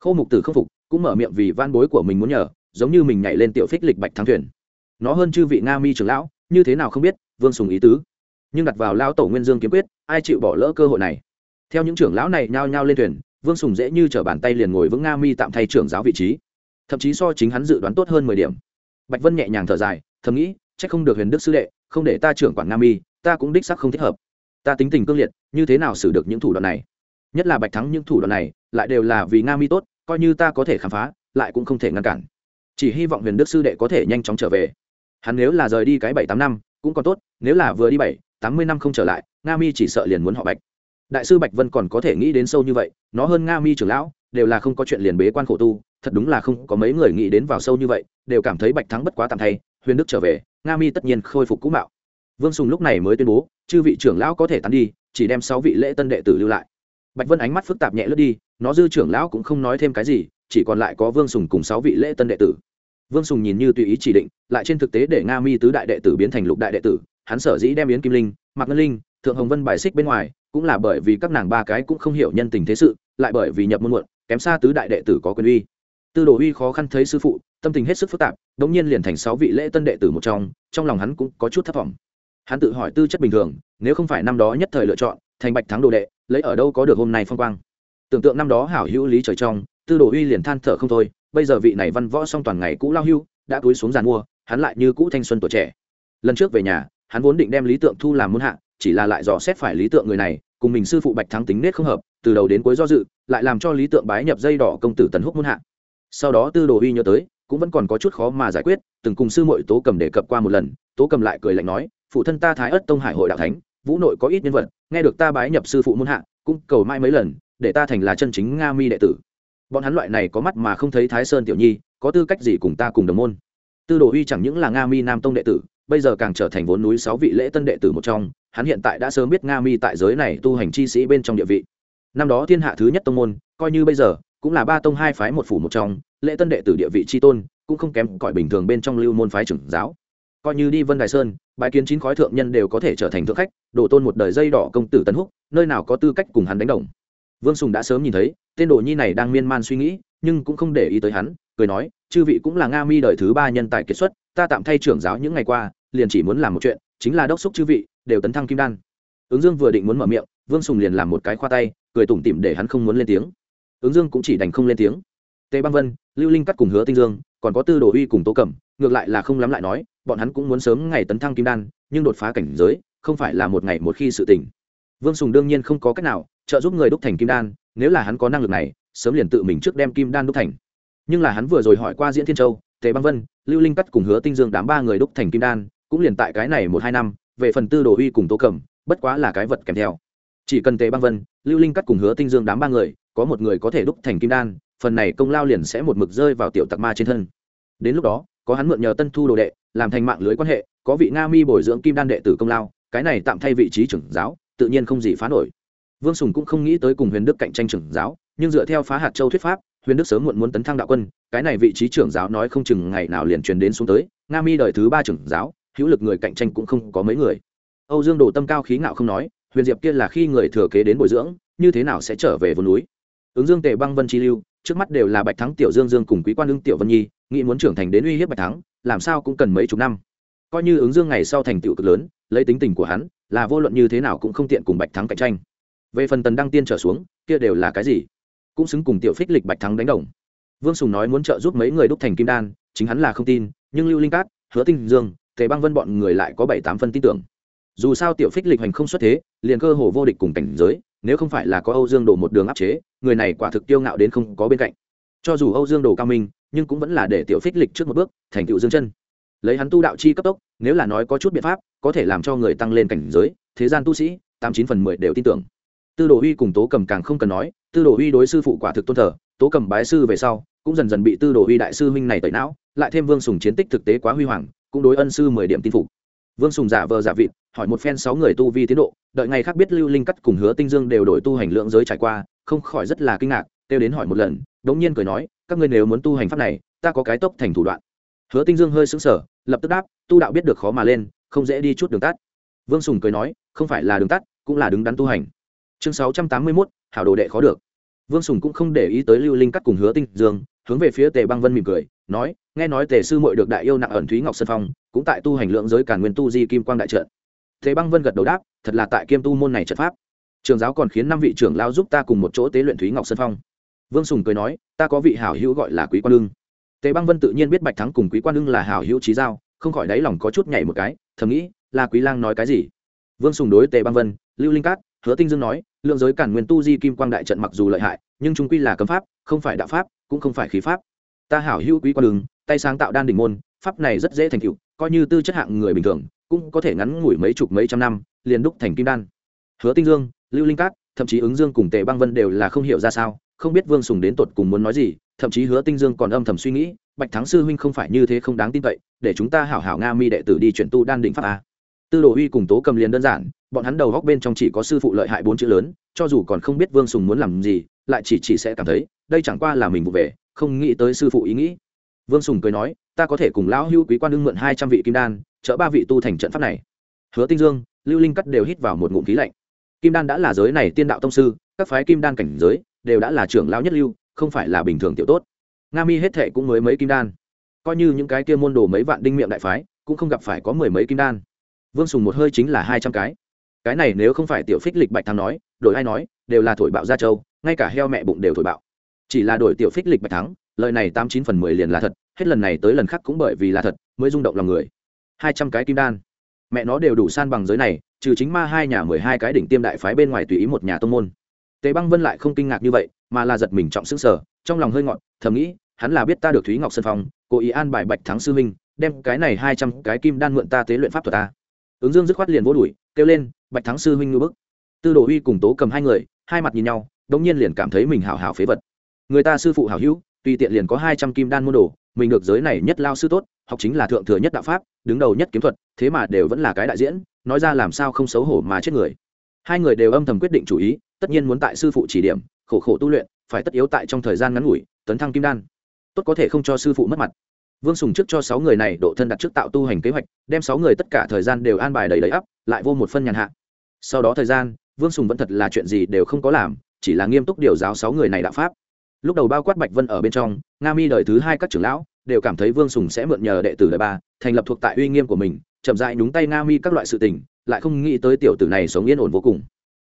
khâu mục tử không phục, cũng mở miệng vì van bối của mình muốn nhờ, giống như mình nhảy lên tiểu phích lịch bạch thắng thuyền. Nó hơn chư vị nga mi trưởng lão, như thế nào không biết, vương sùng ý tứ. Nhưng đặt vào lao tổ nguyên dương kiếm quyết, ai chịu bỏ lỡ cơ hội này? Theo những trưởng lão này nhao nhao lên thuyền, vương sùng dễ như t r ở bàn tay liền ngồi vững nga mi tạm thay trưởng giáo vị trí. Thậm chí so chính hắn dự đoán tốt hơn mười điểm. Bạch vân nhẹ nhàng thở dài, thầm nghĩ c h ắ c không được huyền đức sư đệ, không để ta trưởng quản nga mi, ta cũng đích sắc không thích hợp. Ta tính tình cương liệt, như thế nào xử được những thủ đoạn này? Nhất là bạch thắng những thủ đoạn này, lại đều là vì nga mi tốt coi như ta có thể khám phá, lại cũng không thể ngăn cản. Chỉ hy vọng huyền đức sư đệ có thể nhanh chóng trở về. Hắn nếu là rời đi cái bảy tám năm, cũng còn tốt, nếu là vừa đi bảy, tám mươi năm không trở lại, nga mi chỉ sợ liền muốn họ bạch. Đại sư bạch vân còn có thể nghĩ đến sâu như vậy, nó hơn nga mi trưởng lão, đều là không có chuyện liền bế quan khổ tu, thật đúng là không có mấy người nghĩ đến vào sâu như vậy, đều cảm thấy bạch thắng bất quá tạm thay, huyền đức trở về, nga mi tất nhiên khôi phục cũ mạo. Vương sùng lúc này mới tuyên bố, chư vị trưởng lão có thể tán đi, chỉ đem sáu vị lễ tân đệ tử lưu lại bạch vân ánh mắt phức tạp nhẹ lướt đi, nó dư trưởng lão cũng không nói thêm cái gì, chỉ còn lại có vương sùng cùng sáu vị lễ tân đệ tử. Vương sùng nhìn như tùy ý chỉ định, lại trên thực tế để nga mi tứ đại đệ tử biến thành lục đại đệ tử, hắn sở dĩ đem yến kim linh, mạc ngân linh, thượng hồng vân bài xích bên ngoài, cũng là bởi vì các nàng ba cái cũng không hiểu nhân tình thế sự, lại bởi vì nhập môn muộn, kém xa tứ đại đệ tử có quyền uy. Tư đồ uy khó khăn thấy sư phụ, tâm tình hết sức phức tạp đ ỗ n g nhiên liền thành sáu vị lễ tân đệ tử một trong trong lòng hắn cũng có chút thất vọng hắn tự hỏi tư chất bình thường, nếu không phải năm đó nhất thời lựa chọn, thành bạch thắng đồ đệ lấy ở đâu có được hôm nay phong quang. Tưởng tượng năm đó hảo hữu lý trời trong, tư đồ uy liền than thở không thôi, bây giờ vị này văn võ xong toàn ngày cũ lao hưu, đã túi xuống giàn mua, hắn lại như cũ thanh xuân tuổi trẻ. Lần trước về nhà, hắn vốn định đem lý tượng thu làm muôn hạ, chỉ là lại dò xét phải lý tượng người này, cùng mình sư phụ bạch thắng tính nết không hợp, từ đầu đến cuối do dự, lại làm cho lý tượng bái nhập dây đỏ công tử tần húc muôn hạ. Sau đó tư đồ uy nhớ tới, cũng vẫn còn có chút khó mà giải quyết, từng cùng sư mội tố cầm đề cập qua một lần, tố cầm lại cười lạnh nói, phụ thân ta thái ất tông hải hội đạo thánh vũ nội có ít nhân vật, nghe được ta bái nhập sư phụ muôn hạ, cũng cầu mai mấy lần, để ta thành là chân chính nga mi đệ tử. Bọn hắn loại này có mắt mà không thấy thái sơn tiểu nhi, có tư cách gì cùng ta cùng đồng môn? Tư đồ uy chẳng những là nga mi nam tông đệ tử, bây giờ càng trở thành vốn núi sáu vị lễ tân đệ tử một trong, hắn hiện tại đã sớm biết nga mi tại giới này tu hành chi sĩ bên trong địa vị. Năm đó thiên hạ thứ nhất tông môn, coi như bây giờ, cũng là ba tông hai phái một phủ một trong, lễ tân đệ tử địa vị chi tôn, cũng không kém cỏi bình thường bên trong lưu môn phái trưởng giáo coi như đi vân đài sơn bãi kiến chín khói thượng nhân đều có thể trở thành thượng khách đổ tôn một đời dây đỏ công tử tấn húc, nơi nào có tư cách cùng hắn đánh đồng. Vương sùng đã sớm nhìn thấy, tên đồ nhi này đang miên man suy nghĩ, nhưng cũng không để ý tới hắn, cười nói, chư vị cũng là nga mi đời thứ ba nhân tài kiệt xuất, ta tạm thay trưởng giáo những ngày qua, liền chỉ muốn làm một chuyện, chính là đốc xúc chư vị, đều tấn thăng kim đan. Ứng dương vừa định muốn mở miệng, vương sùng liền làm một cái khoa tay, cười tủm tỉm để hắn không muốn lên tiếng. Ứng dương cũng chỉ đành không lên tiếng. Tề băng vân, lưu linh cắt cùng hứa tinh dương, còn có tư đồ uy cùng tố cẩm, ngược lại là không lắm lại nói bọn hắn cũng muốn sớm ngày tấn thăng kim đan, nhưng đột phá cảnh giới, không phải là một ngày một khi sự tỉnh vương sùng đương nhiên không có cách nào trợ giúp người đúc thành kim đan, nếu là hắn có năng lực này, sớm liền tự mình trước đem kim đan đúc thành. Nhưng là hắn vừa rồi hỏi qua diễn thiên châu, tề băng vân, lưu linh cắt cùng hứa tinh dương đám ba người đúc thành kim đan, cũng liền tại cái này một hai năm, về phần tư đồ uy cùng Tô cẩm, bất quá là cái vật kèm theo. Chỉ cần tề băng vân, lưu linh cắt cùng hứa tinh dương đám ba người, có một người có thể đúc thành kim đan, phần này công lao liền sẽ một mực rơi vào tiểu tặc ma trên thân. Đến lúc đó có hắn mượn nhờ tân thu đồ đệ, làm thành mạng lưới quan hệ, có vị nga mi bồi dưỡng kim đan đệ tử công lao, cái này tạm thay vị trí trưởng giáo, tự nhiên không gì phá nổi. Vương sùng cũng không nghĩ tới cùng huyền đức cạnh tranh trưởng giáo, nhưng dựa theo phá hạt châu thuyết pháp, huyền đức sớm muộn muốn tấn thăng đạo quân, cái này vị trí trưởng giáo nói không chừng ngày nào liền truyền đến xuống tới, nga mi đời thứ ba trưởng giáo, hữu lực người cạnh tranh cũng không có mấy người. Âu dương đồ tâm cao khí ngạo không nói, huyền diệp kia là khi người thừa kế đến bồi dưỡng, như thế nào sẽ trở về vùng núi? Ứng dương tề băng vân chi lưu, trước mắt đều là bạch thắng tiểu dương dương cùng quý quan ưng tiểu vân nhi nghĩ muốn trưởng thành đến uy hiếp bạch thắng, làm sao cũng cần mấy chục năm. Coi như ứng dương ngày sau thành tựu cực lớn, lấy tính tình của hắn, là vô luận như thế nào cũng không tiện cùng bạch thắng cạnh tranh. Về phần tần đăng tiên trở xuống, kia đều là cái gì? Cũng xứng cùng tiểu phích lịch bạch thắng đánh đồng. Vương sùng nói muốn trợ giúp mấy người đúc thành kim đan, chính hắn là không tin, nhưng lưu linh cát, hứa tinh dương, tề băng vân bọn người lại có bảy tám phân tin tưởng. Dù sao tiểu phích lịch hành không xuất thế, liền cơ hồ vô địch cùng cảnh giới, nếu không phải là có âu dương đồ một đường áp chế, người này quả thực tiêu ngạo đến không có bên cạnh. Cho dù âu dương đồ cao minh nhưng cũng vẫn là để tiểu phích lịch trước một bước, thành tựu dương chân. Lấy hắn tu đạo chi cấp tốc, nếu là nói có chút biện pháp, có thể làm cho người tăng lên cảnh giới, thế gian tu sĩ, tám chín phần mười đều tin tưởng. Tư đồ huy cùng tố cầm càng không cần nói, tư đồ huy đối sư phụ quả thực tôn thờ, tố cầm bái sư về sau, cũng dần dần bị tư đồ huy đại sư huynh này tẩy não, lại thêm vương sùng chiến tích thực tế quá huy hoàng, cũng đối ân sư mười điểm tin phục. Vương sùng giả vờ giả vịt, hỏi một phen sáu người tu vi tiến độ, đợi ngày khác biết lưu linh cắt cùng hứa tinh dương đều đổi tu hành lượng giới trải qua, không khỏi rất là kinh ngạc, kêu đến hỏi một lần, đống nhiên cười nói các ngươi nếu muốn tu hành pháp này, ta có cái tốc thành thủ đoạn. Hứa tinh dương hơi sững sờ, lập tức đáp, tu đạo biết được khó mà lên, không dễ đi chút đường tắt. Vương sùng cười nói, không phải là đường tắt, cũng là đứng đắn tu hành. Chương sáu trăm tám mươi mốt, hảo đồ đệ khó được. Vương sùng cũng không để ý tới lưu linh cắt cùng hứa tinh dương, hướng về phía tề băng vân mỉm cười, nói, nghe nói tề sư mội được đại yêu nặng ẩn thúy ngọc sơn phong, cũng tại tu hành lượng giới cản nguyên tu di kim quang đại trận. Tề băng vân gật đầu đáp, thật là tại kiêm tu môn này trận pháp. Trường giáo còn khiến năm vị trưởng lao giúp ta cùng một chỗ tế luyện thúy ngọc sơn phong. Vương sùng cười nói ta có vị hảo hữu gọi là quý quan lương tề băng vân tự nhiên biết bạch thắng cùng quý quan lương là hảo hữu trí giao, không khỏi đáy lòng có chút nhảy một cái, thầm nghĩ, là quý lang nói cái gì? Vương sùng đối tề băng vân, lưu linh cát, hứa tinh dương nói, lượng giới cản nguyên tu di kim quang đại trận mặc dù lợi hại, nhưng chúng quy là cấm pháp, không phải đạo pháp, cũng không phải khí pháp. Ta hảo hữu quý quan lương tay sáng tạo đan đỉnh môn, pháp này rất dễ thành tựu, coi như tư chất hạng người bình thường, cũng có thể ngắn ngủi mấy chục mấy trăm năm, liền đúc thành kim đan. Hứa tinh dương, lưu linh cát, thậm chí ứng dương cùng tề băng vân đều là không hiểu ra sao không biết vương sùng đến tột cùng muốn nói gì, thậm chí hứa tinh dương còn âm thầm suy nghĩ, bạch thắng sư huynh không phải như thế không đáng tin cậy, để chúng ta hảo hảo nga mi đệ tử đi chuyển tu đan định pháp a tư đồ huy cùng tố cầm liền đơn giản, bọn hắn đầu góc bên trong chỉ có sư phụ lợi hại bốn chữ lớn, cho dù còn không biết vương sùng muốn làm gì, lại chỉ chỉ sẽ cảm thấy, đây chẳng qua là mình vụ về, không nghĩ tới sư phụ ý nghĩ. Vương sùng cười nói, ta có thể cùng lão hưu quý quan đương mượn hai trăm vị kim đan trợ ba vị tu thành trận pháp này. Hứa tinh dương, lưu linh cắt đều hít vào một ngụm khí lạnh. Kim đan đã là giới này tiên đạo tông sư, các phái kim đan cảnh giới đều đã là trưởng lão nhất lưu, không phải là bình thường tiểu tốt. Nga mi hết thệ cũng mới mấy kim đan. Coi như những cái kia môn đồ mấy vạn đinh miệng đại phái, cũng không gặp phải có mười mấy kim đan. Vương sùng một hơi chính là hai trăm cái. Cái này nếu không phải tiểu phích lịch bạch thắng nói, đổi ai nói, đều là thổi bạo gia châu, ngay cả heo mẹ bụng đều thổi bạo. Chỉ là đổi tiểu phích lịch bạch thắng, lời này tám chín phần mười liền là thật, hết lần này tới lần khác cũng bởi vì là thật, mới rung động lòng người. Hai trăm cái kim đan. Mẹ nó đều đủ san bằng giới này, trừ chính ma hai nhà mười hai cái đỉnh tiêm đại phái bên ngoài tùy ý một nhà tông môn tề băng vân lại không kinh ngạc như vậy, mà là giật mình trọng xứng sở trong lòng hơi ngọn thầm nghĩ, hắn là biết ta được thúy ngọc sân phong, cố ý an bài bạch thắng sư minh, đem cái này hai trăm cái kim đan mượn ta tế luyện pháp thuật ta. Ứng dương dứt khoát liền vỗ đuổi, kêu lên, bạch thắng sư huynh ngư bức. Tư đồ huy cùng tố cầm hai người, hai mặt nhìn nhau, đống nhiên liền cảm thấy mình hảo hảo phế vật. Người ta sư phụ hảo hữu, tùy tiện liền có hai trăm kim đan môn đồ, mình được giới này nhất lao sư tốt, học chính là thượng thừa nhất đạo pháp, đứng đầu nhất kiếm thuật, thế mà đều vẫn là cái đại diễn, nói ra làm sao không xấu hổ mà chết người hai người đều âm thầm quyết định chủ ý, tất nhiên muốn tại sư phụ chỉ điểm, khổ khổ tu luyện, phải tất yếu tại trong thời gian ngắn ngủi, tấn thăng kim đan. Tốt có thể không cho sư phụ mất mặt. Vương sùng trước cho sáu người này độ thân đặt trước tạo tu hành kế hoạch, đem sáu người tất cả thời gian đều an bài đầy đầy ắp, lại vô một phân nhàn hạ. Sau đó thời gian, vương sùng vẫn thật là chuyện gì đều không có làm, chỉ là nghiêm túc điều giáo sáu người này đạo pháp. Lúc đầu bao quát bạch vân ở bên trong, nga mi đời thứ hai các trưởng lão, đều cảm thấy vương sùng sẽ mượn nhờ đệ tử đời ba, thành lập thuộc tại uy nghiêm của mình chậm dại nhúng tay nga mi các loại sự tình, lại không nghĩ tới tiểu tử này sống yên ổn vô cùng.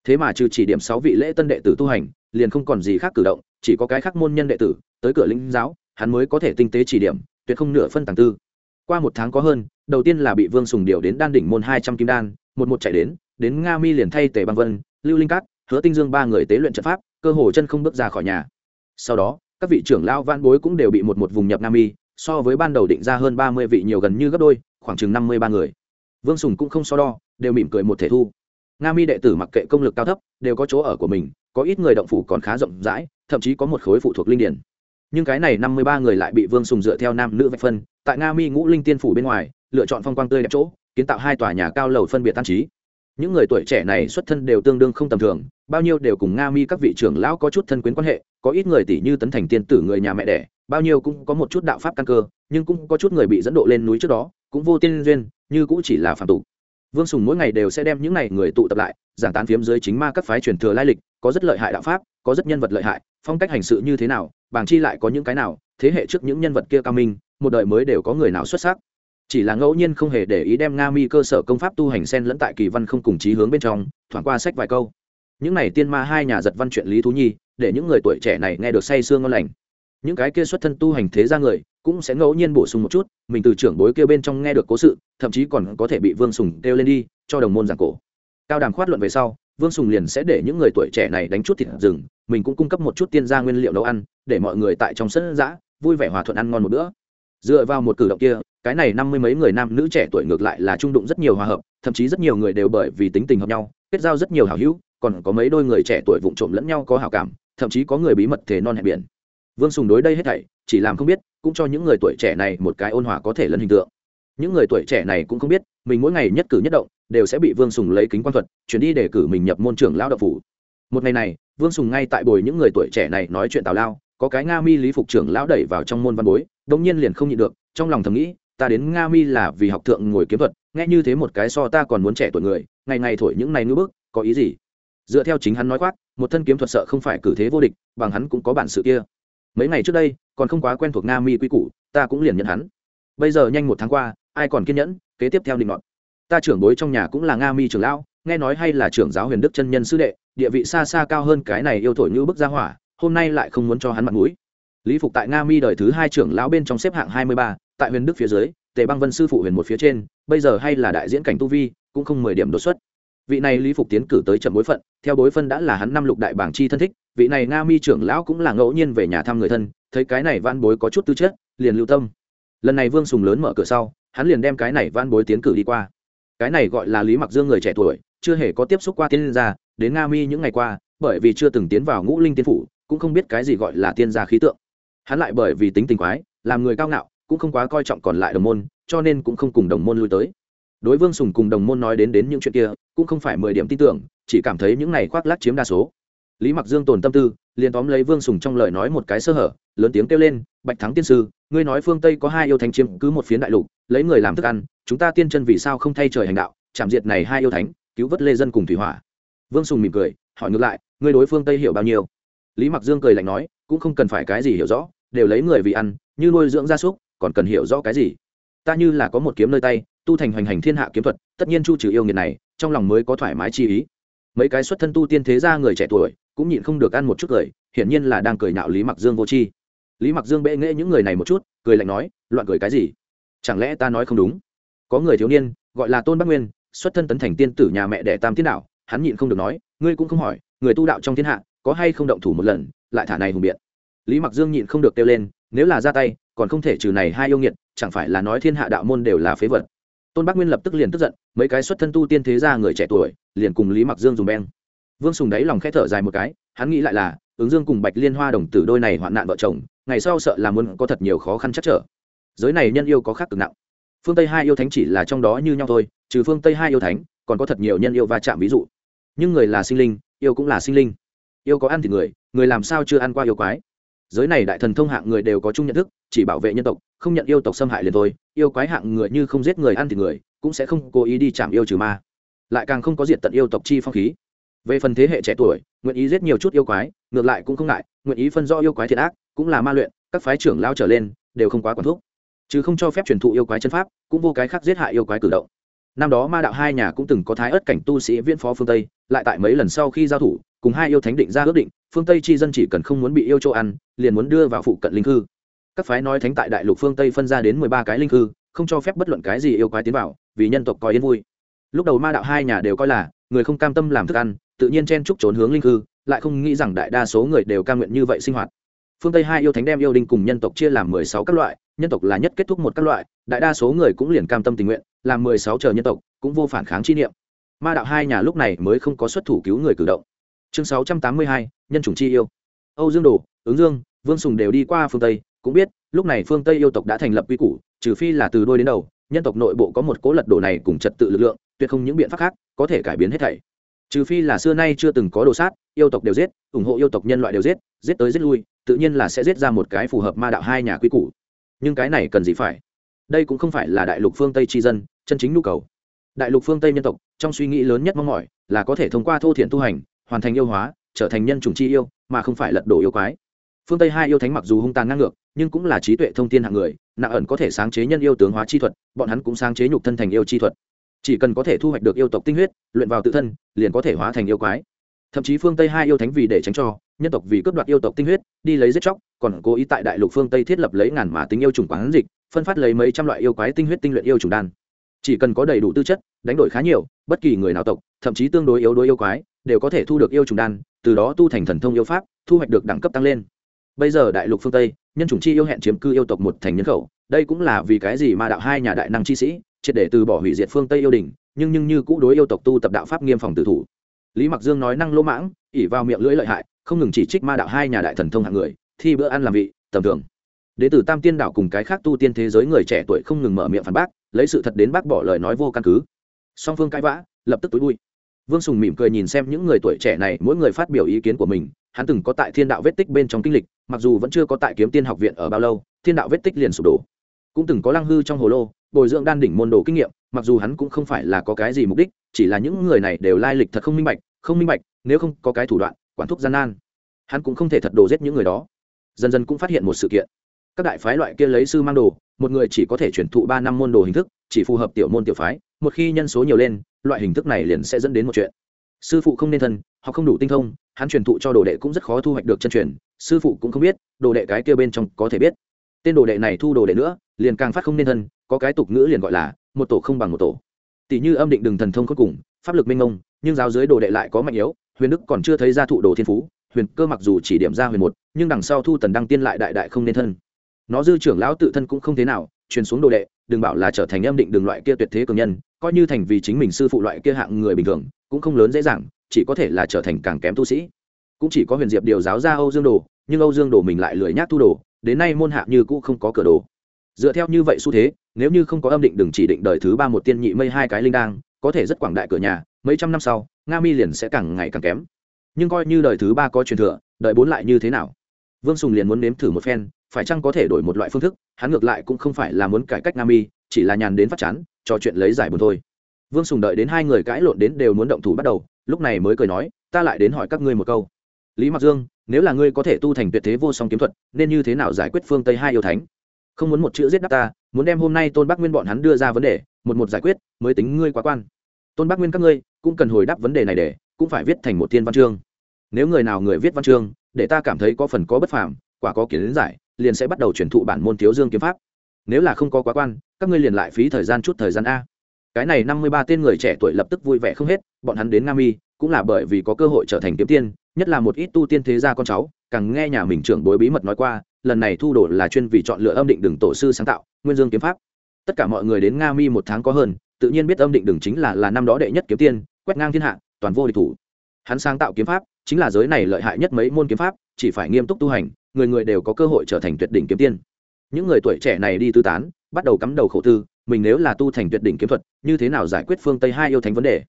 Thế mà trừ chỉ điểm sáu vị lễ tân đệ tử tu hành, liền không còn gì khác cử động, chỉ có cái khác môn nhân đệ tử, tới cửa lĩnh giáo, hắn mới có thể tinh tế chỉ điểm, tuyệt không nửa phân tàng tư. Qua một tháng có hơn, đầu tiên là bị vương sùng điều đến đan đỉnh môn hai trăm kim đan, một một chạy đến đến nga mi liền thay tề băng vân, lưu linh cát, hứa tinh dương ba người tế luyện trận pháp, cơ hồ chân không bước ra khỏi nhà. Sau đó, các vị trưởng lao van bối cũng đều bị một một vùng nhập nam mi, so với ban đầu định ra hơn ba mươi vị nhiều gần như gấp đôi khoảng chừng năm mươi ba người. Vương sùng cũng không so đo, đều mỉm cười một thể thu. Nga mi đệ tử mặc kệ công lực cao thấp, đều có chỗ ở của mình, có ít người động phủ còn khá rộng rãi, thậm chí có một khối phụ thuộc linh điển. Nhưng cái này năm mươi ba người lại bị vương sùng dựa theo nam nữ vạch phân, tại nga mi ngũ linh tiên phủ bên ngoài, lựa chọn phong quang tươi đẹp chỗ, kiến tạo hai tòa nhà cao lầu phân biệt tan trí. Những người tuổi trẻ này xuất thân đều tương đương không tầm thường, bao nhiêu đều cùng nga mi các vị trưởng lão có chút thân quyến quan hệ, có ít người tỷ như tấn thành tiên tử người nhà mẹ đẻ, bao nhiêu cũng có một chút đạo pháp căn cơ, nhưng cũng có chút người bị dẫn độ lên núi trước đó cũng vô tiên duyên, như cũng chỉ là phạm tục. Vương sùng mỗi ngày đều sẽ đem những n à y người tụ tập lại, giảng tán phiếm dưới chính ma các phái truyền thừa lai lịch, có rất lợi hại đạo pháp, có rất nhân vật lợi hại, phong cách hành sự như thế nào, bảng chi lại có những cái nào, thế hệ trước những nhân vật kia cao minh, một đời mới đều có người nào xuất sắc. Chỉ là ngẫu nhiên không hề để ý đem nga mi cơ sở công pháp tu hành sen lẫn tại kỳ văn không cùng chí hướng bên trong, thoảng qua sách vài câu. Những này tiên ma hai nhà giật văn chuyện lý thú nhi, để những người tuổi trẻ này nghe được say sương ngon lành. Những cái kia xuất thân tu hành thế ra người cũng sẽ ngẫu nhiên bổ sung một chút, mình từ trưởng bối kia bên trong nghe được cố sự, thậm chí còn có thể bị vương sùng kêu lên đi, cho đồng môn giảng cổ. Cao đàm khoát luận về sau, vương sùng liền sẽ để những người tuổi trẻ này đánh chút thịt rừng, mình cũng cung cấp một chút tiên gia nguyên liệu nấu ăn, để mọi người tại trong sân giã vui vẻ hòa thuận ăn ngon một bữa. Dựa vào một cử động kia, cái này năm mươi mấy người nam nữ trẻ tuổi ngược lại là trung đụng rất nhiều hòa hợp, thậm chí rất nhiều người đều bởi vì tính tình hợp nhau, kết giao rất nhiều hảo hữu, còn có mấy đôi người trẻ tuổi vụng trộm lẫn nhau có hảo cảm, thậm chí có người bí mật thể non hẹn biển vương sùng đối đây hết thảy, chỉ làm không biết, cũng cho những người tuổi trẻ này một cái ôn hòa có thể lân hình tượng. Những người tuổi trẻ này cũng không biết, mình mỗi ngày nhất cử nhất động, đều sẽ bị vương sùng lấy kính quan thuật, chuyển đi để cử mình nhập môn trưởng lao đậu phủ. Một ngày này, vương sùng ngay tại bồi những người tuổi trẻ này nói chuyện tào lao, có cái nga mi lý phục trưởng lão đẩy vào trong môn văn bối đông nhiên liền không nhịn được, trong lòng thầm nghĩ, ta đến nga mi là vì học thượng ngồi kiếm thuật, nghe như thế một cái so ta còn muốn trẻ tuổi người, ngày ngày thổi những này ngữ bức, có ý gì? Dựa theo chính hắn nói khoác một thân kiếm thuật sợ không phải cử thế vô địch, bằng hắn cũng có bản sự kia mấy ngày trước đây, còn không quá quen thuộc nga mi quy củ, ta cũng liền nhận hắn. Bây giờ nhanh một tháng qua, ai còn kiên nhẫn, kế tiếp theo định ngọn ta trưởng bối trong nhà cũng là nga mi trưởng lão, nghe nói hay là trưởng giáo huyền đức chân nhân sư đệ, địa vị xa xa cao hơn cái này yêu thổi như bức gia hỏa, hôm nay lại không muốn cho hắn mặt mũi. Lý phục tại nga mi đời thứ hai trưởng lão bên trong xếp hạng hai mươi ba, tại huyền đức phía dưới, tề băng vân sư phụ huyền một phía trên, bây giờ hay là đại diễn cảnh tu vi, cũng không mười điểm đột xuất. Vị này lý phục tiến cử tới chậm bối phận, theo bối phân đã là hắn năm lục đại bảng chi thân thích vị này nga mi trưởng lão cũng là ngẫu nhiên về nhà thăm người thân, thấy cái này van bối có chút tư chất, liền lưu tâm. Lần này vương sùng lớn mở cửa sau, hắn liền đem cái này van bối tiến cử đi qua. Cái này gọi là lý mặc dương người trẻ tuổi, chưa hề có tiếp xúc qua tiên gia, đến nga mi những ngày qua, bởi vì chưa từng tiến vào ngũ linh tiên phủ, cũng không biết cái gì gọi là tiên gia khí tượng. Hắn lại bởi vì tính tình quái, làm người cao ngạo, cũng không quá coi trọng còn lại đồng môn, cho nên cũng không cùng đồng môn lui tới. Đối vương sùng cùng đồng môn nói đến đến những chuyện kia, cũng không phải mười điểm tin tưởng, chỉ cảm thấy những này khoác lác chiếm đa số lý mặc dương tồn tâm tư, liền tóm lấy vương sùng trong lời nói một cái sơ hở, lớn tiếng kêu lên, bạch thắng tiên sư, ngươi nói phương tây có hai yêu thánh chiếm cứ một phiến đại lục, lấy người làm thức ăn, chúng ta tiên chân vì sao không thay trời hành đạo, chạm diệt này hai yêu thánh, cứu vớt lê dân cùng thủy hỏa. Vương sùng mỉm cười, hỏi ngược lại, ngươi đối phương tây hiểu bao nhiêu? Lý mặc dương cười lạnh nói, cũng không cần phải cái gì hiểu rõ, đều lấy người vì ăn, như nuôi dưỡng gia súc, còn cần hiểu rõ cái gì? Ta như là có một kiếm nơi tay, tu thành hoành hành thiên hạ kiếm thuật, tất nhiên chu trừ yêu nghiệt này, trong lòng mới có thoải mái chi ý. Mấy cái xuất thân tu tiên thế gia người trẻ tuổi cũng nhịn không được ăn một chút cười, hiển nhiên là đang cười nạo lý mặc dương vô tri. Lý mặc dương bệ nghễ những người này một chút, cười lạnh nói, loạn cười cái gì? Chẳng lẽ ta nói không đúng? Có người thiếu niên, gọi là tôn bắc nguyên, xuất thân tấn thành tiên tử nhà mẹ đẻ tam tiên đạo, hắn nhịn không được nói, ngươi cũng không hỏi, người tu đạo trong thiên hạ, có hay không động thủ một lần, lại thả này hùng biện? Lý mặc dương nhịn không được kêu lên, nếu là ra tay, còn không thể trừ này hai yêu nghiệt, chẳng phải là nói thiên hạ đạo môn đều là phế vật? Tôn bắc nguyên lập tức liền tức giận, mấy cái xuất thân tu tiên thế gia người trẻ tuổi, liền cùng lý mặc dương dùng beng vương sùng đáy lòng k h ẽ thở dài một cái, hắn nghĩ lại là, ứng dương cùng bạch liên hoa đồng tử đôi này hoạn nạn vợ chồng, ngày sau sợ là muốn có thật nhiều khó khăn chắc trở. Giới này nhân yêu có khác cực nặng. Phương tây hai yêu thánh chỉ là trong đó như nhau thôi, trừ phương tây hai yêu thánh, còn có thật nhiều nhân yêu va chạm ví dụ. Nhưng người là sinh linh, yêu cũng là sinh linh. Yêu có ăn thì người người làm sao chưa ăn qua yêu quái. Giới này đại thần thông hạng người đều có chung nhận thức, chỉ bảo vệ nhân tộc, không nhận yêu tộc xâm hại liền thôi, yêu quái hạng người như không giết người ăn thì người, cũng sẽ không cố ý đi chạm yêu trừ ma. Lại càng không có diện tận yêu tộc chi phong khí về phần thế hệ trẻ tuổi, nguyện ý giết nhiều chút yêu quái, ngược lại cũng không ngại, nguyện ý phân do yêu quái thiệt ác, cũng là ma luyện, các phái trưởng lao trở lên, đều không quá quản thúc. Chứ không cho phép truyền thụ yêu quái chân pháp, cũng vô cái khác giết hại yêu quái cử động. Năm đó ma đạo hai nhà cũng từng có thái ớt cảnh tu sĩ viễn phó phương tây, lại tại mấy lần sau khi giao thủ, cùng hai yêu thánh định ra ước định, phương tây chi dân chỉ cần không muốn bị yêu châu ăn, liền muốn đưa vào phụ cận linh hư các phái nói thánh tại đại lục phương tây phân ra đến mười ba cái linh hư không cho phép bất luận cái gì yêu quái tiến vào, vì nhân tộc coi yên vui. Lúc đầu ma đạo hai nhà đều coi là, người không cam tâm làm thức ăn tự nhiên chen trúc trốn hướng linh hư lại không nghĩ rằng đại đa số người đều cam nguyện như vậy sinh hoạt. Phương tây hai yêu thánh đem yêu đinh cùng nhân tộc chia làm mười sáu các loại, nhân tộc là nhất kết thúc một các loại, đại đa số người cũng liền cam tâm tình nguyện, làm mười sáu chờ nhân tộc, cũng vô phản kháng chi niệm. Ma đạo hai nhà lúc này mới không có xuất thủ cứu người cử động. Chương sáu trăm tám mươi hai, nhân chủng chi yêu. Âu dương đồ, ứng dương, vương sùng đều đi qua phương tây, cũng biết, lúc này phương tây yêu tộc đã thành lập quy củ, trừ phi là từ đôi đến đầu, nhân tộc nội bộ có một cố lật đổ này cùng trật tự lực lượng, tuyệt không những biện pháp khác có thể cải biến hết thảy trừ phi là xưa nay chưa từng có đồ sát, yêu tộc đều giết, ủng hộ yêu tộc nhân loại đều giết giết tới giết lui, tự nhiên là sẽ giết ra một cái phù hợp ma đạo hai nhà quy củ. Nhưng cái này cần gì phải? Đây cũng không phải là đại lục phương tây tri dân, chân chính nhu cầu. Đại lục phương tây nhân tộc, trong suy nghĩ lớn nhất mong mỏi là có thể thông qua thô thiện tu hành, hoàn thành yêu hóa, trở thành nhân chủng chi yêu, mà không phải lật đổ yêu quái. Phương tây hai yêu thánh mặc dù hung tàn ngang ngược, nhưng cũng là trí tuệ thông tin hạng người, nặng ẩn có thể sáng chế nhân yêu tướng hóa chi thuật, bọn hắn cũng sáng chế nhục thân thành yêu chi thuật chỉ cần có thể thu hoạch được yêu tộc tinh huyết, luyện vào tự thân, liền có thể hóa thành yêu quái. Thậm chí phương tây hai yêu thánh vì để tránh cho, nhân tộc vì cướp đoạt yêu tộc tinh huyết, đi lấy giết chóc, còn cố ý tại đại lục phương tây thiết lập lấy ngàn mã tính yêu trùng quán dịch, phân phát lấy mấy trăm loại yêu quái tinh huyết tinh luyện yêu trùng đan. Chỉ cần có đầy đủ tư chất, đánh đổi khá nhiều, bất kỳ người nào tộc, thậm chí tương đối yếu đối yêu quái, đều có thể thu được yêu trùng đan, từ đó tu thành thần thông yêu pháp, thu hoạch được đẳng cấp tăng lên. Bây giờ đại lục phương tây, nhân chủng chi yêu hẹn chiếm cư yêu tộc một thành nhân khẩu đây cũng là vì cái gì mà đạo hai nhà đại năng chi sĩ, triệt để từ bỏ hủy diệt phương tây yêu đình, nhưng nhưng như cũ đối yêu tộc tu tập đạo pháp nghiêm phòng tử thủ. Lý mặc dương nói năng lỗ mãng, ỉ vào miệng lưỡi lợi hại, không ngừng chỉ trích ma đạo hai nhà đại thần thông hạng người, thi bữa ăn làm vị, tầm thường. Đế tử tam tiên đạo cùng cái khác tu tiên thế giới người trẻ tuổi không ngừng mở miệng phản bác, lấy sự thật đến bác bỏ lời nói vô căn cứ. Song phương cãi vã, lập tức túi bụi. Vương sùng mỉm cười nhìn xem những người tuổi trẻ này, mỗi người phát biểu ý kiến của mình. Hắn từng có tại thiên đạo vết tích bên trong kinh lịch, mặc dù vẫn chưa có tại kiếm tiên học viện ở bao lâu, thiên đạo vết tích liền sụp đổ cũng từng có lăng hư trong hồ lô, bồi dưỡng đan đỉnh môn đồ kinh nghiệm, mặc dù hắn cũng không phải là có cái gì mục đích, chỉ là những người này đều lai lịch thật không minh bạch, không minh bạch, nếu không có cái thủ đoạn, quản thúc gian nan, hắn cũng không thể thật đồ giết những người đó. Dần dần cũng phát hiện một sự kiện. Các đại phái loại kia lấy sư mang đồ, một người chỉ có thể chuyển thụ ba năm môn đồ hình thức, chỉ phù hợp tiểu môn tiểu phái, một khi nhân số nhiều lên, loại hình thức này liền sẽ dẫn đến một chuyện. Sư phụ không nên thân, họ không đủ tinh thông, hắn truyền thụ cho đồ đệ cũng rất khó thu hoạch được chân truyền, sư phụ cũng không biết, đồ đệ cái kia bên trong có thể biết. Tên đồ đệ này thu đồ đệ nữa liền càng phát không nên thân, có cái tục ngữ liền gọi là, một tổ không bằng một tổ. Tỷ như âm định đừng thần thông cuối cùng, pháp lực minh ngông nhưng giáo dưới đồ đệ lại có mạnh yếu, huyền đức còn chưa thấy ra thụ đồ thiên phú, huyền cơ mặc dù chỉ điểm ra huyền một, nhưng đằng sau thu tần đăng tiên lại đại đại không nên thân. Nó dư trưởng lão tự thân cũng không thế nào, truyền xuống đồ đệ, đừng bảo là trở thành âm định đường loại kia tuyệt thế cường nhân, coi như thành vì chính mình sư phụ loại kia hạng người bình thường, cũng không lớn dễ dàng, chỉ có thể là trở thành càng kém tu sĩ. Cũng chỉ có huyền diệp điều giáo ra âu dương đồ, nhưng âu dương đồ mình lại lười nhác tu đồ, đến nay môn hạ như cũ không có cửa đồ dựa theo như vậy xu thế, nếu như không có âm định đừng chỉ định đời thứ ba một tiên nhị mây hai cái linh đang có thể rất quảng đại cửa nhà, mấy trăm năm sau, nga mi liền sẽ càng ngày càng kém. Nhưng coi như đời thứ ba có truyền thừa, đợi bốn lại như thế nào? Vương sùng liền muốn nếm thử một phen, phải chăng có thể đổi một loại phương thức, hắn ngược lại cũng không phải là muốn cải cách nga mi, chỉ là nhàn đến phát chán, trò chuyện lấy giải buồn thôi. Vương sùng đợi đến hai người cãi lộn đến đều muốn động thủ bắt đầu, lúc này mới cười nói, ta lại đến hỏi các ngươi một câu. Lý mặc dương, nếu là ngươi có thể tu thành tuyệt thế vô song kiếm thuật, nên như thế nào giải quyết phương tây hai yêu thánh? Không muốn một chữ giết đáp ta, muốn đem hôm nay tôn bắc nguyên bọn hắn đưa ra vấn đề, một một giải quyết, mới tính ngươi quá quan. Tôn bắc nguyên các ngươi, cũng cần hồi đáp vấn đề này để, cũng phải viết thành một thiên văn chương. Nếu người nào người viết văn chương, để ta cảm thấy có phần có bất phàm, quả có kiến giải, liền sẽ bắt đầu truyền thụ bản môn thiếu dương kiếm pháp. Nếu là không có quá quan, các ngươi liền lại phí thời gian chút thời gian a. Cái này năm mươi ba tên người trẻ tuổi lập tức vui vẻ không hết, bọn hắn đến nam y cũng là bởi vì có cơ hội trở thành kiếm tiên, nhất là một ít tu tiên thế gia con cháu, càng nghe nhà mình trưởng bối bí mật nói qua lần này thu đồ là chuyên vì chọn lựa âm định đường tổ sư sáng tạo, nguyên dương kiếm pháp. Tất cả mọi người đến nga mi một tháng có hơn, tự nhiên biết âm định đường chính là là năm đó đệ nhất kiếm tiên, quét ngang thiên hạ, toàn vô địch thủ. Hắn sáng tạo kiếm pháp, chính là giới này lợi hại nhất mấy môn kiếm pháp, chỉ phải nghiêm túc tu hành, người người đều có cơ hội trở thành tuyệt đỉnh kiếm tiên. Những người tuổi trẻ này đi tư tán, bắt đầu cắm đầu khổ tư, mình nếu là tu thành tuyệt đỉnh kiếm thuật, như thế nào giải quyết phương tây hai yêu thánh vấn đề?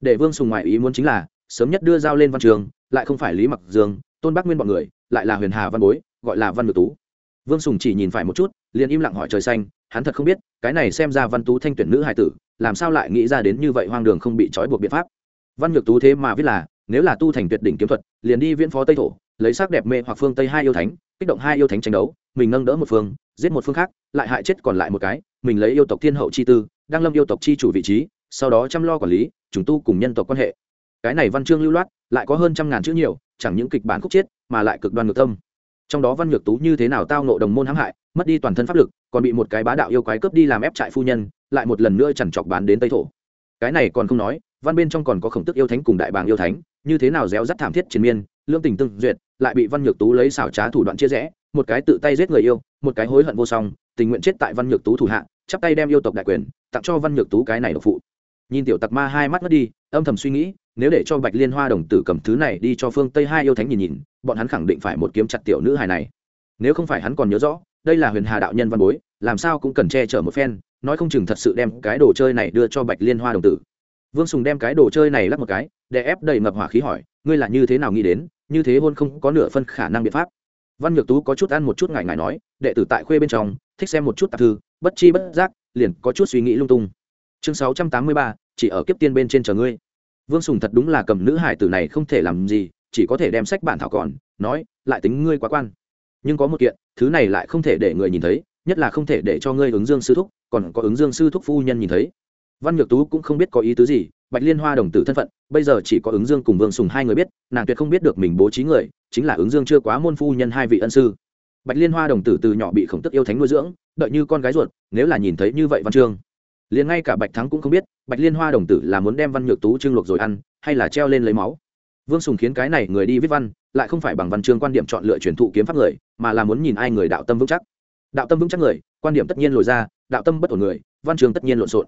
Để vương sùng ngoại ý muốn chính là, sớm nhất đưa dao lên văn trường, lại không phải lý mặc dương, tôn bắc nguyên bọn người, lại là huyền hà văn bối gọi là văn ngược tú. Vương sùng chỉ nhìn phải một chút, liền im lặng hỏi trời xanh, hắn thật không biết, cái này xem ra văn tú thanh tuyển nữ hải tử, làm sao lại nghĩ ra đến như vậy hoang đường không bị trói buộc biện pháp. Văn nhược tú thế mà viết là, nếu là tu thành tuyệt đỉnh kiếm thuật, liền đi viễn phó tây thổ, lấy sắc đẹp mê hoặc phương tây hai yêu thánh, kích động hai yêu thánh tranh đấu, mình nâng đỡ một phương, giết một phương khác, lại hại chết còn lại một cái, mình lấy yêu tộc thiên hậu chi tư đang lâm yêu tộc chi chủ vị trí, sau đó chăm lo quản lý chúng tu cùng nhân tộc quan hệ. Cái này văn chương lưu loát, lại có hơn trăm ngàn chữ nhiều, chẳng những kịch bản khúc chết, mà lại cực đoan ngược tâm trong đó văn nhược tú như thế nào tao nộ đồng môn hãm hại, mất đi toàn thân pháp lực, còn bị một cái bá đạo yêu quái cướp đi làm ép trại phu nhân, lại một lần nữa chẳng chọc bán đến tây thổ. Cái này còn không nói, văn bên trong còn có khổng tức yêu thánh cùng đại bàng yêu thánh, như thế nào réo rắt thảm thiết chiến miên, lương tình tương duyệt, lại bị văn nhược tú lấy xảo trá thủ đoạn chia rẽ, một cái tự tay giết người yêu, một cái hối hận vô song, tình nguyện chết tại văn nhược tú thủ hạ, chắp tay đem yêu tộc đại quyền, tặng cho văn nhược tú cái này độc phụ nhìn tiểu tặc ma hai mắt mất đi, âm thầm suy nghĩ, nếu để cho bạch liên hoa đồng tử cầm thứ này đi cho phương tây hai yêu thánh nhìn nhìn, bọn hắn khẳng định phải một kiếm chặt tiểu nữ hài này. Nếu không phải hắn còn nhớ rõ, đây là huyền hà đạo nhân văn bối, làm sao cũng cần che chở một phen, nói không chừng thật sự đem cái đồ chơi này đưa cho bạch liên hoa đồng tử. Vương sùng đem cái đồ chơi này lắp một cái, để ép đầy ngập hỏa khí hỏi, ngươi là như thế nào nghĩ đến, như thế hôn không có nửa phân khả năng biện pháp? Văn nhược tú có chút ăn một chút ngại ngại nói, đệ tử tại khuê bên trong, thích xem một chút tạp thư, bất chi bất giác, liền có chút suy nghĩ lung tung chương sáu trăm tám mươi ba, chỉ ở kiếp tiên bên trên chờ ngươi. Vương sùng thật đúng là cầm nữ hải tử này không thể làm gì, chỉ có thể đem sách bản thảo còn, nói, lại tính ngươi quá quan. Nhưng có một kiện, thứ này lại không thể để người nhìn thấy, nhất là không thể để cho ngươi ứng dương sư thúc, còn có ứng dương sư thúc phu nhân nhìn thấy. Văn nhược tú cũng không biết có ý tứ gì, bạch liên hoa đồng tử thân phận, bây giờ chỉ có ứng dương cùng vương sùng hai người biết, nàng tuyệt không biết được mình bố trí người, chính là ứng dương chưa quá môn phu nhân hai vị ân sư. Bạch liên hoa đồng tử từ nhỏ bị khổng tức yêu thánh nuôi dưỡng, đợi như con gái ruột, nếu là nhìn thấy như vậy văn chương liền ngay cả bạch thắng cũng không biết, bạch liên hoa đồng tử là muốn đem văn nhược tú trưng luộc rồi ăn, hay là treo lên lấy máu. Vương sùng khiến cái này người đi viết văn, lại không phải bằng văn chương quan điểm chọn lựa truyền thụ kiếm pháp người, mà là muốn nhìn ai người đạo tâm vững chắc. Đạo tâm vững chắc người, quan điểm tất nhiên lồi ra, đạo tâm bất ổn người, văn chương tất nhiên lộn xộn.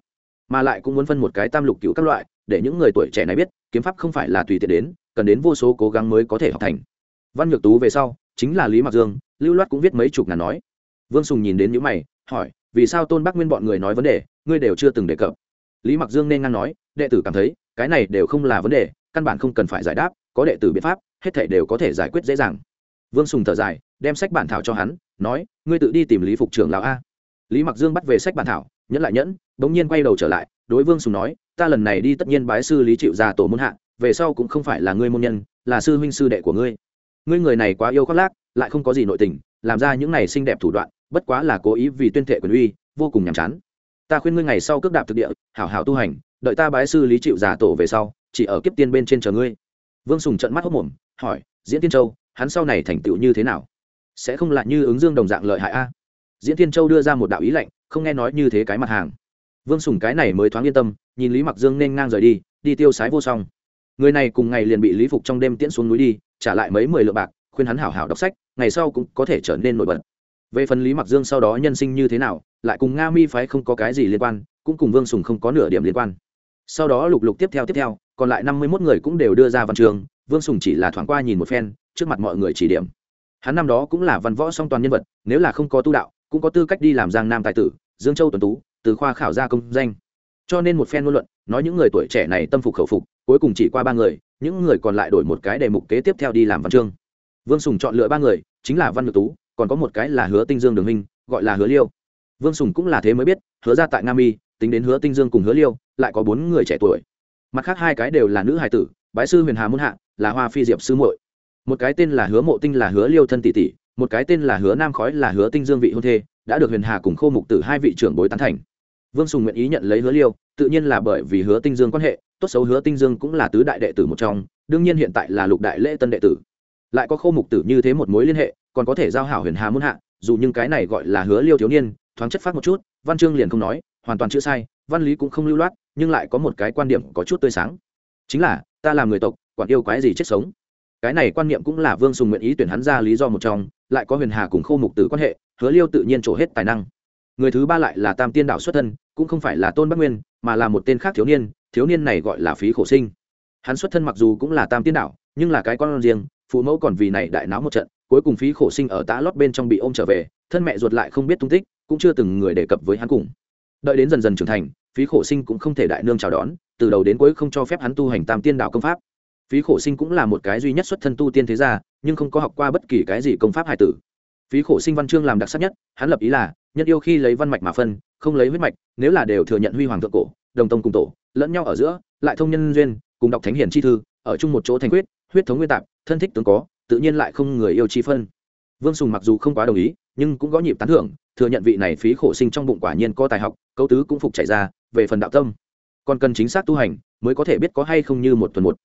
Mà lại cũng muốn phân một cái tam lục cựu các loại, để những người tuổi trẻ này biết, kiếm pháp không phải là tùy tiện đến, cần đến vô số cố gắng mới có thể học thành. Văn nhược tú về sau, chính là lý mặc dương, lưu loát cũng viết mấy chục ngàn nói. Vương sùng nhìn đến những mày, hỏi, vì sao tôn bắc nguyên bọn người nói vấn đề ngươi đều chưa từng đề cập. Lý mặc dương nên ngang nói, đệ tử cảm thấy, cái này đều không là vấn đề, căn bản không cần phải giải đáp, có đệ tử biện pháp, hết thể đều có thể giải quyết dễ dàng. Vương sùng thở dài, đem sách bản thảo cho hắn, nói, ngươi tự đi tìm lý phục trưởng lão a. Lý mặc dương bắt về sách bản thảo, nhẫn lại nhẫn, bỗng nhiên quay đầu trở lại, đối vương sùng nói, ta lần này đi tất nhiên bái sư lý chịu ra tổ môn hạ, về sau cũng không phải là ngươi môn nhân, là sư huynh sư đệ của ngươi. Ngươi người này quá yêu khoác lác, lại không có gì nội tình, làm ra những này xinh đẹp thủ đoạn, bất quá là cố ý vì tuyên thệ quyền uy, vô cùng nhàm chán ta khuyên ngươi ngày sau cước đạp thực địa, hảo hảo tu hành, đợi ta bái sư lý chịu giả tổ về sau, chỉ ở kiếp tiên bên trên chờ ngươi. Vương sùng trận mắt hốc mồm, hỏi, diễn tiên châu, hắn sau này thành tựu như thế nào? Sẽ không lại như ứng dương đồng dạng lợi hại a? Diễn tiên châu đưa ra một đạo ý lệnh không nghe nói như thế cái mặt hàng. Vương sùng cái này mới thoáng yên tâm, nhìn lý mặc dương nên ngang rời đi đi tiêu sái vô song. Người này cùng ngày liền bị lý phục trong đêm tiễn xuống núi đi, trả lại mấy mười lượng bạc, khuyên hắn hảo hảo đọc sách, ngày sau cũng có thể trở nên nổi bật về phần lý mặc dương sau đó nhân sinh như thế nào, lại cùng nga mi phái không có cái gì liên quan, cũng cùng vương sùng không có nửa điểm liên quan. Sau đó lục lục tiếp theo tiếp theo, còn lại năm mươi mốt người cũng đều đưa ra văn trường, vương sùng chỉ là thoáng qua nhìn một phen, trước mặt mọi người chỉ điểm. Hắn năm đó cũng là văn võ song toàn nhân vật, nếu là không có tu đạo, cũng có tư cách đi làm giang nam tài tử, dương châu tuần tú, từ khoa khảo gia công danh. Cho nên một phen ngôn luận, nói những người tuổi trẻ này tâm phục khẩu phục, cuối cùng chỉ qua ba người, những người còn lại đổi một cái đề mục kế tiếp theo đi làm văn chương. Vương sùng chọn lựa ba người, chính là văn ngược tú còn có một cái là hứa tinh dương đường hình gọi là hứa liêu. Vương sùng cũng là thế mới biết, hứa ra tại nam y, tính đến hứa tinh dương cùng hứa liêu, lại có bốn người trẻ tuổi. Mặt khác hai cái đều là nữ hài tử, bái sư huyền hà muôn hạ, là hoa phi diệp sư muội. Một cái tên là hứa mộ tinh là hứa liêu thân tỷ tỷ, một cái tên là hứa nam khói là hứa tinh dương vị hôn thê, đã được huyền hà cùng khô mục tử hai vị trưởng bối tán thành. Vương sùng nguyện ý nhận lấy hứa liêu, tự nhiên là bởi vì hứa tinh dương quan hệ, tốt xấu hứa tinh dương cũng là tứ đại đệ tử một trong, đương nhiên hiện tại là lục đại lễ tân đệ tử lại có khô mục tử như thế một mối liên hệ, còn có thể giao hảo huyền hà muôn hạ, dù nhưng cái này gọi là hứa liêu thiếu niên, thoáng chất phát một chút, văn chương liền không nói, hoàn toàn chữ sai, văn lý cũng không lưu loát, nhưng lại có một cái quan điểm có chút tươi sáng. Chính là, ta làm người tộc, quản yêu quái gì chết sống? Cái này quan niệm cũng là vương sùng nguyện ý tuyển hắn ra lý do một trong, lại có huyền hà cùng khô mục tử quan hệ, hứa liêu tự nhiên trổ hết tài năng. Người thứ ba lại là tam tiên đạo xuất thân, cũng không phải là tôn bắc nguyên, mà là một tên khác thiếu niên thiếu niên này gọi là phí khổ sinh. Hắn xuất thân mặc dù cũng là tam tiên đạo, nhưng là cái con riêng phụ mẫu còn vì này đại náo một trận, cuối cùng phí khổ sinh ở tã lót bên trong bị ôm trở về, thân mẹ ruột lại không biết tung tích, cũng chưa từng người đề cập với hắn cùng. Đợi đến dần dần trưởng thành, phí khổ sinh cũng không thể đại nương chào đón, từ đầu đến cuối không cho phép hắn tu hành tam tiên đạo công pháp. Phí khổ sinh cũng là một cái duy nhất xuất thân tu tiên thế gia, nhưng không có học qua bất kỳ cái gì công pháp hài tử. Phí khổ sinh văn chương làm đặc sắc nhất, hắn lập ý là, nhân yêu khi lấy văn mạch mà phân, không lấy huyết mạch, nếu là đều thừa nhận huy hoàng thượng cổ, đồng tông cùng tổ, lẫn nhau ở giữa, lại thông nhân duyên, cùng đọc thánh hiền chi thư, ở chung một chỗ thành quyết huyết thống nguyên tạp, thân thích tướng có, tự nhiên lại không người yêu chi phân. Vương sùng mặc dù không quá đồng ý, nhưng cũng có nhịp tán thưởng, thừa nhận vị này phí khổ sinh trong bụng quả nhiên có tài học câu tứ cũng phục chạy ra, về phần đạo tâm. Còn cần chính xác tu hành, mới có thể biết có hay không như một tuần một.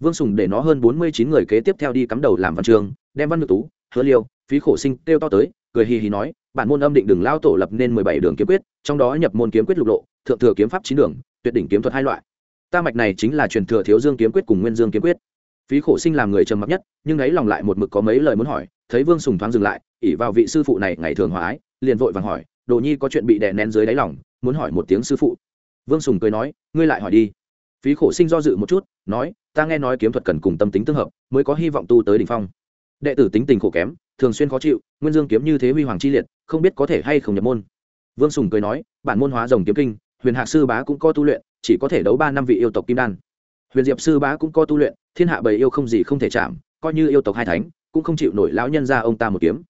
Vương sùng để nó hơn bốn mươi chín người kế tiếp theo đi cắm đầu làm văn trường, đem văn ngự tú, hứa liêu, phí khổ sinh kêu to tới, cười hì hì nói, bản môn âm định đường lao tổ lập nên mười bảy đường kiếm quyết, trong đó nhập môn kiếm quyết lục lộ, thượng thừa kiếm pháp chín đường, tuyệt đỉnh kiếm thuật hai loại. Ta mạch này chính là truyền thừa thiếu dương kiếm quyết cùng nguyên dương kiếm quyết phí khổ sinh làm người trầm mặc nhất, nhưng ấy lòng lại một mực có mấy lời muốn hỏi, thấy vương sùng thoáng dừng lại, ỉ vào vị sư phụ này ngày thường hòa ái, liền vội vàng hỏi, đồ nhi có chuyện bị đè nén dưới đáy lòng, muốn hỏi một tiếng sư phụ. Vương sùng cười nói, ngươi lại hỏi đi. Phí khổ sinh do dự một chút, nói, ta nghe nói kiếm thuật cần cùng tâm tính tương hợp, mới có hy vọng tu tới đ ỉ n h phong. Đệ tử tính tình khổ kém, thường xuyên khó chịu, nguyên dương kiếm như thế huy hoàng chi liệt, không biết có thể hay không nhập môn. Vương sùng cười nói, bản môn hóa rồng kiếm kinh, huyền hạc sư bá cũng có tu luyện, chỉ có thể đấu ba năm vị yêu tộc kim đan. Huyền diệp sư bá cũng có tu luyện thiên hạ bầy yêu không gì không thể chạm, coi như yêu tộc hai thánh, cũng không chịu nổi lão nhân ra ông ta một kiếm.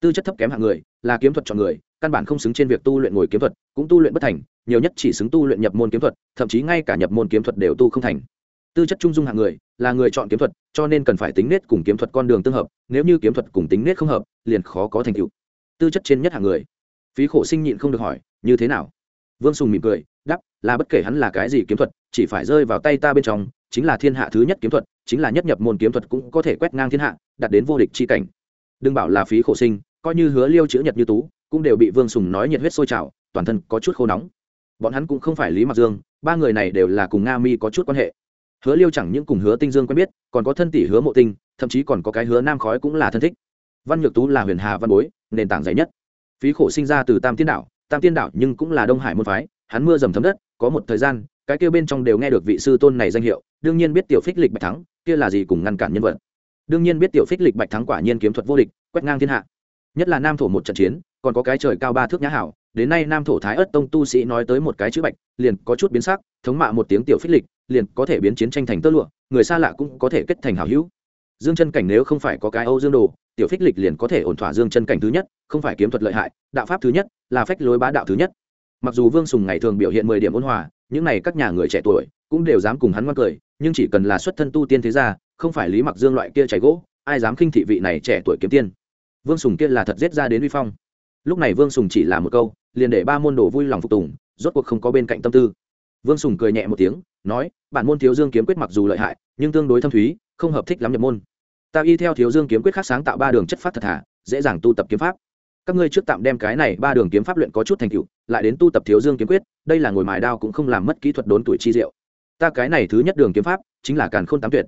Tư chất thấp kém hạng người, là kiếm thuật chọn người, căn bản không xứng trên việc tu luyện ngồi kiếm thuật, cũng tu luyện bất thành, nhiều nhất chỉ xứng tu luyện nhập môn kiếm thuật, thậm chí ngay cả nhập môn kiếm thuật đều tu không thành. Tư chất trung dung hạng người, là người chọn kiếm thuật, cho nên cần phải tính nết cùng kiếm thuật con đường tương hợp, nếu như kiếm thuật cùng tính nết không hợp, liền khó có thành tựu. Tư chất trên nhất hạng người. Phí khổ sinh nhịn không được hỏi, như thế nào? Vương sùng mỉm cười đắp là bất kể hắn là cái gì kiếm thuật, chỉ phải rơi vào tay ta bên trong chính là thiên hạ thứ nhất kiếm thuật, chính là nhất nhập môn kiếm thuật cũng có thể quét ngang thiên hạ, đạt đến vô địch chi cảnh. Đừng bảo là phí khổ sinh, coi như hứa liêu chữ nhật như tú, cũng đều bị vương sùng nói nhiệt huyết sôi trào, toàn thân có chút khô nóng. Bọn hắn cũng không phải lý mặc dương, ba người này đều là cùng nga mi có chút quan hệ. Hứa liêu chẳng những cùng hứa tinh dương quen biết, còn có thân tỷ hứa mộ tinh, thậm chí còn có cái hứa nam khói cũng là thân thích. Văn nhược tú là huyền hà văn bối, nền tảng dày nhất. Phí khổ sinh ra từ tam tiên đạo tam tiên đạo nhưng cũng là đông hải môn phái, hắn mưa dầm thấm đất, có một thời gian cái kia bên trong đều nghe được vị sư tôn này danh hiệu, đương nhiên biết tiểu phích lịch bạch thắng, kia là gì cùng ngăn cản nhân vật. Đương nhiên biết tiểu phích lịch bạch thắng quả nhiên kiếm thuật vô địch, quét ngang thiên hạ. Nhất là nam thổ một trận chiến, còn có cái trời cao ba thước nhã hảo, đến nay nam thổ thái ất tông tu sĩ nói tới một cái chữ bạch, liền có chút biến sắc, thống mạ một tiếng tiểu phích lịch, liền có thể biến chiến tranh thành tơ lụa, người xa lạ cũng có thể kết thành hảo hữu. Dương chân cảnh nếu không phải có cái âu dương đồ, tiểu phích lịch liền có thể ổn thỏa dương chân cảnh thứ nhất, không phải kiếm thuật lợi hại, đạo pháp thứ nhất, là phách lối bá đạo thứ nhất. Mặc dù vương sùng ngày thường biểu hiện mười điểm ôn hòa những n à y các nhà người trẻ tuổi cũng đều dám cùng hắn ngoan cười, nhưng chỉ cần là xuất thân tu tiên thế gia, không phải lý mặc dương loại kia chảy gỗ, ai dám khinh thị vị này trẻ tuổi kiếm tiên. Vương sùng kia là thật giết ra đến uy phong. Lúc này vương sùng chỉ là một câu, liền để ba môn đồ vui lòng phục tùng, rốt cuộc không có bên cạnh tâm tư. Vương sùng cười nhẹ một tiếng, nói, bản môn thiếu dương kiếm quyết mặc dù lợi hại, nhưng tương đối thâm thúy, không hợp thích lắm nhập môn. Ta y theo thiếu dương kiếm quyết khác sáng tạo ba đường chất phát thật thà, dễ dàng tu tập kiếm pháp. Các ngươi trước tạm đem cái này ba đường kiếm pháp luyện có chút thành tựu lại đến tu tập thiếu dương kiếm quyết, đây là ngồi mài đao cũng không làm mất kỹ thuật đốn tuổi chi diệu. Ta cái này thứ nhất đường kiếm pháp, chính là càn khôn tám tuyệt.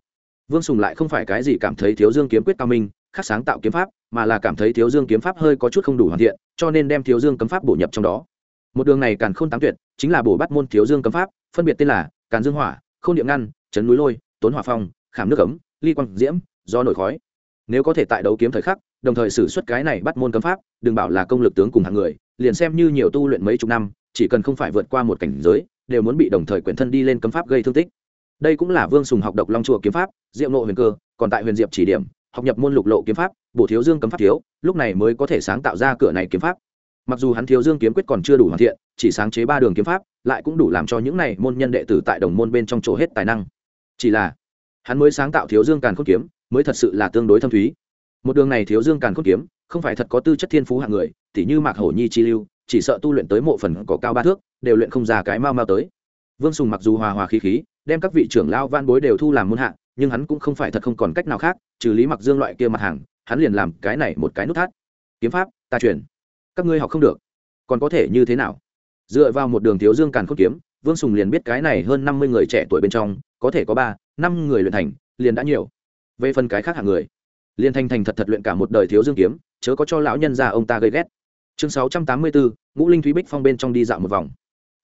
Vương sùng lại không phải cái gì cảm thấy thiếu dương kiếm quyết cao minh, khác sáng tạo kiếm pháp, mà là cảm thấy thiếu dương kiếm pháp hơi có chút không đủ hoàn thiện, cho nên đem thiếu dương cấm pháp bổ nhập trong đó. Một đường này càn khôn tám tuyệt, chính là bổ bắt môn thiếu dương cấm pháp, phân biệt tên là càn dương hỏa k h ô n điện ngăn, chấn núi lôi, tốn hỏa phong, khảm nước cấm, ly quang diễm, do nổi khói. Nếu có thể tại đấu kiếm thời khắc, đồng thời xử suất cái này bắt môn cấm pháp, đừng bảo là công lực tướng cùng hàng người liền xem như nhiều tu luyện mấy chục năm, chỉ cần không phải vượt qua một cảnh giới, đều muốn bị đồng thời quyển thân đi lên cấm pháp gây thương tích. Đây cũng là vương sùng học độc long chùa kiếm pháp, diệu nộ huyền cơ, còn tại huyền diệp chỉ điểm, học nhập môn lục lộ kiếm pháp, bổ thiếu dương cấm pháp thiếu, lúc này mới có thể sáng tạo ra cửa này kiếm pháp. Mặc dù hắn thiếu dương kiếm quyết còn chưa đủ hoàn thiện, chỉ sáng chế ba đường kiếm pháp, lại cũng đủ làm cho những này môn nhân đệ tử tại đồng môn bên trong chỗ hết tài năng. Chỉ là, hắn mới sáng tạo thiếu dương càn khôn kiếm, mới thật sự là tương đối thâm thúy. Một đường này thiếu dương càn khôn kiếm không phải thật có tư chất thiên phú hạng người tỉ như mạc hổ nhi chi lưu chỉ sợ tu luyện tới mộ phần có cao ba thước đều luyện không ra cái mau mau tới. Vương sùng mặc dù hòa hòa khí khí đem các vị trưởng lao van bối đều thu làm muôn hạng, nhưng hắn cũng không phải thật không còn cách nào khác trừ lý mặc dương loại kia mặt hàng hắn liền làm cái này một cái nút thắt. Kiếm pháp ta truyền các ngươi học không được. Còn có thể như thế nào? Dựa vào một đường thiếu dương càn khôn kiếm vương sùng liền biết cái này hơn năm mươi người trẻ tuổi bên trong có thể có ba năm người luyện thành liền đã nhiều. Về phần cái khác hạng người liền thành thành thật thật luyện cả một đời thiếu dương kiếm chớ có cho lão nhân già ông ta gây ghét. Chương sáu trăm tám mươi bốn, ngũ linh thúy bích phong bên trong đi dạo một vòng.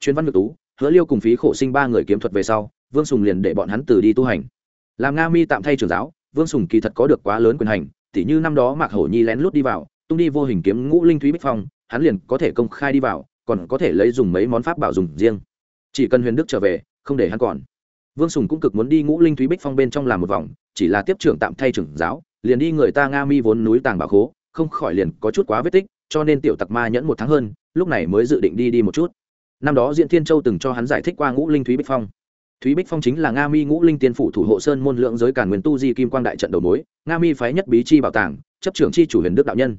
Chuyên văn ngược tú, hứa liêu cùng phí khổ sinh ba người kiếm thuật về sau, vương sùng liền để bọn hắn từ đi tu hành. Làm nga mi tạm thay trưởng giáo, vương sùng kỳ thật có được quá lớn quyền hành, tỉ như năm đó mạc hổ nhi lén lút đi vào, tung đi vô hình kiếm ngũ linh thúy bích phong, hắn liền có thể công khai đi vào, còn có thể lấy dùng mấy món pháp bảo dùng riêng. Chỉ cần huyền đức trở về, không để hắn còn. Vương sùng cũng cực muốn đi ngũ linh thúy bích phong bên trong làm một vòng, chỉ là tiếp trưởng tạm thay trưởng giáo, liền đi người ta nga mi vốn núi tàng bảo khố không khỏi liền có chút quá vết tích, cho nên tiểu tặc ma nhẫn một tháng hơn, lúc này mới dự định đi đi một chút. Năm đó diễn thiên châu từng cho hắn giải thích qua ngũ linh thúy bích phong. Thúy bích phong chính là nga mi ngũ linh tiên phủ thủ hộ sơn môn lượng giới cản nguyên tu di kim quang đại trận đầu mối, nga mi phái nhất bí chi bảo tàng, chấp trưởng chi chủ huyền đức đạo nhân.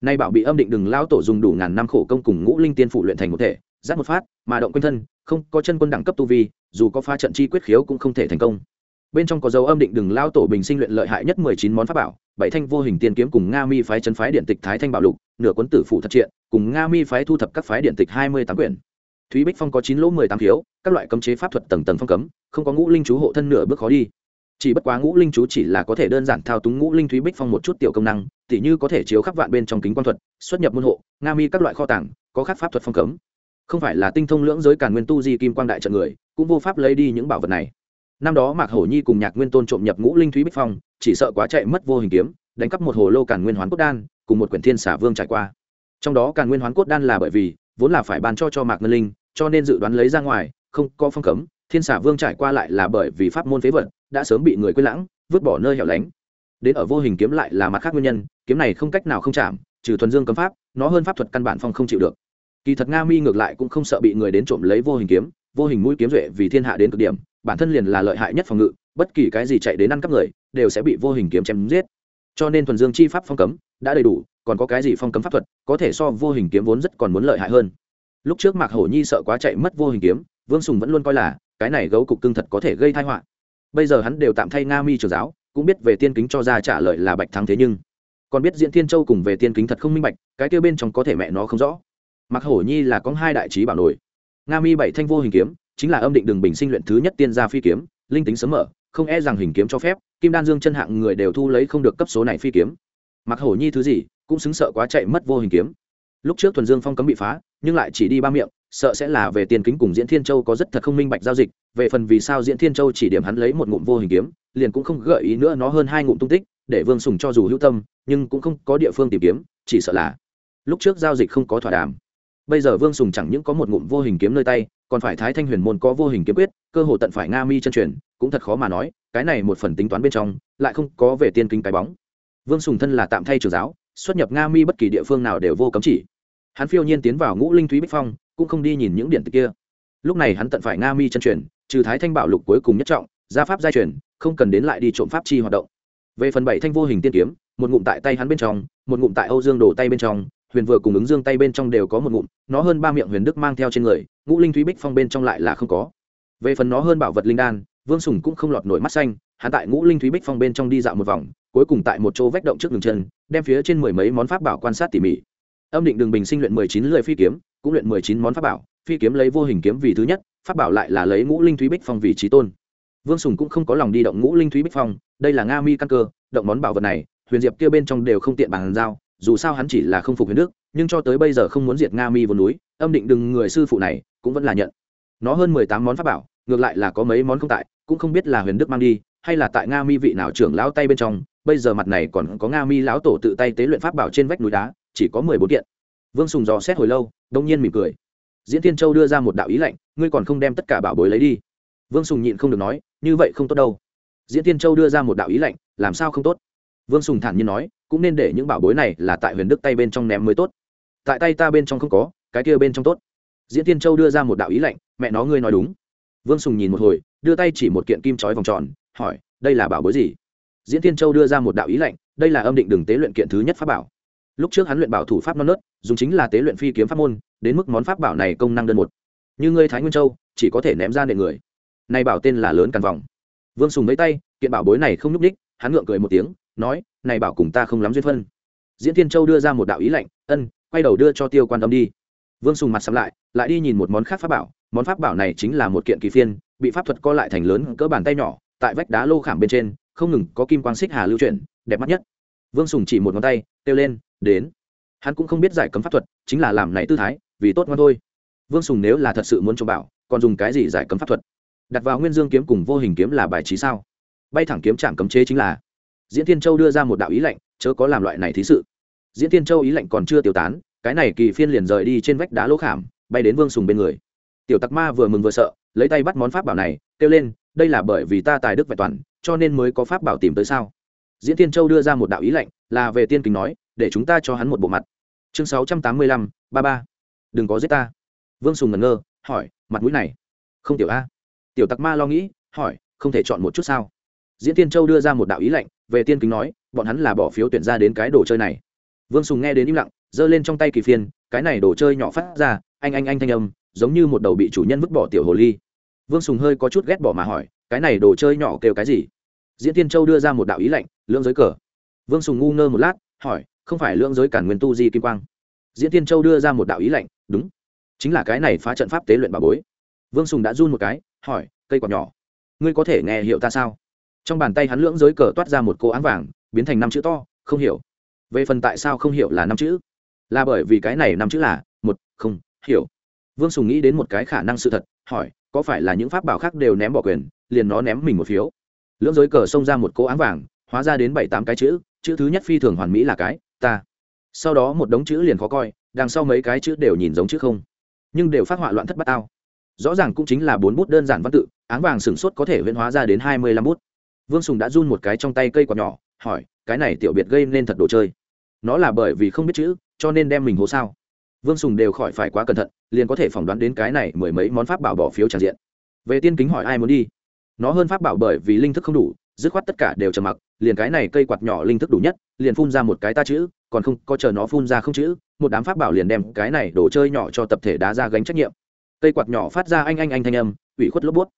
Nay bảo bị âm định đừng lao tổ dùng đủ ngàn năm khổ công cùng ngũ linh tiên phủ luyện thành một thể, giáp một phát, mà động quanh thân, không có chân quân đẳng cấp tu vi, dù có pha trận chi quyết khiếu cũng không thể thành công bên trong có dấu âm định đừng lao tổ bình sinh luyện lợi hại nhất mười chín món pháp bảo, bảy thanh vô hình tiên kiếm cùng nga mi phái chân phái điện tịch thái thanh bảo lục, nửa cuốn tử phủ thật triện, cùng nga mi phái thu thập các phái điện tịch hai mươi tám quyển. Thúy bích phong có chín lỗ mười tám thiếu các loại cấm chế pháp thuật tầng tầng phong cấm, không có ngũ linh chú hộ thân nửa bước khó đi. Chỉ bất quá ngũ linh chú chỉ là có thể đơn giản thao túng ngũ linh thúy bích phong một chút tiểu công năng, tỉ như có thể chiếu khắp vạn bên trong kính quan thuật, xuất nhập môn hộ, nga mi các loại kho tàng, có khắc pháp thuật phong cấm. Không phải là tinh thông lưỡng giới càn nguyên tu di kim quang đại trận người, cũng vô pháp lấy đi những bảo vật này năm đó mạc hổ nhi cùng nhạc nguyên tôn trộm nhập ngũ linh thúy bích phong, chỉ sợ quá chạy mất vô hình kiếm, đánh cắp một hồ lô càn nguyên hoán cốt đan, cùng một quyển thiên xả vương trải qua. Trong đó càn nguyên hoán cốt đan là bởi vì, vốn là phải bàn cho cho mạc ngân linh, cho nên dự đoán lấy ra ngoài, không có phong cấm, thiên xả vương trải qua lại là bởi vì pháp môn phế vật, đã sớm bị người quên lãng, vứt bỏ nơi hẻo lánh. Đến ở vô hình kiếm lại là mặt khác nguyên nhân, kiếm này không cách nào không chạm, trừ thuần dương cấm pháp, nó hơn pháp thuật căn bản phong không chịu được. Kỳ thật nga mi ngược lại cũng không sợ bị người đến trộm lấy vô hình kiếm, vô hình mũi kiếm duệ vì thiên hạ đến cực điểm bản thân liền là lợi hại nhất phòng ngự, bất kỳ cái gì chạy đến ăn cắp người, đều sẽ bị vô hình kiếm chém giết. Cho nên thuần dương chi pháp phong cấm đã đầy đủ, còn có cái gì phong cấm pháp thuật, có thể so vô hình kiếm vốn rất còn muốn lợi hại hơn. Lúc trước mạc hổ nhi sợ quá chạy mất vô hình kiếm, vương sùng vẫn luôn coi là, cái này gấu cục cưng thật có thể gây thai họa. Bây giờ hắn đều tạm thay nga mi trường giáo, cũng biết về tiên kính cho ra trả lời là bạch thắng thế nhưng, còn biết diễn thiên châu cùng về tiên kính thật không minh bạch, cái kêu bên trong có thể mẹ nó không rõ. Mặc hổ nhi là có hai đại trí bảo nổi. Nga mi bảy thanh vô hình kiếm chính là âm định đường bình sinh luyện thứ nhất tiên gia phi kiếm, linh tính sớm mở, không e rằng hình kiếm cho phép, kim đan dương chân hạng người đều thu lấy không được cấp số này phi kiếm. Mặc hổ nhi thứ gì, cũng xứng sợ quá chạy mất vô hình kiếm. Lúc trước thuần dương phong cấm bị phá, nhưng lại chỉ đi ba miệng, sợ sẽ là về tiền kính cùng diễn thiên châu có rất thật không minh bạch giao dịch, về phần vì sao diễn thiên châu chỉ điểm hắn lấy một ngụm vô hình kiếm, liền cũng không gợi ý nữa nó hơn hai ngụm tung tích, để vương sùng cho dù hữu tâm, nhưng cũng không có địa phương tìm kiếm, chỉ sợ là lúc trước giao dịch không có thỏa đàm. Bây giờ vương sùng chẳng những có một ngụm vô hình kiếm nơi tay còn phải thái thanh huyền môn có vô hình kiếm quyết, cơ hồ tận phải nga mi chân truyền, cũng thật khó mà nói, cái này một phần tính toán bên trong, lại không có về tiên kính cái bóng. Vương sùng thân là tạm thay trường giáo, xuất nhập nga mi bất kỳ địa phương nào đều vô cấm chỉ. Hắn phiêu nhiên tiến vào ngũ linh thúy bích phong, cũng không đi nhìn những điện tử kia. Lúc này hắn tận phải nga mi chân truyền, trừ thái thanh bảo lục cuối cùng nhất trọng, gia pháp gia truyền, không cần đến lại đi trộm pháp chi hoạt động. Về phần bảy thanh vô hình tiên kiếm, một ngụm tại tay hắn bên trong, một ngụm tại âu dương đổ tay bên trong huyền vừa cùng ứng dương tay bên trong đều có một ngụm, nó hơn ba miệng huyền đức mang theo trên người, ngũ linh thúy bích phong bên trong lại là không có. Về phần nó hơn bảo vật linh đan, vương sùng cũng không lọt nổi mắt xanh, hắn tại ngũ linh thúy bích phong bên trong đi dạo một vòng, cuối cùng tại một chỗ vách động trước đường chân, đem phía trên mười mấy món pháp bảo quan sát tỉ mỉ. Âm định đường bình sinh luyện mười chín lời phi kiếm, cũng luyện mười chín món pháp bảo, phi kiếm lấy vô hình kiếm vì thứ nhất, pháp bảo lại là lấy ngũ linh thúy bích phong vì trí tôn. Vương sùng cũng không có lòng đi động ngũ linh thúy bích phong, đây là nga mi căn cơ, động món bảo vật này, huyền diệp kia bên trong đều không tiện bàn giao dù sao hắn chỉ là không phục huyền đức, nhưng cho tới bây giờ không muốn diệt nga mi vốn núi, âm định đừng người sư phụ này cũng vẫn là nhận. Nó hơn mười tám món pháp bảo, ngược lại là có mấy món không tại, cũng không biết là huyền đức mang đi, hay là tại nga mi vị nào trưởng lão tay bên trong, bây giờ mặt này còn có nga mi lão tổ tự tay tế luyện pháp bảo trên vách núi đá, chỉ có mười bốn kiện. Vương sùng dò xét hồi lâu, đông nhiên mỉm cười. Diễn tiên châu đưa ra một đạo ý lệnh, ngươi còn không đem tất cả bảo bối lấy đi. Vương sùng nhịn không được nói, như vậy không tốt đâu. Diễn tiên châu đưa ra một đạo ý lệnh, làm sao không tốt? Vương sùng thản nhiên nói cũng nên để những bảo bối này là tại huyền đức tay bên trong ném mới tốt. Tại tay ta bên trong không có, cái kia bên trong tốt. Diễn tiên châu đưa ra một đạo ý lệnh mẹ nó ngươi nói đúng. Vương sùng nhìn một hồi, đưa tay chỉ một kiện kim trói vòng tròn, hỏi, đây là bảo bối gì? Diễn tiên châu đưa ra một đạo ý lệnh đây là âm định đường tế luyện kiện thứ nhất pháp bảo. Lúc trước hắn luyện bảo thủ pháp non nớt, dùng chính là tế luyện phi kiếm pháp môn, đến mức món pháp bảo này công năng đơn một. Như ngươi thái nguyên châu, chỉ có thể ném ra nệ người. Này bảo tên là lớn càn vòng. Vương sùng lấy tay, kiện bảo bối này không nhúc ních hắn ngượng cười một tiếng nói, này bảo cùng ta không lắm duyên phân. Diễn tiên châu đưa ra một đạo ý lệnh ân, quay đầu đưa cho tiêu quan tâm đi. Vương sùng mặt sắm lại lại đi nhìn một món khác pháp bảo. Món pháp bảo này chính là một kiện kỳ phiên, bị pháp thuật co lại thành lớn cỡ bàn tay nhỏ, tại vách đá lô khảm bên trên, không ngừng có kim quang xích hà lưu chuyển, đẹp mắt nhất. Vương sùng chỉ một ngón tay, kêu lên, đến. Hắn cũng không biết giải cấm pháp thuật, chính là làm này tư thái, vì tốt ngon thôi. Vương sùng nếu là thật sự muốn cho bảo, còn dùng cái gì giải cấm pháp thuật? Đặt vào nguyên dương kiếm cùng vô hình kiếm là bài trí sao? Bay thẳng kiếm chạm cấm chế chính là diễn tiên châu đưa ra một đạo ý lệnh chớ có làm loại này thí sự. Diễn tiên châu ý lệnh còn chưa tiêu tán, cái này kỳ phiên liền rời đi trên vách đá lỗ khảm, bay đến vương sùng bên người. Tiểu tặc ma vừa mừng vừa sợ, lấy tay bắt món pháp bảo này, kêu lên, đây là bởi vì ta tài đức vẹn toàn, cho nên mới có pháp bảo tìm tới sao? Diễn tiên châu đưa ra một đạo ý lệnh là về tiên kính nói, để chúng ta cho hắn một bộ mặt. Chương sáu trăm tám mươi lăm, ba ba. Đừng có giết ta. Vương sùng ngẩn ngơ, hỏi, mặt mũi này không tiểu a? Tiểu tặc ma lo nghĩ, hỏi, không thể chọn một chút sao? Diễn tiên châu đưa ra một đạo ý lệnh về tiên kính nói, bọn hắn là bỏ phiếu tuyển ra đến cái đồ chơi này. Vương sùng nghe đến im lặng, giơ lên trong tay kỳ phiên, cái này đồ chơi nhỏ phát ra, anh anh anh thanh âm, giống như một đầu bị chủ nhân vứt bỏ tiểu hồ ly. Vương sùng hơi có chút ghét bỏ mà hỏi, cái này đồ chơi nhỏ kêu cái gì? Diễn tiên châu đưa ra một đạo ý lệnh lưỡng giới cờ. Vương sùng ngu ngơ một lát, hỏi, không phải lưỡng giới cản nguyên tu di kim quang? Diễn tiên châu đưa ra một đạo ý lệnh đúng, chính là cái này phá trận pháp tế luyện bà bối. Vương sùng đã run một cái, hỏi, cây quả nhỏ, ngươi có thể nghe hiệu ta sao? Trong bàn tay hắn lưỡng giới cờ toát ra một cô áng vàng, biến thành năm chữ to, không hiểu. Về phần tại sao không hiểu là năm chữ? Là bởi vì cái này năm chữ là một, không hiểu. Vương sùng nghĩ đến một cái khả năng sự thật, hỏi, có phải là những pháp bảo khác đều ném bỏ quyền, liền nó ném mình một phiếu? Lưỡng giới cờ xông ra một cỗ áng vàng, hóa ra đến bảy tám cái chữ chữ thứ nhất phi thường hoàn mỹ là cái, ta. Sau đó một đống chữ liền khó coi, đằng sau mấy cái chữ đều nhìn giống chữ không. Nhưng đều phát họa loạn thất bát tao. Rõ ràng cũng chính là bốn bút đơn giản văn tự, áng vàng sửng sốt có thể huyễn hóa ra đến hai mươi lăm bút vương sùng đã run một cái trong tay cây quạt nhỏ, hỏi, cái này tiểu biệt gây nên thật đồ chơi? Nó là bởi vì không biết chữ, cho nên đem mình hố sao? Vương sùng đều khỏi phải quá cẩn thận, liền có thể phỏng đoán đến cái này mười mấy món pháp bảo bỏ phiếu tràn diện. Về tiên kính hỏi ai muốn đi? Nó hơn pháp bảo bởi vì linh thức không đủ, dứt khoát tất cả đều trầm mặc, liền cái này cây quạt nhỏ linh thức đủ nhất, liền phun ra một cái ta chữ, còn không, có chờ nó phun ra không chữ, một đám pháp bảo liền đem cái này đồ chơi nhỏ cho tập thể đá ra gánh trách nhiệm. Cây quạt nhỏ phát ra anh anh anh thanh âm, ủy khuất lốp bút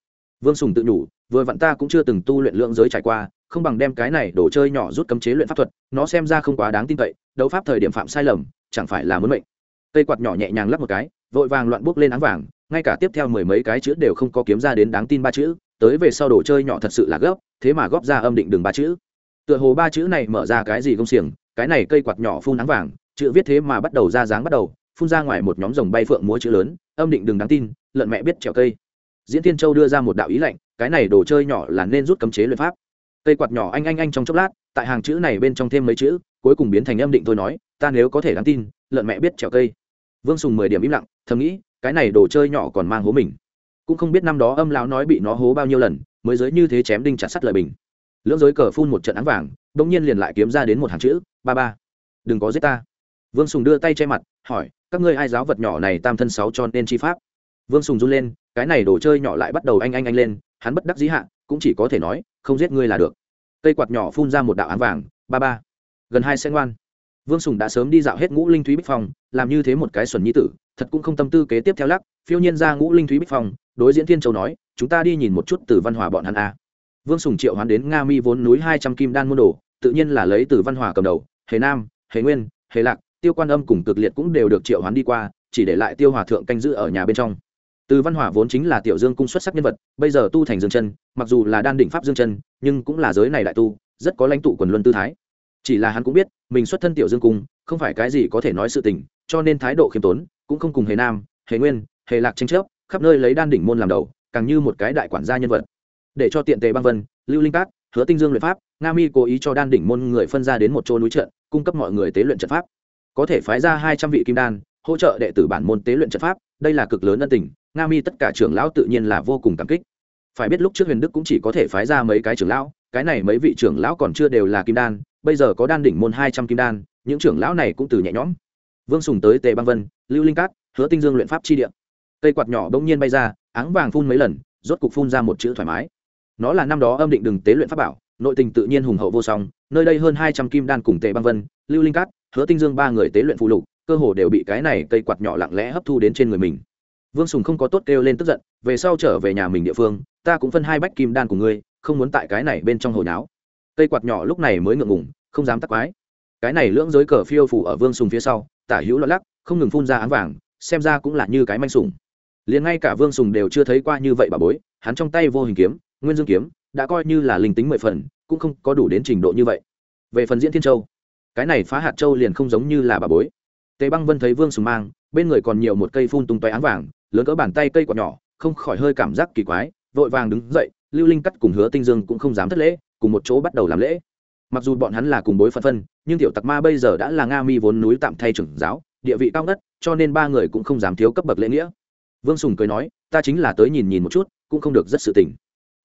vương sùng tự nhủ, vừa vặn ta cũng chưa từng tu luyện lượng giới trải qua, không bằng đem cái này đồ chơi nhỏ rút cấm chế luyện pháp thuật, nó xem ra không quá đáng tin cậy, đấu pháp thời điểm phạm sai lầm, chẳng phải là muốn mệnh. Cây quạt nhỏ nhẹ nhàng lắp một cái, vội vàng loạn buốc lên áng vàng, ngay cả tiếp theo mười mấy cái chữ đều không có kiếm ra đến đáng tin ba chữ, tới về sau đồ chơi nhỏ thật sự là gấp, thế mà góp ra âm định đường ba chữ. Tựa hồ ba chữ này mở ra cái gì công xiềng, cái này cây quạt nhỏ phun áng vàng, chữ viết thế mà bắt đầu ra dáng bắt đầu, phun ra ngoài một nhóm rồng bay phượng múa chữ lớn, âm định đường đáng tin, lợn mẹ biết trèo cây diễn tiên châu đưa ra một đạo ý lệnh cái này đồ chơi nhỏ là nên rút cấm chế luyện pháp. Cây quạt nhỏ anh anh anh trong chốc lát, tại hàng chữ này bên trong thêm mấy chữ, cuối cùng biến thành âm định tôi nói, ta nếu có thể đáng tin, lợn mẹ biết trèo cây. Vương sùng mười điểm im lặng, thầm nghĩ, cái này đồ chơi nhỏ còn mang hố mình. Cũng không biết năm đó âm lão nói bị nó hố bao nhiêu lần, mới giới như thế chém đinh chặt sắt lời bình. Lưỡng giới cờ phun một trận áng vàng bỗng nhiên liền lại kiếm ra đến một hàng chữ, ba ba, đừng có giết ta. Vương sùng đưa tay che mặt, hỏi, các ngươi ai giáo vật nhỏ này tam thân sáu cho nên chi pháp? Vương sùng run lên cái này đồ chơi nhỏ lại bắt đầu anh anh anh lên, hắn bất đắc dĩ hạ, cũng chỉ có thể nói, không giết ngươi là được. Cây quạt nhỏ phun ra một đạo án vàng, ba ba, gần hai xe ngoan vương sùng đã sớm đi dạo hết ngũ linh thúy bích phong, làm như thế một cái xuẩn nhi tử, thật cũng không tâm tư kế tiếp theo lắc, phiêu nhiên ra ngũ linh thúy bích phong, đối diễn thiên châu nói, chúng ta đi nhìn một chút từ văn hòa bọn hắn a. Vương sùng triệu hoán đến nga mi vốn núi hai trăm kim đan môn đồ, tự nhiên là lấy từ văn hòa cầm đầu, hề nam, hề nguyên, hề lạc, tiêu quan âm cùng cực liệt cũng đều được triệu hoán đi qua, chỉ để lại tiêu hòa thượng canh giữ ở nhà bên trong từ văn hỏa vốn chính là tiểu dương cung xuất sắc nhân vật, bây giờ tu thành dương chân, mặc dù là đan đỉnh pháp dương chân, nhưng cũng là giới này đại tu, rất có lãnh tụ quần luân tư thái. Chỉ là hắn cũng biết, mình xuất thân tiểu dương cung, không phải cái gì có thể nói sự tình, cho nên thái độ khiêm tốn, cũng không cùng hề nam, hề nguyên, hề lạc tranh chấp, khắp nơi lấy đan đỉnh môn làm đầu, càng như một cái đại quản gia nhân vật. Để cho tiện tề băng vân, lưu linh cát, hứa tinh dương luyện pháp, nga mi cố ý cho đan đỉnh môn người phân ra đến một chỗ núi trận, cung cấp mọi người tế luyện trận pháp. Có thể phái ra hai trăm vị kim đan, hỗ trợ đệ tử bản môn tế luyện trận pháp, đây là cực lớn ân tình nga mi tất cả trưởng lão tự nhiên là vô cùng cảm kích. Phải biết lúc trước huyền đức cũng chỉ có thể phái ra mấy cái trưởng lão, cái này mấy vị trưởng lão còn chưa đều là kim đan, bây giờ có đan đỉnh môn hai trăm kim đan, những trưởng lão này cũng từ nhẹ nhõm. Vương sùng tới tề băng vân, lưu linh cát, hứa tinh dương luyện pháp chi địa. Cây quạt nhỏ bỗng nhiên bay ra, áng vàng phun mấy lần, rốt cục phun ra một chữ thoải mái. Nó là năm đó âm định đừng tế luyện pháp bảo, nội tình tự nhiên hùng hậu vô song, nơi đây hơn hai trăm kim đan cùng tề băng vân, lưu linh cát, hứa tinh dương ba người tế luyện phụ lục, cơ hồ đều bị cái này cây quạt nhỏ lặng lẽ hấp thu đến trên người mình vương sùng không có tốt kêu lên tức giận, về sau trở về nhà mình địa phương, ta cũng phân hai bách kim đan của ngươi, không muốn tại cái này bên trong hồi náo. Cây quạt nhỏ lúc này mới ngượng ngùng, không dám tắc quái. Cái này lưỡng giới cờ phiêu phủ ở vương sùng phía sau, tả hữu lo lắc, không ngừng phun ra áng vàng, xem ra cũng là như cái manh sùng liền ngay cả vương sùng đều chưa thấy qua như vậy bà bối, hắn trong tay vô hình kiếm, nguyên dương kiếm, đã coi như là linh tính mười phần, cũng không có đủ đến trình độ như vậy. Về phần diễn thiên châu, cái này phá hạt châu liền không giống như là bà bối. Tề băng vân thấy vương sùng mang, bên người còn nhiều một cây phun tung toé áng vàng lớn cỡ bàn tay cây quạt nhỏ, không khỏi hơi cảm giác kỳ quái, vội vàng đứng dậy, lưu linh cắt cùng hứa tinh dương cũng không dám thất lễ, cùng một chỗ bắt đầu làm lễ. Mặc dù bọn hắn là cùng bối phân phân, nhưng tiểu tặc ma bây giờ đã là nga mi vốn núi tạm thay trưởng giáo, địa vị cao ngất, cho nên ba người cũng không dám thiếu cấp bậc lễ nghĩa. Vương sùng cười nói, ta chính là tới nhìn nhìn một chút, cũng không được rất sự tình.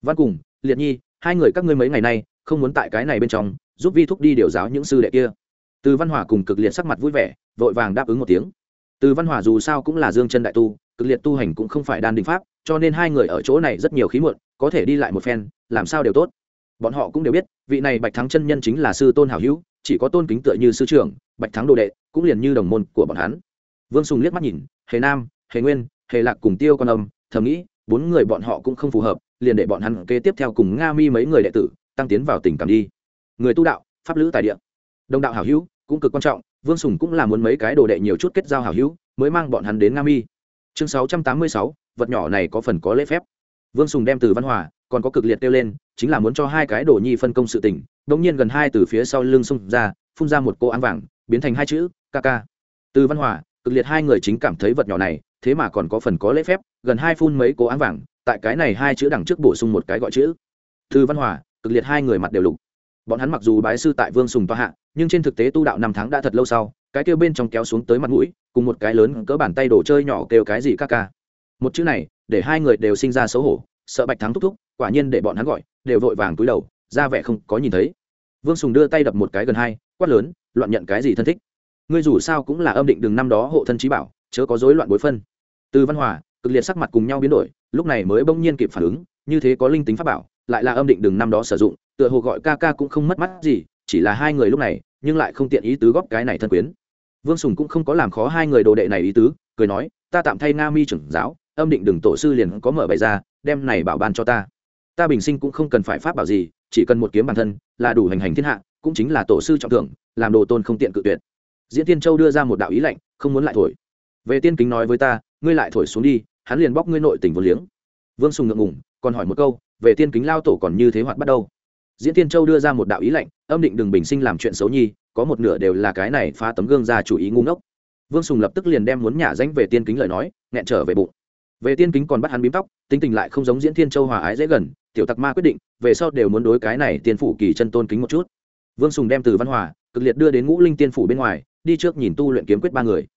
Văn cùng, liệt nhi, hai người các ngươi mấy ngày nay, không muốn tại cái này bên trong, giúp vi thúc đi điều giáo những sư đệ kia. Từ văn hòa cùng cực liệt sắc mặt vui vẻ, vội vàng đáp ứng một tiếng từ văn hòa dù sao cũng là dương chân đại tu, cực liệt tu hành cũng không phải đan đình pháp, cho nên hai người ở chỗ này rất nhiều khí muộn, có thể đi lại một phen, làm sao đều tốt. Bọn họ cũng đều biết, vị này bạch thắng chân nhân chính là sư tôn hảo hữu, chỉ có tôn kính tựa như sư trưởng, bạch thắng đồ đệ, cũng liền như đồng môn của bọn hắn. Vương sùng liếc mắt nhìn, hề nam, hề nguyên, hề lạc cùng tiêu con âm, thầm nghĩ, bốn người bọn họ cũng không phù hợp, liền để bọn hắn kế tiếp theo cùng nga mi mấy người đệ tử, tăng tiến vào tình cảm đi. Người tu đạo, pháp lữ tài địa. Đồng đạo hảo hữu, cũng cực quan trọng vương sùng cũng là muốn mấy cái đồ đệ nhiều chút kết giao hảo hữu, mới mang bọn hắn đến nga mi. Chương sáu trăm tám mươi sáu, vật nhỏ này có phần có lễ phép. Vương sùng đem từ văn hòa, còn có cực liệt kêu lên, chính là muốn cho hai cái đồ nhi phân công sự tỉnh đống nhiên gần hai từ phía sau lưng xung ra, phun ra một cô áng vàng, biến thành hai chữ, ca ca. Từ văn hòa, cực liệt hai người chính cảm thấy vật nhỏ này, thế mà còn có phần có lễ phép, gần hai phun mấy cố áng vàng, tại cái này hai chữ đằng trước bổ sung một cái gọi chữ. Từ văn hòa, cực liệt hai người mặt đều lục. Bọn hắn mặc dù bái sư tại vương sùng toa hạ nhưng trên thực tế tu đạo năm tháng đã thật lâu sau, cái kêu bên trong kéo xuống tới mặt mũi, cùng một cái lớn cỡ bàn tay đồ chơi nhỏ kêu cái gì ca ca. Một chữ này, để hai người đều sinh ra xấu hổ, sợ bạch thắng thúc thúc, quả nhiên để bọn hắn gọi, đều vội vàng túi đầu, ra vẻ không có nhìn thấy. Vương sùng đưa tay đập một cái gần hai, quát lớn, loạn nhận cái gì thân thích? Ngươi dù sao cũng là âm định đường năm đó hộ thân trí bảo, chớ có rối loạn bối phân. Từ văn hòa, cực liệt sắc mặt cùng nhau biến đổi, lúc này mới bỗng nhiên kịp phản ứng, như thế có linh tính pháp bảo, lại là âm định đường năm đó sử dụng, tựa hồ gọi ca ca cũng không mất mắt gì chỉ là hai người lúc này, nhưng lại không tiện ý tứ góp cái này thân quyến. Vương sùng cũng không có làm khó hai người đồ đệ này ý tứ, cười nói, ta tạm thay nga mi trưởng giáo, âm định đừng tổ sư liền có mở bày ra, đem này bảo ban cho ta. Ta bình sinh cũng không cần phải pháp bảo gì, chỉ cần một kiếm bản thân, là đủ hành hành thiên hạ, cũng chính là tổ sư trọng thưởng, làm đồ tôn không tiện cự tuyệt. Diễn tiên châu đưa ra một đạo ý lệnh không muốn lại thổi. Về tiên kính nói với ta, ngươi lại thổi xuống đi, hắn liền bóc ngươi nội tình vô liếng. Vương sùng ngượng ngùng, còn hỏi một câu, về tiên kính lao tổ còn như thế hoạt bắt đầu diễn tiên châu đưa ra một đạo ý lệnh âm định đừng bình sinh làm chuyện xấu nhi, có một nửa đều là cái này phá tấm gương ra chủ ý ngu ngốc. Vương sùng lập tức liền đem muốn nhả danh về tiên kính lời nói, nghẹn trở về bụng. Về tiên kính còn bắt hắn bím tóc, tính tình lại không giống diễn thiên châu hòa ái dễ gần, tiểu tặc ma quyết định, về sau đều muốn đối cái này tiên phủ kỳ chân tôn kính một chút. Vương sùng đem từ văn hòa, cực liệt đưa đến ngũ linh tiên phủ bên ngoài, đi trước nhìn tu luyện kiếm quyết ba người.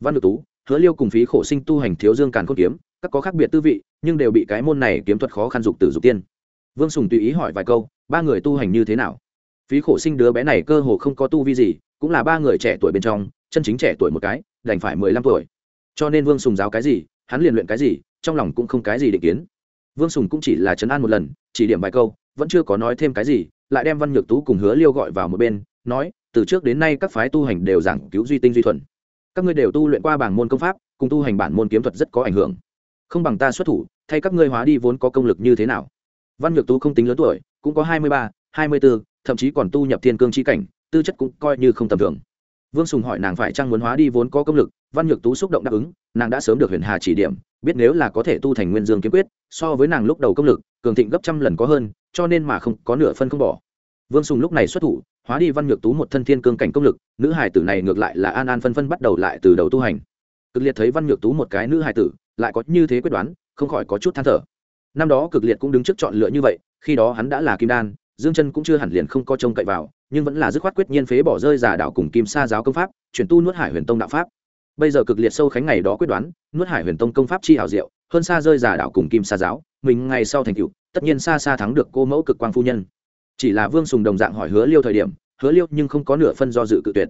Văn được tú, hứa liêu cùng phí khổ sinh tu hành thiếu dương càn khôn kiếm, các có khác biệt tư vị, nhưng đều bị cái môn này kiếm thuật khó khăn dục từ dục tiên vương sùng tùy ý hỏi vài câu, ba người tu hành như thế nào? Phí khổ sinh đứa bé này cơ hồ không có tu vi gì, cũng là ba người trẻ tuổi bên trong, chân chính trẻ tuổi một cái, đành phải mười lăm tuổi. Cho nên vương sùng giáo cái gì, hắn liền luyện cái gì, trong lòng cũng không cái gì định kiến. Vương sùng cũng chỉ là chấn an một lần, chỉ điểm vài câu, vẫn chưa có nói thêm cái gì, lại đem văn nhược tú cùng hứa liêu gọi vào một bên, nói, từ trước đến nay các phái tu hành đều giảng cứu duy tinh duy thuần. Các ngươi đều tu luyện qua bảng môn công pháp, cùng tu hành bản môn kiếm thuật rất có ảnh hưởng. Không bằng ta xuất thủ, thay các ngươi hóa đi vốn có công lực như thế nào văn nhược tú không tính lớn tuổi, cũng có hai mươi ba, hai mươi b ố thậm chí còn tu nhập thiên cương trí cảnh, tư chất cũng coi như không tầm thường. Vương sùng hỏi nàng phải chăng muốn hóa đi vốn có công lực, văn nhược tú xúc động đáp ứng, nàng đã sớm được huyền hà chỉ điểm, biết nếu là có thể tu thành nguyên dương kiếm quyết, so với nàng lúc đầu công lực, cường thịnh gấp trăm lần có hơn, cho nên mà không có nửa phân không bỏ. Vương sùng lúc này xuất thủ, hóa đi văn nhược tú một thân thiên cương cảnh công lực, nữ hải tử này ngược lại là an an phân phân bắt đầu lại từ đầu tu hành. Cực liệt thấy văn nhược tú một cái nữ hải tử, lại có như thế quyết đoán, không khỏi có chút than thở năm đó cực liệt cũng đứng trước chọn lựa như vậy, khi đó hắn đã là kim đan, dương chân cũng chưa hẳn liền không có trông cậy vào, nhưng vẫn là dứt khoát quyết nhiên phế bỏ rơi giả đạo cùng kim sa giáo công pháp, chuyển tu nuốt hải huyền tông đạo pháp. Bây giờ cực liệt sâu khánh ngày đó quyết đoán, nuốt hải huyền tông công pháp chi hảo diệu, hơn xa rơi giả đạo cùng kim sa giáo, mình ngày sau thành cựu tất nhiên xa xa thắng được cô mẫu cực quang phu nhân. Chỉ là vương sùng đồng dạng hỏi hứa liêu thời điểm, hứa liêu nhưng không có nửa phân do dự cự tuyệt.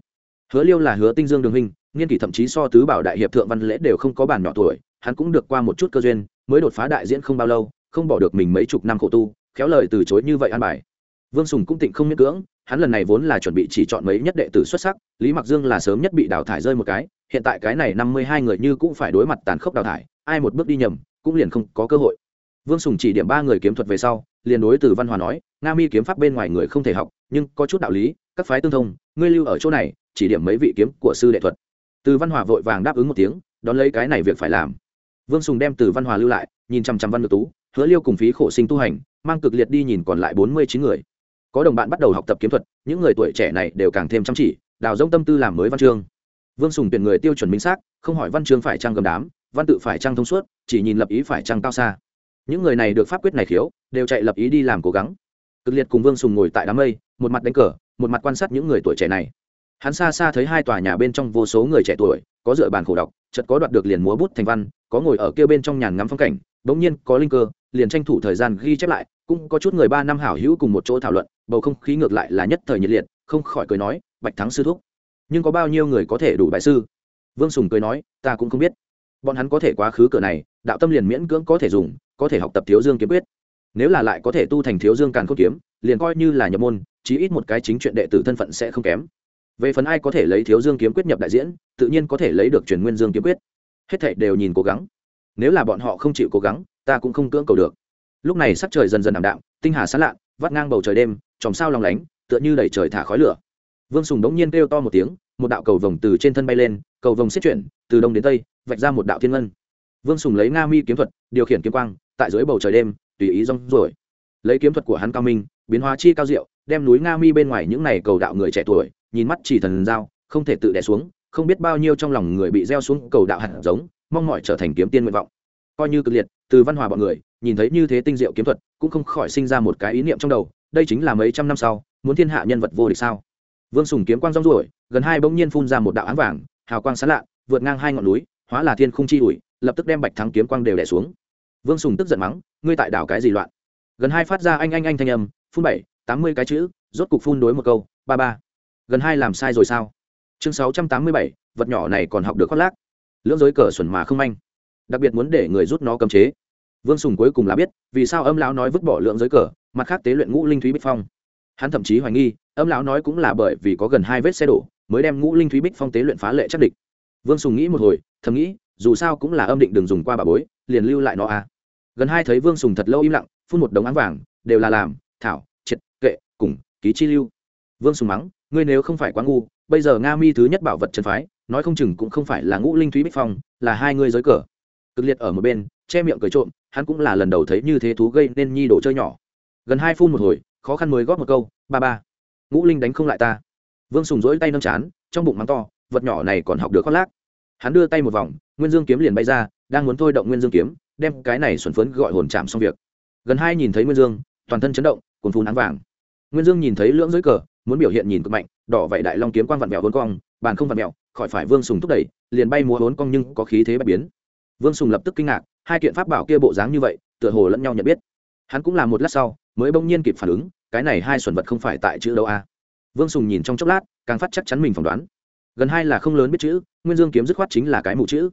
Hứa liêu là hứa tinh dương đường hình nghiên kỷ thậm chí so tứ bảo đại hiệp thượng văn lễ đều không có bản nhỏ tuổi, hắn cũng được qua một chút cơ duyên mới đột phá đại diễn không bao lâu, không bỏ được mình mấy chục năm khổ tu, khéo lời từ chối như vậy an bài. Vương sùng cũng tịnh không miễn cưỡng, hắn lần này vốn là chuẩn bị chỉ chọn mấy nhất đệ tử xuất sắc, lý mặc dương là sớm nhất bị đào thải rơi một cái, hiện tại cái này năm mươi hai người như cũng phải đối mặt tàn khốc đào thải, ai một bước đi nhầm, cũng liền không có cơ hội. Vương sùng chỉ điểm ba người kiếm thuật về sau, liền đối từ văn hòa nói, nga mi kiếm pháp bên ngoài người không thể học, nhưng có chút đạo lý, các phái tương thông, ngươi lưu ở chỗ này, chỉ điểm mấy vị kiếm của sư đệ thuật. Từ văn hòa vội vàng đáp ứng một tiếng, đón lấy cái này việc phải làm vương sùng đem từ văn hòa lưu lại, nhìn chăm chăm văn ngược tú, hứa liêu cùng phí khổ sinh tu hành, mang cực liệt đi nhìn còn lại bốn mươi chín người. Có đồng bạn bắt đầu học tập kiếm thuật, những người tuổi trẻ này đều càng thêm chăm chỉ, đào rông tâm tư làm mới văn chương. Vương sùng tuyển người tiêu chuẩn minh xác, không hỏi văn chương phải trăng gầm đám, văn tự phải trăng thông suốt, chỉ nhìn lập ý phải trăng cao xa. Những người này được pháp quyết này khiếu, đều chạy lập ý đi làm cố gắng. Cực liệt cùng vương sùng ngồi tại đám mây, một mặt đánh cờ, một mặt quan sát những người tuổi trẻ này. Hắn xa xa thấy hai tòa nhà bên trong vô số người trẻ tuổi, có dựa bàn khổ đọc chợt có đoạt được liền múa bút thành văn, có ngồi ở kia bên trong nhàn ngắm phong cảnh, bỗng nhiên có linh cơ, liền tranh thủ thời gian ghi chép lại, cũng có chút người ba năm hảo hữu cùng một chỗ thảo luận, bầu không khí ngược lại là nhất thời nhiệt liệt, không khỏi cười nói, bạch thắng sư thúc, nhưng có bao nhiêu người có thể đủ bại sư? Vương sùng cười nói, ta cũng không biết. Bọn hắn có thể quá khứ cửa này, đạo tâm liền miễn cưỡng có thể dùng, có thể học tập thiếu dương kiếm quyết. Nếu là lại có thể tu thành thiếu dương càn khôn kiếm, liền coi như là nhập môn, chí ít một cái chính chuyện đệ tử thân phận sẽ không kém về phần ai có thể lấy thiếu dương kiếm quyết nhập đại diễn, tự nhiên có thể lấy được truyền nguyên dương kiếm quyết. Hết thảy đều nhìn cố gắng. Nếu là bọn họ không chịu cố gắng, ta cũng không cưỡng cầu được. Lúc này sắc trời dần dần ảm đạm, tinh hà sán lạ vắt ngang bầu trời đêm, chòm sao lòng lánh, tựa như đẩy trời thả khói lửa. Vương sùng đống nhiên kêu to một tiếng, một đạo cầu vồng từ trên thân bay lên, cầu vồng xếp chuyển, từ đông đến tây, vạch ra một đạo thiên ngân. Vương sùng lấy nga mi kiếm thuật, điều khiển kiếm quang, tại dưới bầu trời đêm, tùy ý rong rồi lấy kiếm thuật của hắn cao minh, biến hóa chi cao diệu, đem núi nga mi bên ngoài những này cầu đạo người trẻ tuổi nhìn mắt chỉ thần giao, không thể tự đẻ xuống, không biết bao nhiêu trong lòng người bị gieo xuống cầu đạo hạt giống, mong mỏi trở thành kiếm tiên nguyện vọng. Coi như cực liệt, từ văn hòa bọn người, nhìn thấy như thế tinh diệu kiếm thuật, cũng không khỏi sinh ra một cái ý niệm trong đầu, đây chính là mấy trăm năm sau, muốn thiên hạ nhân vật vô địch sao? Vương sùng kiếm quang rong ruổi, gần hai bỗng nhiên phun ra một đạo áng vàng, hào quang sán lạ, vượt ngang hai ngọn núi, hóa là thiên không chi ủi, lập tức đem bạch thắng kiếm quang đều đẻ xuống. Vương sùng tức giận mắng, ngươi tại đảo cái gì loạn? Gần hai phát ra anh anh anh thanh âm, phun bảy, tám mươi cái chữ, rốt cục phun đối một câu, ba ba gần hai làm sai rồi sao? Chương sáu trăm tám mươi bảy, vật nhỏ này còn học được khoác lác. Lưỡng giới cờ xuẩn mà không manh. Đặc biệt muốn để người rút nó cấm chế. Vương sùng cuối cùng là biết, vì sao âm lão nói vứt bỏ lượng giới cờ, mặt khác tế luyện ngũ linh thúy bích phong. Hắn thậm chí hoài nghi, âm lão nói cũng là bởi vì có gần hai vết xe đổ, mới đem ngũ linh thúy bích phong tế luyện phá lệ chắc địch. Vương sùng nghĩ một hồi, thầm nghĩ, dù sao cũng là âm định đừng dùng qua bà bối, liền lưu lại nó à. Gần hai thấy vương sùng thật lâu im lặng, phun một đống áng vàng, đều là làm, thảo, triệt, kệ, cùng, ký chi lưu. Vương sùng mắng ngươi nếu không phải quá ngu, bây giờ nga mi thứ nhất bảo vật trần phái, nói không chừng cũng không phải là ngũ linh thúy bích phong, là hai ngươi giới cờ. Cực liệt ở một bên, che miệng cười trộm, hắn cũng là lần đầu thấy như thế thú gây nên nhi đồ chơi nhỏ. Gần hai phun một hồi, khó khăn mới góp một câu, ba ba. Ngũ linh đánh không lại ta. Vương sùng rỗi tay nâng chán, trong bụng mắng to, vật nhỏ này còn học được khoác lác. Hắn đưa tay một vòng, nguyên dương kiếm liền bay ra, đang muốn thôi động nguyên dương kiếm, đem cái này xuẩn phấn gọi hồn chạm xong việc. Gần hai nhìn thấy nguyên dương, toàn thân chấn động, cuồn phun áng vàng. Nguyên dương nhìn thấy lưỡng dưới cờ muốn biểu hiện nhìn cực mạnh, đỏ vậy đại long kiếm quang vặn vẹo vốn cong, bàn không vặn vẹo, khỏi phải vương sùng thúc đẩy, liền bay múa vốn cong nhưng có khí thế bạch biến. Vương sùng lập tức kinh ngạc, hai kiện pháp bảo kia bộ dáng như vậy, tựa hồ lẫn nhau nhận biết. Hắn cũng là một lát sau, mới bỗng nhiên kịp phản ứng, cái này hai xuẩn vật không phải tại chữ đâu a vương sùng nhìn trong chốc lát, càng phát chắc chắn mình phỏng đoán. Gần hai là không lớn biết chữ, nguyên dương kiếm dứt khoát chính là cái mù chữ.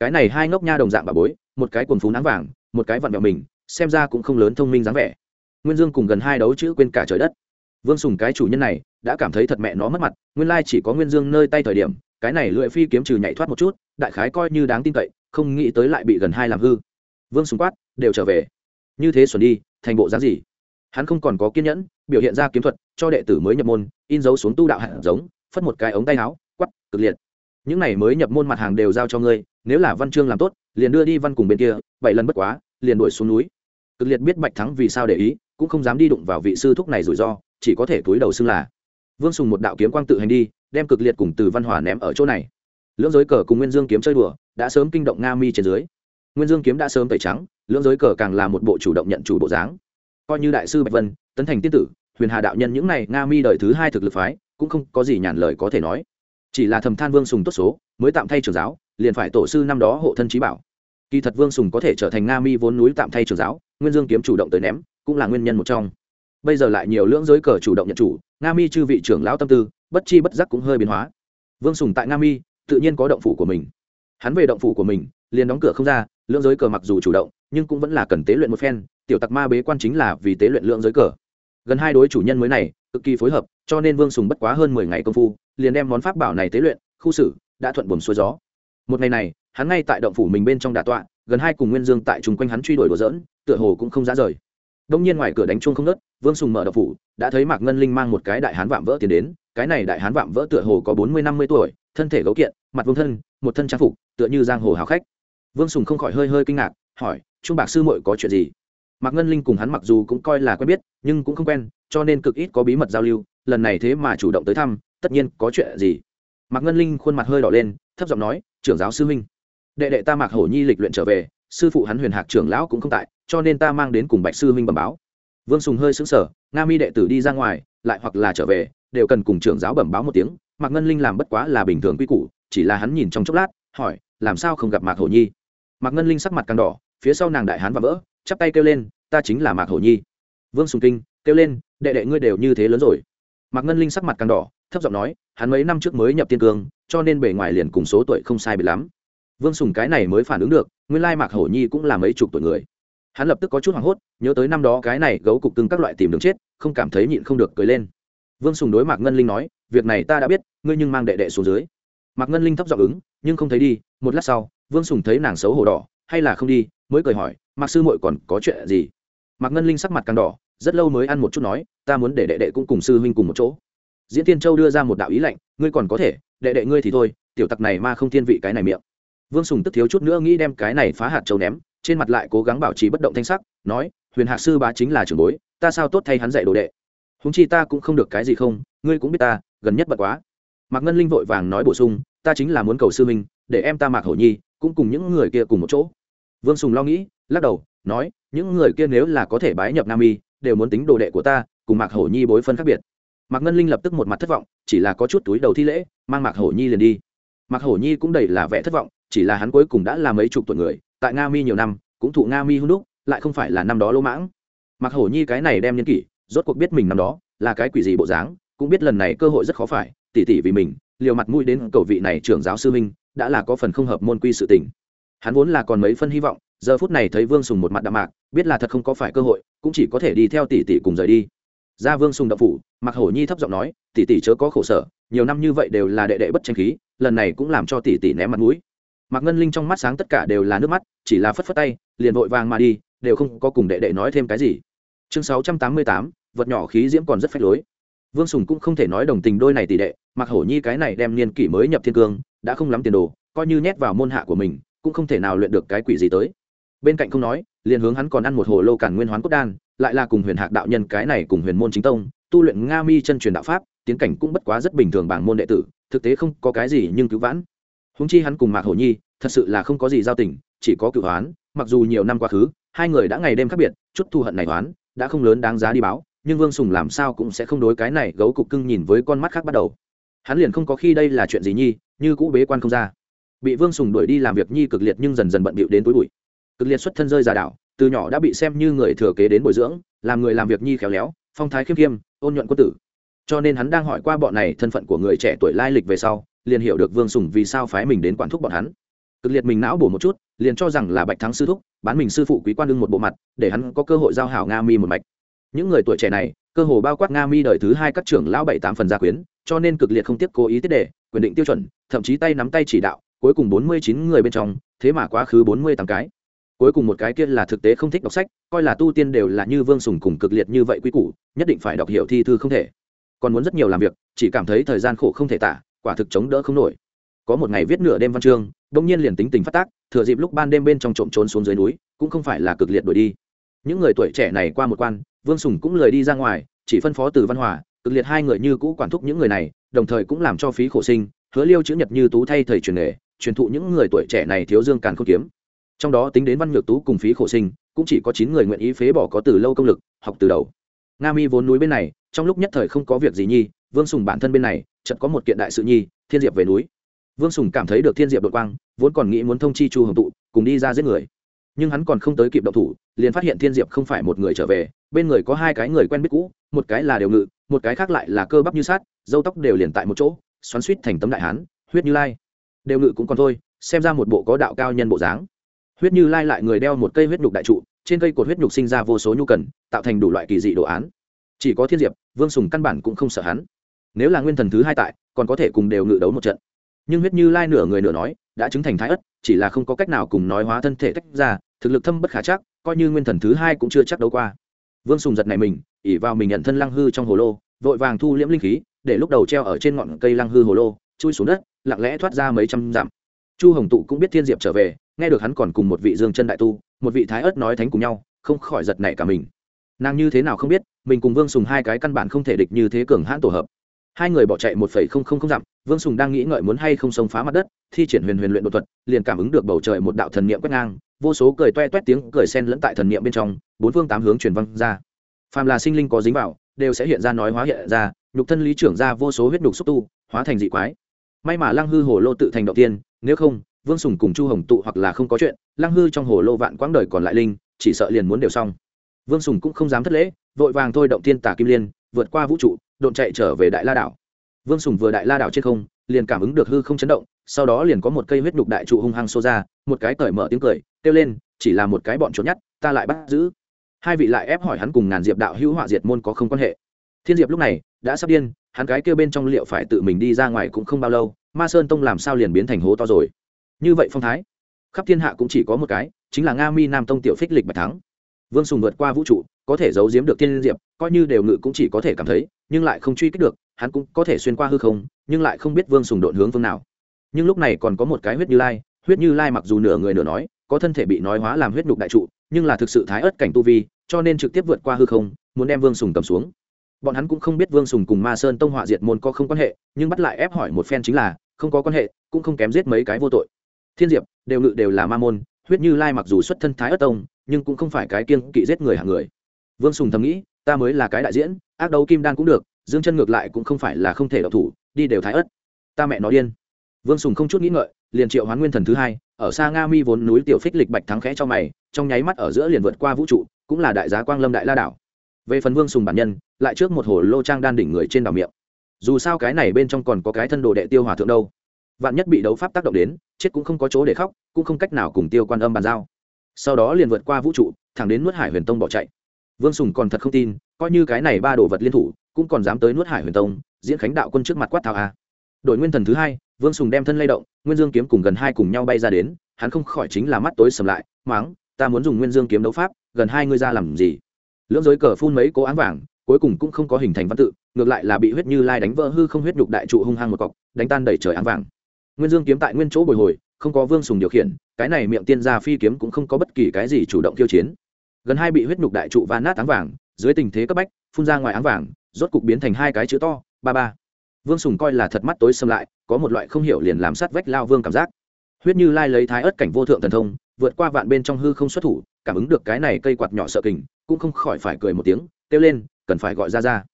Cái này hai ngốc nha đồng dạng bà bối, một cái quần phú nắng vàng, một cái vặn vẹo mình, xem ra cũng không lớn thông minh dáng vẻ. Nguyên dương cùng gần hai đấu chữ quên cả trời đất vương sùng cái chủ nhân này, đã cảm thấy thật mẹ nó mất mặt, nguyên lai chỉ có nguyên dương nơi tay thời điểm, cái này lưỡi phi kiếm trừ nhảy thoát một chút, đại khái coi như đáng tin cậy, không nghĩ tới lại bị gần hai làm hư. Vương sùng quát, đều trở về. Như thế xuẩn đi, thành bộ dáng gì? Hắn không còn có kiên nhẫn, biểu hiện ra kiếm thuật, cho đệ tử mới nhập môn, in dấu xuống tu đạo hạt giống, phất một cái ống tay áo quắp cực liệt. Những này mới nhập môn mặt hàng đều giao cho ngươi, nếu là văn chương làm tốt, liền đưa đi văn cùng bên kia, bảy lần bất quá, liền đuổi xuống núi. Cực liệt biết bạch thắng vì sao để ý, cũng không dám đi đụng vào vị sư thúc này rủi ro chỉ có thể túi đầu xưng là. Vương sùng một đạo kiếm quang tự hành đi, đem cực liệt cùng từ văn hòa ném ở chỗ này. Lưỡng giới cờ cùng nguyên dương kiếm chơi đùa, đã sớm kinh động nga mi trên dưới. Nguyên dương kiếm đã sớm tẩy trắng, lưỡng giới cờ càng là một bộ chủ động nhận chủ bộ dáng. Coi như đại sư bạch vân, tấn thành tiên tử, huyền hà đạo nhân những này nga mi đời thứ hai thực lực phái, cũng không có gì nhàn lời có thể nói. Chỉ là thầm than vương sùng tốt số, mới tạm thay trường giáo, liền phải tổ sư năm đó hộ thân trí bảo. Kỳ thật vương sùng có thể trở thành nga mi vốn núi tạm thay trường giáo, nguyên dương kiếm chủ động tới ném, cũng là nguyên nhân một trong bây giờ lại nhiều lưỡng giới cờ chủ động nhận chủ, nga mi chư vị trưởng lão tâm tư, bất chi bất giác cũng hơi biến hóa. Vương sùng tại nga mi, tự nhiên có động phủ của mình. Hắn về động phủ của mình, liền đóng cửa không ra, lưỡng giới cờ mặc dù chủ động, nhưng cũng vẫn là cần tế luyện một phen, tiểu tặc ma bế quan chính là vì tế luyện lưỡng giới cờ. Gần hai đối chủ nhân mới này, cực kỳ phối hợp, cho nên vương sùng bất quá hơn mười ngày công phu, liền đem món pháp bảo này tế luyện, khu xử, đã thuận buồm xuôi gió. Một ngày này, hắn ngay tại động phủ mình bên trong đà tọa, gần hai cùng nguyên dương tại chung quanh hắn truy đuổi đồ dỡn tựa hồ cũng không ra rời. Đông nhiên ngoài cửa đánh chuông không nớt vương sùng mở động phủ, đã thấy mạc ngân linh mang một cái đại hán vạm vỡ tiến đến, cái này đại hán vạm vỡ tựa hồ có bốn mươi, năm mươi tuổi, thân thể gấu kiện, mặt vương thân, một thân trang phục, tựa như giang hồ hào khách. Vương sùng không khỏi hơi hơi kinh ngạc, hỏi, trung bạc sư muội có chuyện gì? Mạc ngân linh cùng hắn mặc dù cũng coi là quen biết, nhưng cũng không quen, cho nên cực ít có bí mật giao lưu, lần này thế mà chủ động tới thăm, tất nhiên có chuyện gì? Mạc ngân linh khuôn mặt hơi đỏ lên, thấp giọng nói, trưởng giáo sư huynh, đệ đệ ta mạc hổ nhi lịch luyện trở về, sư phụ hắn huyền hạc trưởng lão cũng không tại, cho nên ta mang đến cùng bạch sư huynh bẩm báo vương sùng hơi xứng sở nga mi đệ tử đi ra ngoài, lại hoặc là trở về, đều cần cùng trưởng giáo bẩm báo một tiếng, mạc ngân linh làm bất quá là bình thường quy củ, chỉ là hắn nhìn trong chốc lát, hỏi, làm sao không gặp mạc hổ nhi? Mạc ngân linh sắc mặt càng đỏ, phía sau nàng đại hán và vỡ, chắp tay kêu lên, ta chính là mạc hổ nhi. Vương sùng kinh, kêu lên, đệ đệ ngươi đều như thế lớn rồi. Mạc ngân linh sắc mặt càng đỏ, thấp giọng nói, hắn mấy năm trước mới nhập tiên cương, cho nên bề ngoài liền cùng số tuổi không sai bị lắm. Vương sùng cái này mới phản ứng được, nguyên lai mạc hổ nhi cũng là mấy chục tuổi người hắn lập tức có chút hoảng hốt, nhớ tới năm đó cái này gấu cục cưng các loại tìm đường chết, không cảm thấy nhịn không được cười lên. Vương sùng đối mạc ngân linh nói, việc này ta đã biết, ngươi nhưng mang đệ đệ xuống dưới. Mạc ngân linh thấp giọng ứng, nhưng không thấy đi, một lát sau, vương sùng thấy nàng xấu hổ đỏ, hay là không đi? mới cười hỏi, mạc sư muội còn có chuyện gì? Mạc ngân linh sắc mặt càng đỏ, rất lâu mới ăn một chút nói, ta muốn để đệ đệ cũng cùng sư huynh cùng một chỗ. Diễn tiên châu đưa ra một đạo ý lệnh ngươi còn có thể, đệ đệ ngươi thì thôi, tiểu tặc này ma không thiên vị cái này miệng. Vương sùng tức thiếu chút nữa nghĩ đem cái này phá hạt châu ném trên mặt lại cố gắng bảo trì bất động thanh sắc, nói, huyền hạc sư bá chính là trưởng bối, ta sao tốt thay hắn dạy đồ đệ? Húng chi ta cũng không được cái gì không, ngươi cũng biết ta, gần nhất bật quá. Mạc ngân linh vội vàng nói bổ sung, ta chính là muốn cầu sư minh để em ta mạc hổ nhi, cũng cùng những người kia cùng một chỗ. Vương sùng lo nghĩ, lắc đầu, nói, những người kia nếu là có thể bái nhập nam y, đều muốn tính đồ đệ của ta, cùng mạc hổ nhi bối phân khác biệt. Mạc ngân linh lập tức một mặt thất vọng, chỉ là có chút túi đầu thi lễ, mang mạc hổ nhi liền đi. Mạc hổ nhi cũng đầy là vẻ thất vọng, chỉ là hắn cuối cùng đã là mấy chục tuổi người tại nga mi nhiều năm, cũng thụ nga mi hung đúc, lại không phải là năm đó lỗ mãng. Mặc hổ nhi cái này đem nhân kỷ, rốt cuộc biết mình năm đó là cái quỷ gì bộ dáng, cũng biết lần này cơ hội rất khó phải, tỉ tỉ vì mình, liều mặt mũi đến cầu vị này trưởng giáo sư minh đã là có phần không hợp môn quy sự tình. Hắn vốn là còn mấy phân hy vọng, giờ phút này thấy vương sùng một mặt đạm mạc, biết là thật không có phải cơ hội, cũng chỉ có thể đi theo tỷ tỷ cùng rời đi. Ra vương sùng đậu phủ mặc hổ nhi thấp giọng nói tỷ tỷ chớ có khổ sở, nhiều năm như vậy đều là đệ đệ bất tranh khí, lần này cũng làm cho tỷ tỷ ném mặt mũi mặc ngân linh trong mắt sáng tất cả đều là nước mắt, chỉ là phất phất tay, liền vội vàng mà đi, đều không có cùng đệ đệ nói thêm cái gì. Chương sáu trăm tám mươi tám, vật nhỏ khí diễm còn rất phách lối. Vương sùng cũng không thể nói đồng tình đôi này tỷ đệ mặc hổ nhi cái này đem niên kỷ mới nhập thiên cương, đã không lắm tiền đồ, coi như nhét vào môn hạ của mình, cũng không thể nào luyện được cái quỷ gì tới. Bên cạnh không nói, liền hướng hắn còn ăn một hồ lô cản nguyên hoán cốt đan, lại là cùng huyền hạc đạo nhân cái này cùng huyền môn chính tông, tu luyện nga mi chân truyền đạo pháp, tiến cảnh cũng bất quá rất bình thường bảng môn đệ tử, thực tế không có cái gì nhưng cứu vãn húng chi hắn cùng mạc hổ nhi, thật sự là không có gì giao tình, chỉ có cựu hoán, mặc dù nhiều năm quá khứ, hai người đã ngày đêm khác biệt, chút thù hận này hoán, đã không lớn đáng giá đi báo, nhưng vương sùng làm sao cũng sẽ không đối cái này gấu cục cưng nhìn với con mắt khác bắt đầu. Hắn liền không có khi đây là chuyện gì nhi, như cũ bế quan không ra. Bị vương sùng đuổi đi làm việc nhi cực liệt nhưng dần dần bận bịu đến túi bụi. Cực liệt xuất thân rơi giả đảo, từ nhỏ đã bị xem như người thừa kế đến bồi dưỡng, làm người làm việc nhi khéo léo, phong thái khiêm khiêm, ôn nhuận quân tử. Cho nên hắn đang hỏi qua bọn này thân phận của người trẻ tuổi lai lịch về sau liền hiểu được vương sùng vì sao phái mình đến quản thúc bọn hắn. Cực liệt mình não bổ một chút, liền cho rằng là bạch thắng sư thúc, bán mình sư phụ quý quan đương một bộ mặt, để hắn có cơ hội giao hảo nga mi một mạch. Những người tuổi trẻ này, cơ hồ bao quát nga mi đời thứ hai các trưởng lão bảy tám phần gia quyến, cho nên cực liệt không tiếp cố ý tiết đề, quyền định tiêu chuẩn, thậm chí tay nắm tay chỉ đạo, cuối cùng bốn mươi chín người bên trong, thế mà quá khứ bốn mươi tám cái. Cuối cùng một cái kia là thực tế không thích đọc sách, coi là tu tiên đều là như vương sùng cùng cực liệt như vậy quý củ, nhất định phải đọc hiểu thi thư không thể. Còn muốn rất nhiều làm việc, chỉ cảm thấy thời gian khổ không thể tả quả thực chống đỡ không nổi. Có một ngày viết nửa đêm văn chương, bỗng nhiên liền tính tình phát tác, thừa dịp lúc ban đêm bên trong trộm trốn xuống dưới núi, cũng không phải là cực liệt đuổi đi. Những người tuổi trẻ này qua một quan, vương sùng cũng lời đi ra ngoài, chỉ phân phó từ văn hòa, cực liệt hai người như cũ quản thúc những người này, đồng thời cũng làm cho phí khổ sinh, hứa liêu chữ nhật như tú thay thầy truyền nghề, truyền thụ những người tuổi trẻ này thiếu dương càn không kiếm. Trong đó tính đến văn nhược tú cùng phí khổ sinh, cũng chỉ có chín người nguyện ý phế bỏ có từ lâu công lực, học từ đầu. Nga mi vốn núi bên này, trong lúc nhất thời không có việc gì nhi vương sùng bản thân bên này, chợt có một kiện đại sự nhi, thiên diệp về núi. Vương sùng cảm thấy được thiên diệp đội quang, vốn còn nghĩ muốn thông chi chu hồng tụ, cùng đi ra giết người. Nhưng hắn còn không tới kịp động thủ, liền phát hiện thiên diệp không phải một người trở về, bên người có hai cái người quen biết cũ, một cái là đều ngự, một cái khác lại là cơ bắp như sát, dâu tóc đều liền tại một chỗ, xoắn suýt thành tấm đại hán, huyết như lai. Đều ngự cũng còn thôi, xem ra một bộ có đạo cao nhân bộ dáng. Huyết như lai lại người đeo một cây huyết nhục đại trụ, trên cây cột huyết nhục sinh ra vô số nhu cần, tạo thành đủ loại kỳ dị đồ án. Chỉ có thiên diệp, vương sùng căn bản cũng không sợ hắn nếu là nguyên thần thứ hai tại, còn có thể cùng đều ngự đấu một trận. Nhưng huyết như lai nửa người nửa nói, đã chứng thành thái ất chỉ là không có cách nào cùng nói hóa thân thể tách ra, thực lực thâm bất khả chắc, coi như nguyên thần thứ hai cũng chưa chắc đấu qua. Vương sùng giật này mình, ỉ vào mình nhận thân lăng hư trong hồ lô, vội vàng thu liễm linh khí, để lúc đầu treo ở trên ngọn cây lăng hư hồ lô, chui xuống đất, lặng lẽ thoát ra mấy trăm dặm. Chu hồng tụ cũng biết thiên diệp trở về, nghe được hắn còn cùng một vị dương chân đại tu, một vị thái ớt nói thánh cùng nhau, không khỏi giật nảy cả mình. Nàng như thế nào không biết, mình cùng vương sùng hai cái căn bản không thể địch như thế cường hãn tổ hợp hai người bỏ chạy một phẩy không không không dặm, vương sùng đang nghĩ ngợi muốn hay không xông phá mặt đất, thi triển huyền huyền luyện đột thuật, liền cảm ứng được bầu trời một đạo thần niệm quét ngang, vô số cười toe toét tiếng cười sen lẫn tại thần niệm bên trong, bốn phương tám hướng truyền văng ra. Phàm là sinh linh có dính vào, đều sẽ hiện ra nói hóa hiện ra, nhục thân lý trưởng ra vô số huyết nhục xúc tu, hóa thành dị quái. May mà lăng hư hồ lô tự thành đầu tiên, nếu không, vương sùng cùng chu hồng tụ hoặc là không có chuyện, lăng hư trong hồ lô vạn quãng đời còn lại linh, chỉ sợ liền muốn đều xong. Vương sùng cũng không dám thất lễ, vội vàng thôi động tiên tả kim liên, vượt qua vũ trụ độn chạy trở về đại la đảo. Vương sùng vừa đại la đảo trên không, liền cảm ứng được hư không chấn động, sau đó liền có một cây huyết nhục đại trụ hung hăng xô ra, một cái cởi mở tiếng cười, kêu lên, chỉ là một cái bọn trốn nhát, ta lại bắt giữ. Hai vị lại ép hỏi hắn cùng ngàn diệp đạo hữu họa diệt môn có không quan hệ. Thiên diệp lúc này đã sắp điên, hắn cái kêu bên trong liệu phải tự mình đi ra ngoài cũng không bao lâu, ma sơn tông làm sao liền biến thành hố to rồi? Như vậy phong thái, khắp thiên hạ cũng chỉ có một cái, chính là nga mi nam tông tiểu phích lịch bạch thắng vương sùng vượt qua vũ trụ, có thể giấu giếm được thiên diệp, coi như đều ngự cũng chỉ có thể cảm thấy, nhưng lại không truy kích được, hắn cũng có thể xuyên qua hư không, nhưng lại không biết vương sùng độn hướng phương nào. Nhưng lúc này còn có một cái huyết như lai, huyết như lai mặc dù nửa người nửa nói, có thân thể bị nói hóa làm huyết nhục đại trụ, nhưng là thực sự thái ớt cảnh tu vi, cho nên trực tiếp vượt qua hư không, muốn đem vương sùng cầm xuống. Bọn hắn cũng không biết vương sùng cùng ma sơn tông họa diệt môn có không quan hệ, nhưng bắt lại ép hỏi một phen chính là, không có quan hệ, cũng không kém giết mấy cái vô tội. Thiên diệp, đều ngự đều là ma môn, huyết như lai mặc dù xuất thân thái ất tông nhưng cũng không phải cái kiêng kỵ giết người hàng người. Vương sùng thầm nghĩ, ta mới là cái đại diễn, ác đấu kim đan cũng được, dương chân ngược lại cũng không phải là không thể độc thủ, đi đều thái ất ta mẹ nó điên. Vương sùng không chút nghĩ ngợi, liền triệu hoán nguyên thần thứ hai, ở xa nga mi vốn núi tiểu phích lịch bạch thắng khẽ cho mày, trong nháy mắt ở giữa liền vượt qua vũ trụ, cũng là đại giá quang lâm đại la đảo. Về phần vương sùng bản nhân, lại trước một hồ lô trang đan đỉnh người trên đảo miệng. Dù sao cái này bên trong còn có cái thân đồ đệ tiêu hòa thượng đâu. Vạn nhất bị đấu pháp tác động đến, chết cũng không có chỗ để khóc, cũng không cách nào cùng tiêu quan âm bàn giao sau đó liền vượt qua vũ trụ, thẳng đến nuốt hải huyền tông bỏ chạy. Vương sùng còn thật không tin, coi như cái này ba đồ vật liên thủ, cũng còn dám tới nuốt hải huyền tông, diễn khánh đạo quân trước mặt quát thảo a. Đội nguyên thần thứ hai, vương sùng đem thân lay động, nguyên dương kiếm cùng gần hai cùng nhau bay ra đến, hắn không khỏi chính là mắt tối sầm lại máng ta muốn dùng nguyên dương kiếm đấu pháp, gần hai ngươi ra làm gì? Lưỡng giới cờ phun mấy cố áng vàng, cuối cùng cũng không có hình thành văn tự, ngược lại là bị huyết như lai đánh vỡ hư không huyết nhục đại trụ hung hăng một cọc, đánh tan đẩy trời áng vàng. Nguyên dương kiếm tại nguyên chỗ bồi hồi không có vương sùng điều khiển, cái này miệng tiên gia phi kiếm cũng không có bất kỳ cái gì chủ động tiêu chiến. Gần hai bị huyết nhục đại trụ và nát áng vàng, dưới tình thế cấp bách, phun ra ngoài áng vàng, rốt cục biến thành hai cái chữ to, ba ba. Vương sùng coi là thật mắt tối xâm lại, có một loại không hiểu liền làm sát vách lao vương cảm giác. Huyết như lai lấy thái ớt cảnh vô thượng thần thông, vượt qua vạn bên trong hư không xuất thủ, cảm ứng được cái này cây quạt nhỏ sợ kình, cũng không khỏi phải cười một tiếng, kêu lên, cần phải gọi ra ra.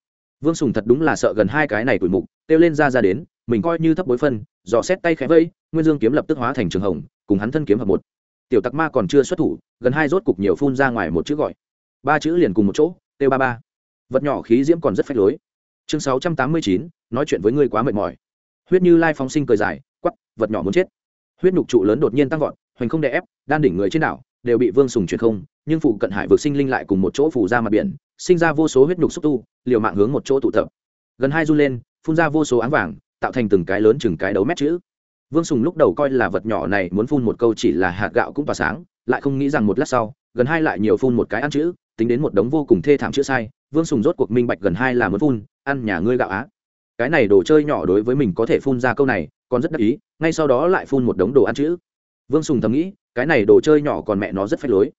Vương sùng thật đúng là sợ gần hai cái này tuổi mục, kêu lên ra ra đến, mình coi như thấp bối phân dò xét tay khẽ vây, nguyên dương kiếm lập tức hóa thành trường hồng, cùng hắn thân kiếm hợp một. Tiểu tặc ma còn chưa xuất thủ, gần hai rốt cục nhiều phun ra ngoài một chữ gọi. Ba chữ liền cùng một chỗ T ba ba. Vật nhỏ khí diễm còn rất phách lối. Chương sáu trăm tám mươi chín, nói chuyện với ngươi quá mệt mỏi. Huyết như lai phóng sinh cười dài quắp vật nhỏ muốn chết. Huyết nhục trụ lớn đột nhiên tăng vọt, hoành không đè ép, đan đỉnh người trên đảo, đều bị vương sùng truyền không, nhưng phụ cận hải vực sinh linh lại cùng một chỗ phủ ra mặt biển, sinh ra vô số huyết nhục xúc tu, liều mạng hướng một chỗ tụ tập. Gần hai run lên, phun ra vô số áng vàng tạo thành từng cái lớn chừng cái đấu mét chữ. Vương sùng lúc đầu coi là vật nhỏ này muốn phun một câu chỉ là hạt gạo cũng tỏa sáng, lại không nghĩ rằng một lát sau, gần hai lại nhiều phun một cái ăn chữ, tính đến một đống vô cùng thê thảm chữ sai, vương sùng rốt cuộc minh bạch gần hai là muốn phun, ăn nhà ngươi gạo á. Cái này đồ chơi nhỏ đối với mình có thể phun ra câu này, còn rất đắc ý, ngay sau đó lại phun một đống đồ ăn chữ. Vương sùng thầm nghĩ, cái này đồ chơi nhỏ còn mẹ nó rất phách lối.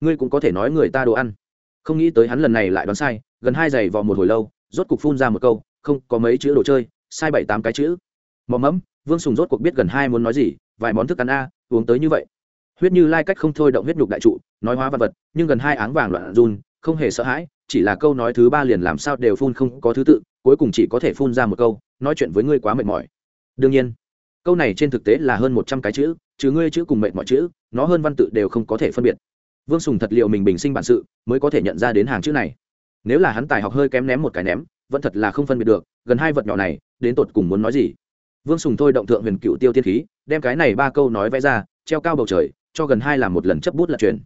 Ngươi cũng có thể nói người ta đồ ăn. Không nghĩ tới hắn lần này lại đoán sai, gần hai giày vò một hồi lâu, rốt cục phun ra một câu, không có mấy chữ đồ chơi sai bảy tám cái chữ. Mò mẫm, vương sùng rốt cuộc biết gần hai muốn nói gì, vài món thức ăn a, uống tới như vậy. Huyết như lai cách không thôi động huyết nhục đại trụ, nói hóa vật vật, nhưng gần hai áng vàng loạn run, không hề sợ hãi, chỉ là câu nói thứ ba liền làm sao đều phun không có thứ tự, cuối cùng chỉ có thể phun ra một câu, nói chuyện với ngươi quá mệt mỏi. Đương nhiên, câu này trên thực tế là hơn một trăm cái chữ, chứ ngươi chữ cùng mệt mọi chữ, nó hơn văn tự đều không có thể phân biệt. Vương sùng thật liệu mình bình sinh bản sự, mới có thể nhận ra đến hàng chữ này. Nếu là hắn tài học hơi kém ném một cái ném, vẫn thật là không phân biệt được, gần hai vật nhỏ này đến tột cùng muốn nói gì. Vương sùng thôi động thượng huyền cựu tiêu tiên khí, đem cái này ba câu nói vẽ ra, treo cao bầu trời, cho gần hai là một lần chấp bút lật truyền.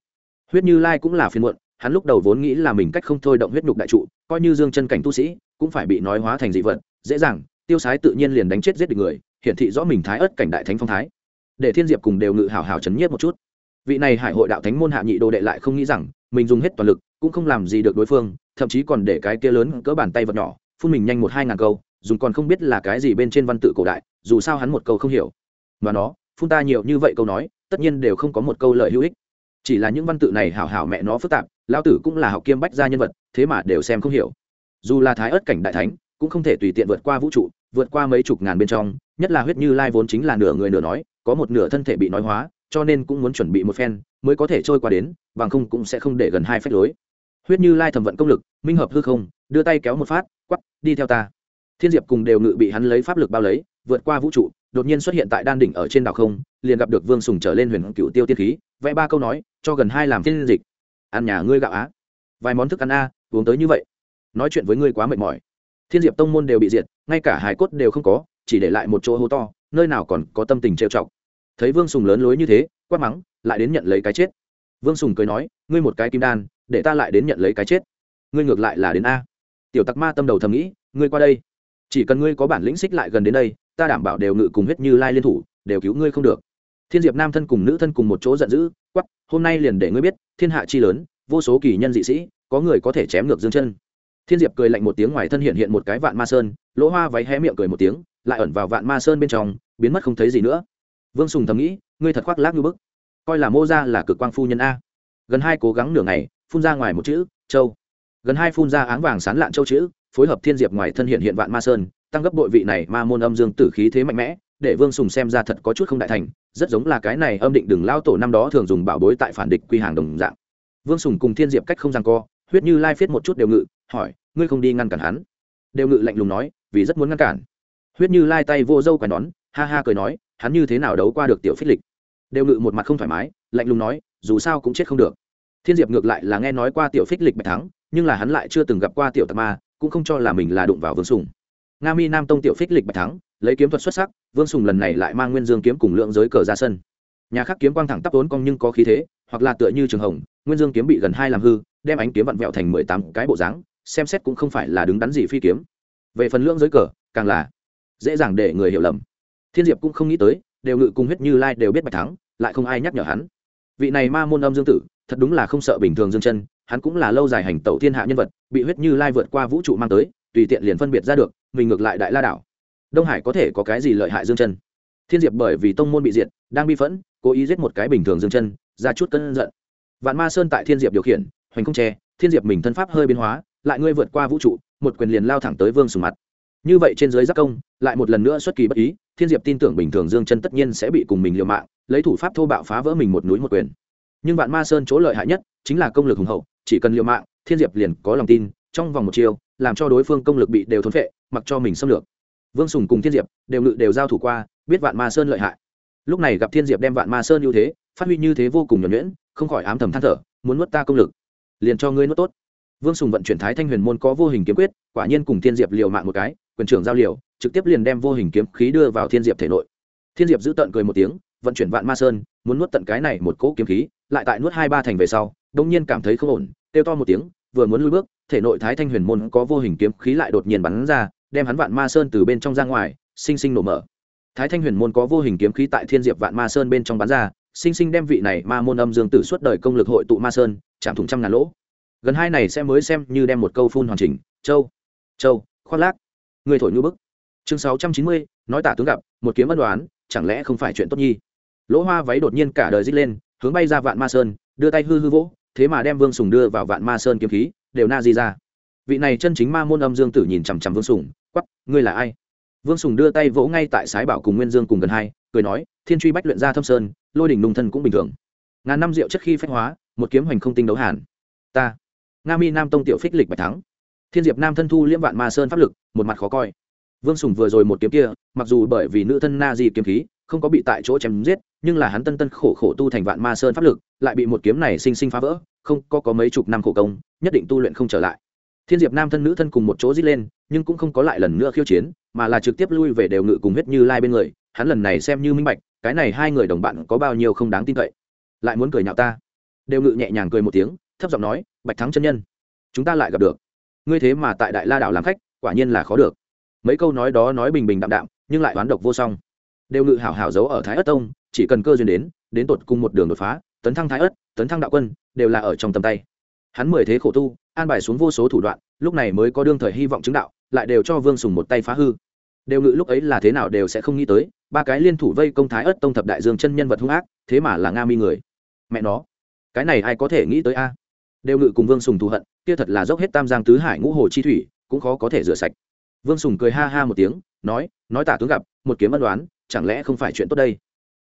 Huyết như lai cũng là phiên muộn, hắn lúc đầu vốn nghĩ là mình cách không thôi động huyết nhục đại trụ, coi như dương chân cảnh tu sĩ, cũng phải bị nói hóa thành dị vật, dễ dàng, tiêu sái tự nhiên liền đánh chết giết được người, hiển thị rõ mình thái ớt cảnh đại thánh phong thái. Để thiên diệp cùng đều ngự hào hào chấn nhất một chút. Vị này hải hội đạo thánh môn hạ nhị đồ đệ lại không nghĩ rằng, mình dùng hết toàn lực, cũng không làm gì được đối phương, thậm chí còn để cái kia lớn cỡ bàn tay vật nhỏ, phun mình nhanh một hai ngàn câu dùng còn không biết là cái gì bên trên văn tự cổ đại, dù sao hắn một câu không hiểu. Và nó, phun ta nhiều như vậy câu nói, tất nhiên đều không có một câu lợi hữu ích. Chỉ là những văn tự này hảo hảo mẹ nó phức tạp lao tử cũng là học kiêm bách gia nhân vật, thế mà đều xem không hiểu. Dù là thái ớt cảnh đại thánh, cũng không thể tùy tiện vượt qua vũ trụ, vượt qua mấy chục ngàn bên trong, nhất là huyết như lai vốn chính là nửa người nửa nói, có một nửa thân thể bị nói hóa, cho nên cũng muốn chuẩn bị một phen, mới có thể trôi qua đến, bằng không cũng sẽ không để gần hai phép lối. Huyết như lai thẩm vận công lực, minh hợp hư không, đưa tay kéo một phát quắp đi theo ta thiên diệp cùng đều ngự bị hắn lấy pháp lực bao lấy, vượt qua vũ trụ, đột nhiên xuất hiện tại đan đỉnh ở trên đảo không, liền gặp được vương sùng trở lên huyền cựu tiêu tiên khí, vẽ ba câu nói, cho gần hai làm thiên dịch. Ăn nhà ngươi gạo á. Vài món thức ăn a, uống tới như vậy. Nói chuyện với ngươi quá mệt mỏi. Thiên diệp tông môn đều bị diệt, ngay cả hải cốt đều không có, chỉ để lại một chỗ hố to, nơi nào còn có tâm tình trêu chọc. Thấy vương sùng lớn lối như thế, quát mắng, lại đến nhận lấy cái chết. Vương sùng cười nói, ngươi một cái kim đan, để ta lại đến nhận lấy cái chết. Ngươi ngược lại là đến a. Tiểu tặc ma tâm đầu thầm nghĩ, ngươi qua đây chỉ cần ngươi có bản lĩnh xích lại gần đến đây, ta đảm bảo đều ngự cùng huyết như lai liên thủ, đều cứu ngươi không được. Thiên diệp nam thân cùng nữ thân cùng một chỗ giận dữ quắp hôm nay liền để ngươi biết, thiên hạ chi lớn, vô số kỳ nhân dị sĩ, có người có thể chém ngược dương chân. Thiên diệp cười lạnh một tiếng ngoài thân hiện hiện một cái vạn ma sơn, lỗ hoa váy hé miệng cười một tiếng, lại ẩn vào vạn ma sơn bên trong, biến mất không thấy gì nữa. Vương sùng thầm nghĩ, ngươi thật khoác lác như bức. Coi là mô ra là cực quang phu nhân a. Gần hai cố gắng nửa ngày, phun ra ngoài một chữ, châu gần hai phun ra áng vàng sán lạn châu chữ, phối hợp thiên diệp ngoài thân hiện hiện vạn ma sơn, tăng gấp bội vị này ma môn âm dương tử khí thế mạnh mẽ, để vương sùng xem ra thật có chút không đại thành, rất giống là cái này âm định đừng lao tổ năm đó thường dùng bảo bối tại phản địch quy hàng đồng dạng. Vương sùng cùng thiên diệp cách không rằng co, huyết như lai phiết một chút đều ngự, hỏi, ngươi không đi ngăn cản hắn? Đều ngự lạnh lùng nói, vì rất muốn ngăn cản. Huyết như lai tay vô dâu quả nón, ha ha cười nói, hắn như thế nào đấu qua được tiểu phích lịch? Đều ngự một mặt không thoải mái, lạnh lùng nói, dù sao cũng chết không được. Thiên diệp ngược lại là nghe nói qua tiểu phích lịch bạch thắng nhưng là hắn lại chưa từng gặp qua tiểu tạc ma, cũng không cho là mình là đụng vào vương sùng. Nga mi nam tông tiểu phích lịch bạch thắng, lấy kiếm thuật xuất sắc, vương sùng lần này lại mang nguyên dương kiếm cùng lượng giới cờ ra sân. Nhà khắc kiếm quang thẳng tắp tốn cong nhưng có khí thế, hoặc là tựa như trường hồng, nguyên dương kiếm bị gần hai làm hư, đem ánh kiếm vặn vẹo thành mười tám cái bộ dáng, xem xét cũng không phải là đứng đắn gì phi kiếm. Về phần lượng giới cờ, càng là dễ dàng để người hiểu lầm. Thiên diệp cũng không nghĩ tới, đều ngự cùng huyết như lai đều biết bạch thắng, lại không ai nhắc nhở hắn. Vị này ma môn âm dương tử thật đúng là không sợ bình thường dương chân, hắn cũng là lâu dài hành tẩu thiên hạ nhân vật, bị huyết như lai vượt qua vũ trụ mang tới, tùy tiện liền phân biệt ra được, mình ngược lại đại la đảo. Đông hải có thể có cái gì lợi hại dương chân? Thiên diệp bởi vì tông môn bị diệt, đang bi phẫn, cố ý giết một cái bình thường dương chân, ra chút cân giận. Vạn ma sơn tại thiên diệp điều khiển, hoành không tre thiên diệp mình thân pháp hơi biến hóa, lại ngươi vượt qua vũ trụ, một quyền liền lao thẳng tới vương sùng mặt. Như vậy trên dưới giác công, lại một lần nữa xuất kỳ bất ý, thiên diệp tin tưởng bình thường dương chân tất nhiên sẽ bị cùng mình liều mạng, lấy thủ pháp thô bạo phá vỡ mình một núi một quyền nhưng vạn ma sơn chỗ lợi hại nhất chính là công lực hùng hậu, chỉ cần liều mạng, thiên diệp liền có lòng tin, trong vòng một chiều làm cho đối phương công lực bị đều thốn phệ, mặc cho mình xâm lược. Vương sùng cùng thiên diệp đều ngự đều giao thủ qua, biết vạn ma sơn lợi hại. Lúc này gặp thiên diệp đem vạn ma sơn ưu thế, phát huy như thế vô cùng nhuẩn nhuyễn, không khỏi ám thầm than thở, muốn nuốt ta công lực, liền cho ngươi nuốt tốt. Vương sùng vận chuyển thái thanh huyền môn có vô hình kiếm quyết, quả nhiên cùng thiên diệp liều mạng một cái, quyền trưởng giao liều, trực tiếp liền đem vô hình kiếm khí đưa vào thiên diệp thể nội. Thiên diệp giữ tận cười một tiếng, vận chuyển vạn ma sơn, muốn nuốt tận cái này một cỗ kiếm khí lại tại nuốt hai ba thành về sau đông nhiên cảm thấy không ổn, kêu to một tiếng, vừa muốn lui bước, thể nội thái thanh huyền môn có vô hình kiếm khí lại đột nhiên bắn ra, đem hắn vạn ma sơn từ bên trong ra ngoài, sinh sinh nổ mở. Thái thanh huyền môn có vô hình kiếm khí tại thiên diệp vạn ma sơn bên trong bắn ra, sinh sinh đem vị này ma môn âm dương tử suốt đời công lực hội tụ ma sơn, chạm thủng trăm ngàn lỗ. Gần hai này sẽ mới xem như đem một câu phun hoàn chỉnh. Châu châu, khoác lác. Người thổi nhu bức. Chương sáu trăm chín mươi, nói tả tướng gặp, một kiếm ân đoán, chẳng lẽ không phải chuyện tốt nhi? Lỗ hoa váy đột nhiên cả đời dít lên hướng bay ra vạn ma sơn, đưa tay hư hư vỗ, thế mà đem vương sùng đưa vào vạn ma sơn kiếm khí, đều na di ra. Vị này chân chính ma môn âm dương tử nhìn chằm chằm vương sùng quắp ngươi là ai? Vương sùng đưa tay vỗ ngay tại sái bảo cùng nguyên dương cùng gần hai, cười nói, thiên truy bách luyện ra thâm sơn, lôi đỉnh nung thân cũng bình thường. Ngàn năm rượu trước khi phách hóa, một kiếm hoành không tinh đấu hàn. Ta, nga mi nam tông tiểu phích lịch bạch thắng. Thiên diệp nam thân thu liễm vạn ma sơn pháp lực, một mặt khó coi. Vương sùng vừa rồi một kiếm kia, mặc dù bởi vì nữ thân na di kiếm khí không có bị tại chỗ chém giết, nhưng là hắn tân tân khổ khổ tu thành vạn ma sơn pháp lực, lại bị một kiếm này sinh sinh phá vỡ, không, có có mấy chục năm khổ công, nhất định tu luyện không trở lại. Thiên diệp nam thân nữ thân cùng một chỗ giết lên, nhưng cũng không có lại lần nữa khiêu chiến, mà là trực tiếp lui về đều ngự cùng huyết như lai bên người. Hắn lần này xem như minh bạch, cái này hai người đồng bạn có bao nhiêu không đáng tin cậy. Lại muốn cười nhạo ta. Đều ngự nhẹ nhàng cười một tiếng, thấp giọng nói, bạch thắng chân nhân, chúng ta lại gặp được. Ngươi thế mà tại đại la đảo làm khách, quả nhiên là khó được. Mấy câu nói đó nói bình bình đạm đạm, nhưng lại oán độc vô song đều ngự hảo hảo giấu ở thái ất tông, chỉ cần cơ duyên đến đến tột cùng một đường đột phá, tấn thăng thái ất, tấn thăng đạo quân, đều là ở trong tầm tay. Hắn mười thế khổ tu, an bài xuống vô số thủ đoạn, lúc này mới có đương thời hy vọng chứng đạo, lại đều cho vương sùng một tay phá hư. Đều ngự lúc ấy là thế nào đều sẽ không nghĩ tới, ba cái liên thủ vây công thái ất tông thập đại dương chân nhân vật hung ác, thế mà là nga mi người. Mẹ nó, cái này ai có thể nghĩ tới a? Đều ngự cùng vương sùng thù hận, kia thật là dốc hết tam giang tứ hải ngũ hồ chi thủy, cũng khó có thể rửa sạch. Vương sùng cười ha ha một tiếng, nói nói tả tướng gặp, một kiếm ân đoán chẳng lẽ không phải chuyện tốt đây?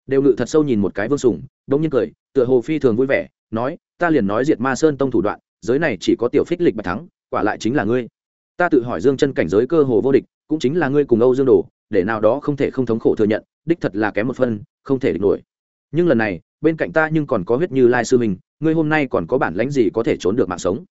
Đều ngự thật sâu nhìn một cái vương sùng, đông nhiên cười, tựa hồ phi thường vui vẻ, nói, ta liền nói diệt ma sơn tông thủ đoạn, giới này chỉ có tiểu phích lịch bạch thắng, quả lại chính là ngươi. Ta tự hỏi dương chân cảnh giới cơ hồ vô địch, cũng chính là ngươi cùng âu dương đồ, để nào đó không thể không thống khổ thừa nhận, đích thật là kém một phân không thể địch nổi. Nhưng lần này, bên cạnh ta nhưng còn có huyết như lai sư mình ngươi hôm nay còn có bản lãnh gì có thể trốn được mạng sống?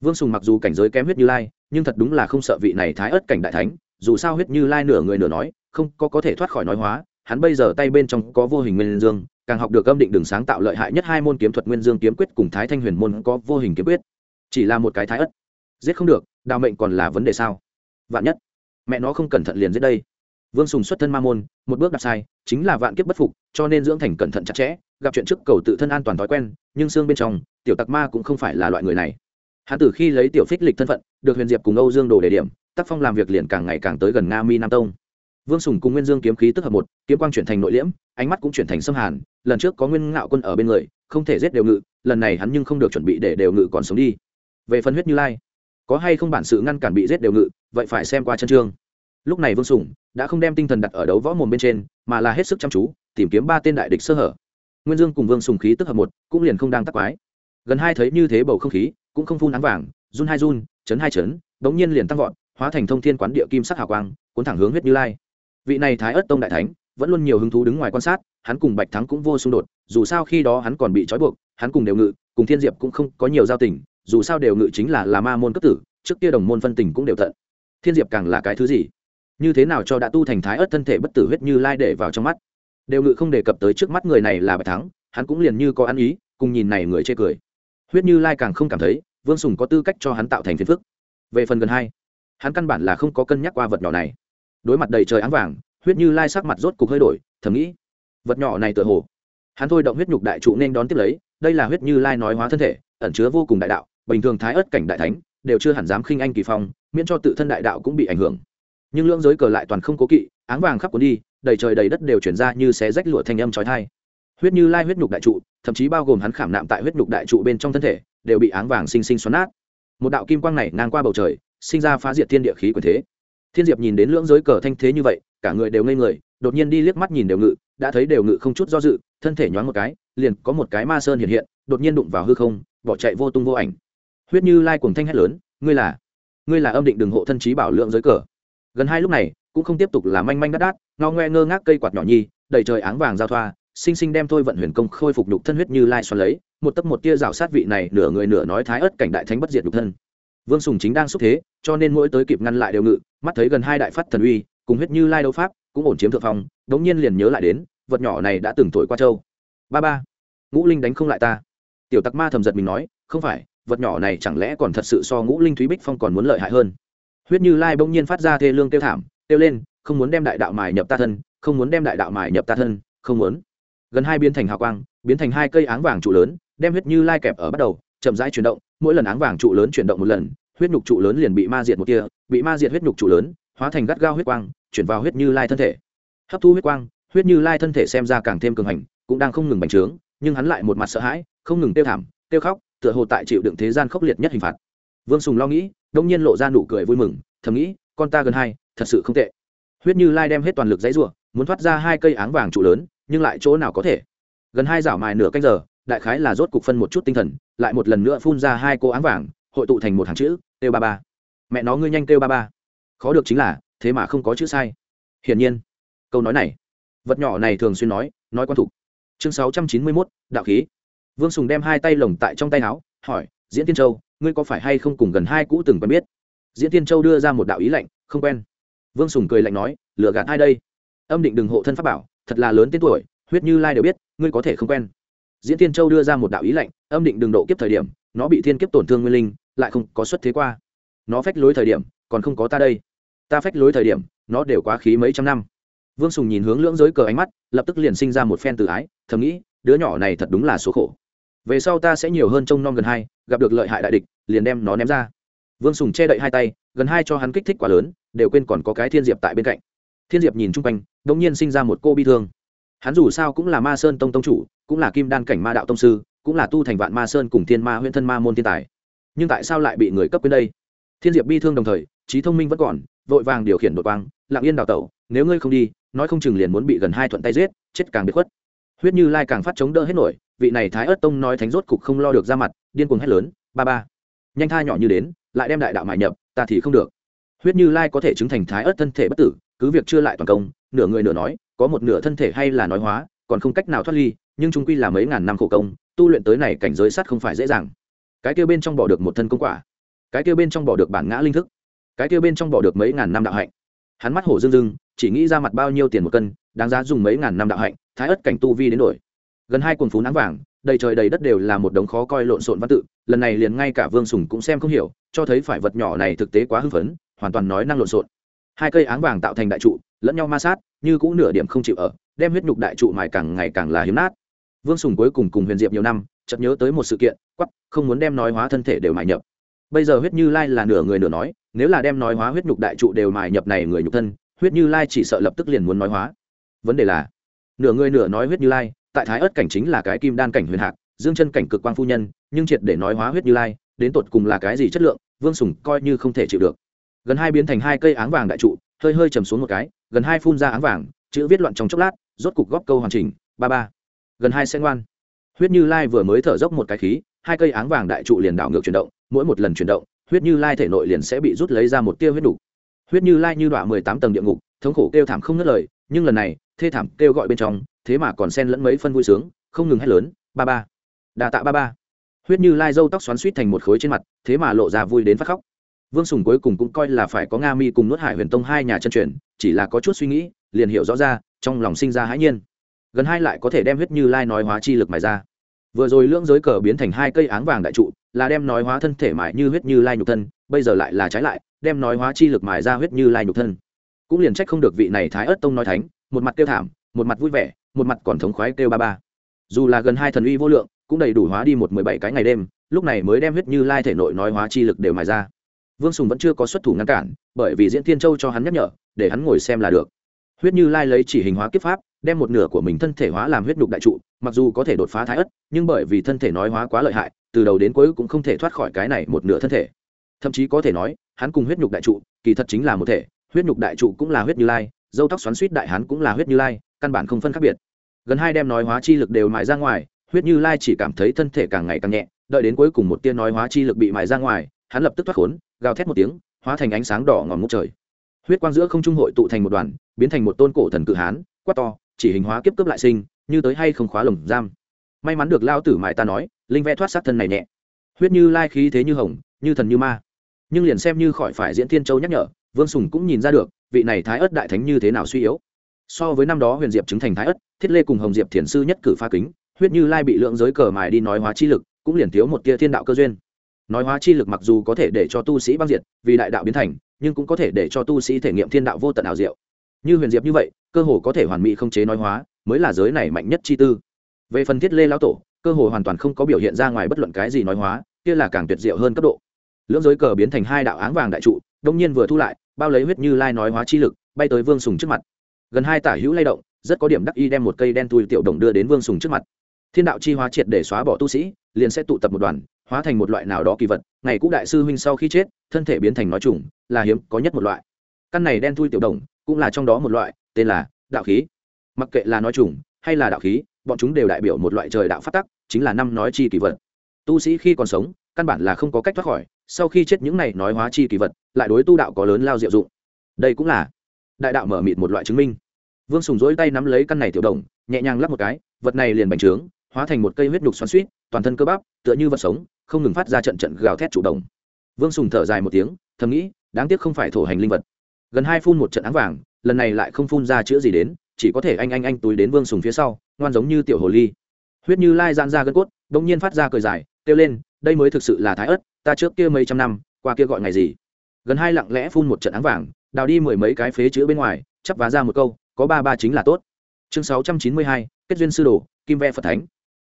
Vương sùng mặc dù cảnh giới kém huyết như lai, nhưng thật đúng là không sợ vị này thái ớt cảnh đại thánh, dù sao huyết như lai nửa người nửa nói không có có thể thoát khỏi nói hóa, hắn bây giờ tay bên trong có vô hình nguyên dương, càng học được âm định đường sáng tạo lợi hại nhất hai môn kiếm thuật nguyên dương kiếm quyết cùng thái thanh huyền môn có vô hình kiếm quyết. Chỉ là một cái thái ất giết không được, đào mệnh còn là vấn đề sao? Vạn nhất, mẹ nó không cẩn thận liền giết đây. Vương sùng xuất thân ma môn, một bước đặt sai, chính là vạn kiếp bất phục, cho nên dưỡng thành cẩn thận chặt chẽ, gặp chuyện trước cầu tự thân an toàn thói quen, nhưng xương bên trong, tiểu tặc ma cũng không phải là loại người này. Hắn từ khi lấy tiểu phích lịch thân phận, được huyền diệp cùng âu dương đồ đề điểm, tác phong làm việc liền càng ngày càng tới gần nga mi nam tông vương sùng cùng nguyên dương kiếm khí tức hợp một, kiếm quang chuyển thành nội liễm, ánh mắt cũng chuyển thành xâm hàn, lần trước có nguyên ngạo quân ở bên người, không thể giết đều ngự, lần này hắn nhưng không được chuẩn bị để đều ngự còn sống đi. Về phân huyết như lai, có hay không bản sự ngăn cản bị giết đều ngự, vậy phải xem qua chân trương. Lúc này vương sùng đã không đem tinh thần đặt ở đấu võ mồm bên trên, mà là hết sức chăm chú, tìm kiếm ba tên đại địch sơ hở. Nguyên dương cùng vương sùng khí tức hợp một, cũng liền không đang tắc quái. Gần hai thấy như thế bầu không khí, cũng không phun áng vàng, run hai run, chấn hai chấn, bỗng nhiên liền tăng vọt, hóa thành thông thiên quán địa kim sắc hào quang, cuốn thẳng hướng huyết như lai vị này thái ất tông đại thánh vẫn luôn nhiều hứng thú đứng ngoài quan sát hắn cùng bạch thắng cũng vô xung đột dù sao khi đó hắn còn bị trói buộc hắn cùng đều ngự cùng thiên diệp cũng không có nhiều giao tình dù sao đều ngự chính là là ma môn cấp tử trước kia đồng môn phân tình cũng đều thận, thiên diệp càng là cái thứ gì? Như thế nào cho đã tu thành thái ớt thân thể bất tử huyết như lai để vào trong mắt? Đều ngự không đề cập tới trước mắt người này là bạch thắng hắn cũng liền như có ăn ý cùng nhìn này người chê cười. Huyết như lai càng không cảm thấy vương sùng có tư cách cho hắn tạo thành phiền phức. Về phần gần hai hắn căn bản là không có cân nhắc qua vật nhỏ này đối mặt đầy trời áng vàng, huyết như lai sắc mặt rốt cục hơi đổi, thầm nghĩ, vật nhỏ này tựa hồ. Hắn thôi động huyết nhục đại trụ nên đón tiếp lấy, đây là huyết như lai nói hóa thân thể, ẩn chứa vô cùng đại đạo, bình thường thái ớt cảnh đại thánh, đều chưa hẳn dám khinh anh kỳ phong, miễn cho tự thân đại đạo cũng bị ảnh hưởng. Nhưng lưỡng giới cờ lại toàn không cố kỵ, áng vàng khắp cuốn đi, đầy trời đầy đất đều chuyển ra như xé rách lụa thanh âm trói thai huyết như lai huyết nhục đại trụ, thậm chí bao gồm hắn khảm nạm tại huyết nhục đại trụ bên trong thân thể, đều bị áng vàng xinh xinh xoắn nát. Một đạo kim quang này ngang qua bầu trời, sinh ra phá diệt thiên địa khí quyền thế thiên diệp nhìn đến lưỡng giới cờ thanh thế như vậy, cả người đều ngây người, đột nhiên đi liếc mắt nhìn đều ngự, đã thấy đều ngự không chút do dự, thân thể nhoáng một cái, liền có một cái ma sơn hiện hiện, đột nhiên đụng vào hư không, bỏ chạy vô tung vô ảnh. Huyết như lai cùng thanh hét lớn, ngươi là ngươi là âm định đường hộ thân trí bảo lượng giới cờ. Gần hai lúc này, cũng không tiếp tục là manh manh đắt đát ngao ngoe ngơ ngác cây quạt nhỏ nhi, đầy trời áng vàng giao thoa, sinh sinh đem thôi vận huyền công khôi phục nhục thân huyết như lai xoắn lấy, một tấc một tia rào sát vị này nửa người nửa nói thái ớt cảnh đại thánh bất diệt nhục thân. Vương sùng chính đang xúc thế, cho nên mỗi tới kịp ngăn lại đều ngự mắt thấy gần hai đại phát thần uy, cùng huyết như lai đấu pháp, cũng ổn chiếm thượng phong đống nhiên liền nhớ lại đến, vật nhỏ này đã từng thổi qua châu. Ba ba, ngũ linh đánh không lại ta. Tiểu tặc ma thầm giật mình nói, không phải, vật nhỏ này chẳng lẽ còn thật sự so ngũ linh thúy bích phong còn muốn lợi hại hơn? Huyết như lai bỗng nhiên phát ra thê lương kêu thảm, kêu lên, không muốn đem đại đạo mài nhập ta thân, không muốn đem đại đạo mài nhập ta thân, không muốn. Gần hai biến thành hào quang, biến thành hai cây áng vàng trụ lớn, đem huyết như lai kẹp ở bắt đầu, chậm rãi chuyển động, mỗi lần áng vàng trụ lớn chuyển động một lần huyết nhục trụ lớn liền bị ma diệt một kia bị ma diệt huyết nhục trụ lớn, hóa thành gắt gao huyết quang, chuyển vào huyết như lai thân thể. Hấp thu huyết quang, huyết như lai thân thể xem ra càng thêm cường hành, cũng đang không ngừng bành trướng, nhưng hắn lại một mặt sợ hãi, không ngừng tiêu thảm tiêu khóc, tựa hồ tại chịu đựng thế gian khốc liệt nhất hình phạt. Vương sùng lo nghĩ, đông nhiên lộ ra nụ cười vui mừng, thầm nghĩ, con ta gần hai, thật sự không tệ. Huyết như lai đem hết toàn lực dãy ruộng muốn thoát ra hai cây áng vàng trụ lớn, nhưng lại chỗ nào có thể. Gần hai dảo mài nửa canh giờ, đại khái là rốt cục phân một chút tinh thần, lại một lần nữa phun ra hai cô áng vàng, hội tụ thành một hàng chữ kêu ba ba. Mẹ nó ngươi nhanh kêu ba ba. Khó được chính là, thế mà không có chữ sai. Hiển nhiên, câu nói này, vật nhỏ này thường xuyên nói nói quan thục chương sáu trăm chín mươi mốt, đạo khí. Vương sùng đem hai tay lồng tại trong tay áo, hỏi, diễn tiên châu, ngươi có phải hay không cùng gần hai cũ từng quen biết? Diễn tiên châu đưa ra một đạo ý lạnh, không quen. Vương sùng cười lạnh nói lựa gạt ai đây? Âm định đừng hộ thân pháp bảo, thật là lớn tên tuổi, huyết như lai đều biết, ngươi có thể không quen. Diễn tiên châu đưa ra một đạo ý lạnh, âm định đừng độ kiếp thời điểm, nó bị thiên kiếp tổn thương nguyên linh lại không có xuất thế qua. Nó phách lối thời điểm, còn không có ta đây. Ta phách lối thời điểm, nó đều quá khí mấy trăm năm. Vương sùng nhìn hướng lưỡng giới cờ ánh mắt, lập tức liền sinh ra một phen tự ái, thầm nghĩ, đứa nhỏ này thật đúng là số khổ. Về sau ta sẽ nhiều hơn trông nom gần hai, gặp được lợi hại đại địch, liền đem nó ném ra. Vương sùng che đậy hai tay, gần hai cho hắn kích thích quá lớn, đều quên còn có cái thiên diệp tại bên cạnh. Thiên diệp nhìn chung quanh đ ỗ n g nhiên sinh ra một cô bi thương. Hắn dù sao cũng là ma sơn tông tông chủ, cũng là kim đan cảnh ma đạo tông sư, cũng là tu thành vạn ma sơn cùng thiên ma huyện thân ma môn thiên tài nhưng tại sao lại bị người cấp bên đây? Thiên diệp bi thương đồng thời, trí thông minh vẫn còn, vội vàng điều khiển đội quang, lặng yên đào tẩu, nếu ngươi không đi, nói không chừng liền muốn bị gần hai thuận tay giết, chết càng bị khuất. Huyết như lai càng phát chống đỡ hết nổi, vị này thái ớt tông nói thánh rốt cục không lo được ra mặt, điên cuồng hét lớn, ba ba, nhanh tha nhỏ như đến, lại đem đại đạo mại nhập, ta thì không được. Huyết như lai có thể chứng thành thái ớt thân thể bất tử, cứ việc chưa lại toàn công, nửa người nửa nói, có một nửa thân thể hay là nói hóa, còn không cách nào thoát ly, nhưng trung quy là mấy ngàn năm khổ công, tu luyện tới này cảnh giới sắt không phải dễ dàng cái kia bên trong bỏ được một thân công quả. Cái kia bên trong bỏ được bản ngã linh thức. Cái kia bên trong bỏ được mấy ngàn năm đạo hạnh. Hắn mắt hổ dưng dưng chỉ nghĩ ra mặt bao nhiêu tiền một cân, đáng giá dùng mấy ngàn năm đạo hạnh, thái ất cảnh tu vi đến đổi gần hai quần phú nắng vàng, đầy trời đầy đất đều là một đống khó coi lộn xộn văn tự, lần này liền ngay cả vương sùng cũng xem không hiểu, cho thấy phải vật nhỏ này thực tế quá hưng phấn, hoàn toàn nói năng lộn xộn. Hai cây áng vàng tạo thành đại trụ, lẫn nhau ma sát, như cũng nửa điểm không chịu ở, đem huyết nhục đại trụ mài càng ngày càng là hiếm nát. Vương sùng cuối cùng cùng huyền diệp nhiều năm chợt nhớ tới một sự kiện quắp không muốn đem nói hóa thân thể đều mài nhập. Bây giờ huyết như lai là nửa người nửa nói, nếu là đem nói hóa huyết nhục đại trụ đều mài nhập này người nhục thân, huyết như lai chỉ sợ lập tức liền muốn nói hóa. Vấn đề là, nửa người nửa nói huyết như lai, tại thái ớt cảnh chính là cái kim đan cảnh huyền hạc, dương chân cảnh cực quang phu nhân, nhưng triệt để nói hóa huyết như lai, đến tột cùng là cái gì chất lượng, vương sùng coi như không thể chịu được. Gần hai biến thành hai cây áng vàng đại trụ, hơi hơi chầm xuống một cái, gần hai phun ra áng vàng, chữ viết loạn trong chốc lát, rốt cục góp câu hoàn chỉnh, ba ba. Gần hai xe ngoan huyết như lai vừa mới thở dốc một cái khí, hai cây áng vàng đại trụ liền đảo ngược chuyển động, mỗi một lần chuyển động, huyết như lai thể nội liền sẽ bị rút lấy ra một tia huyết đủ. Huyết như lai như đoạn mười tám tầng địa ngục, thống khổ kêu thảm không ngất lời, nhưng lần này, thê thảm kêu gọi bên trong, thế mà còn xen lẫn mấy phân vui sướng, không ngừng hét lớn, ba ba đà tạ ba ba. Huyết như lai dâu tóc xoắn suýt thành một khối trên mặt, thế mà lộ ra vui đến phát khóc. Vương sùng cuối cùng cũng coi là phải có nga mi cùng nuốt hải huyền tông hai nhà chân truyền, chỉ là có chút suy nghĩ, liền hiểu rõ ra, trong lòng sinh ra hãi nhiên. Gần hai lại có thể đem huyết như lai nói hóa chi lực mài ra vừa rồi lưỡng giới cờ biến thành hai cây áng vàng đại trụ, là đem nói hóa thân thể mài như huyết như lai nhục thân, bây giờ lại là trái lại, đem nói hóa chi lực mài ra huyết như lai nhục thân. Cũng liền trách không được vị này thái ớt tông nói thánh, một mặt kêu thảm, một mặt vui vẻ, một mặt còn thống khoái kêu ba ba. Dù là gần hai thần uy vô lượng, cũng đầy đủ hóa đi một mười bảy cái ngày đêm, lúc này mới đem huyết như lai thể nội nói hóa chi lực đều mài ra. Vương sùng vẫn chưa có xuất thủ ngăn cản, bởi vì diễn thiên châu cho hắn nhắc nhở, để hắn ngồi xem là được. Huyết như lai lấy chỉ hình hóa kiếp pháp đem một nửa của mình thân thể hóa làm huyết nhục đại trụ, mặc dù có thể đột phá thái ất nhưng bởi vì thân thể nói hóa quá lợi hại, từ đầu đến cuối cũng không thể thoát khỏi cái này một nửa thân thể. Thậm chí có thể nói, hắn cùng huyết nhục đại trụ, kỳ thật chính là một thể, huyết nhục đại trụ cũng là huyết như lai, dâu tóc xoắn suýt đại hắn cũng là huyết như lai, căn bản không phân khác biệt. Gần hai đem nói hóa chi lực đều mài ra ngoài, huyết như lai chỉ cảm thấy thân thể càng ngày càng nhẹ, đợi đến cuối cùng một tia nói hóa chi lực bị mài ra ngoài, hắn lập tức thoát khốn, gào thét một tiếng, hóa thành ánh sáng đỏ ngòm ngút trời. Huyết quang giữa không trung hội tụ thành một đoàn, biến thành một tôn cổ thần cự hán, quát to chỉ hình hóa kiếp cướp lại sinh, như tới hay không khóa lồng giam. May mắn được lao tử mại ta nói, linh vẽ thoát sát thân này nhẹ. Huyết như lai khí thế như hồng, như thần như ma. Nhưng liền xem như khỏi phải diễn thiên châu nhắc nhở, vương sùng cũng nhìn ra được, vị này thái ớt đại thánh như thế nào suy yếu. So với năm đó huyền diệp chứng thành thái ất, thiết lê cùng hồng diệp thiền sư nhất cử pha kính, huyết như lai bị lượng giới cờ mài đi nói hóa chi lực, cũng liền thiếu một tia thiên đạo cơ duyên. Nói hóa chi lực mặc dù có thể để cho tu sĩ băng diệt, vì đại đạo biến thành, nhưng cũng có thể để cho tu sĩ thể nghiệm thiên đạo vô tận ảo diệu. Như huyền diệp như vậy cơ hồ có thể hoàn mỹ không chế nói hóa, mới là giới này mạnh nhất chi tư. Về phần thiết lê lão tổ, cơ hồ hoàn toàn không có biểu hiện ra ngoài bất luận cái gì nói hóa, kia là càng tuyệt diệu hơn cấp độ. Lưỡng giới cờ biến thành hai đạo áng vàng đại trụ, đông nhiên vừa thu lại, bao lấy huyết như lai nói hóa chi lực, bay tới vương sùng trước mặt. Gần hai tả hữu lay động, rất có điểm đắc y đem một cây đen tui tiểu đồng đưa đến vương sùng trước mặt. Thiên đạo chi hóa triệt để xóa bỏ tu sĩ, liền sẽ tụ tập một đoàn, hóa thành một loại nào đó kỳ vật, ngày cũ đại sư huynh sau khi chết, thân thể biến thành nói trùng, là hiếm có nhất một loại. Căn này đen thui tiểu đồng, cũng là trong đó một loại tên là đạo khí. Mặc kệ là nói trùng hay là đạo khí, bọn chúng đều đại biểu một loại trời đạo phát tắc, chính là năm nói chi kỳ vật. Tu sĩ khi còn sống, căn bản là không có cách thoát khỏi, sau khi chết những này nói hóa chi kỳ vật, lại đối tu đạo có lớn lao diệu dụng. Đây cũng là đại đạo mở mịt một loại chứng minh. Vương sùng dỗi tay nắm lấy căn này tiểu đồng, nhẹ nhàng lắp một cái, vật này liền bành trướng, hóa thành một cây huyết đục xoắn suýt toàn thân cơ bắp, tựa như vật sống, không ngừng phát ra trận trận gào thét chủ đồng vương sùng thở dài một tiếng, thầm nghĩ, đáng tiếc không phải thổ hành linh vật. Gần hai phun một trận áng vàng lần này lại không phun ra chữa gì đến, chỉ có thể anh anh anh túi đến vương sùng phía sau, ngoan giống như tiểu hồ ly. Huyết như lai dạn ra gân cốt đ ỗ n g nhiên phát ra cười dài, kêu lên, đây mới thực sự là thái ớt, ta trước kia mấy trăm năm, qua kia gọi ngày gì? Gần hai lặng lẽ phun một trận áng vàng, đào đi mười mấy cái phế chữ bên ngoài, chắp vá ra một câu, có ba ba chính là tốt. Chương sáu trăm chín mươi hai, kết duyên sư đồ, kim ve phật thánh.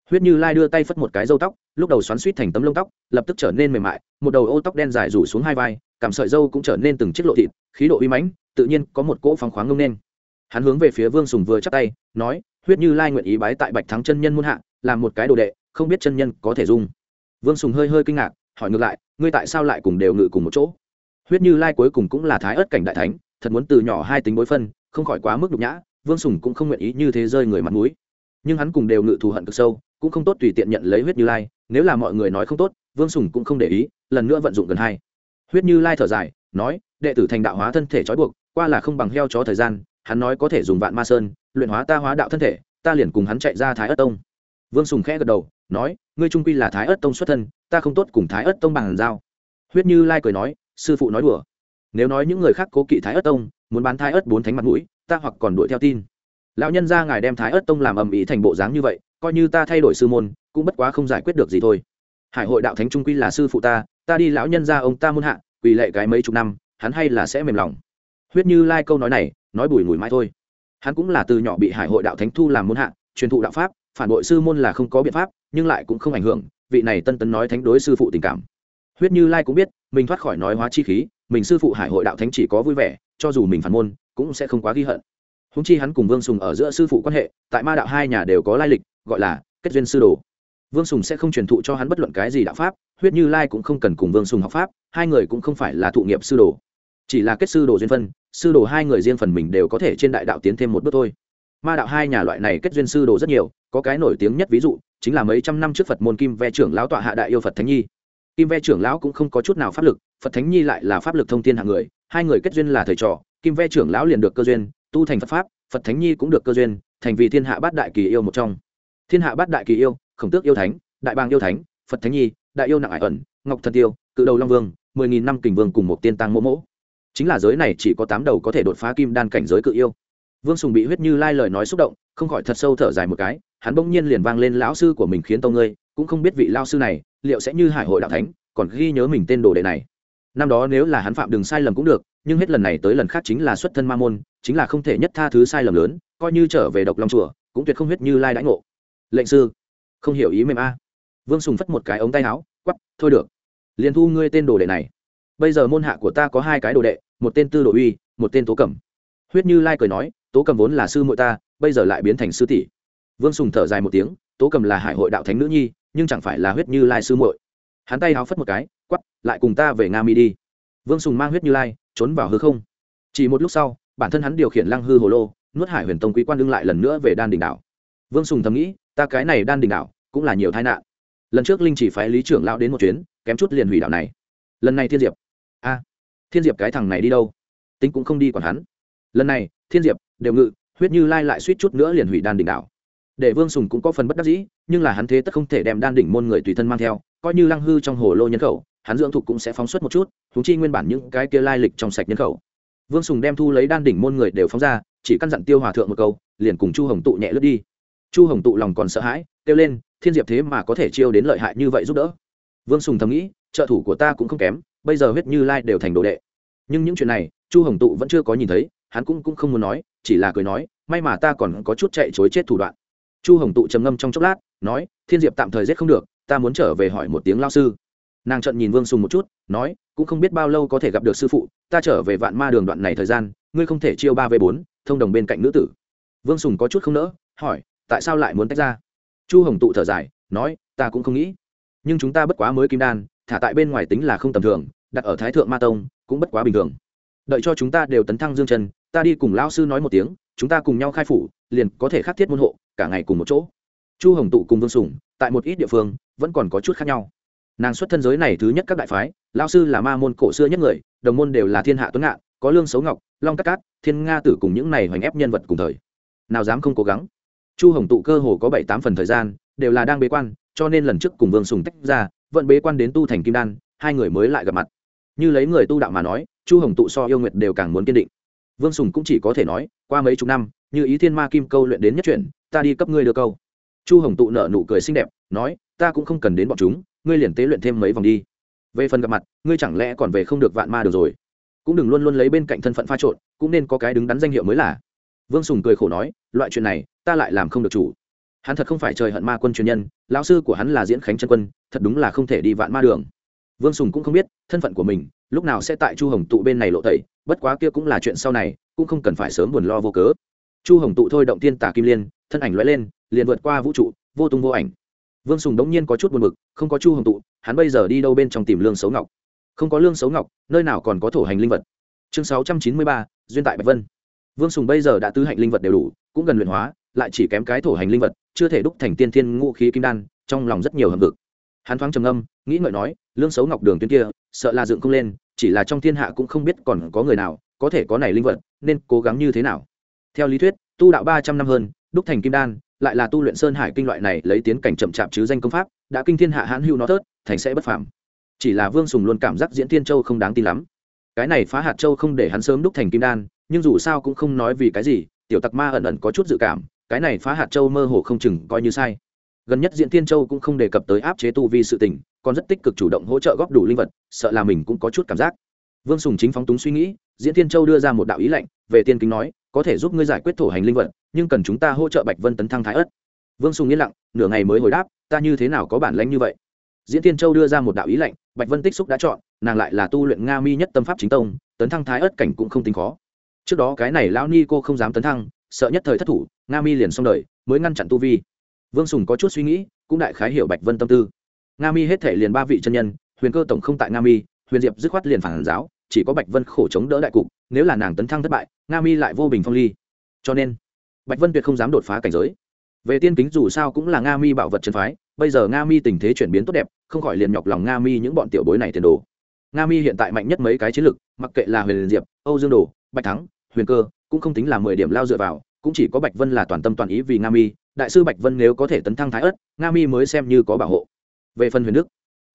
Huyết như lai đưa tay phất một cái râu tóc, lúc đầu xoắn suýt thành tấm lông tóc, lập tức trở nên mềm mại, một đầu ô tóc đen dài rủ xuống hai vai, cảm sợi râu cũng trở nên từng chiếc lộ thịt, khí độ uy mãnh tự nhiên có một cỗ phóng khoáng ngông nên. Hắn hướng về phía vương sùng vừa chắp tay, nói, huyết như lai nguyện ý bái tại bạch thắng chân nhân muôn hạ, làm một cái đồ đệ, không biết chân nhân có thể dung. Vương sùng hơi hơi kinh ngạc, hỏi ngược lại, ngươi tại sao lại cùng đều ngự cùng một chỗ? Huyết như lai cuối cùng cũng là thái ớt cảnh đại thánh, thật muốn từ nhỏ hai tính bối phân, không khỏi quá mức nhục nhã, vương sùng cũng không nguyện ý như thế rơi người mặt mũi. Nhưng hắn cùng đều ngự thù hận cực sâu, cũng không tốt tùy tiện nhận lấy huyết như lai, nếu là mọi người nói không tốt, vương sùng cũng không để ý, lần nữa vận dụng gần hai. Huyết như lai thở dài, nói, đệ tử thành đạo hóa thân thể trói buộc qua là không bằng heo chó thời gian, hắn nói có thể dùng vạn ma sơn, luyện hóa ta hóa đạo thân thể, ta liền cùng hắn chạy ra thái ất tông. Vương sùng khẽ gật đầu, nói, ngươi trung quy là thái ất tông xuất thân, ta không tốt cùng thái ất tông bằng giao. Huyết như lai cười nói, sư phụ nói đùa. Nếu nói những người khác cố kỵ thái ất tông, muốn bán thái ất bốn thánh mặt mũi, ta hoặc còn đuổi theo tin. Lão nhân ra ngài đem thái ất tông làm ầm ĩ thành bộ dáng như vậy, coi như ta thay đổi sư môn, cũng bất quá không giải quyết được gì thôi. Hải hội đạo thánh trung quy là sư phụ ta ta đi lão nhân ra ông ta muôn hạ, quỳ lệ cái mấy chục năm, hắn hay là sẽ mềm lòng huyết như lai câu nói này, nói bùi mùi mãi thôi. Hắn cũng là từ nhỏ bị hải hội đạo thánh thu làm môn hạ, truyền thụ đạo pháp, phản bội sư môn là không có biện pháp, nhưng lại cũng không ảnh hưởng, vị này tân tấn nói thánh đối sư phụ tình cảm. Huyết như lai cũng biết, mình thoát khỏi nói hóa chi khí, mình sư phụ hải hội đạo thánh chỉ có vui vẻ, cho dù mình phản môn, cũng sẽ không quá ghi hận. Húng chi hắn cùng vương sùng ở giữa sư phụ quan hệ, tại ma đạo hai nhà đều có lai lịch, gọi là kết duyên sư đồ. Vương sùng sẽ không truyền thụ cho hắn bất luận cái gì đạo pháp, huyết như lai cũng không cần cùng vương sùng học pháp, hai người cũng không phải là thụ nghiệp sư đồ chỉ là kết sư đồ duyên phân, sư đồ hai người riêng phần mình đều có thể trên đại đạo tiến thêm một bước thôi. Ma đạo hai nhà loại này kết duyên sư đồ rất nhiều, có cái nổi tiếng nhất ví dụ, chính là mấy trăm năm trước phật môn kim ve trưởng lão tọa hạ đại yêu phật thánh nhi. Kim ve trưởng lão cũng không có chút nào pháp lực, phật thánh nhi lại là pháp lực thông tin hạng người, hai người kết duyên là thầy trò, kim ve trưởng lão liền được cơ duyên, tu thành phật pháp, phật thánh nhi cũng được cơ duyên, thành vì thiên hạ bát đại kỳ yêu một trong. Thiên hạ bát đại kỳ yêu, khổng tước yêu thánh, đại bang yêu thánh, phật thánh nhi, đại yêu nặng ải ẩn, ngọc thần tiêu, cự đầu long vương, mười nghìn năm kình vương cùng một tiên tăng mỗ mỗ chính là giới này chỉ có tám đầu có thể đột phá kim đan cảnh giới cự yêu. Vương sùng bị huyết như lai lời nói xúc động, không khỏi thật sâu thở dài một cái, hắn bỗng nhiên liền vang lên lão sư của mình khiến tông ngươi, cũng không biết vị lao sư này, liệu sẽ như hải hội đạo thánh, còn ghi nhớ mình tên đồ đệ này. Năm đó nếu là hắn phạm đường sai lầm cũng được, nhưng hết lần này tới lần khác chính là xuất thân ma môn, chính là không thể nhất tha thứ sai lầm lớn, coi như trở về độc long chùa, cũng tuyệt không huyết như lai đãi ngộ. Lệnh sư, không hiểu ý mềm a. Vương sùng phất một cái ống tay áo quắp thôi được. Liền thu ngươi tên đồ đệ này. Bây giờ môn hạ của ta có hai cái đồ đệ một tên tư đồ uy, một tên tố cẩm. Huyết như lai cười nói, tố cầm vốn là sư muội ta, bây giờ lại biến thành sư tỷ. Vương sùng thở dài một tiếng, tố cầm là hải hội đạo thánh nữ nhi, nhưng chẳng phải là huyết như lai sư muội. Hắn tay háo phất một cái quắp lại cùng ta về nga mi đi. Vương sùng mang huyết như lai, trốn vào hư không. Chỉ một lúc sau, bản thân hắn điều khiển lăng hư hồ lô, nuốt hải huyền tông quý quan lưng lại lần nữa về đan đình đảo. Vương sùng thầm nghĩ, ta cái này đan đình đảo, cũng là nhiều tai nạn. Lần trước linh chỉ phái lý trưởng lão đến một chuyến, kém chút liền hủy đảo này. Lần này thiên diệp. A thiên diệp cái thằng này đi đâu? Tính cũng không đi còn hắn. Lần này, thiên diệp, đều ngự, huyết như lai lại suýt chút nữa liền hủy đan đỉnh đảo. Để vương sùng cũng có phần bất đắc dĩ, nhưng là hắn thế tất không thể đem đan đỉnh môn người tùy thân mang theo, coi như lăng hư trong hồ lô nhân khẩu, hắn dưỡng thục cũng sẽ phóng xuất một chút thú chi nguyên bản những cái kia lai lịch trong sạch nhân khẩu. Vương sùng đem thu lấy đan đỉnh môn người đều phóng ra, chỉ căn dặn tiêu hòa thượng một câu, liền cùng chu hồng tụ nhẹ lướt đi. Chu hồng tụ lòng còn sợ hãi, kêu lên, thiên diệp thế mà có thể chiêu đến lợi hại như vậy giúp đỡ. Vương sùng thầm nghĩ, trợ thủ của ta cũng không kém bây giờ huyết như lai đều thành đồ đệ. Nhưng những chuyện này, chu hồng tụ vẫn chưa có nhìn thấy, hắn cũng cũng không muốn nói, chỉ là cười nói, may mà ta còn có chút chạy chối chết thủ đoạn. Chu hồng tụ trầm ngâm trong chốc lát, nói, thiên diệp tạm thời giết không được, ta muốn trở về hỏi một tiếng lao sư. Nàng trận nhìn vương sùng một chút, nói, cũng không biết bao lâu có thể gặp được sư phụ, ta trở về vạn ma đường đoạn này thời gian, ngươi không thể chiêu ba v bốn, thông đồng bên cạnh nữ tử. Vương sùng có chút không nỡ, hỏi, tại sao lại muốn tách ra? Chu hồng tụ thở dài, nói, ta cũng không nghĩ. Nhưng chúng ta bất quá mới kim đan thả tại bên ngoài tính là không tầm thường, đặt ở thái thượng ma tông cũng bất quá bình thường. Đợi cho chúng ta đều tấn thăng dương chân, ta đi cùng lao sư nói một tiếng, chúng ta cùng nhau khai phủ, liền có thể khắc thiết môn hộ, cả ngày cùng một chỗ. Chu hồng tụ cùng vương sùng, tại một ít địa phương, vẫn còn có chút khác nhau. Nàng xuất thân giới này thứ nhất các đại phái lao sư là ma môn cổ xưa nhất người, đồng môn đều là thiên hạ tuấn ngạn, có lương xấu ngọc, long cát cát, thiên nga tử cùng những này hoành ép nhân vật cùng thời. Nào dám không cố gắng. Chu hồng tụ cơ hồ có bảy tám phần thời gian, đều là đang bế quan, cho nên lần trước cùng vương sùng tách ra vẫn bế quan đến tu thành kim đan, hai người mới lại gặp mặt. Như lấy người tu đạo mà nói, chu hồng tụ so yêu nguyệt đều càng muốn kiên định. Vương sùng cũng chỉ có thể nói, qua mấy chục năm, như ý thiên ma kim câu luyện đến nhất chuyển, ta đi cấp ngươi đưa câu. Chu hồng tụ nở nụ cười xinh đẹp, nói, ta cũng không cần đến bọn chúng, ngươi liền tế luyện thêm mấy vòng đi. Về phần gặp mặt, ngươi chẳng lẽ còn về không được vạn ma được rồi? Cũng đừng luôn luôn lấy bên cạnh thân phận pha trộn, cũng nên có cái đứng đắn danh hiệu mới là. Vương sùng cười khổ nói, loại chuyện này, ta lại làm không được chủ. Hắn thật không phải trời hận ma quân truyền nhân, lão sư của hắn là diễn khánh chân quân thật đúng là không thể đi vạn ma đường. Vương sùng cũng không biết, thân phận của mình, lúc nào sẽ tại chu hồng tụ bên này lộ tẩy, bất quá kia cũng là chuyện sau này, cũng không cần phải sớm buồn lo vô cớ. Chu hồng tụ thôi động tiên tả kim liên, thân ảnh l lên, liền vượt qua vũ trụ, vô tung vô ảnh. Vương sùng đống nhiên có chút buồn b ự c không có chu hồng tụ, hắn bây giờ đi đâu bên trong tìm lương xấu ngọc? Không có lương xấu ngọc, nơi nào còn có thổ hành linh vật? Chương sáu trăm chín mươi ba, duyên tại bạch vân. Vương sùng bây giờ đã tứ hạnh linh vật đều đủ, cũng gần luyện hóa, lại chỉ kém cái thổ hành linh vật, chưa thể đúc thành tiên thiên ngũ khí kim đan, trong lòng rất nhiều hầm ngực hắn thoáng trầm âm nghĩ ngợi nói, lương xấu ngọc đường tuyến kia, sợ là dựng không lên, chỉ là trong thiên hạ cũng không biết còn có người nào, có thể có này linh vật, nên cố gắng như thế nào? Theo lý thuyết, tu đạo ba trăm năm hơn, đúc thành kim đan, lại là tu luyện sơn hải kinh loại này lấy tiến cảnh chậm chạp chứ danh công pháp, đã kinh thiên hạ hãn hưu nó tớt thành sẽ bất phàm. Chỉ là vương sùng luôn cảm giác diễn tiên châu không đáng tin lắm. Cái này phá hạt châu không để hắn sớm đúc thành kim đan, nhưng dù sao cũng không nói vì cái gì, tiểu tặc ma ẩn ẩn có chút dự cảm, cái này phá hạt châu mơ hồ không chừng coi như sai gần nhất diễn tiên châu cũng không đề cập tới áp chế tu vi sự tình, còn rất tích cực chủ động hỗ trợ góp đủ linh vật, sợ là mình cũng có chút cảm giác. Vương sùng chính phóng túng suy nghĩ, diễn tiên châu đưa ra một đạo ý lệnh, về tiên kính nói, có thể giúp ngươi giải quyết thổ hành linh vật, nhưng cần chúng ta hỗ trợ bạch vân tấn thăng thái ất. Vương sùng yên lặng, nửa ngày mới hồi đáp, ta như thế nào có bản lãnh như vậy? Diễn tiên châu đưa ra một đạo ý lệnh, bạch vân tích xúc đã chọn, nàng lại là tu luyện nga mi nhất tâm pháp chính tông, tấn thăng thái ất cảnh cũng không tính khó. Trước đó cái này lão ni cô không dám tấn thăng, sợ nhất thời thất thủ, nga mi liền xong đời, mới ngăn chặn tu vi vương sùng có chút suy nghĩ, cũng đại khái hiểu bạch vân tâm tư. Nga mi hết thể liền ba vị chân nhân, huyền cơ tổng không tại nga mi, huyền diệp dứt khoát liền phản giáo, chỉ có bạch vân khổ chống đỡ đại cục, nếu là nàng tấn thăng thất bại, nga mi lại vô bình phong ly. Cho nên, bạch vân tuyệt không dám đột phá cảnh giới. Về tiên kính dù sao cũng là nga mi bảo vật chân phái, bây giờ nga mi tình thế chuyển biến tốt đẹp, không khỏi liền nhọc lòng nga mi những bọn tiểu bối này tiền đồ. Nga mi hiện tại mạnh nhất mấy cái chiến lực, mặc kệ là huyền diệp, âu dương đồ, bạch thắng, huyền cơ, cũng không tính là mười điểm lao dựa vào, cũng chỉ có bạch vân là toàn tâm toàn ý vì nga mi đại sư bạch vân nếu có thể tấn thăng thái ất nga mi mới xem như có bảo hộ. Về phần huyền đức,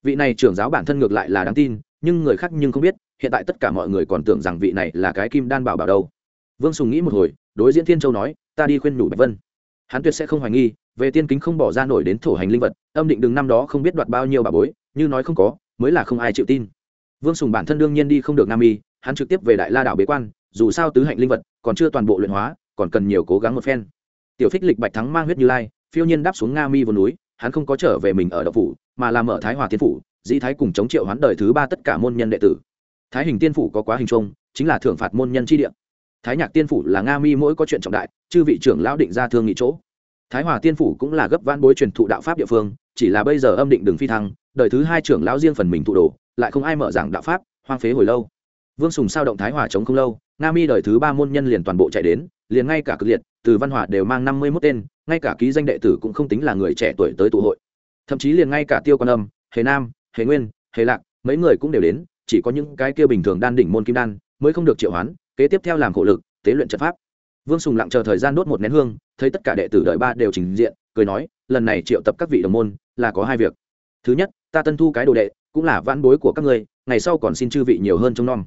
vị này trưởng giáo bản thân ngược lại là đáng tin, nhưng người khác nhưng không biết, hiện tại tất cả mọi người còn tưởng rằng vị này là cái kim đan bảo bảo đâu. Vương sùng nghĩ một hồi, đối diễn thiên châu nói, ta đi khuyên nhủ bạch vân. Hắn tuyệt sẽ không hoài nghi, về tiên kính không bỏ ra nổi đến thổ hành linh vật, âm định đừng năm đó không biết đoạt bao nhiêu bà bối, như nói không có, mới là không ai chịu tin. Vương sùng bản thân đương nhiên đi không được nam y hắn trực tiếp về đại la đảo bế quan, dù sao tứ hạnh linh vật còn chưa toàn bộ luyện hóa, còn cần nhiều cố gắng một phen tiểu phích lịch bạch thắng mang huyết như lai, phiêu nhiên đáp xuống nga mi vườn núi, hắn không có trở về mình ở đậu phủ, mà làm ở thái hòa tiên phủ, dĩ thái cùng chống triệu hoán đời thứ ba tất cả môn nhân đệ tử. Thái hình tiên phủ có quá hình trung chính là thưởng phạt môn nhân chi địa. Thái nhạc tiên phủ là nga mi mỗi có chuyện trọng đại, chư vị trưởng lão định ra thương nghị chỗ. Thái hòa tiên phủ cũng là gấp van bối truyền thụ đạo pháp địa phương, chỉ là bây giờ âm định đường phi thăng, đời thứ hai trưởng lão riêng phần mình thụ đồ, lại không ai mở giảng đạo pháp, hoang phế hồi lâu. Vương sùng sao động thái hòa chống không lâu, nga mi đời thứ ba môn nhân liền toàn bộ chạy đến liền ngay cả cực liệt, từ văn hòa đều mang năm mươi mốt tên, ngay cả ký danh đệ tử cũng không tính là người trẻ tuổi tới tụ hội. Thậm chí liền ngay cả tiêu quan âm, hề nam, hề nguyên, hề lạc, mấy người cũng đều đến, chỉ có những cái kia bình thường đan đỉnh môn kim đan mới không được triệu hoán, kế tiếp theo làm khổ lực, tế luyện trận pháp. Vương sùng lặng chờ thời gian đốt một nén hương, thấy tất cả đệ tử đợi ba đều trình diện, cười nói, lần này triệu tập các vị đồng môn, là có hai việc. Thứ nhất, ta tân thu cái đồ đệ, cũng là vãn bối của các ngươi, ngày sau còn xin chư vị nhiều hơn trong nom.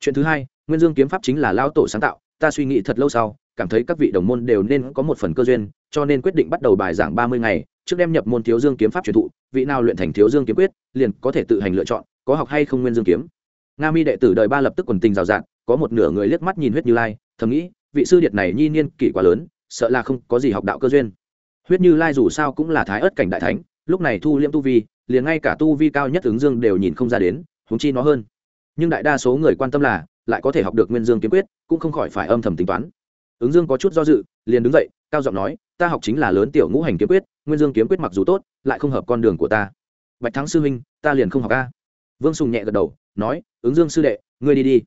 Chuyện thứ hai, nguyên dương kiếm pháp chính là lao tổ sáng tạo ta suy nghĩ thật lâu sau, cảm thấy các vị đồng môn đều nên có một phần cơ duyên, cho nên quyết định bắt đầu bài giảng ba mươi ngày, trước đem nhập môn thiếu dương kiếm pháp truyền thụ, vị nào luyện thành thiếu dương kiếm quyết, liền có thể tự hành lựa chọn, có học hay không nguyên dương kiếm. Nga mi đệ tử đời ba lập tức quần tình rào rạt, có một nửa người liếc mắt nhìn huyết như lai, thầm nghĩ, vị sư điệt này nhi niên kỷ quá lớn, sợ là không có gì học đạo cơ duyên. Huyết như lai dù sao cũng là thái ớt cảnh đại thánh, lúc này thu liễm tu vi, liền ngay cả tu vi cao nhất ứng dương đều nhìn không ra đến húng chi nó hơn. Nhưng đại đa số người quan tâm là lại có thể học được nguyên dương kiếm quyết, cũng không khỏi phải âm thầm tính toán. Ứng dương có chút do dự, liền đứng dậy, cao giọng nói, ta học chính là lớn tiểu ngũ hành kiếm quyết, nguyên dương kiếm quyết mặc dù tốt, lại không hợp con đường của ta. Bạch thắng sư huynh, ta liền không học ca vương sùng nhẹ gật đầu, nói, ứng dương sư đệ, ngươi đi đi.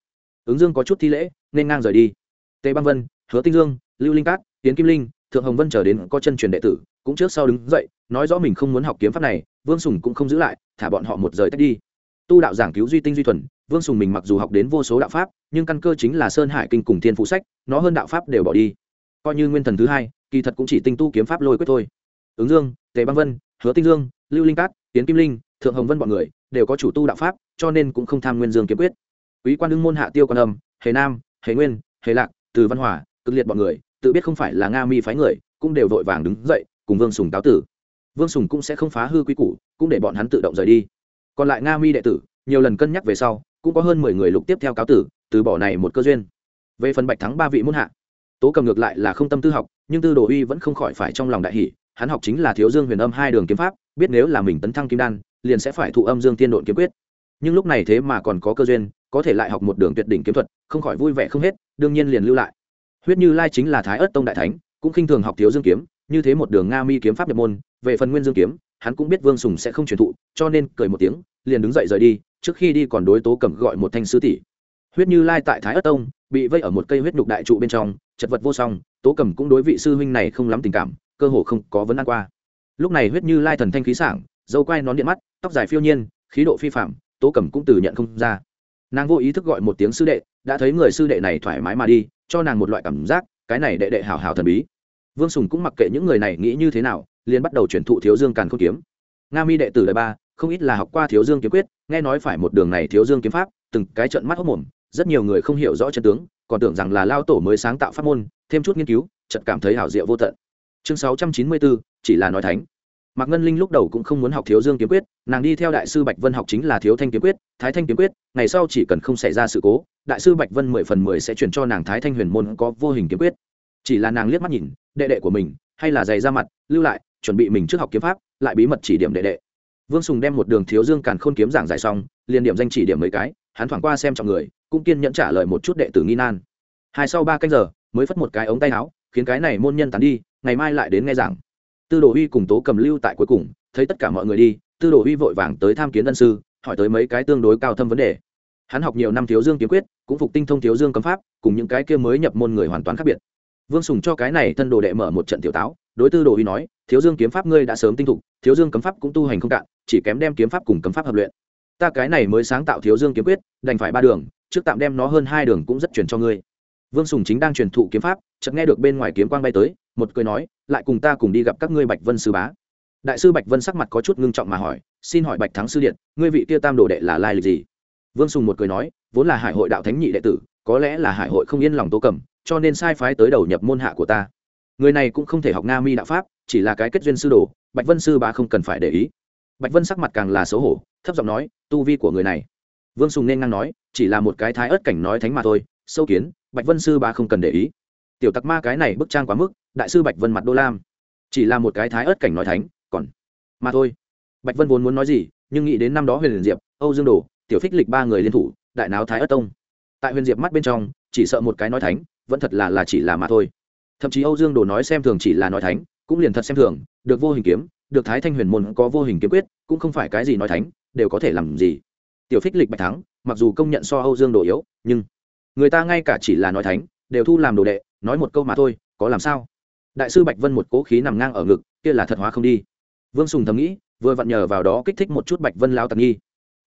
Ứng dương có chút thi lễ, nên ngang rời đi. Tề băng vân, hứa tinh dương, lưu linh cát tiến kim linh, thượng hồng vân chờ đến có chân truyền đệ tử, cũng trước sau đứng dậy, nói rõ mình không muốn học kiếm pháp này, vương sùng cũng không giữ lại, thả bọn họ một rời tách đi. Tu đạo giảng cứu duy tinh duy thuần vương sùng mình mặc dù học đến vô số đạo pháp, nhưng căn cơ chính là sơn hải kinh cùng thiên phụ sách, nó hơn đạo pháp đều bỏ đi. Coi như nguyên thần thứ hai, kỳ thật cũng chỉ tinh tu kiếm pháp lôi quyết thôi. Ứng dương, tề băng vân, hứa tinh dương, lưu linh cát tiến kim linh, thượng hồng vân b ọ n người đều có chủ tu đạo pháp, cho nên cũng không tham nguyên dương kiếm quyết. Quý quan đương môn hạ tiêu quan âm, hề nam, hề nguyên, hề lạc, từ văn hòa cực liệt b ọ n người, tự biết không phải là nga mi phái người, cũng đều vội vàng đứng dậy, cùng vương sùng táo tử. Vương sùng cũng sẽ không phá hư quy củ, cũng để bọn hắn tự động rời đi. Còn lại nga mi đệ tử, nhiều lần cân nhắc về sau cũng có hơn mười người lục tiếp theo cáo tử, từ bỏ này một cơ duyên. Về phần bạch thắng ba vị muôn hạ, tố cầm ngược lại là không tâm tư học, nhưng tư đồ uy vẫn không khỏi phải trong lòng đại hỷ hắn học chính là thiếu dương huyền âm hai đường kiếm pháp, biết nếu là mình tấn thăng kim đan, liền sẽ phải thụ âm dương tiên độn kiếm quyết. Nhưng lúc này thế mà còn có cơ duyên, có thể lại học một đường tuyệt đỉnh kiếm thuật, không khỏi vui vẻ không hết, đương nhiên liền lưu lại. Huyết như lai chính là thái ớt tông đại thánh, cũng khinh thường học thiếu dương kiếm, như thế một đường nga mi kiếm pháp nhập môn, về phần nguyên dương kiếm, hắn cũng biết vương sùng sẽ không truyền thụ, cho nên cười một tiếng, liền đứng dậy rời đi trước khi đi còn đối tố cầm gọi một thanh sứ tỷ. Huyết như lai tại thái ất tông, bị vây ở một cây huyết nhục đại trụ bên trong, chật vật vô song, tố cầm cũng đối vị sư huynh này không lắm tình cảm, cơ hồ không có vấn an qua. Lúc này huyết như lai thần thanh khí sảng, dâu quai nón điện mắt, tóc dài phiêu nhiên, khí độ phi phạm tố cầm cũng từ nhận không ra. Nàng vô ý thức gọi một tiếng sư đệ, đã thấy người sư đệ này thoải mái mà đi, cho nàng một loại cảm giác, cái này đệ đệ hào hào thần bí. Vương sùng cũng mặc kệ những người này nghĩ như thế nào, liền bắt đầu chuyển thụ thiếu dương càn khôn kiếm. Nga mi đệ tử đời ba, không ít là học qua thiếu dương kiếm quyết nghe nói phải một đường này thiếu dương kiếm pháp, từng cái trận mắt hốc mồm, rất nhiều người không hiểu rõ chân tướng, còn tưởng rằng là lao tổ mới sáng tạo pháp môn, thêm chút nghiên cứu, chợt cảm thấy hảo diệu vô tận. Chương sáu trăm chín mươi bốn, chỉ là nói thánh. Mạc ngân linh lúc đầu cũng không muốn học thiếu dương kiếm quyết, nàng đi theo đại sư bạch vân học chính là thiếu thanh kiếm quyết, thái thanh kiếm quyết, ngày sau chỉ cần không xảy ra sự cố, đại sư bạch vân mười phần mười sẽ chuyển cho nàng thái thanh huyền môn có vô hình kiếm quyết. Chỉ là nàng liếc mắt nhìn, đệ đệ của mình, hay là giày ra mặt, lưu lại, chuẩn bị mình trước học kiếm pháp, lại bí mật chỉ điểm đệ đệ vương sùng đem một đường thiếu dương càn khôn kiếm giảng giải xong, liền điểm danh chỉ điểm mấy cái, hắn thoảng qua xem trọng người, cũng kiên nhẫn trả lời một chút đệ tử nghi nan. Hai sau ba canh giờ, mới phất một cái ống tay áo, khiến cái này môn nhân tán đi, ngày mai lại đến nghe giảng. Tư đồ huy cùng tố cầm lưu tại cuối cùng, thấy tất cả mọi người đi, tư đồ huy vội vàng tới tham kiến ân sư, hỏi tới mấy cái tương đối cao thâm vấn đề. Hắn học nhiều năm thiếu dương kiếm quyết, cũng phục tinh thông thiếu dương cấm pháp, cùng những cái kia mới nhập môn người hoàn toàn khác biệt. Vương sùng cho cái này thân đồ đệ mở một trận tiểu táo đối tư đồ huy nói, thiếu dương kiếm pháp ngươi đã sớm tinh thục, thiếu dương cấm pháp cũng tu hành không cạn, chỉ kém đem kiếm pháp cùng cấm pháp hợp luyện. Ta cái này mới sáng tạo thiếu dương kiếm quyết, đành phải ba đường, trước tạm đem nó hơn hai đường cũng rất truyền cho ngươi. Vương sùng chính đang truyền thụ kiếm pháp, chợt nghe được bên ngoài kiếm quang bay tới, một cười nói, lại cùng ta cùng đi gặp các ngươi bạch vân sư bá. Đại sư bạch vân sắc mặt có chút ngưng trọng mà hỏi, xin hỏi bạch thắng sư điện, ngươi vị kia tam đồ đệ là lai lịch gì? Vương sùng một cười nói, vốn là hải hội đạo thánh nhị đệ tử, có lẽ là hải hội không yên lòng tố cầm, cho nên sai phái tới đầu nhập môn hạ của ta người này cũng không thể học nga mi đạo pháp, chỉ là cái kết duyên sư đồ, bạch vân sư bá không cần phải để ý. Bạch vân sắc mặt càng là xấu hổ, thấp giọng nói, tu vi của người này. Vương sùng nên ngang nói, chỉ là một cái thái ớt cảnh nói thánh mà thôi, sâu kiến, bạch vân sư bá không cần để ý. Tiểu tặc ma cái này bức trang quá mức, đại sư bạch vân mặt đô lam. Chỉ là một cái thái ớt cảnh nói thánh, còn mà thôi. Bạch vân vốn muốn nói gì, nhưng nghĩ đến năm đó huyền diệp, âu dương đồ, tiểu phích lịch ba người liên thủ, đại náo thái ớt tông. Tại huyền diệp mắt bên trong, chỉ sợ một cái nói thánh, vẫn thật là là chỉ là mà thôi thậm chí âu dương đồ nói xem thường chỉ là nói thánh, cũng liền thật xem thường, được vô hình kiếm, được thái thanh huyền môn có vô hình kiếm quyết, cũng không phải cái gì nói thánh, đều có thể làm gì. Tiểu phích lịch bạch thắng, mặc dù công nhận so âu dương đồ yếu, nhưng người ta ngay cả chỉ là nói thánh, đều thu làm đồ đệ, nói một câu mà thôi, có làm sao? Đại sư bạch vân một cố khí nằm ngang ở ngực, kia là thật hóa không đi. Vương sùng thầm nghĩ, vừa vặn nhờ vào đó kích thích một chút bạch vân lao tặc nghi.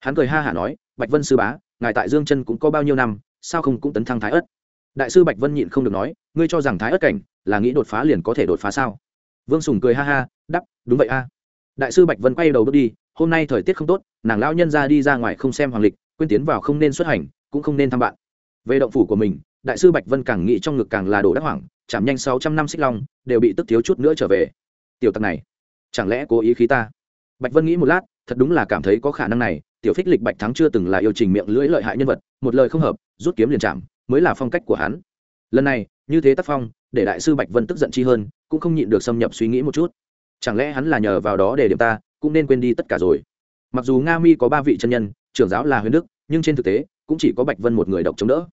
Hắn cười ha hả nói, bạch vân sư bá, ngài tại dương chân cũng có bao nhiêu năm, sao không cũng tấn thăng thái ất đại sư bạch vân nhịn không được nói, ngươi cho rằng thái ất cảnh là nghĩ đột phá liền có thể đột phá sao? Vương sùng cười ha ha đắp đúng vậy a. Đại sư bạch vân quay đầu bước đi, hôm nay thời tiết không tốt, nàng lão nhân ra đi ra ngoài không xem hoàng lịch, quên tiến vào không nên xuất hành, cũng không nên thăm bạn. Về động phủ của mình, đại sư bạch vân càng nghĩ trong ngực càng là đồ đắc hoảng, chạm nhanh sáu trăm năm xích long, đều bị tức thiếu chút nữa trở về. Tiểu tặc này, chẳng lẽ cố ý khí ta? Bạch vân nghĩ một lát, thật đúng là cảm thấy có khả năng này, tiểu phích lịch bạch thắng chưa từng là yêu trình miệng lưỡi lợi hại nhân vật, một lời không hợp, rút kiếm liền chạm mới là phong cách của hắn. Lần này, như thế tác phong, để đại sư bạch vân tức giận chi hơn, cũng không nhịn được xâm nhập suy nghĩ một chút. Chẳng lẽ hắn là nhờ vào đó để điểm ta, cũng nên quên đi tất cả rồi. Mặc dù nga mi có ba vị chân nhân, trưởng giáo là huyền đức, nhưng trên thực tế, cũng chỉ có bạch vân một người độc chống đỡ.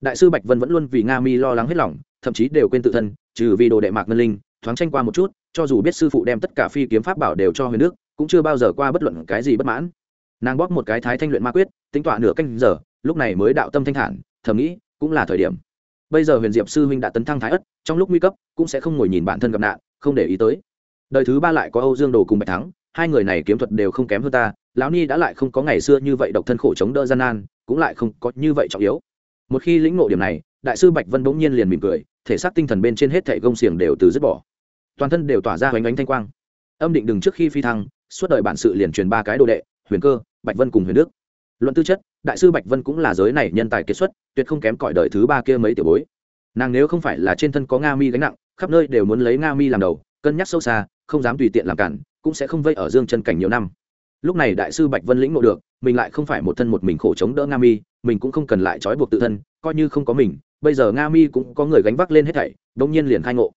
Đại sư bạch vân vẫn luôn vì nga mi lo lắng hết lòng, thậm chí đều quên tự thân, trừ vì đồ đệ mạc ngân linh, thoáng tranh qua một chút, cho dù biết sư phụ đem tất cả phi kiếm pháp bảo đều cho huyền đức, cũng chưa bao giờ qua bất luận cái gì bất mãn. Nàng bóp một cái thái thanh luyện ma quyết, tính tọa nửa canh giờ, lúc này mới đạo tâm thanh thản, thầm nghĩ cũng là thời điểm. Bây giờ huyền diệp sư huynh đã tấn thăng thái ất, trong lúc nguy cấp, cũng sẽ không ngồi nhìn bản thân gặp nạn, không để ý tới. Đời thứ ba lại có âu dương đồ cùng bạch thắng, hai người này kiếm thuật đều không kém hơn ta, lão ni đã lại không có ngày xưa như vậy độc thân khổ chống đỡ gian nan, cũng lại không có như vậy trọng yếu. Một khi lĩnh ngộ điểm này, đại sư bạch vân bỗng nhiên liền mỉm cười, thể xác tinh thần bên trên hết thảy gông xiềng đều từ dứt bỏ. Toàn thân đều tỏa ra hoành ánh thanh quang. Âm định đừng trước khi phi thăng, suốt đời bản sự liền truyền ba cái đồ đệ, huyền cơ, bạch vân cùng huyền đức luận tư chất, đại sư bạch vân cũng là giới này nhân tài kiệt xuất, tuyệt không kém cỏi đời thứ ba kia mấy tiểu bối. Nàng nếu không phải là trên thân có nga mi gánh nặng, khắp nơi đều muốn lấy nga mi làm đầu, cân nhắc sâu xa, không dám tùy tiện làm cản, cũng sẽ không vây ở dương chân cảnh nhiều năm. Lúc này đại sư bạch vân lĩnh ngộ được, mình lại không phải một thân một mình khổ chống đỡ nga mi, mình cũng không cần lại trói buộc tự thân, coi như không có mình, bây giờ nga mi cũng có người gánh vác lên hết thảy đông nhiên liền khai ngộ.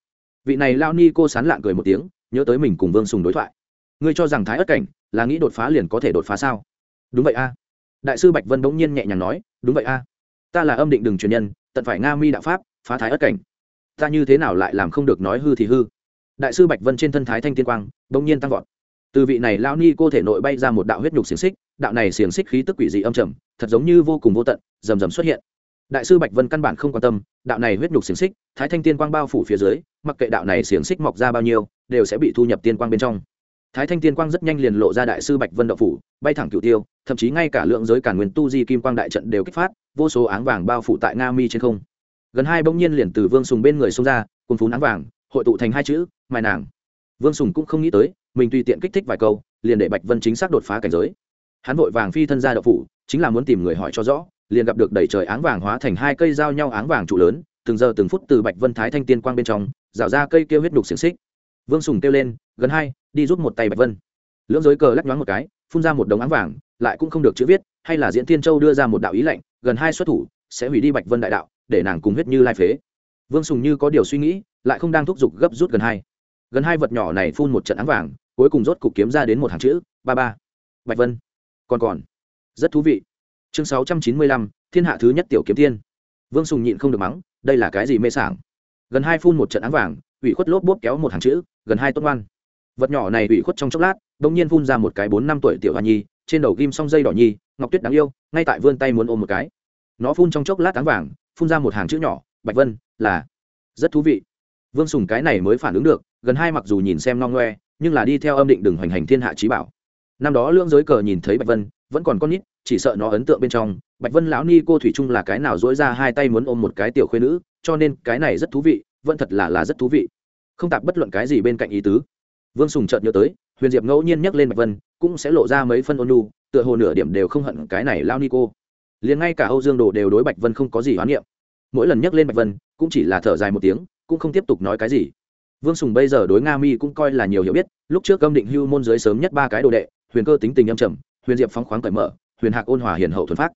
Vị này lao ni cô sán lạng cười một tiếng, nhớ tới mình cùng vương sùng đối thoại. Ngươi cho rằng thái ất cảnh là nghĩ đột phá liền có thể đột phá sao? Đúng vậy a đại sư bạch vân bỗng nhiên nhẹ nhàng nói, đúng vậy a, ta là âm định đừng truyền nhân, tận phải nga mi đạo pháp, phá thái ất cảnh. Ta như thế nào lại làm không được nói hư thì hư? Đại sư bạch vân trên thân thái thanh tiên quang bỗng nhiên tăng vọt. Từ vị này lao ni cô thể nội bay ra một đạo huyết nhục xiềng xích, đạo này xiềng xích khí tức quỷ dị âm trầm, thật giống như vô cùng vô tận, rầm rầm xuất hiện. Đại sư bạch vân căn bản không quan tâm, đạo này huyết nhục xiềng xích, thái thanh tiên quang bao phủ phía dưới, mặc kệ đạo này xiềng xích mọc ra bao nhiêu, đều sẽ bị thu nhập tiên quang bên trong thái thanh tiên quang rất nhanh liền lộ ra đại sư bạch vân đậu phủ, bay thẳng cửu tiêu, thậm chí ngay cả lượng giới cả nguyên tu di kim quang đại trận đều kích phát, vô số áng vàng bao phủ tại nga mi trên không. Gần hai bỗng nhiên liền từ vương sùng bên người xông ra cùng phú áng vàng, hội tụ thành hai chữ mài nàng. Vương sùng cũng không nghĩ tới, mình tùy tiện kích thích vài câu, liền để bạch vân chính xác đột phá cảnh giới. Hắn vội vàng phi thân ra đậu phủ, chính là muốn tìm người hỏi cho rõ, liền gặp được đẩy trời áng vàng hóa thành hai cây giao nhau áng vàng trụ lớn, từng giờ từng phút từ bạch vân thái thanh tiên quang bên trong, rào ra cây kêu huyết đục xiềng xích vương sùng kêu lên, gần hai, đi giúp một tay bạch vân. Lưỡng giới cờ lắc nhoáng một cái, phun ra một đống áng vàng, lại cũng không được chữ viết, hay là diễn tiên châu đưa ra một đạo ý lệnh, gần hai xuất thủ, sẽ hủy đi bạch vân đại đạo, để nàng cùng huyết như lai phế. Vương sùng như có điều suy nghĩ, lại không đang thúc giục gấp rút gần hai. Gần hai vật nhỏ này phun một trận áng vàng, cuối cùng rốt cục kiếm ra đến một hàng chữ, ba ba. Bạch vân. Còn còn. Rất thú vị. Chương sáu trăm chín mươi lăm, thiên hạ thứ nhất tiểu kiếm tiên. Vương sùng nhịn không được mắng, đây là cái gì mê sảng? Gần hai phun một trận áng vàng ủy khuất lốp bốp kéo một hàng chữ, gần hai tốt ngoan. Vật nhỏ này ủy khuất trong chốc lát đ ỗ n g nhiên phun ra một cái bốn năm tuổi tiểu hoa nhi, trên đầu ghim song dây đỏ nhi, ngọc tuyết đáng yêu, ngay tại vươn tay muốn ôm một cái. Nó phun trong chốc lát áng vàng, phun ra một hàng chữ nhỏ, bạch vân, là rất thú vị. Vương sùng cái này mới phản ứng được, gần hai mặc dù nhìn xem no ngoe, nhưng là đi theo âm định đừng hoành hành thiên hạ trí bảo. Năm đó lưỡng giới cờ nhìn thấy bạch vân, vẫn còn con nít, chỉ sợ nó ấn tượng bên trong, bạch vân lão ni cô thủy trung là cái nào dỗi ra hai tay muốn ôm một cái tiểu khuyên nữ, cho nên cái này rất thú vị vẫn thật là là rất thú vị. Không tạp bất luận cái gì bên cạnh ý tứ. Vương sùng chợt nhớ tới, huyền diệp ngẫu nhiên nhắc lên bạch vân, cũng sẽ lộ ra mấy phân ôn lu tựa hồ nửa điểm đều không hận cái này lao ni cô liền ngay cả âu dương đồ đều đối bạch vân không có gì hoán niệm. Mỗi lần nhắc lên bạch vân, cũng chỉ là thở dài một tiếng, cũng không tiếp tục nói cái gì. Vương sùng bây giờ đối nga mi cũng coi là nhiều hiểu biết, lúc trước âm định hưu môn giới sớm nhất ba cái đồ đệ, huyền cơ tính tình âm trầm, huyền diệp phóng khoáng cởi mở, huyền hạc ôn hòa hiền hậu thuần phát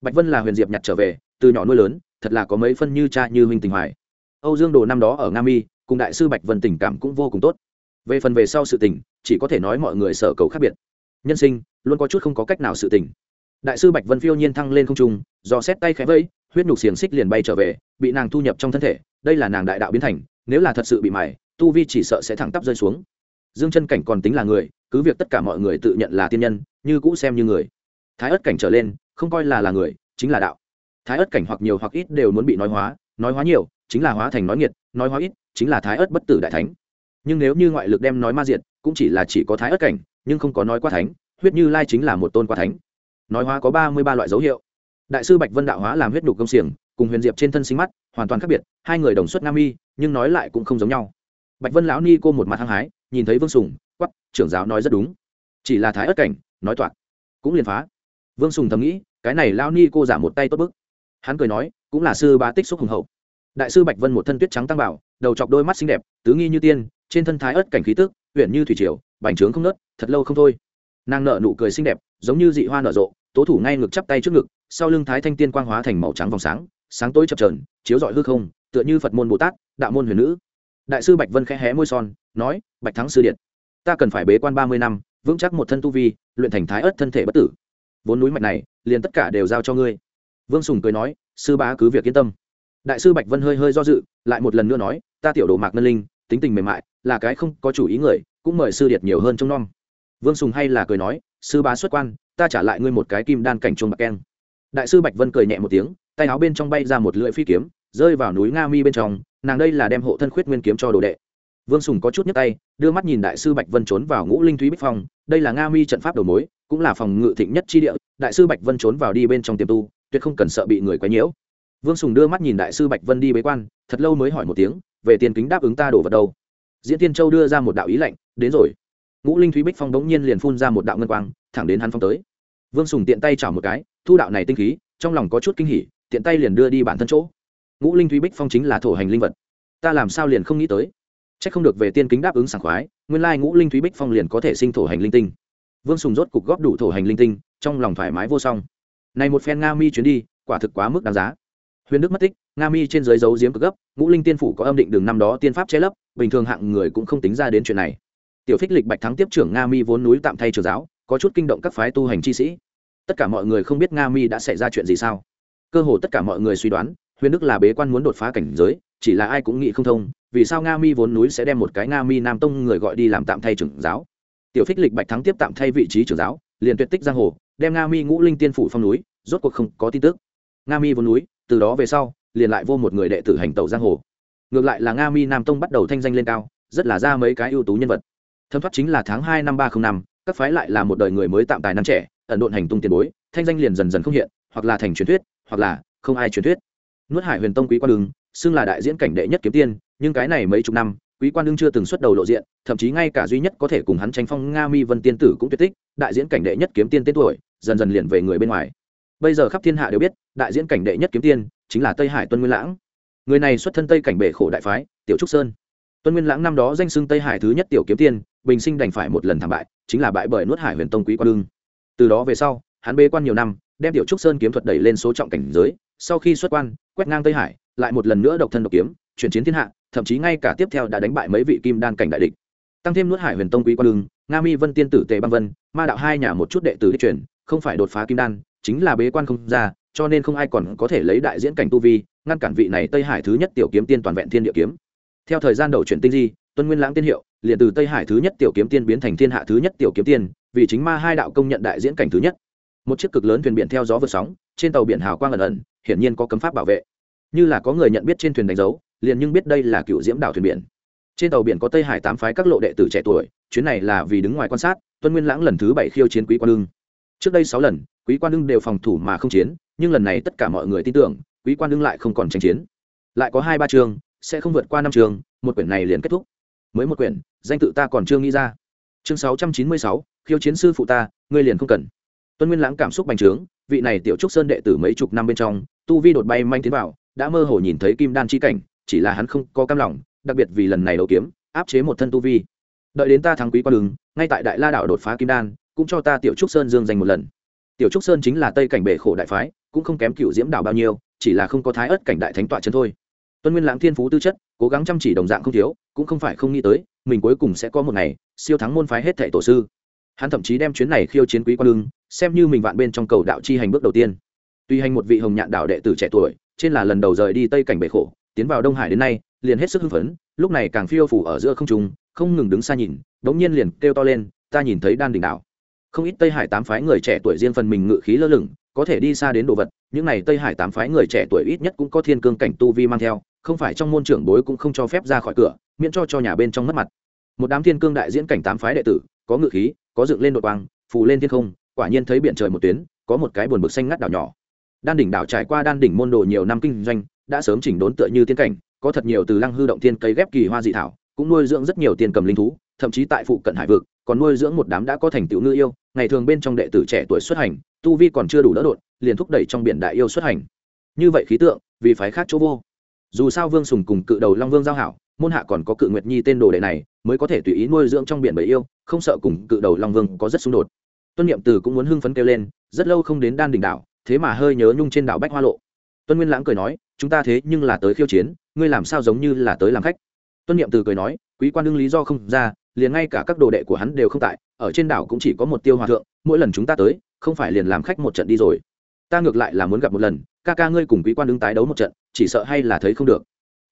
bạch vân là huyền diệp nhặt trở về, từ nhỏ nuôi lớn, thật là có mấy phân như cha như huynh tình hoài âu dương đồ năm đó ở nga mi, cùng đại sư bạch vân tình cảm cũng vô cùng tốt. Về phần về sau sự tình, chỉ có thể nói mọi người sở cầu khác biệt. Nhân sinh, luôn có chút không có cách nào sự tình. Đại sư bạch vân phiêu nhiên thăng lên không trung, do xét tay khẽ vẫy, huyết nhục xiềng xích liền bay trở về, bị nàng thu nhập trong thân thể. Đây là nàng đại đạo biến thành, nếu là thật sự bị mải tu vi chỉ sợ sẽ thẳng tắp rơi xuống. Dương chân cảnh còn tính là người, cứ việc tất cả mọi người tự nhận là tiên nhân, như cũ xem như người. Thái ất cảnh trở lên, không coi là là người, chính là đạo. Thái ất cảnh hoặc nhiều hoặc ít đều muốn bị nói hóa nói hóa nhiều chính là hóa thành nói nghiệt, nói hóa ít, chính là thái ất bất tử đại thánh. Nhưng nếu như ngoại lực đem nói ma diệt, cũng chỉ là chỉ có thái ất cảnh, nhưng không có nói qua thánh, huyết như lai chính là một tôn qua thánh. Nói hóa có ba mươi ba loại dấu hiệu. Đại sư bạch vân đạo hóa làm huyết nhục công xiềng, cùng huyền diệp trên thân sinh mắt, hoàn toàn khác biệt, hai người đồng xuất nam y nhưng nói lại cũng không giống nhau. Bạch vân lão ni cô một mặt hăng hái, nhìn thấy vương sùng quắp trưởng giáo nói rất đúng. Chỉ là thái ất cảnh, nói toạc, cũng liền phá. Vương sùng thầm nghĩ, cái này lão ni cô giả một tay tốt bức. Hắn cười nói, cũng là sư bá tích xúc hùng hậu đại sư bạch vân một thân tuyết trắng tăng bảo, đầu chọc đôi mắt xinh đẹp, tứ nghi như tiên, trên thân thái ớt cảnh khí tức huyện như thủy triều, bành trướng không nớt thật lâu không thôi. Nàng nợ nụ cười xinh đẹp, giống như dị hoa nở rộ, tố thủ ngay ngực chắp tay trước ngực, sau lưng thái thanh tiên quang hóa thành màu trắng vòng sáng sáng tối chập trờn chiếu rọi hư không, tựa như phật môn bồ tát, đạo môn huyền nữ. Đại sư bạch vân khẽ hé môi son, nói, bạch thắng sư điện, ta cần phải bế quan ba mươi năm, vững chắc một thân tu vi, luyện thành thái ớt thân thể bất tử. Vốn núi mạch này, liền tất cả đều giao cho ngươi. Vương sùng cười nói, sư bá cứ việc yên tâm đại sư bạch vân hơi hơi do dự, lại một lần nữa nói, ta tiểu đồ mạc ngân linh, tính tình mềm mại, là cái không có chủ ý người, cũng mời sư điệt nhiều hơn trong non. vương sùng hay là cười nói, sư bá xuất quan, ta trả lại ngươi một cái kim đan cảnh chuông bạc keng. Đại sư bạch vân cười nhẹ một tiếng, tay áo bên trong bay ra một lưỡi phi kiếm, rơi vào núi nga mi bên trong, nàng đây là đem hộ thân khuyết nguyên kiếm cho đồ đệ. Vương sùng có chút nhấc tay, đưa mắt nhìn đại sư bạch vân trốn vào ngũ linh thúy bích phong, đây là nga mi trận pháp đầu mối, cũng là phòng ngự thịnh nhất chi địa, đại sư bạch vân trốn vào đi bên trong tiềm tu, tuyệt không cần sợ bị người quấy nhiễu vương sùng đưa mắt nhìn đại sư bạch vân đi bế quan, thật lâu mới hỏi một tiếng, về tiền kính đáp ứng ta đổ vào đâu? Diễn tiên châu đưa ra một đạo ý lệnh, đến rồi. Ngũ linh thúy bích phong đống nhiên liền phun ra một đạo ngân quang, thẳng đến hắn phong tới. Vương sùng tiện tay chảo một cái, thu đạo này tinh khí, trong lòng có chút kinh hỉ, tiện tay liền đưa đi bản thân chỗ. Ngũ linh thúy bích phong chính là thổ hành linh vật. Ta làm sao liền không nghĩ tới? C h ắ c không được về tiên kính đáp ứng sảng khoái, nguyên lai ngũ linh thúy bích phong liền có thể sinh thổ hành linh tinh. Vương sùng rốt cục góp đủ thổ hành linh tinh, trong lòng thoải mái vô song. Này một phen nga mi chuyến đi, quả thực quá mức đáng giá huyền đức mất tích, nga mi trên dưới dấu diếm cực gấp, ngũ linh tiên phủ có âm định đường năm đó tiên pháp che lấp, bình thường hạng người cũng không tính ra đến chuyện này. Tiểu phích lịch bạch thắng tiếp trưởng nga mi vốn núi tạm thay trường giáo, có chút kinh động các phái tu hành chi sĩ. Tất cả mọi người không biết nga mi đã xảy ra chuyện gì sao? Cơ hồ tất cả mọi người suy đoán, huyền đức là bế quan muốn đột phá cảnh giới, chỉ là ai cũng nghĩ không thông, vì sao nga mi vốn núi sẽ đem một cái nga mi nam tông người gọi đi làm tạm thay trưởng giáo? Tiểu phích lịch bạch thắng tiếp tạm thay vị trí trưởng giáo, liền tuyệt tích giang hồ, đem nga mi ngũ linh tiên phủ phong núi, rốt cuộc không có tin tức. Nga mi vốn núi từ đó về sau, liền lại vô một người đệ tử hành tẩu giang hồ. Ngược lại là nga mi nam tông bắt đầu thanh danh lên cao, rất là ra mấy cái ưu tú nhân vật. Thấm thoát chính là tháng hai năm ba t r ă n h năm, các phái lại là một đời người mới tạm tài năm trẻ, ẩn độn hành tung tiền bối, thanh danh liền dần dần không hiện, hoặc là thành truyền thuyết, hoặc là không ai truyền thuyết. Nuốt hải huyền tông quý quan đường xưng là đại diễn cảnh đệ nhất kiếm tiên, nhưng cái này mấy chục năm, quý quan đương chưa từng xuất đầu lộ diện, thậm chí ngay cả duy nhất có thể cùng hắn tranh phong nga mi vân tiên tử cũng tuyệt tích, đại diễn cảnh đệ nhất kiếm tiên tên tuổi, dần dần liền về người bên ngoài bây giờ khắp thiên hạ đều biết, đại diễn cảnh đệ nhất kiếm tiên, chính là tây hải tuân nguyên lãng. Người này xuất thân tây cảnh bể khổ đại phái, tiểu trúc sơn. Tuân nguyên lãng năm đó danh xưng tây hải thứ nhất tiểu kiếm tiên, bình sinh đành phải một lần thảm bại, chính là bại bởi nuốt hải huyền tông quý quan lương. Từ đó về sau, hắn bê quan nhiều năm, đem tiểu trúc sơn kiếm thuật đẩy lên số trọng cảnh giới, sau khi xuất quan, quét ngang tây hải, lại một lần nữa độc thân độc kiếm, chuyển chiến thiên hạ, thậm chí ngay cả tiếp theo đã đánh bại mấy vị kim đan cảnh đại địch. Tăng thêm nuốt hải huyền tông quý quan lương, nga mi vân tiên tử tề băng vân, ma đạo hai nhà một chút đệ tử đi chuyển, không phải đột phá kim đan chính là bế quan không ra, cho nên không ai còn có thể lấy đại diễn cảnh tu vi, ngăn cản vị này tây hải thứ nhất tiểu kiếm tiên toàn vẹn thiên địa kiếm. Theo thời gian đầu chuyển tinh di, tuân nguyên lãng tiên hiệu, liền từ tây hải thứ nhất tiểu kiếm tiên biến thành thiên hạ thứ nhất tiểu kiếm tiên, vì chính ma hai đạo công nhận đại diễn cảnh thứ nhất. Một chiếc cực lớn thuyền biển theo gió vượt sóng, trên tàu biển hào quang ẩn ẩn, hiển nhiên có cấm pháp bảo vệ. Như là có người nhận biết trên thuyền đánh dấu, liền nhưng biết đây là cựu diễm đảo thuyền biển. Trên tàu biển có tây hải tám phái các lộ đệ tử trẻ tuổi, chuyến này là vì đứng ngoài quan sát, tuân nguyên lãng lần thứ bảy khiêu chiến quý quan lương trước đây sáu lần quý quan đương đều phòng thủ mà không chiến, nhưng lần này tất cả mọi người tin tưởng, quý quan đương lại không còn tranh chiến. Lại có hai ba trường, sẽ không vượt qua năm trường, một quyển này liền kết thúc. Mới một quyển, danh tự ta còn chưa nghĩ ra. Chương sáu trăm chín mươi sáu, khiêu chiến sư phụ ta, ngươi liền không cần. Tuân nguyên lãng cảm xúc bành trướng, vị này tiểu trúc sơn đệ tử mấy chục năm bên trong, tu vi đột bay manh tiến vào, đã mơ hồ nhìn thấy kim đan chi cảnh, chỉ là hắn không có cam lòng, đặc biệt vì lần này đầu kiếm, áp chế một thân tu vi. Đợi đến ta thắng quý qua đường ngay tại đại la đảo đột phá kim đan, cũng cho ta tiểu trúc sơn dương danh một lần tiểu trúc sơn chính là tây cảnh bể khổ đại phái, cũng không kém cựu diễm đảo bao nhiêu, chỉ là không có thái ớt cảnh đại thánh tọa chân thôi. Tuân nguyên lãng thiên phú tư chất, cố gắng chăm chỉ đồng dạng không thiếu, cũng không phải không nghĩ tới, mình cuối cùng sẽ có một ngày, siêu thắng môn phái hết thệ tổ sư. Hắn thậm chí đem chuyến này khiêu chiến quý quan lương xem như mình vạn bên trong cầu đạo chi hành bước đầu tiên. Tuy hành một vị hồng nhạn đạo đệ tử trẻ tuổi, trên là lần đầu rời đi tây cảnh bể khổ, tiến vào đông hải đến nay, liền hết sức hưng phấn, lúc này càng phiêu phủ ở giữa không trung, không ngừng đứng xa nhìn, đống nhiên liền kêu to lên, ta nhìn thấy đan đỉnh đảo không ít tây hải tám phái người trẻ tuổi riêng phần mình ngự khí lơ lửng, có thể đi xa đến đồ vật, những này tây hải tám phái người trẻ tuổi ít nhất cũng có thiên cương cảnh tu vi mang theo, không phải trong môn trưởng bối cũng không cho phép ra khỏi cửa, miễn cho cho nhà bên trong mất mặt. Một đám thiên cương đại diễn cảnh tám phái đệ tử, có ngự khí, có dựng lên đội quang, phù lên thiên không, quả nhiên thấy biển trời một tuyến, có một cái buồn bực xanh ngắt đảo nhỏ. Đan đỉnh đảo trải qua đan đỉnh môn đồ nhiều năm kinh doanh, đã sớm chỉnh đốn tựa như tiên cảnh, có thật nhiều từ lăng hư động thiên cây ghép kỳ hoa dị thảo, cũng nuôi dưỡng rất nhiều tiền cầm linh thú, thậm chí tại phụ cận hải vực, còn nuôi dưỡng một đám đã có thành tựu ngư yêu ngày thường bên trong đệ tử trẻ tuổi xuất hành, tu vi còn chưa đủ đỡ đột, liền thúc đẩy trong biển đại yêu xuất hành. Như vậy khí tượng, vì phái khác chỗ vô. Dù sao vương sùng cùng cự đầu long vương giao hảo, môn hạ còn có cự nguyệt nhi tên đồ đệ này, mới có thể tùy ý nuôi dưỡng trong biển bầy yêu, không sợ cùng cự đầu long vương có rất xung đột. Tuân niệm từ cũng muốn hưng phấn kêu lên, rất lâu không đến đan đỉnh đảo, thế mà hơi nhớ nhung trên đảo bách hoa lộ. Tuân nguyên lãng cười nói, chúng ta thế nhưng là tới khiêu chiến, ngươi làm sao giống như là tới làm khách? Tuân niệm từ cười nói, quý quan đương lý do không ra, liền ngay cả các đồ đệ của hắn đều không tại ở trên đảo cũng chỉ có một tiêu hòa thượng, mỗi lần chúng ta tới, không phải liền làm khách một trận đi rồi. Ta ngược lại là muốn gặp một lần, ca ca ngươi cùng quý quan đương tái đấu một trận, chỉ sợ hay là thấy không được.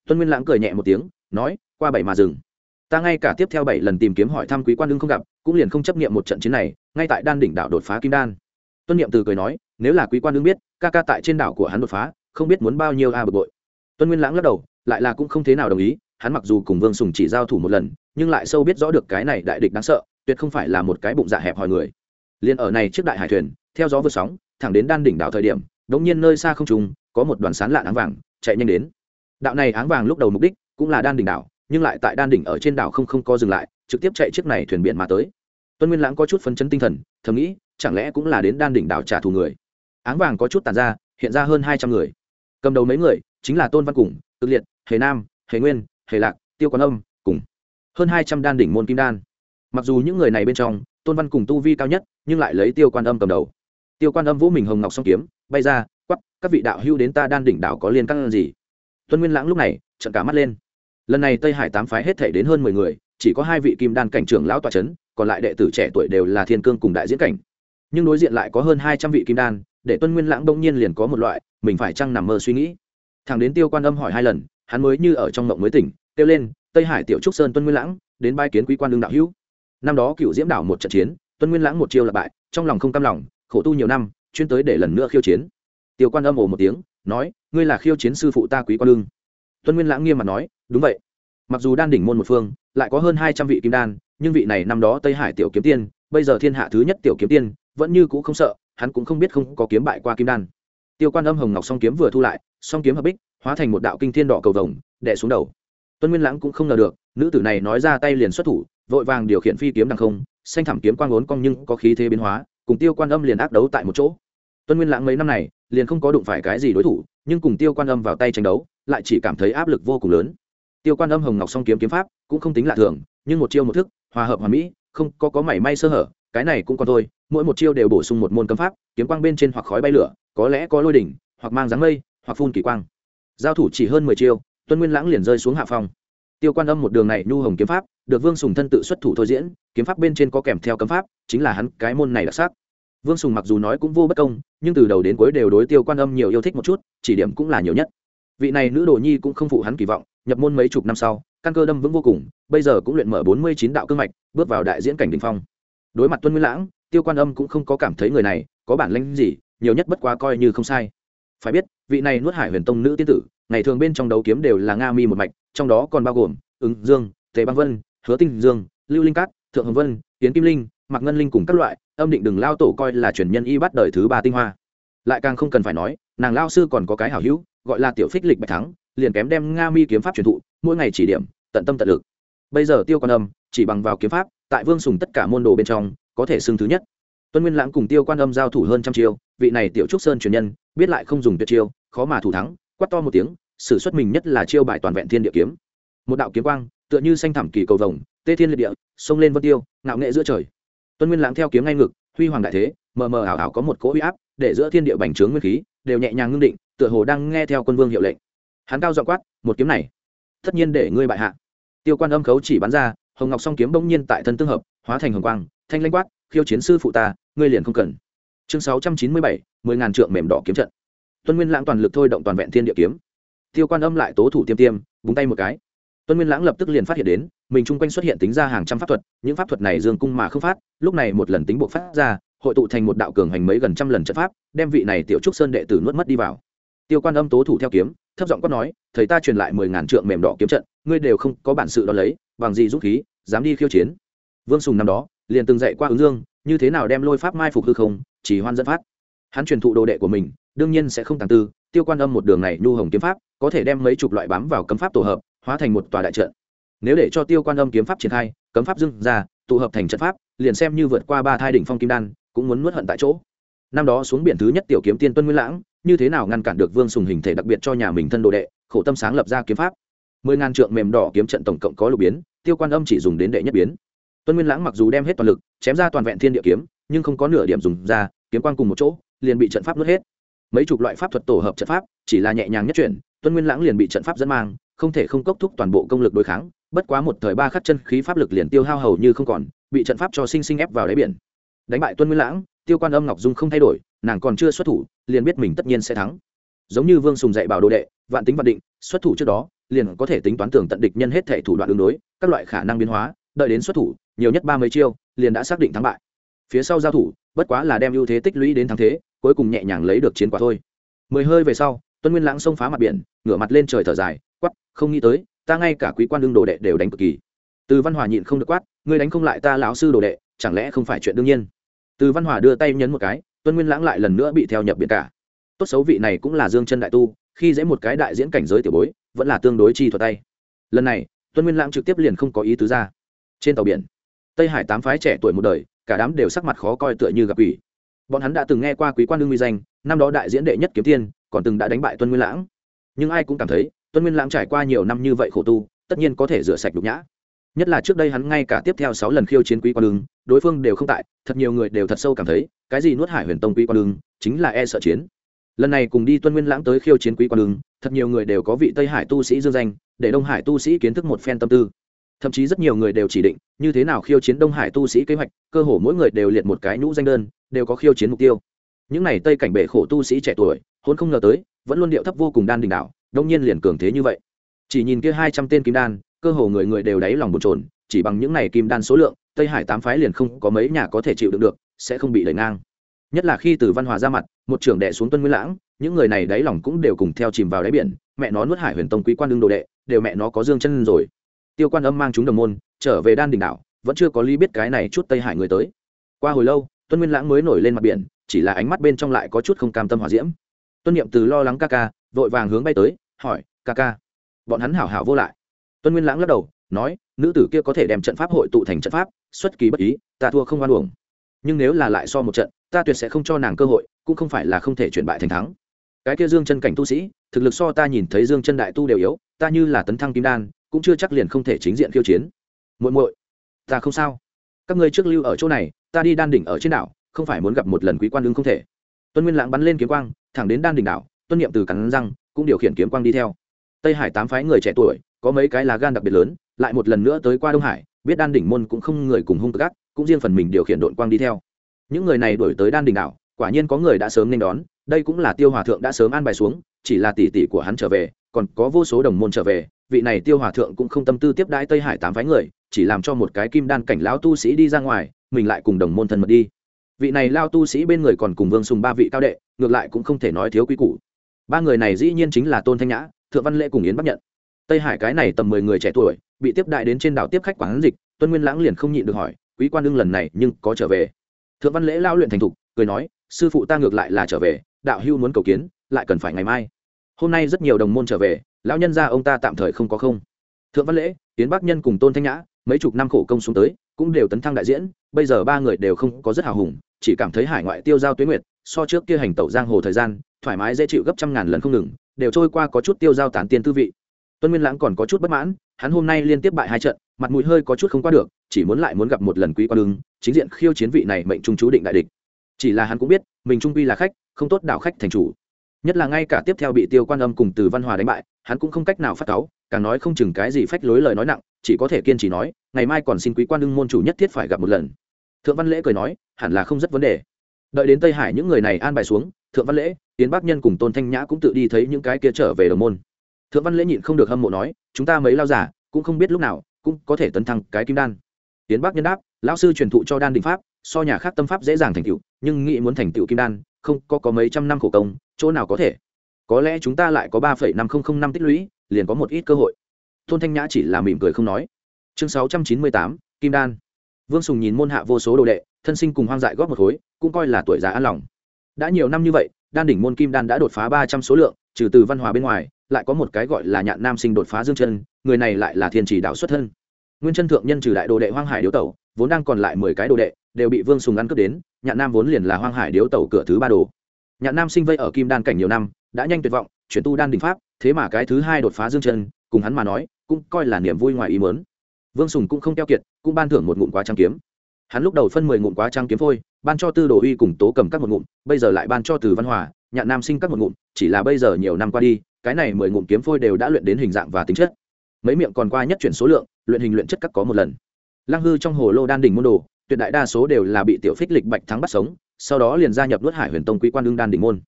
Tuân nguyên lãng cười nhẹ một tiếng, nói, qua bảy mà dừng. Ta ngay cả tiếp theo bảy lần tìm kiếm hỏi thăm quý quan đương không gặp, cũng liền không chấp nghiệm một trận chiến này, ngay tại đan đỉnh đảo đột phá kim đan. Tuân niệm từ cười nói, nếu là quý quan đương biết, ca ca tại trên đảo của hắn đột phá, không biết muốn bao nhiêu a bực bội. Tuân nguyên lãng lắc đầu, lại là cũng không thế nào đồng ý, hắn mặc dù cùng vương sùng chỉ giao thủ một lần, nhưng lại sâu biết rõ được cái này đại địch đáng sợ tuyệt không phải là một cái bụng dạ hẹp hòi người. Liền ở này trước đại hải thuyền, theo gió vượt sóng, thẳng đến đan đỉnh đảo thời điểm đống nhiên nơi xa không trùng có một đoàn sán lạn áng vàng, chạy nhanh đến. Đạo này áng vàng lúc đầu mục đích cũng là đan đỉnh đảo, nhưng lại tại đan đỉnh ở trên đảo không không co dừng lại, trực tiếp chạy chiếc này thuyền biển mà tới. Tuân nguyên lãng có chút phấn chấn tinh thần, thầm nghĩ, chẳng lẽ cũng là đến đan đỉnh đảo trả thù người? Áng vàng có chút tàn ra, hiện ra hơn hai trăm người. Cầm đầu mấy người, chính là tôn văn cùng cực liệt, hề nam, hề nguyên, hề lạc, tiêu quán âm, cùng. Hơn hai trăm đan đỉnh môn kim đan mặc dù những người này bên trong, tôn văn cùng tu vi cao nhất, nhưng lại lấy tiêu quan âm cầm đầu. Tiêu quan âm vũ mình hồng ngọc song kiếm, bay ra quắp các vị đạo hưu đến ta đan đỉnh đảo có liên căn gì? Tuân nguyên lãng lúc này trận cả mắt lên. Lần này tây hải tám phái hết thể đến hơn mười người, chỉ có hai vị kim đan cảnh trưởng lão tòa c h ấ n còn lại đệ tử trẻ tuổi đều là thiên cương cùng đại diễn cảnh. Nhưng đối diện lại có hơn hai trăm vị kim đan, để tuân nguyên lãng đông nhiên liền có một loại, mình phải chăng nằm mơ suy nghĩ. Thằng đến tiêu quan âm hỏi hai lần, hắn mới như ở trong mộng mới tỉnh, kêu lên, tây hải tiểu trúc sơn tuân nguyên lãng, đến bai kiến quý quan đương đạo hữu năm đó cựu diễm đảo một trận chiến, tuân nguyên lãng một chiêu là bại, trong lòng không cam lòng, khổ tu nhiều năm, chuyên tới để lần nữa khiêu chiến. Tiêu quan âm ồ một tiếng, nói, ngươi là khiêu chiến sư phụ ta quý quan lương tuân nguyên lãng nghiêm mặt nói, đúng vậy. Mặc dù đan đỉnh môn một phương, lại có hơn hai trăm vị kim đan, nhưng vị này năm đó tây hải tiểu kiếm tiên, bây giờ thiên hạ thứ nhất tiểu kiếm tiên, vẫn như cũ không sợ, hắn cũng không biết không có kiếm bại qua kim đan. Tiêu quan âm hồng ngọc song kiếm vừa thu lại, song kiếm hợp bích, hóa thành một đạo kinh thiên đỏ cầu vồng đẻ xuống đầu. Tuân nguyên lãng cũng không ngờ được, nữ tử này nói ra tay liền xuất thủ vội vàng điều khiển phi kiếm đằng không, xanh thảm kiếm quang ốn cong nhưng có khí thế biến hóa, cùng tiêu quan âm liền ác đấu tại một chỗ. Tuân nguyên lãng mấy năm này, liền không có đụng phải cái gì đối thủ, nhưng cùng tiêu quan âm vào tay tranh đấu, lại chỉ cảm thấy áp lực vô cùng lớn. Tiêu quan âm hồng ngọc song kiếm kiếm pháp, cũng không tính lạ thường, nhưng một chiêu một thức, hòa hợp hòa mỹ, không có có mảy may sơ hở, cái này cũng còn thôi, mỗi một chiêu đều bổ sung một môn cấm pháp, kiếm quang bên trên hoặc khói bay lửa, có lẽ có lôi đỉnh, hoặc mang dáng mây, hoặc phun kỳ quang. Giao thủ chỉ hơn mười chiêu, tuân nguyên lãng liền rơi xuống hạ phòng tiêu quan âm một đường này nhu hồng kiếm pháp, được vương sùng thân tự xuất thủ thôi diễn, kiếm pháp bên trên có kèm theo cấm pháp, chính là hắn cái môn này đặc sắc. Vương sùng mặc dù nói cũng vô bất công, nhưng từ đầu đến cuối đều đối tiêu quan âm nhiều yêu thích một chút, chỉ điểm cũng là nhiều nhất. Vị này nữ đồ nhi cũng không phụ hắn kỳ vọng, nhập môn mấy chục năm sau, căn cơ đâm vững vô cùng, bây giờ cũng luyện mở bốn mươi chín đạo cương mạch, bước vào đại diễn cảnh đình phong. Đối mặt tuân nguyên lãng, tiêu quan âm cũng không có cảm thấy người này có bản lĩnh gì, nhiều nhất bất quá coi như không sai. Phải biết, vị này nuốt hải huyền tông nữ tiên tử ngày thường bên trong đấu kiếm đều là nga mi một mạch, trong đó còn bao gồm ứng dương, tề băng vân, hứa tinh dương, lưu linh cát, thượng hồng vân, tiến kim linh, mạc ngân linh cùng các loại, âm định đừng lao tổ coi là truyền nhân y bắt đời thứ ba tinh hoa. Lại càng không cần phải nói, nàng lao sư còn có cái hảo hữu, gọi là tiểu phích lịch bạch thắng, liền kém đem nga mi kiếm pháp truyền thụ, mỗi ngày chỉ điểm, tận tâm tận lực. Bây giờ tiêu quan âm, chỉ bằng vào kiếm pháp, tại vương sùng tất cả môn đồ bên trong, có thể xưng thứ nhất. Tuân nguyên lãng cùng tiêu quan âm giao thủ hơn trăm chiêu, vị này tiểu trúc sơn truyền nhân, biết lại không dùng tuyệt chiêu, khó mà thủ thắng quát to một tiếng, sử xuất mình nhất là chiêu bài toàn vẹn thiên địa kiếm. Một đạo kiếm quang, tựa như xanh thảm kỳ cầu vồng, tê thiên liệt địa, xông lên vân tiêu, ngạo nghệ giữa trời. Tuân nguyên lãng theo kiếm ngay ngực, huy hoàng đại thế, mờ mờ ảo ảo có một cỗ huy áp, để giữa thiên địa bành trướng nguyên khí, đều nhẹ nhàng ngưng định, tựa hồ đang nghe theo quân vương hiệu lệnh. Hắn cao dọ quát, một kiếm này, tất nhiên để ngươi bại hạ. Tiêu quan âm khấu chỉ bắn ra, hồng ngọc song kiếm bỗng nhiên tại thân tương hợp, hóa thành hồng quang, thanh lãnh quát, khiêu chiến sư phụ ta, ngươi liền không cần. Chương sáu trăm chín mươi bảy, mười ngàn trượng mềm đỏ kiếm trận tuân nguyên lãng toàn lực thôi động toàn vẹn thiên địa kiếm. Tiêu quan âm lại tố thủ tiêm tiêm, búng tay một cái. Tuân nguyên lãng lập tức liền phát hiện đến, mình chung quanh xuất hiện tính ra hàng trăm pháp thuật, những pháp thuật này dương cung mà không phát, lúc này một lần tính bộ phát ra, hội tụ thành một đạo cường hành mấy gần trăm lần trận pháp, đem vị này tiểu trúc sơn đệ tử nuốt mất đi vào. Tiêu quan âm tố thủ theo kiếm, thấp giọng quát nói, thầy ta truyền lại mười ngàn trượng mềm đỏ kiếm trận, ngươi đều không có bản sự đo lấy, bằng gì dũng khí, dám đi khiêu chiến. Vương sùng năm đó, liền từng dạy qua ứng dương, như thế nào đem lôi pháp mai phục hư không, chỉ hoan dẫn phát. Hắn truyền thụ đồ đệ của mình đương nhiên sẽ không tàng tư, tiêu quan âm một đường này nhu hồng kiếm pháp, có thể đem mấy chục loại bám vào cấm pháp tổ hợp, hóa thành một tòa đại trận. Nếu để cho tiêu quan âm kiếm pháp triển khai, cấm pháp dưng ra, tụ hợp thành trận pháp, liền xem như vượt qua ba thai đỉnh phong kim đan, cũng muốn nuốt hận tại chỗ. Năm đó xuống biển thứ nhất tiểu kiếm tiên tuân nguyên lãng, như thế nào ngăn cản được vương sùng hình thể đặc biệt cho nhà mình thân đồ đệ, khổ tâm sáng lập ra kiếm pháp. Mười ngàn trượng mềm đỏ kiếm trận tổng cộng có lục biến, tiêu quan âm chỉ dùng đến đệ nhất biến. Tuân nguyên lãng mặc dù đem hết toàn lực, chém ra toàn vẹn thiên địa kiếm, nhưng không có nửa điểm dùng ra, kiếm quan cùng một chỗ, liền bị trận pháp nuốt hết mấy chục loại pháp thuật tổ hợp trận pháp, chỉ là nhẹ nhàng nhất chuyển, tuân nguyên lãng liền bị trận pháp dẫn mang, không thể không cốc thúc toàn bộ công lực đối kháng, bất quá một thời ba khắc chân khí pháp lực liền tiêu hao hầu như không còn, bị trận pháp cho sinh sinh ép vào đáy biển. Đánh bại tuân nguyên lãng, tiêu quan âm ngọc dung không thay đổi, nàng còn chưa xuất thủ, liền biết mình tất nhiên sẽ thắng. Giống như vương sùng dạy bảo đồ đệ, vạn tính vạn định, xuất thủ trước đó, liền có thể tính toán tưởng tận địch nhân hết thể thủ đoạn đường đối, các loại khả năng biến hóa, đợi đến xuất thủ, nhiều nhất ba mươi chiêu, liền đã xác định thắng bại. Phía sau giao thủ, bất quá là đem ưu thế tích lũy đến thắng thế cuối cùng nhẹ nhàng lấy được chiến quả thôi. Mười hơi về sau, tuân nguyên lãng xông phá mặt biển, ngửa mặt lên trời thở dài quắp không nghĩ tới, ta ngay cả quý quan đương đồ đệ đều đánh cực kỳ. Từ văn hòa nhịn không được quát, ngươi đánh không lại ta lão sư đồ đệ, chẳng lẽ không phải chuyện đương nhiên? Từ văn hòa đưa tay nhấn một cái, tuân nguyên lãng lại lần nữa bị theo nhập biển cả. Tốt xấu vị này cũng là dương chân đại tu, khi dễ một cái đại diễn cảnh giới tiểu bối, vẫn là tương đối chi thuật tay. Lần này, tuân nguyên lãng trực tiếp liền không có ý tứ ra. Trên tàu biển, tây hải tám phái trẻ tuổi một đời, cả đám đều sắc mặt khó coi tựa như gặp ủy bọn hắn đã từng nghe qua quý quan đương uy danh, năm đó đại diễn đệ nhất kiếm tiên, còn từng đã đánh bại tuân nguyên lãng. Nhưng ai cũng cảm thấy, tuân nguyên lãng trải qua nhiều năm như vậy khổ tu, tất nhiên có thể rửa sạch nhục nhã. Nhất là trước đây hắn ngay cả tiếp theo sáu lần khiêu chiến quý quan đương đối phương đều không tại, thật nhiều người đều thật sâu cảm thấy, cái gì nuốt hải huyền tông quý quan đương chính là e sợ chiến. Lần này cùng đi tuân nguyên lãng tới khiêu chiến quý quan đương thật nhiều người đều có vị tây hải tu sĩ dương danh, để đông hải tu sĩ kiến thức một phen tâm tư. Thậm chí rất nhiều người đều chỉ định, như thế nào khiêu chiến đông hải tu sĩ kế hoạch, cơ hồ mỗi người đều liệt một cái nhũ danh đơn đều có khiêu chiến mục tiêu. Những n à y tây cảnh bệ khổ tu sĩ trẻ tuổi, hôn không ngờ tới, vẫn luôn điệu thấp vô cùng đan đình đảo, đông nhiên liền cường thế như vậy. Chỉ nhìn kia hai trăm tên kim đan, cơ hồ người người đều đáy lòng bồn trồn chỉ bằng những n à y kim đan số lượng, tây hải tám phái liền không có mấy nhà có thể chịu đựng được, sẽ không bị đẩy ngang. Nhất là khi từ văn hòa ra mặt, một trưởng đệ xuống tuân nguyên lãng, những người này đáy lòng cũng đều cùng theo chìm vào đáy biển, mẹ nó nuốt hải huyền tông quý quan đương đồ đệ, đều mẹ nó có dương chân rồi. Tiêu quan âm mang chúng đồng môn, trở về đan đình đảo, vẫn chưa có ly biết cái này chút tây hải người tới. Qua hồi lâu tuân nguyên lãng mới nổi lên mặt biển, chỉ là ánh mắt bên trong lại có chút không cam tâm hòa diễm. Tuân niệm từ lo lắng ca ca, vội vàng hướng bay tới, hỏi, ca ca, bọn hắn hảo hảo vô lại. Tuân nguyên lãng lắc đầu, nói, nữ tử kia có thể đem trận pháp hội tụ thành trận pháp, xuất kỳ bất ý, ta thua không oan uổng. Nhưng nếu là lại so một trận, ta tuyệt sẽ không cho nàng cơ hội, cũng không phải là không thể chuyển bại thành thắng. Cái kia dương chân cảnh tu sĩ, thực lực so ta nhìn thấy dương chân đại tu đều yếu, ta như là tấn thăng kim đan, cũng chưa chắc liền không thể chính diện khiêu chiến. Muội muội, ta không sao các ngươi trước lưu ở chỗ này, ta đi đan đỉnh ở trên đảo, không phải muốn gặp một lần quý quan đương không thể. Tuân nguyên lãng bắn lên kiếm quang, thẳng đến đan đỉnh đảo, tuân niệm từ cắn răng, cũng điều khiển kiếm quang đi theo. Tây hải tám phái người trẻ tuổi, có mấy cái là gan đặc biệt lớn, lại một lần nữa tới qua đông hải, biết đan đỉnh môn cũng không người cùng hung cực ác, cũng riêng phần mình điều khiển đội quang đi theo. Những người này đổi tới đan đỉnh đảo, quả nhiên có người đã sớm nên đón, đây cũng là tiêu hòa thượng đã sớm an bài xuống, chỉ là tỷ tỷ của hắn trở về, còn có vô số đồng môn trở về vị này tiêu hòa thượng cũng không tâm tư tiếp đãi tây hải tám phái người, chỉ làm cho một cái kim đan cảnh lão tu sĩ đi ra ngoài, mình lại cùng đồng môn thân mật đi. Vị này lao tu sĩ bên người còn cùng vương sùng ba vị cao đệ, ngược lại cũng không thể nói thiếu quý củ. Ba người này dĩ nhiên chính là tôn thanh nhã, thượng văn lễ cùng yến bắc nhận. Tây hải cái này tầm mười người trẻ tuổi, bị tiếp đại đến trên đảo tiếp khách quảng dịch, tuân nguyên lãng liền không nhịn được hỏi, quý quan đương lần này nhưng có trở về? Thượng văn lễ lao luyện thành thục, cười nói, sư phụ ta ngược lại là trở về, đạo hưu muốn cầu kiến, lại cần phải ngày mai hôm nay rất nhiều đồng môn trở về, lão nhân gia ông ta tạm thời không có không. Thượng văn lễ tiến bắc nhân cùng tôn thanh nhã, mấy chục năm khổ công xuống tới, cũng đều tấn thăng đại diễn, bây giờ ba người đều không có rất hào hùng, chỉ cảm thấy hải ngoại tiêu giao tuyến nguyệt, so trước kia hành tẩu giang hồ thời gian, thoải mái dễ chịu gấp trăm ngàn lần không ngừng, đều trôi qua có chút tiêu giao tán tiên tư vị. Tuân nguyên lãng còn có chút bất mãn, hắn hôm nay liên tiếp bại hai trận, mặt mũi hơi có chút không qua được, chỉ muốn lại muốn gặp một lần quý quan lưng chính diện khiêu chiến vị này mệnh trung chú định đại địch. Chỉ là hắn cũng biết, mình trung quy là khách, không tốt đảo khách thành chủ nhất là ngay cả tiếp theo bị tiêu quan âm cùng từ văn hòa đánh bại, hắn cũng không cách nào phát cáu, càng nói không chừng cái gì phách lối lời nói nặng, chỉ có thể kiên trì nói, ngày mai còn xin quý quan đương môn chủ nhất thiết phải gặp một lần. Thượng văn lễ cười nói, hẳn là không rất vấn đề. Đợi đến tây hải những người này an bài xuống, thượng văn lễ tiến bác nhân cùng tôn thanh nhã cũng tự đi thấy những cái kia trở về đồng môn. Thượng văn lễ nhịn không được hâm mộ nói, chúng ta mấy lao giả, cũng không biết lúc nào cũng có thể tấn thăng cái kim đan. Tiến bác nhân đáp, lão sư truyền thụ cho đan định pháp, so nhà khác tâm pháp dễ dàng thành tựu, nhưng nghĩ muốn thành tựu kim đan không có có mấy trăm năm khổ công, chỗ nào có thể? Có lẽ chúng ta lại có ba phẩy năm không năm tích lũy, liền có một ít cơ hội. Tôn thanh nhã chỉ là mỉm cười không nói. Chương sáu trăm chín mươi tám, kim đan. Vương sùng nhìn môn hạ vô số đồ đệ, thân sinh cùng hoang dại góp một khối, cũng coi là tuổi già an lòng. Đã nhiều năm như vậy, đan đỉnh môn kim đan đã đột phá ba trăm số lượng, trừ từ văn hòa bên ngoài, lại có một cái gọi là nhạn nam sinh đột phá dương chân, người này lại là thiên chỉ đạo xuất thân. Nguyên chân thượng nhân trừ đại đồ đệ hoang hải điếu tẩu vốn đang còn lại mười cái đồ đệ, đều bị vương sùng ăn cướp đến, nhạn nam vốn liền là hoang hải điếu tẩu cửa thứ ba đồ. Nhạn nam sinh vây ở kim đan cảnh nhiều năm, đã nhanh tuyệt vọng, chuyển tu đan đình pháp, thế mà cái thứ hai đột phá dương chân, cùng hắn mà nói, cũng coi là niềm vui ngoài ý mớn vương sùng cũng không keo kiệt, cũng ban thưởng một ngụm quá trang kiếm. Hắn lúc đầu phân mười ngụm quá trang kiếm phôi, ban cho tư đồ uy cùng tố cầm các một ngụm, bây giờ lại ban cho từ văn hòa, nhạn nam sinh các một ngụm, chỉ là bây giờ nhiều năm qua đi, cái này mười ngụm kiếm phôi đều đã luyện đến hình dạng và tính chất. Mấy miệng còn qua nhất chuyển số lượng, luyện hình luyện chất các có một lần lăng hư trong hồ lô đan đỉnh môn đồ, tuyệt đại đa số đều là bị tiểu phích lịch bạch thắng bắt sống, sau đó liền gia nhập nuốt hải huyền tông quý quan đương đan đỉnh môn.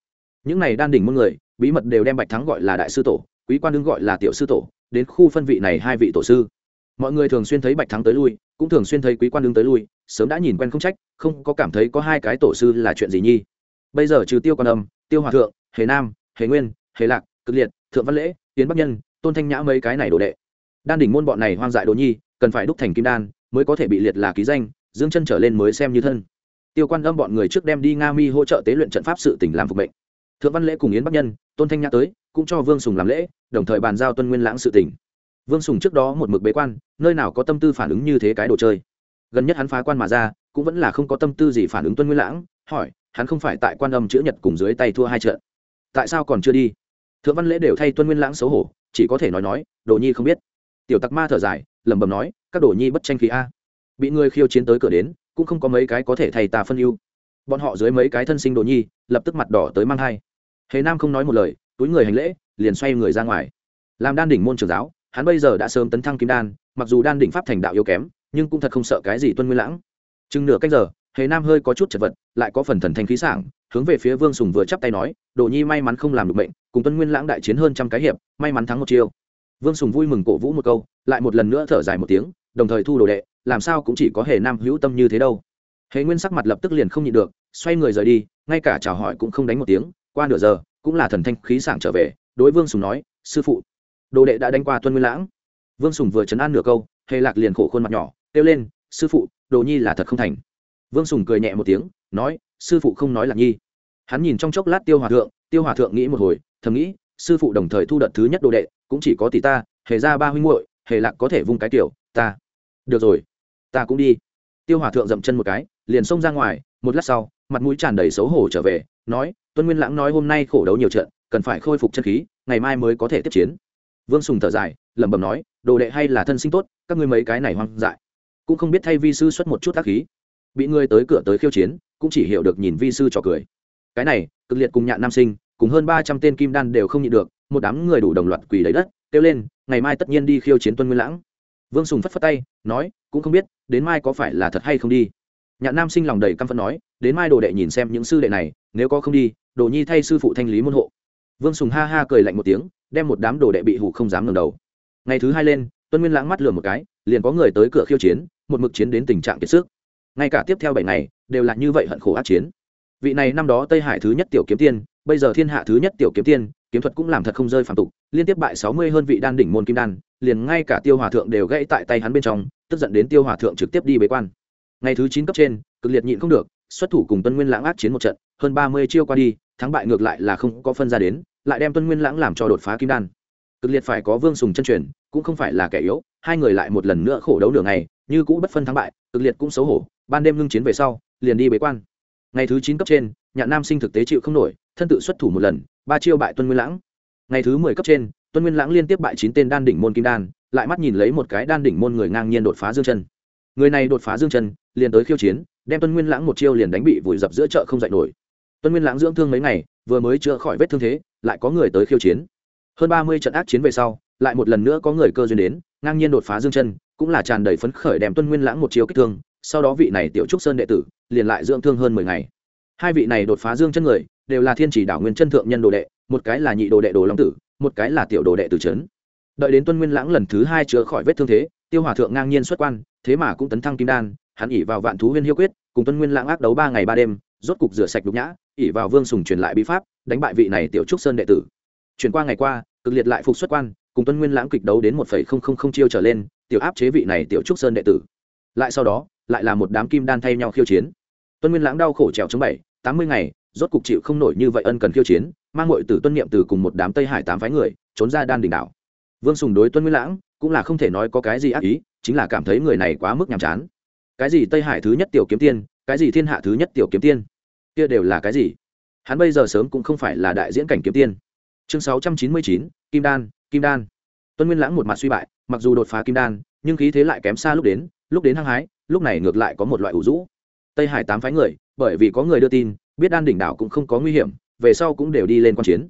Những này đan đỉnh môn người, bí mật đều đem bạch thắng gọi là đại sư tổ, quý quan đương gọi là tiểu sư tổ, đến khu phân vị này hai vị tổ sư. Mọi người thường xuyên thấy bạch thắng tới lui, cũng thường xuyên thấy quý quan đương tới lui, sớm đã nhìn quen không trách, không có cảm thấy có hai cái tổ sư là chuyện gì nhi. Bây giờ trừ tiêu quan âm, tiêu hòa thượng, hề nam, hề nguyên, hề lạc, cực liệt, thượng văn lễ tiến bắc nhân, tôn thanh nhã mấy cái này đồ đệ. Đan đỉnh môn bọn này hoang dại đồ nhi, cần phải đúc thành kim đan mới có thể bị liệt là ký danh, dương chân trở lên mới xem như thân. Tiêu quan âm bọn người trước đem đi nga mi hỗ trợ tế luyện trận pháp sự tỉnh làm phục mệnh. Thượng văn lễ cùng yến bắc nhân, tôn thanh nhã tới, cũng cho vương sùng làm lễ, đồng thời bàn giao tuân nguyên lãng sự tỉnh vương sùng trước đó một mực bế quan, nơi nào có tâm tư phản ứng như thế cái đồ chơi. Gần nhất hắn phá quan mà ra, cũng vẫn là không có tâm tư gì phản ứng tuân nguyên lãng, hỏi, hắn không phải tại quan âm chữ nhật cùng dưới tay thua hai trận. Tại sao còn chưa đi? Thượng văn lễ đều thay tuân nguyên lãng xấu hổ, chỉ có thể nói nói, đồ nhi không biết. Tiểu tặc ma thở dài lẩm bẩm nói, các đồ nhi bất tranh khí a. Bị người khiêu chiến tới cửa đến, cũng không có mấy cái có thể thay ta phân ưu. Bọn họ dưới mấy cái thân sinh đồ nhi, lập tức mặt đỏ tới mang hai. Hề nam không nói một lời, túi người hành lễ, liền xoay người ra ngoài. Làm đan đỉnh môn trường giáo, hắn bây giờ đã sớm tấn thăng kim đan, mặc dù đan đỉnh pháp thành đạo yếu kém, nhưng cũng thật không sợ cái gì tuân nguyên lãng. Chừng nửa cách giờ, hề nam hơi có chút chật vật, lại có phần thần thanh khí sảng, hướng về phía vương sùng vừa chắp tay nói, đồ nhi may mắn không làm được bệnh cùng tuân nguyên lãng đại chiến hơn trăm cái hiệp, may mắn thắng một chiêu vương sùng vui mừng cổ vũ một câu, lại một lần nữa thở dài một tiếng, đồng thời thu đồ đệ, làm sao cũng chỉ có hề nam hữu tâm như thế đâu. Hề nguyên sắc mặt lập tức liền không nhịn được, xoay người rời đi, ngay cả chào hỏi cũng không đánh một tiếng, qua nửa giờ, cũng là thần thanh khí sảng trở về, đối vương sùng nói, sư phụ, đồ đệ đã đánh qua tuân nguyên lãng. Vương sùng vừa chấn an nửa câu, hề lạc liền khổ khuôn mặt nhỏ, kêu lên, sư phụ, đồ nhi là thật không thành. Vương sùng cười nhẹ một tiếng, nói, sư phụ không nói là nhi. Hắn nhìn trong chốc lát tiêu hòa thượng, tiêu hòa thượng nghĩ một hồi, thầm nghĩ, sư phụ đồng thời thu đợt thứ nhất đồ đệ cũng chỉ có tỷ ta, hề ra ba huynh muội, hề lạc có thể vung cái kiểu, ta. Được rồi, ta cũng đi. Tiêu hòa thượng dậm chân một cái, liền xông ra ngoài, một lát sau, mặt mũi tràn đầy xấu hổ trở về, nói, tuân nguyên lãng nói hôm nay khổ đấu nhiều trận, cần phải khôi phục chân khí, ngày mai mới có thể tiếp chiến. Vương sùng thở dài, lẩm bẩm nói, đồ đệ hay là thân sinh tốt, các ngươi mấy cái này hoang dại, cũng không biết thay vi sư xuất một chút tác khí. Bị ngươi tới cửa tới khiêu chiến, cũng chỉ hiểu được nhìn vi sư trò cười. Cái này, cực liệt cùng nhạn nam sinh, cùng hơn ba trăm tên kim đan đều không nhịn được một đám người đủ đồng loạt quỳ lấy đất, kêu lên, ngày mai tất nhiên đi khiêu chiến tuân nguyên lãng. Vương sùng phất phất tay, nói, cũng không biết, đến mai có phải là thật hay không đi? Nhạn nam sinh lòng đầy căm phẫn nói, đến mai đồ đệ nhìn xem những sư đệ này, nếu có không đi, đồ nhi thay sư phụ thanh lý môn hộ. Vương sùng ha ha cười lạnh một tiếng, đem một đám đồ đệ bị hủ không dám ngẩng đầu. Ngày thứ hai lên, tuân nguyên lãng mắt lừa một cái, liền có người tới cửa khiêu chiến, một mực chiến đến tình trạng kiệt sức. Ngay cả tiếp theo bảy ngày, đều là như vậy hận khổ ác chiến. Vị này năm đó tây hải thứ nhất tiểu kiếm tiên, bây giờ thiên hạ thứ nhất tiểu kiếm tiên kiếm thuật cũng làm thật không rơi phản tục, liên tiếp bại sáu mươi hơn vị đan đỉnh môn kim đan, liền ngay cả tiêu hòa thượng đều gãy tại tay hắn bên trong, tức giận đến tiêu hòa thượng trực tiếp đi bế quan. Ngày thứ chín cấp trên, cực liệt nhịn không được, xuất thủ cùng tuân nguyên lãng ác chiến một trận, hơn ba mươi chiêu qua đi, thắng bại ngược lại là không có phân ra đến, lại đem tuân nguyên lãng làm cho đột phá kim đan. Cực liệt phải có vương sùng chân truyền, cũng không phải là kẻ yếu, hai người lại một lần nữa khổ đấu nửa ngày, như cũ bất phân thắng bại, cực liệt cũng xấu hổ, ban đêm ngưng chiến về sau, liền đi bế quan. Ngày thứ chín cấp trên nhạn nam sinh thực tế chịu không nổi, thân tự xuất thủ một lần, ba chiêu bại tuân nguyên lãng. Ngày thứ mười cấp trên, tuân nguyên lãng liên tiếp bại chín tên đan đỉnh môn kim đan, lại mắt nhìn lấy một cái đan đỉnh môn người ngang nhiên đột phá dương chân. Người này đột phá dương chân, liền tới khiêu chiến, đem tuân nguyên lãng một chiêu liền đánh bị vùi dập giữa chợ không dạy nổi. Tuân nguyên lãng dưỡng thương mấy ngày, vừa mới chữa khỏi vết thương thế, lại có người tới khiêu chiến. Hơn ba mươi trận ác chiến về sau, lại một lần nữa có người cơ duyên đến, ngang nhiên đột phá dương chân, cũng là tràn đầy phấn khởi đem tuân nguyên lãng một chiêu kích thương. Sau đó vị này tiểu trúc sơn đệ tử, liền lại dưỡng thương hơn mười ngày hai vị này đột phá dương chân người, đều là thiên chỉ đảo nguyên chân thượng nhân đồ đệ, một cái là nhị đồ đệ đồ long tử, một cái là tiểu đồ đệ tử trấn. Đợi đến tuân nguyên lãng lần thứ hai chữa khỏi vết thương thế, tiêu hòa thượng ngang nhiên xuất quan, thế mà cũng tấn thăng kim đan, hắn ỉ vào vạn thú huyên hiêu quyết, cùng tuân nguyên lãng ác đấu ba ngày ba đêm, rốt cục rửa sạch đục nhã ỉ vào vương sùng truyền lại bí pháp, đánh bại vị này tiểu trúc sơn đệ tử. Chuyển qua ngày qua, cực liệt lại phục xuất quan, cùng tuân nguyên lãng kịch đấu đến một phẩy không không không chiêu trở lên, tiểu áp chế vị này tiểu trúc sơn đệ tử. Lại sau đó, lại là một đám kim đan thay nhau khiêu chiến. Tuân nguyên lãng đau khổ trèo chống bảy tám mươi ngày, rốt cục chịu không nổi như vậy ân cần khiêu chiến, mang ngội từ tuân niệm từ cùng một đám tây hải tám phái người, trốn ra đan đỉnh đảo. Vương sùng đối tuân nguyên lãng, cũng là không thể nói có cái gì ác ý, chính là cảm thấy người này quá mức nhàm chán. Cái gì tây hải thứ nhất tiểu kiếm tiên, cái gì thiên hạ thứ nhất tiểu kiếm tiên? Kia đều là cái gì? Hắn bây giờ sớm cũng không phải là đại diễn cảnh kiếm tiên. Chương sáu trăm chín mươi chín, kim đan kim đan. Tuân nguyên lãng một mặt suy bại, mặc dù đột phá kim đan, nhưng khí thế lại kém xa lúc đến lúc đến hăng hái, lúc này ngược lại có một loại ủ rũ tây hải tám phái người, bởi vì có người đưa tin, biết đan đỉnh đảo cũng không có nguy hiểm, về sau cũng đều đi lên q u a n chiến.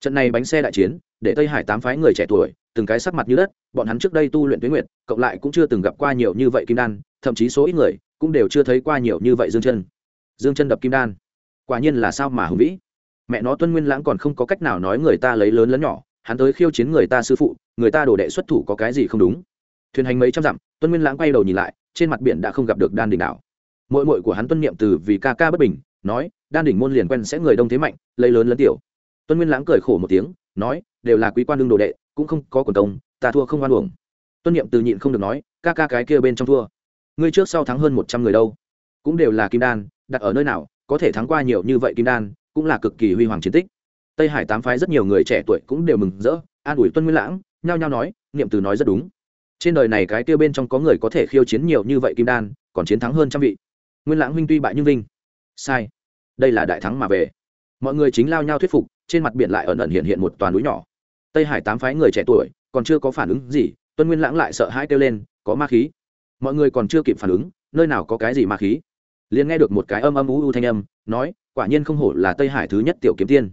Trận này bánh xe đại chiến, để tây hải tám phái người trẻ tuổi, từng cái sắc mặt như đất, bọn hắn trước đây tu luyện tuyến nguyện cộng lại cũng chưa từng gặp qua nhiều như vậy kim đan, thậm chí số ít người cũng đều chưa thấy qua nhiều như vậy dương chân. Dương chân đập kim đan. Quả nhiên là sao mà hùng vĩ. Mẹ nó tuân nguyên lãng còn không có cách nào nói người ta lấy lớn lớn nhỏ, hắn tới khiêu chiến người ta sư phụ, người ta đổ đệ xuất thủ có cái gì không đúng. Thuyền hành mấy trăm dặm, tuân nguyên lãng quay đầu nhìn lại, trên mặt biển đã không gặp được đan đỉnh đảo mội mội của hắn tuân niệm từ vì ca ca bất bình, nói, đan đỉnh môn liền quen sẽ người đông thế mạnh, lấy lớn lớn tiểu. Tuân nguyên lãng cười khổ một tiếng, nói, đều là quý quan đương đồ đệ, cũng không có quần công, ta thua không hoan uổng. Tuân niệm từ nhịn không được nói, ca ca cái kia bên trong thua. Ngươi trước sau thắng hơn một trăm người đâu. Cũng đều là kim đan, đặt ở nơi nào, có thể thắng qua nhiều như vậy kim đan, cũng là cực kỳ huy hoàng chiến tích. Tây hải tám phái rất nhiều người trẻ tuổi cũng đều mừng rỡ, an ủi tuân nguyên lãng, nhao nhao nói, niệm từ nói rất đúng. Trên đời này cái kia bên trong có người có thể khiêu chiến nhiều như vậy kim đan, còn chiến thắng hơn trăm vị nguyên lãng huynh tuy bại nhưng vinh. Sai. Đây là đại thắng mà về. Mọi người chính lao nhau thuyết phục, trên mặt biển lại ẩn ẩn hiện hiện một toàn núi nhỏ. Tây hải tám phái người trẻ tuổi, còn chưa có phản ứng gì, tuân nguyên lãng lại sợ hãi kêu lên, có ma khí. Mọi người còn chưa kịp phản ứng, nơi nào có cái gì ma khí. Liền nghe được một cái âm âm u u thanh âm, nói, quả nhiên không hổ là tây hải thứ nhất tiểu kiếm tiên.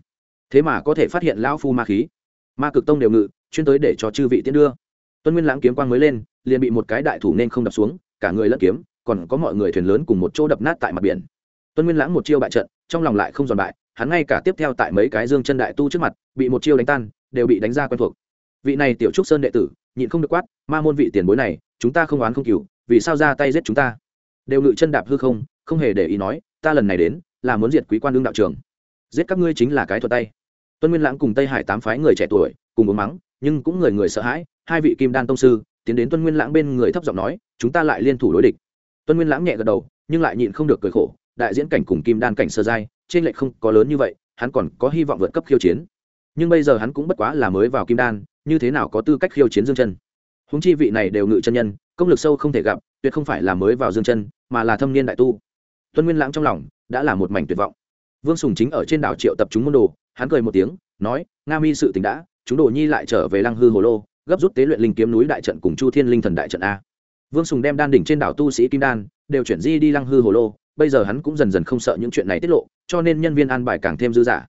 Thế mà có thể phát hiện lão phu ma khí. Ma cực tông đều ngự, chuyên tới để cho chư vị tiến đưa. Tuân nguyên lãng kiếm quang mới lên, liền bị một cái đại thủ nên không đập xuống, cả người lẫn kiếm còn có mọi người thuyền lớn cùng một chỗ đập nát tại mặt biển. Tuân nguyên lãng một chiêu bại trận, trong lòng lại không giòn bại, hắn ngay cả tiếp theo tại mấy cái dương chân đại tu trước mặt, bị một chiêu đánh tan, đều bị đánh ra quen thuộc. Vị này tiểu trúc sơn đệ tử, nhịn không được quát, ma môn vị tiền bối này, chúng ta không oán không cừu, vì sao ra tay giết chúng ta? Đều ngự chân đạp hư không không hề để ý nói, ta lần này đến, là muốn diệt quý quan đương đạo trường giết các ngươi chính là cái thuật tay. Tuân nguyên lãng cùng tây hải tám phái người trẻ tuổi, cùng uống mắng, nhưng cũng người người sợ hãi. Hai vị kim đan tông sư, tiến đến tuân nguyên lãng bên người thấp giọng nói, chúng ta lại liên thủ đối địch tuân nguyên lãng nhẹ gật đầu, nhưng lại nhịn không được cười khổ, đại diễn cảnh cùng kim đan cảnh sơ giai, trên lệch không có lớn như vậy, hắn còn có hy vọng vượt cấp khiêu chiến. Nhưng bây giờ hắn cũng bất quá là mới vào kim đan, như thế nào có tư cách khiêu chiến dương chân? Húng chi vị này đều ngự chân nhân, công lực sâu không thể gặp, tuyệt không phải là mới vào dương chân, mà là thâm niên đại tu. Tuân nguyên lãng trong lòng đã là một mảnh tuyệt vọng. Vương sùng chính ở trên đảo triệu tập chúng môn đồ, hắn cười một tiếng, nói, nga mi sự t đã, chúng đồ nhi lại trở về lăng hư hồ lô, gấp rút tế luyện linh kiếm núi đại trận cùng chu thiên linh thần đại trận a vương sùng đem đan đỉnh trên đảo tu sĩ kim đan, đều chuyển di đi lăng hư hồ lô. Bây giờ hắn cũng dần dần không sợ những chuyện này tiết lộ, cho nên nhân viên an bài càng thêm dư dả.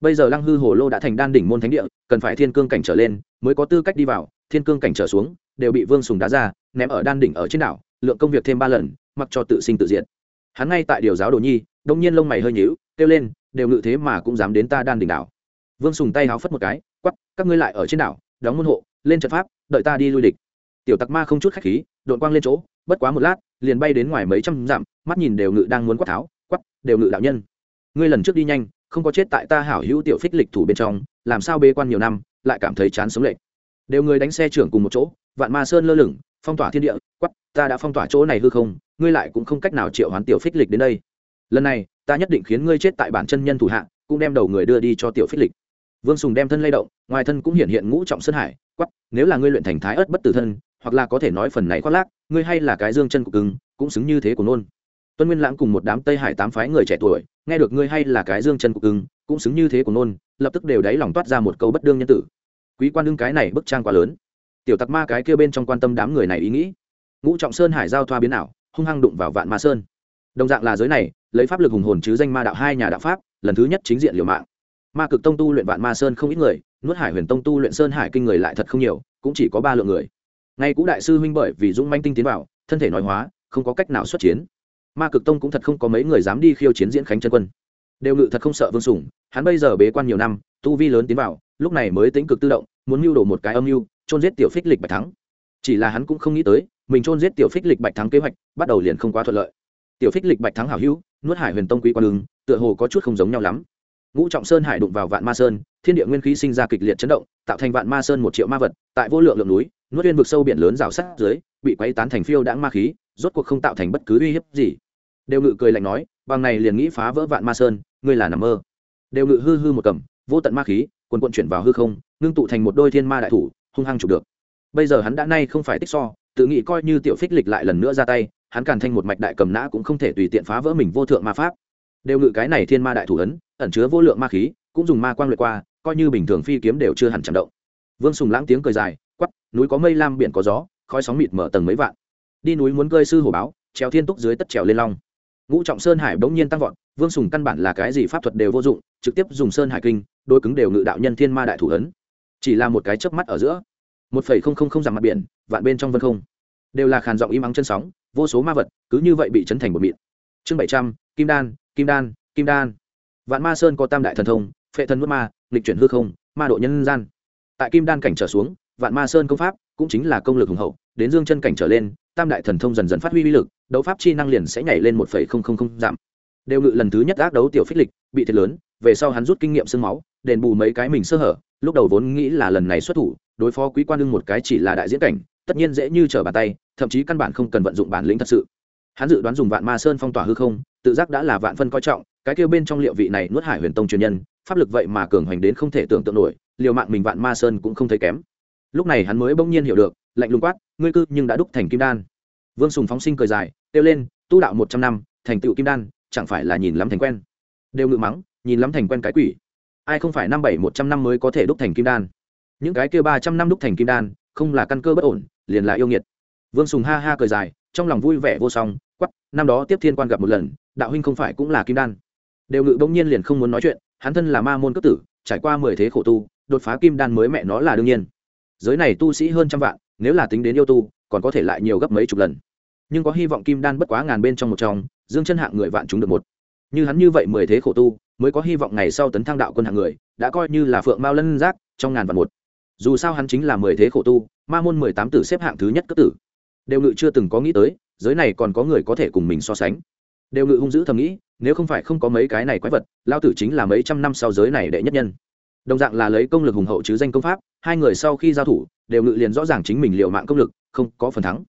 Bây giờ lăng hư hồ lô đã thành đan đỉnh môn thánh địa, cần phải thiên cương cảnh trở lên, mới có tư cách đi vào, thiên cương cảnh trở xuống, đều bị vương sùng đá ra, ném ở đan đỉnh ở trên đảo, lượng công việc thêm ba lần, mặc cho tự sinh tự diệt. Hắn ngay tại điều giáo đồ nhi, đông nhiên lông mày hơi nhíu, kêu lên, đều ngự thế mà cũng dám đến ta đan đỉnh đảo. Vương sùng tay háo phất một cái quắp các ngươi lại ở trên đảo, đóng môn hộ, lên trận pháp, đợi ta đi lui địch. Tiểu tặc ma không chút khách khí đội quang lên chỗ, bất quá một lát, liền bay đến ngoài mấy trăm dặm, mắt nhìn đều ngự đang muốn quát tháo quắp đều ngự đạo nhân. Ngươi lần trước đi nhanh, không có chết tại ta hảo hữu tiểu phích lịch thủ bên trong, làm sao bê quan nhiều năm, lại cảm thấy chán sống lệ. Đều người đánh xe trưởng cùng một chỗ, vạn ma sơn lơ lửng, phong tỏa thiên địa quắp ta đã phong tỏa chỗ này hư không, ngươi lại cũng không cách nào triệu hoán tiểu phích lịch đến đây. Lần này, ta nhất định khiến ngươi chết tại bản chân nhân thủ hạ, cũng đem đầu người đưa đi cho tiểu phích lịch. Vương sùng đem thân lay động, ngoài thân cũng hiện hiện ngũ trọng sơn hải quắp nếu là ngươi luyện thành thái ớt bất tử thân hoặc là có thể nói phần này khoác lác, ngươi hay là cái dương chân cục cứng, cũng xứng như thế của nôn. Tuân nguyên lãng cùng một đám tây hải tám phái người trẻ tuổi, nghe được ngươi hay là cái dương chân cục cứng, cũng xứng như thế của nôn, lập tức đều đáy lòng toát ra một câu bất đương nhân tử. Quý quan đương cái này bức trang quá lớn. Tiểu tặc ma cái kia bên trong quan tâm đám người này ý nghĩ. Ngũ trọng sơn hải giao thoa biến ảo, hung hăng đụng vào vạn ma sơn. Đồng dạng là giới này, lấy pháp lực hùng hồn chứ danh ma đạo hai nhà đạo pháp, lần thứ nhất chính diện liều mạng. Ma cực tông tu luyện vạn ma sơn không ít người, nuốt hải huyền tông tu luyện sơn hải kinh người lại thật không nhiều, cũng chỉ có ba lượng người ngay cũ đại sư huynh bởi vì dũng manh tinh tiến vào, thân thể nói hóa, không có cách nào xuất chiến. Ma cực tông cũng thật không có mấy người dám đi khiêu chiến diễn khánh chân quân. Đều ngự thật không sợ vương sủng, hắn bây giờ bế quan nhiều năm, tu vi lớn tiến vào, lúc này mới tính cực tự động, muốn mưu đổ một cái âm mưu trôn giết tiểu phích lịch bạch thắng. Chỉ là hắn cũng không nghĩ tới, mình trôn giết tiểu phích lịch bạch thắng kế hoạch, bắt đầu liền không quá thuận lợi. Tiểu phích lịch bạch thắng hảo hữu, nuốt hải huyền tông quý quan đường tựa hồ có chút không giống nhau lắm. Ngũ trọng sơn hải đụng vào vạn ma sơn, thiên địa nguyên khí sinh ra kịch liệt chấn động, tạo thành vạn ma sơn một triệu ma vật, tại vô lượng lượng núi nuốt uyên vực sâu biển lớn rào sắt dưới, bị quấy tán thành phiêu đãng ma khí, rốt cuộc không tạo thành bất cứ uy hiếp gì. Đều ngự cười lạnh nói, bằng này liền nghĩ phá vỡ vạn ma sơn, ngươi là nằm mơ. Đều ngự hư hư một cầm, vô tận ma khí quần quận chuyển vào hư không, ngưng tụ thành một đôi thiên ma đại thủ, hung hăng chụp được. Bây giờ hắn đã nay không phải tích so, tự nghĩ coi như tiểu phích lịch lại lần nữa ra tay, hắn càn thanh một mạch đại cầm nã cũng không thể tùy tiện phá vỡ mình vô thượng ma pháp. Đều ngự cái này thiên ma đại thủ ấn, ẩn chứa vô lượng ma khí, cũng dùng ma quang luyện qua, coi như bình thường phi kiếm đều chưa hẳn chạm động. Vương sùng lãng tiếng cười dài quắp núi có mây lam, biển có gió, khói sóng mịt mở tầng mấy vạn. Đi núi muốn cơi sư hổ báo trèo thiên túc dưới tất trèo lên long. Ngũ trọng sơn hải bỗng nhiên tăng vọt, vương sùng căn bản là cái gì pháp thuật đều vô dụng, trực tiếp dùng sơn hải kinh, đôi cứng đều ngự đạo nhân thiên ma đại thủ ấn. Chỉ là một cái chớp mắt ở giữa, một phẩy không không không dặm mặt biển, vạn bên trong vân không. Đều là khàn giọng im ắng chân sóng, vô số ma vật cứ như vậy bị chấn thành một mịn. Chương bảy trăm, kim đan kim đan kim đan. Vạn ma sơn có tam đại thần thông, phệ thần nuốt ma lịch chuyển hư không, ma độ nhân gian. Tại kim đan cảnh trở xuống vạn ma sơn công pháp cũng chính là công lực hùng hậu, đến dương chân cảnh trở lên, tam đại thần thông dần dần phát huy uy lực, đấu pháp chi năng liền sẽ nhảy lên một phẩy không không không giảm. Đều ngự lần thứ nhất ác đấu tiểu phích lịch, bị thiệt lớn, về sau hắn rút kinh nghiệm sương máu, đền bù mấy cái mình sơ hở, lúc đầu vốn nghĩ là lần này xuất thủ, đối phó quý quan ưng một cái chỉ là đại diễn cảnh, tất nhiên dễ như trở bàn tay, thậm chí căn bản không cần vận dụng bản lĩnh thật sự. Hắn dự đoán dùng vạn ma sơn phong tỏa hư không, tự giác đã là vạn phân coi trọng, cái kêu bên trong liệu vị này nuốt hải huyền tông truyền nhân, pháp lực vậy mà cường hoành đến không thể tưởng tượng nổi, liều mạng mình vạn ma sơn cũng không thấy kém lúc này hắn mới bỗng nhiên hiểu được, lạnh lùng quát, ngươi cư nhưng đã đúc thành kim đan. Vương sùng phóng sinh cười dài, kêu lên, tu đạo một trăm năm, thành tựu kim đan, chẳng phải là nhìn lắm thành quen. Đều ngự mắng, nhìn lắm thành quen cái quỷ. Ai không phải năm bảy một trăm năm mới có thể đúc thành kim đan? Những cái kia ba trăm năm đúc thành kim đan, không là căn cơ bất ổn, liền là yêu nghiệt. Vương sùng ha ha cười dài, trong lòng vui vẻ vô song quắp năm đó tiếp thiên quan gặp một lần, đạo huynh không phải cũng là kim đan? Đều ngự bỗng nhiên liền không muốn nói chuyện, hắn thân là ma môn cấp tử, trải qua mười thế khổ tu, đột phá kim đan mới mẹ nó là đương nhiên giới này tu sĩ hơn trăm vạn, nếu là tính đến yêu tu, còn có thể lại nhiều gấp mấy chục lần. Nhưng có hy vọng kim đan bất quá ngàn bên trong một trong, dương chân hạng người vạn chúng được một. Như hắn như vậy mười thế khổ tu, mới có hy vọng ngày sau tấn thăng đạo quân hạng người, đã coi như là phượng mao lân giác, trong ngàn vạn một. Dù sao hắn chính là mười thế khổ tu, ma môn mười tám tử xếp hạng thứ nhất cấp tử. Đều ngự chưa từng có nghĩ tới, giới này còn có người có thể cùng mình so sánh. Đều ngự hung dữ thầm nghĩ, nếu không phải không có mấy cái này quái vật, lao tử chính là mấy trăm năm sau giới này đệ nhất nhân đồng dạng là lấy công lực hùng hậu chứ danh công pháp, hai người sau khi giao thủ, đều ngự liền rõ ràng chính mình liệu mạng công lực, không có phần thắng.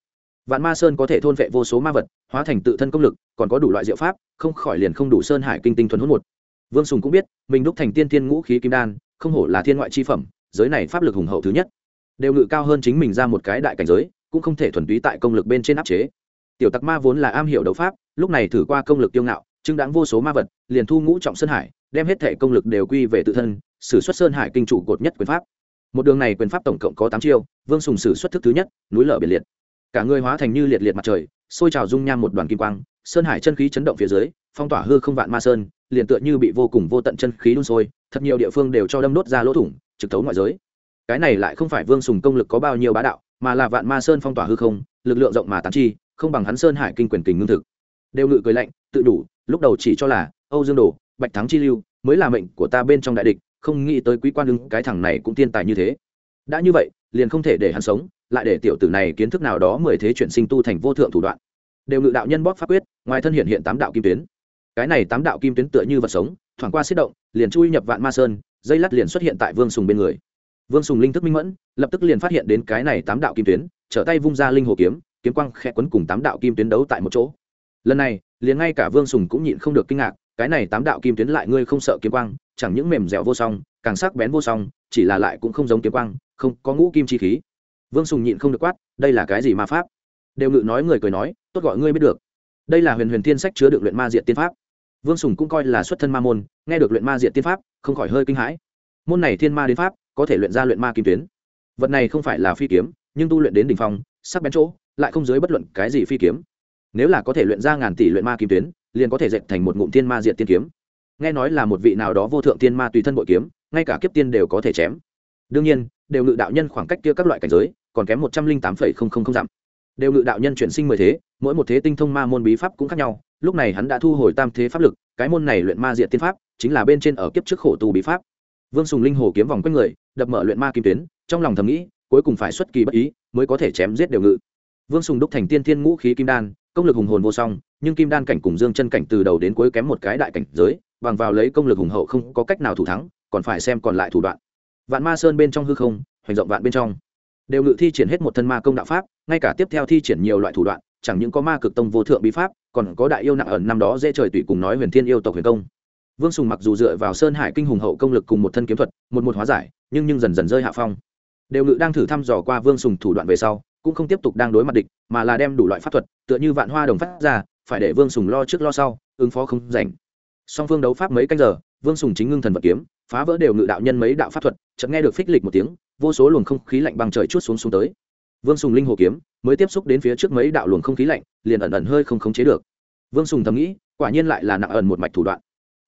Vạn ma sơn có thể thôn vệ vô số ma vật, hóa thành tự thân công lực, còn có đủ loại diệu pháp, không khỏi liền không đủ sơn hải kinh tinh thuần hút một. Vương sùng cũng biết, mình đúc thành tiên thiên ngũ khí kim đan, không hổ là thiên ngoại chi phẩm, giới này pháp lực hùng hậu thứ nhất. Đều ngự cao hơn chính mình ra một cái đại cảnh giới, cũng không thể thuần túy tại công lực bên trên áp chế. Tiểu tặc ma vốn là am hiểu đấu pháp, lúc này thử qua công lực tiêu ngạo, chứng đáng vô số ma vật, liền thu ngũ trọng sơn hải đem hết thể công lực đều quy về tự thân, sử xuất sơn hải kinh trụ cột nhất quyền pháp. Một đường này quyền pháp tổng cộng có tám chiêu, vương sùng sử xuất thức thứ nhất, núi lở biệt liệt. Cả người hóa thành như liệt liệt mặt trời xôi trào dung nham một đoàn kim quang, sơn hải chân khí chấn động phía dưới, phong tỏa hư không vạn ma sơn, liền tựa như bị vô cùng vô tận chân khí đun sôi, thật nhiều địa phương đều cho đâm đốt ra lỗ thủng, trực thấu ngoại giới. Cái này lại không phải vương sùng công lực có bao nhiêu bá đạo, mà là vạn ma sơn phong tỏa hư không, lực lượng rộng mà tán chi, không bằng hắn sơn hải kinh quyền kình ngưng thực. Đều ngự cười lạnh, tự đủ, lúc đầu chỉ cho là âu dương đồ bạch thắng chi lưu mới là mệnh của ta bên trong đại địch, không nghĩ tới quý quan ứng cái thằng này cũng tiên tài như thế. Đã như vậy, liền không thể để hắn sống, lại để tiểu tử này kiến thức nào đó mười thế chuyển sinh tu thành vô thượng thủ đoạn. Đều ngự đạo nhân bóp pháp quyết, ngoài thân hiện hiện tám đạo kim tuyến. Cái này tám đạo kim tuyến tựa như vật sống, thoảng qua xích động, liền chui nhập vạn ma sơn, dây lát liền xuất hiện tại vương sùng bên người. Vương sùng linh thức minh mẫn, lập tức liền phát hiện đến cái này tám đạo kim tuyến, trở tay vung ra linh hồ kiếm kiếm quang khẽ quấn cùng tám đạo kim tuyến đấu tại một chỗ. Lần này, liền ngay cả vương sùng cũng nhịn không được kinh ngạc cái này tám đạo kim tuyến lại ngươi không sợ kiếm quang, chẳng những mềm dẻo vô song, càng sắc bén vô song, chỉ là lại cũng không giống kiếm quang, không có ngũ kim chi khí. Vương sùng nhịn không được quát, đây là cái gì ma pháp? Đều ngự nói người cười nói, tốt gọi ngươi biết được. Đây là huyền huyền thiên sách chứa được luyện ma diện tiên pháp. Vương sùng cũng coi là xuất thân ma môn, nghe được luyện ma diện tiên pháp, không khỏi hơi kinh hãi. Môn này thiên ma đến pháp, có thể luyện ra luyện ma kim tuyến. Vật này không phải là phi kiếm, nhưng tu luyện đến đ ỉ n h phong, sắc bén chỗ, lại không dưới bất luận cái gì phi kiếm. Nếu là có thể luyện ra ngàn tỷ luyện ma kim tuyến liền có thể dệt thành một ngụm thiên ma diệt tiên kiếm. Nghe nói là một vị nào đó vô thượng tiên ma tùy thân bội kiếm, ngay cả kiếp tiên đều có thể chém. Đương nhiên, đều ngự đạo nhân khoảng cách kia các loại cảnh giới, còn kém một trăm linh tám phẩy không không không dặm. Đều ngự đạo nhân chuyển sinh mười thế, mỗi một thế tinh thông ma môn bí pháp cũng khác nhau, lúc này hắn đã thu hồi tam thế pháp lực, cái môn này luyện ma diện tiên pháp, chính là bên trên ở kiếp trước khổ tu bí pháp. Vương sùng linh hồ kiếm vòng quanh người, đập mở luyện ma kim tuyến, trong lòng thầm nghĩ, cuối cùng phải xuất kỳ bất ý, mới có thể chém giết đều ngự. Vương sùng đúc thành tiên thiên ngũ khí kim đan công lực hùng hồn vô song, nhưng kim đan cảnh cùng dương chân cảnh từ đầu đến cuối kém một cái đại cảnh giới, bằng vào lấy công lực hùng hậu không có cách nào thủ thắng, còn phải xem còn lại thủ đoạn. Vạn ma sơn bên trong hư không, hoành rộng vạn bên trong. Đều ngự thi triển hết một thân ma công đạo pháp, ngay cả tiếp theo thi triển nhiều loại thủ đoạn, chẳng những có ma cực tông vô thượng bí pháp, còn có đại yêu nặng ẩn năm đó dễ trời tùy cùng nói huyền thiên yêu tộc huyền công. Vương sùng mặc dù dựa vào sơn hải kinh hùng hậu công lực cùng một thân kiếm thuật, một một hóa giải, nhưng nhưng dần dần rơi hạ phong. Đều ngự đang thử thăm dò qua vương sùng thủ đoạn về sau cũng không tiếp tục đang đối mặt địch, mà là đem đủ loại pháp thuật, tựa như vạn hoa đồng phát ra, phải để vương sùng lo trước lo sau, ứng phó không rảnh. Song phương đấu pháp mấy canh giờ, vương sùng chính ngưng thần vật kiếm, phá vỡ đều ngự đạo nhân mấy đạo pháp thuật, chợt nghe được phích lịch một tiếng, vô số luồng không khí lạnh băng trời chút xuống xuống tới. Vương sùng linh hồ kiếm, mới tiếp xúc đến phía trước mấy đạo luồng không khí lạnh, liền ẩn ẩn hơi không khống chế được. Vương sùng thầm nghĩ, quả nhiên lại là nặng ẩn một mạch thủ đoạn.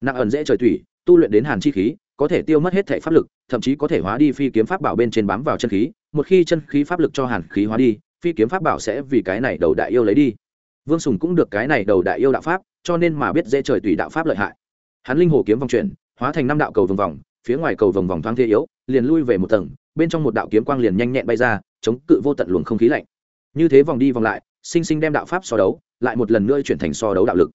Nặng ẩn dễ trời thủy tu luyện đến hàn chi khí có thể tiêu mất hết thể pháp lực, thậm chí có thể hóa đi phi kiếm pháp bảo bên trên bám vào chân khí, một khi chân khí pháp lực cho hàn khí hóa đi, phi kiếm pháp bảo sẽ vì cái này đầu đại yêu lấy đi. Vương sùng cũng được cái này đầu đại yêu đạo pháp, cho nên mà biết dễ trời tùy đạo pháp lợi hại. Hắn linh hồ kiếm vòng chuyển, hóa thành năm đạo cầu vòng vòng, phía ngoài cầu vòng vòng thoáng thế yếu, liền lui về một tầng, bên trong một đạo kiếm quang liền nhanh nhẹn bay ra, chống cự vô tận luồng không khí lạnh. Như thế vòng đi vòng lại, sinh sinh đem đạo pháp so đấu, lại một lần nữa chuyển thành so đấu đạo lực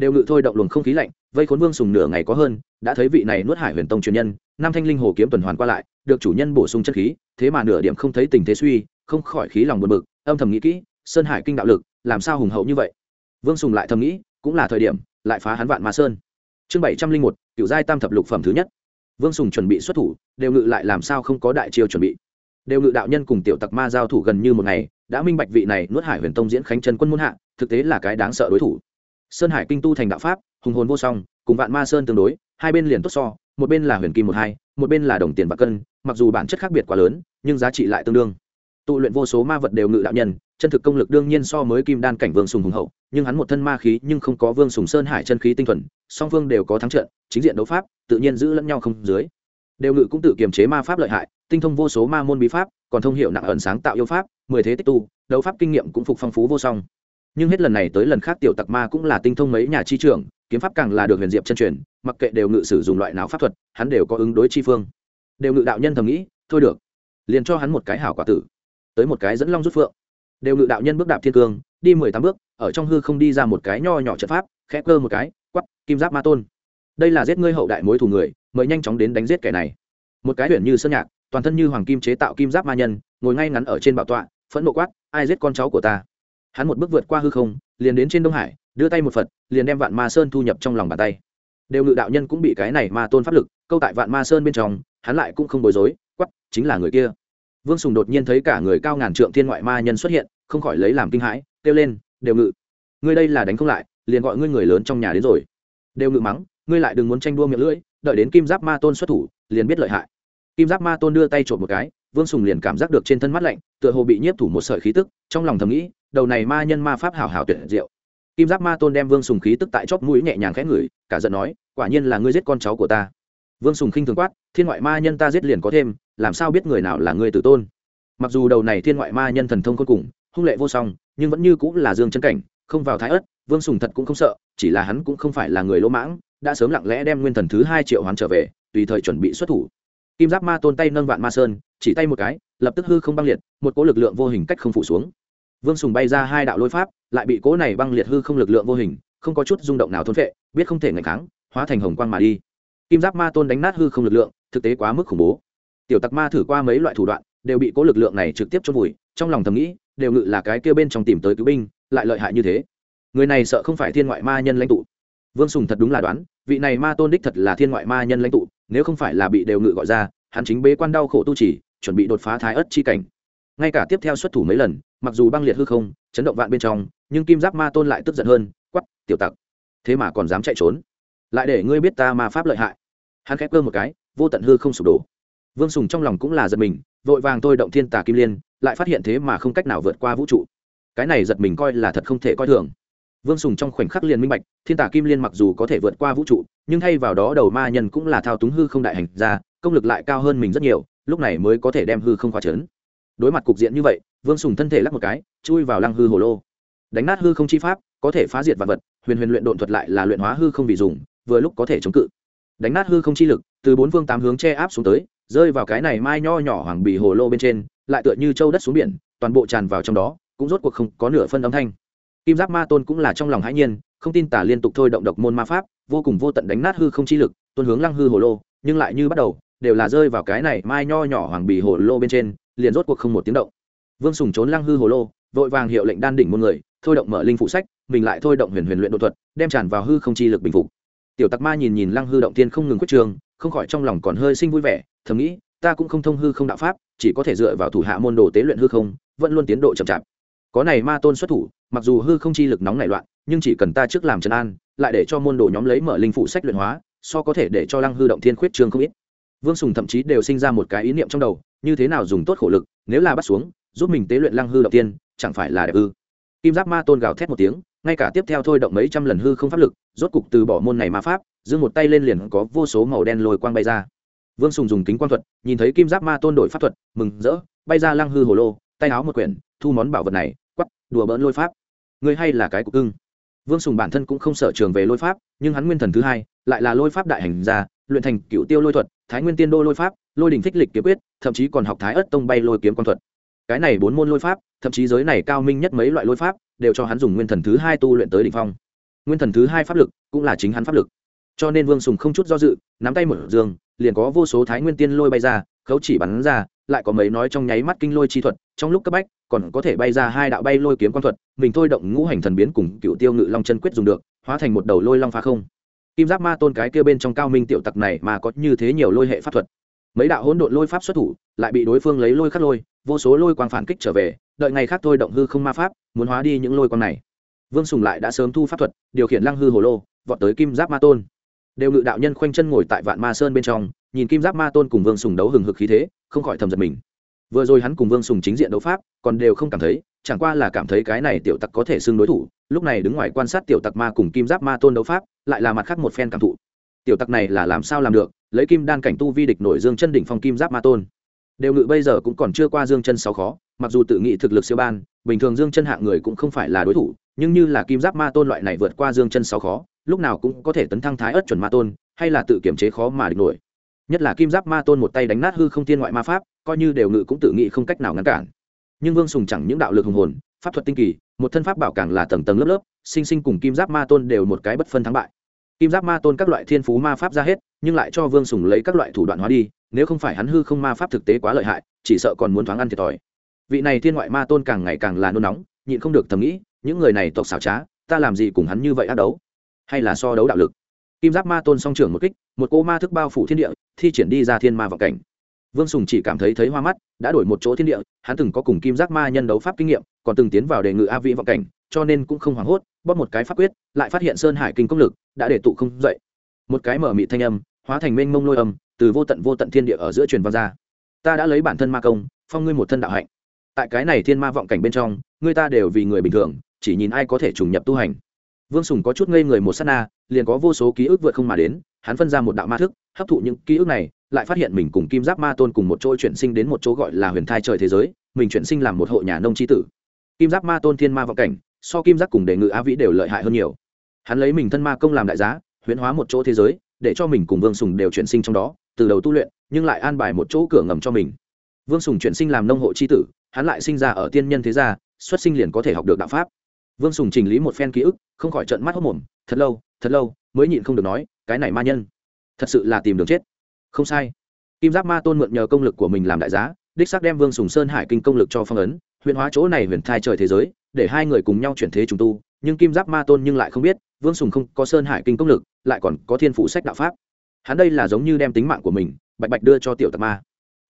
đều ngự thôi động luồng không khí lạnh, vây khốn vương sùng nửa ngày có hơn, đã thấy vị này nuốt hải huyền tông truyền nhân nam thanh linh hồ kiếm tuần hoàn qua lại, được chủ nhân bổ sung chân khí, thế mà nửa điểm không thấy tình thế suy, không khỏi khí lòng buồn bực, âm thầm nghĩ kỹ, sơn hải kinh đạo lực, làm sao hùng hậu như vậy? Vương sùng lại thầm nghĩ, cũng là thời điểm, lại phá hắn vạn ma sơn. Chương bảy trăm linh một cựu giai tam thập lục phẩm thứ nhất. Vương sùng chuẩn bị xuất thủ, đều ngự lại làm sao không có đại chiêu chuẩn bị. Đều ngự đạo nhân cùng tiểu tặc ma giao thủ gần như một ngày, đã minh bạch vị này nuốt hải huyền tông diễn khánh trần quân muôn hạ, thực tế là cái đáng sợ đối thủ sơn hải kinh tu thành đạo pháp, hùng hồn vô song, cùng vạn ma sơn tương đối, hai bên liền tốt so, một bên là huyền kim một hai, một bên là đồng tiền và cân, mặc dù bản chất khác biệt quá lớn, nhưng giá trị lại tương đương. Tụ luyện vô số ma vật đều ngự đạo nhân, chân thực công lực đương nhiên so mới kim đan cảnh vương sùng hùng hậu, nhưng hắn một thân ma khí nhưng không có vương sùng sơn hải chân khí tinh thuần, song phương đều có thắng trận, chính diện đấu pháp, tự nhiên giữ lẫn nhau không dưới. Đều ngự cũng tự kiềm chế ma pháp lợi hại, tinh thông vô số ma môn bí pháp, còn thông hiệu nặng ẩn sáng tạo yêu pháp, mười thế tích tu, đấu pháp kinh nghiệm cũng phục phong phú vô song nhưng hết lần này tới lần khác tiểu tặc ma cũng là tinh thông mấy nhà chi trưởng, kiếm pháp càng là được huyền diệp chân truyền, mặc kệ đều ngự sử dụng loại não pháp thuật, hắn đều có ứng đối chi phương. Đều ngự đạo nhân thầm nghĩ, thôi được, liền cho hắn một cái hảo quả tử, tới một cái dẫn long rút phượng. Đều ngự đạo nhân bước đạp thiên cương, đi mười tám bước, ở trong hư không đi ra một cái nho nhỏ trận pháp, khẽ cơ một cái quắp kim giáp ma tôn. Đây là giết ngươi hậu đại mối thù người, mời nhanh chóng đến đánh giết kẻ này. Một cái huyền như sơn nhạc, toàn thân như hoàng kim chế tạo kim giáp ma nhân, ngồi ngay ngắn ở trên bảo tọa, phẫn nộ quát, ai giết con cháu của ta? Hắn một bước vượt qua hư không, liền đến trên đông hải, đưa tay một phật, liền đem vạn ma sơn thu nhập trong lòng bàn tay. Đều ngự đạo nhân cũng bị cái này ma tôn pháp lực, câu tại vạn ma sơn bên trong, hắn lại cũng không bối rối quắp chính là người kia. Vương sùng đột nhiên thấy cả người cao ngàn trượng thiên ngoại ma nhân xuất hiện, không khỏi lấy làm kinh hãi, kêu lên, đều ngự, ngươi đây là đánh không lại, liền gọi ngươi người lớn trong nhà đến rồi. Đều ngự mắng, ngươi lại đừng muốn tranh đua miệng lưỡi, đợi đến kim giáp ma tôn xuất thủ, liền biết lợi hại. Kim giáp ma tôn đưa tay trộm một cái vương sùng liền cảm giác được trên thân mắt lạnh, tựa hồ bị nhiếp thủ một sợi khí tức, trong lòng thầm nghĩ, đầu này ma nhân ma pháp hảo hảo tuyệt diệu. Kim giáp ma tôn đem vương sùng khí tức tại chóp mũi nhẹ nhàng khẽ ngửi, cả giận nói, quả nhiên là ngươi giết con cháu của ta. Vương sùng khinh thường quát, thiên ngoại ma nhân ta giết liền có thêm, làm sao biết người nào là người tử tôn? Mặc dù đầu này thiên ngoại ma nhân thần thông cuối cùng, hung lệ vô song, nhưng vẫn như cũng là dương chân cảnh, không vào thái ớt, vương sùng thật cũng không sợ, chỉ là hắn cũng không phải là người lỗ mãng, đã sớm lặng lẽ đem nguyên thần thứ hai triệu hoán trở về, tùy thời chuẩn bị xuất thủ kim giáp ma tôn tay nâng vạn ma sơn, chỉ tay một cái, lập tức hư không băng liệt, một cỗ lực lượng vô hình cách không phủ xuống. Vương sùng bay ra hai đạo lôi pháp, lại bị cỗ này băng liệt hư không lực lượng vô hình, không có chút rung động nào thôn vệ biết không thể ngày kháng, hóa thành hồng quang mà đi. Kim giáp ma tôn đánh nát hư không lực lượng, thực tế quá mức khủng bố. Tiểu tặc ma thử qua mấy loại thủ đoạn, đều bị cỗ lực lượng này trực tiếp chôn vùi, trong lòng thầm nghĩ, đều ngự là cái kia bên trong tìm tới cứu binh, lại lợi hại như thế. Người này sợ không phải thiên ngoại ma nhân lãnh tụ. Vương sùng thật đúng là đoán, vị này ma tôn đích thật là thiên ngoại ma nhân lãnh tụ nếu không phải là bị đều ngự gọi ra, hắn chính bế quan đau khổ tu trì, chuẩn bị đột phá thái ất chi cảnh. Ngay cả tiếp theo xuất thủ mấy lần, mặc dù băng liệt hư không, chấn động vạn bên trong, nhưng kim giáp ma tôn lại tức giận hơn quắp tiểu tặc. Thế mà còn dám chạy trốn. Lại để ngươi biết ta ma pháp lợi hại. Hắn khép cơ một cái, vô tận hư không sụp đổ. Vương sùng trong lòng cũng là giật mình, vội vàng tôi động thiên tà kim liên, lại phát hiện thế mà không cách nào vượt qua vũ trụ. Cái này giật mình coi là thật không thể coi thường vương sùng trong khoảnh khắc liền minh bạch, thiên tả kim liên mặc dù có thể vượt qua vũ trụ, nhưng thay vào đó đầu ma nhân cũng là thao túng hư không đại hành ra công lực lại cao hơn mình rất nhiều, lúc này mới có thể đem hư không khóa trấn đối mặt cục diện như vậy, vương sùng thân thể lắc một cái, chui vào lăng hư hồ lô. Đánh nát hư không chi pháp, có thể phá diệt vật vật, huyền huyền luyện độn thuật lại là luyện hóa hư không vì dùng, vừa lúc có thể chống cự. Đánh nát hư không chi lực, từ bốn phương tám hướng che áp xuống tới, rơi vào cái này mai nho nhỏ hoàng bì hồ lô bên trên, lại tựa như châu đất xuống biển, toàn bộ tràn vào trong đó, cũng rốt cuộc không có nửa phân âm thanh kim giáp ma tôn cũng là trong lòng hãi nhiên, không tin tả liên tục thôi động độc môn ma pháp, vô cùng vô tận đánh nát hư không chi lực, tuôn hướng lăng hư hồ lô, nhưng lại như bắt đầu, đều là rơi vào cái này mai nho nhỏ hoàng bì hồ lô bên trên, liền rốt cuộc không một tiếng động. Vương sùng trốn lăng hư hồ lô, vội vàng hiệu lệnh đan đỉnh môn người, thôi động mở linh phụ sách, mình lại thôi động huyền huyền luyện đột thuật, đem tràn vào hư không chi lực bình phục. Tiểu tặc ma nhìn nhìn lăng hư động tiên không ngừng quyết trường, không khỏi trong lòng còn hơi sinh vui vẻ, thầm nghĩ, ta cũng không thông hư không đạo pháp, chỉ có thể dựa vào thủ hạ môn đồ tế luyện hư không, vẫn luôn tiến độ chậm chạp có này ma tôn xuất thủ, mặc dù hư không chi lực nóng nảy loạn, nhưng chỉ cần ta trước làm trấn an, lại để cho môn đồ nhóm lấy mở linh phụ sách luyện hóa, so có thể để cho lăng hư động thiên khuyết trương không ít. Vương sùng thậm chí đều sinh ra một cái ý niệm trong đầu, như thế nào dùng tốt khổ lực, nếu là bắt xuống, giúp mình tế luyện lăng hư động tiên chẳng phải là đẹp ư? Kim giáp ma tôn gào thét một tiếng, ngay cả tiếp theo thôi động mấy trăm lần hư không pháp lực, rốt cục từ bỏ môn này ma pháp giữ một tay lên liền có vô số màu đen lồi quang bay ra. Vương sùng dùng kính quang thuật, nhìn thấy kim giáp ma tôn đổi pháp thuật, mừng rỡ, bay ra lăng hư hồ lô, tay áo một quyển, thu món bảo vật này đùa bỡn lôi pháp. Ngươi hay là cái cục cưng. Vương sùng bản thân cũng không sợ trường về lôi pháp, nhưng hắn nguyên thần thứ hai, lại là lôi pháp đại hành gia, luyện thành cựu tiêu lôi thuật, thái nguyên tiên đô lôi pháp, lôi đình thích lịch kiếm quyết, thậm chí còn học thái ất tông bay lôi kiếm quan thuật. Cái này bốn môn lôi pháp, thậm chí giới này cao minh nhất mấy loại lôi pháp, đều cho hắn dùng nguyên thần thứ hai tu luyện tới đ ỉ n h phong. Nguyên thần thứ hai pháp lực cũng là chính hắn pháp lực. Cho nên vương sùng không chút do dự, nắm tay một giường, liền có vô số thái nguyên tiên lôi bay ra, khấu chỉ bắn ra lại có mấy nói trong nháy mắt kinh lôi chi thuật, trong lúc cấp bách, còn có thể bay ra hai đạo bay lôi kiếm quan thuật, mình thôi động ngũ hành thần biến cùng cựu tiêu ngự long chân quyết dùng được, hóa thành một đầu lôi long phá không. Kim giáp ma tôn cái kia bên trong cao minh tiểu tặc này mà có như thế nhiều lôi hệ pháp thuật. Mấy đạo hỗn độn lôi pháp xuất thủ, lại bị đối phương lấy lôi khắc lôi, vô số lôi quang phản kích trở về, đợi ngày khác thôi động hư không ma pháp, muốn hóa đi những lôi quang này. Vương sùng lại đã sớm thu pháp thuật, điều khiển lăng hư hồ lô, vọt tới kim giáp ma tôn. Đều ngự đạo nhân khoanh chân ngồi tại vạn ma sơn bên trong, nhìn kim giáp ma tôn cùng vương sùng đấu hừng hực khí thế không khỏi thầm giật mình. Vừa rồi hắn cùng vương sùng chính diện đấu pháp, còn đều không cảm thấy, chẳng qua là cảm thấy cái này tiểu tặc có thể xưng đối thủ, lúc này đứng ngoài quan sát tiểu tặc ma cùng kim giáp ma tôn đấu pháp, lại là mặt khác một phen cảm thụ. Tiểu tặc này là làm sao làm được, lấy kim đan cảnh tu vi địch nổi dương chân đỉnh phong kim giáp ma tôn. Đều ngự bây giờ cũng còn chưa qua dương chân sáu khó, mặc dù tự nghĩ thực lực siêu ban, bình thường dương chân hạng người cũng không phải là đối thủ, nhưng như là kim giáp ma tôn loại này vượt qua dương chân sáu khó, lúc nào cũng có thể tấn thăng thái ớt chuẩn ma tôn, hay là tự kiểm chế khó mà địch nổi nhất là kim giáp ma tôn một tay đánh nát hư không tiên ngoại ma pháp, coi như đều ngự cũng tự nghĩ không cách nào ngăn cản. Nhưng vương sùng chẳng những đạo lực hùng hồn, pháp thuật tinh kỳ, một thân pháp bảo càng là tầng tầng lớp lớp, sinh sinh cùng kim giáp ma tôn đều một cái bất phân thắng bại. Kim giáp ma tôn các loại thiên phú ma pháp ra hết, nhưng lại cho vương sùng lấy các loại thủ đoạn hóa đi, nếu không phải hắn hư không ma pháp thực tế quá lợi hại, chỉ sợ còn muốn thoáng ăn thiệt thòi. Vị này thiên ngoại ma tôn càng ngày càng là nôn nóng, nhịn không được thầm nghĩ, những người này tộc xảo trá, ta làm gì cùng hắn như vậy ác đấu? Hay là so đấu đạo lực? Kim giáp ma tôn song trưởng một kích, một cô ma thức bao phủ thiên địa thi triển đi ra thiên ma vào cảnh. Vương sùng chỉ cảm thấy thấy hoa mắt, đã đổi một chỗ thiên địa, hắn từng có cùng kim giác ma nhân đấu pháp kinh nghiệm, còn từng tiến vào đề ngự a vĩ vọng cảnh, cho nên cũng không hoảng hốt, bóp một cái pháp quyết, lại phát hiện sơn hải kinh công lực, đã để tụ không dậy. Một cái mở mị thanh âm, hóa thành mênh mông lôi âm, từ vô tận vô tận thiên địa ở giữa truyền vang ra. Ta đã lấy bản thân ma công, phong ngươi một thân đạo hạnh. Tại cái này thiên ma vọng cảnh bên trong, ngươi ta đều vì người bình thường, chỉ nhìn ai có thể trùng nhập tu hành. Vương sùng có chút ngây người một s á t na, liền có vô số ký ức vượt không mà đến, hắn phân ra một đạo ma thức hấp thụ những ký ức này, lại phát hiện mình cùng kim giáp ma tôn cùng một chỗ chuyển sinh đến một chỗ gọi là huyền thai trời thế giới, mình chuyển sinh làm một hộ nhà nông tri tử. Kim giáp ma tôn thiên ma vọng cảnh, so kim giáp cùng đề ngự á vĩ đều lợi hại hơn nhiều. Hắn lấy mình thân ma công làm đại giá, huyễn hóa một chỗ thế giới, để cho mình cùng vương sùng đều chuyển sinh trong đó, từ đầu tu luyện, nhưng lại an bài một chỗ cửa ngầm cho mình. Vương sùng chuyển sinh làm nông hộ c h i tử, hắn lại sinh ra ở tiên nhân thế gia, xuất sinh liền có thể học được đạo pháp. Vương sùng trình lý một phen ký ức, không khỏi trận mắt hốc mồm, thật lâu thật lâu, mới nhịn không được nói, cái này ma nhân thật sự là tìm đường chết. Không sai. Kim giáp ma tôn mượn nhờ công lực của mình làm đại giá, đích xác đem vương sùng sơn hải kinh công lực cho phong ấn, huyền hóa chỗ này huyền thai trời thế giới, để hai người cùng nhau chuyển thế trùng tu, nhưng kim giáp ma tôn nhưng lại không biết, vương sùng không có sơn hải kinh công lực, lại còn có thiên phụ sách đạo pháp. Hắn đây là giống như đem tính mạng của mình, bạch bạch đưa cho tiểu tạc ma.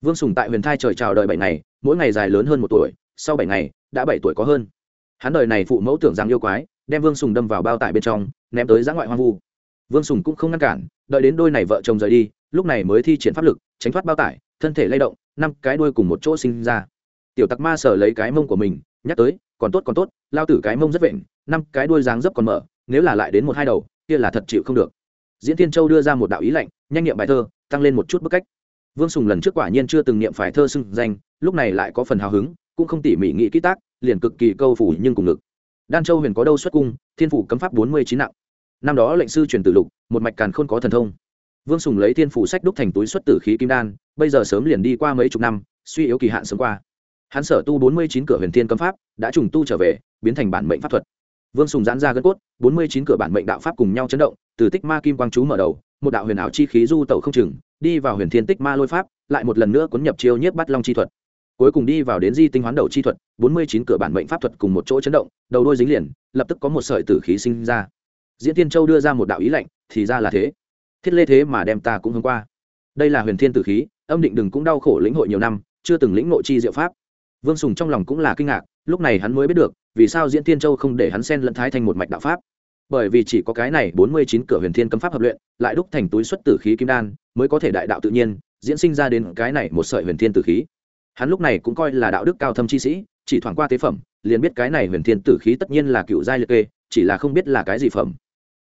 Vương sùng tại huyền thai trời chào đời bảy ngày, mỗi ngày dài lớn hơn một tuổi, sau bảy ngày, đã bảy tuổi có hơn. Hắn đời này phụ mẫu tưởng rằng yêu quái, đem vương sùng đâm vào bao tải bên trong, ném tới giã ngoại hoang vu vương sùng cũng không ngăn cản, đợi đến đôi này vợ chồng rời đi, lúc này mới thi triển pháp lực, tránh thoát bao tải, thân thể lay động, năm cái đuôi cùng một chỗ sinh ra. Tiểu tặc ma sở lấy cái mông của mình, nhắc tới, còn tốt còn tốt, lao tử cái mông rất vệnh năm cái đuôi dáng dấp còn mở, nếu là lại đến một hai đầu, kia là thật chịu không được. Diễn tiên châu đưa ra một đạo ý lạnh, nhanh niệm bài thơ, tăng lên một chút bức cách. Vương sùng lần trước quả nhiên chưa từng niệm phải thơ xưng danh, lúc này lại có phần hào hứng, cũng không tỉ mỉ nghĩ kỹ tác, liền cực kỳ câu phủ nhưng cùng ngực đan châu huyền có đâu xuất cung, thiên phủ cấm pháp bốn mươi chín nặng năm đó lệnh sư truyền tử lục, một mạch càn khôn có thần thông. Vương sùng lấy thiên phủ sách đúc thành túi xuất tử khí kim đan, bây giờ sớm liền đi qua mấy chục năm, suy yếu kỳ hạn sớm qua. Hắn sở tu bốn mươi chín cửa huyền thiên cấm pháp, đã trùng tu trở về, biến thành bản mệnh pháp thuật. Vương sùng giãn ra gân cốt, bốn mươi chín cửa bản mệnh đạo pháp cùng nhau chấn động, từ tích ma kim quang chú mở đầu, một đạo huyền ảo chi khí du tẩu không chừng, đi vào huyền thiên tích ma lôi pháp, lại một lần nữa cuốn nhập chiêu nhất bắt long chi thuật. Cuối cùng đi vào đến di tinh hoán đầu chi thuật, bốn mươi chín cửa bản mệnh pháp thuật cùng một chỗ chấn động, đầu đôi dính liền, lập tức có một sợi tử khí sinh ra diễn tiên châu đưa ra một đạo ý lạnh, thì ra là thế. Thiết lê thế mà đem ta cũng hướng qua. Đây là huyền thiên tử khí, âm định đừng cũng đau khổ lĩnh hội nhiều năm, chưa từng lĩnh nội chi diệu pháp. Vương sùng trong lòng cũng là kinh ngạc, lúc này hắn mới biết được, vì sao diễn tiên châu không để hắn xen lẫn thái thành một mạch đạo pháp. Bởi vì chỉ có cái này bốn mươi chín cửa huyền thiên cấm pháp hợp luyện, lại đúc thành túi xuất tử khí kim đan, mới có thể đại đạo tự nhiên, diễn sinh ra đến cái này một sợi huyền thiên tử khí. Hắn lúc này cũng coi là đạo đức cao thâm chi sĩ, chỉ thoảng qua tế phẩm, liền biết cái này huyền thiên tử khí tất nhiên là cựu giai liệt kê, chỉ là không biết là cái gì phẩm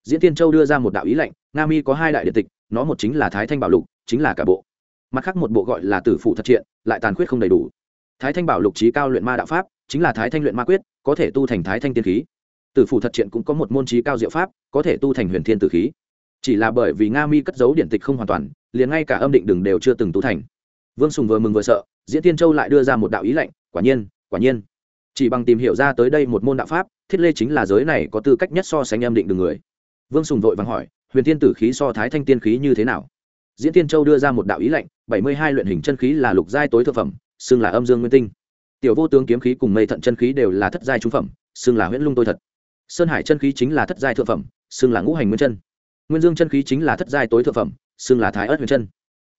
diễn tiên châu đưa ra một đạo ý lệnh nga mi có hai đại điện tịch, nó một chính là thái thanh bảo lục, chính là cả bộ. Mặt khác một bộ gọi là tử phụ thật triện, lại tàn khuyết không đầy đủ. Thái thanh bảo lục trí cao luyện ma đạo pháp, chính là thái thanh luyện ma quyết, có thể tu thành thái thanh tiên khí. Tử phụ thật triện cũng có một môn trí cao diệu pháp, có thể tu thành huyền thiên tử khí. Chỉ là bởi vì nga mi cất giấu điện tịch không hoàn toàn, liền ngay cả âm định đừng đều chưa từng tu thành. Vương sùng vừa mừng vừa sợ, diễn tiên châu lại đưa ra một đạo ý lệnh quả nhiên quả nhiên. Chỉ bằng tìm hiểu ra tới đây một môn đạo pháp, thiết lê chính là giới này có tư cách nhất so sánh âm định đường người vương sùng vội vàng hỏi, huyền tiên tử khí so thái thanh tiên khí như thế nào? Diễn tiên châu đưa ra một đạo ý lệnh, bảy mươi hai luyện hình chân khí là lục giai tối thượng phẩm, xưng là âm dương nguyên tinh. Tiểu vô tướng kiếm khí cùng mây thận chân khí đều là thất giai trung phẩm, xưng là huyễn lung tôi thật. Sơn hải chân khí chính là thất giai thượng phẩm, xưng là ngũ hành nguyên chân. Nguyên dương chân khí chính là thất giai tối thượng phẩm, xưng là thái ớt huyền chân.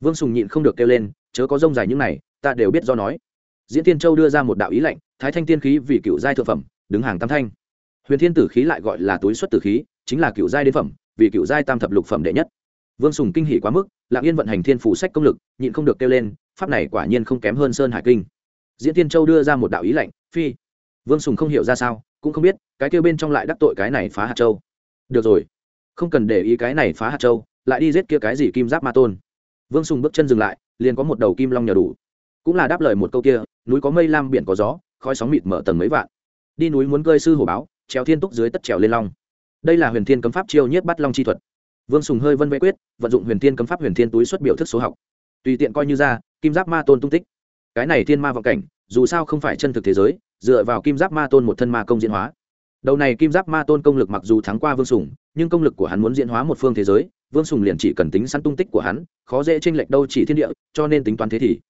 Vương sùng nhịn không được kêu lên, chớ có rông dài những này, ta đều biết do nói. Diễn tiên châu đưa ra một đạo ý lệnh, thái thanh tiên khí vì cựu giai thượng phẩm, đứng hàng tam thanh. Huyền thiên tử khí lại gọi là túi xuất tử khí chính là cựu giai đến phẩm, vì cựu giai tam thập lục phẩm đệ nhất. Vương sùng kinh hỉ quá mức lạng yên vận hành thiên phủ sách công lực, nhịn không được kêu lên, pháp này quả nhiên không kém hơn sơn hải kinh. Diễn tiên châu đưa ra một đạo ý lệnh, phi. Vương sùng không hiểu ra sao, cũng không biết, cái kêu bên trong lại đắc tội cái này phá hạt châu. Được rồi, không cần để ý cái này phá hạt châu, lại đi giết kia cái gì kim giáp ma tôn. Vương sùng bước chân dừng lại, liền có một đầu kim long nhờ đủ. Cũng là đáp lời một câu kia, núi có mây lam biển có gió, khói sóng mịt mở tầng mấy vạn. Đi núi muốn cơi sư hổ báo trèo thiên túc dưới tất trèo lên long đây là huyền thiên cấm pháp chiêu nhiếp bắt long chi thuật. Vương sùng hơi vân vây quyết, vận dụng huyền thiên cấm pháp huyền thiên túi xuất biểu thức số học. Tùy tiện coi như ra, kim giáp ma tôn tung tích. Cái này thiên ma vọng cảnh, dù sao không phải chân thực thế giới, dựa vào kim giáp ma tôn một thân ma công diễn hóa. Đầu này kim giáp ma tôn công lực mặc dù thắng qua vương sùng, nhưng công lực của hắn muốn diễn hóa một phương thế giới, vương sùng liền chỉ cần tính sẵn tung tích của hắn, khó dễ tranh lệch đâu chỉ thiên địa, cho nên tính toán thế thì.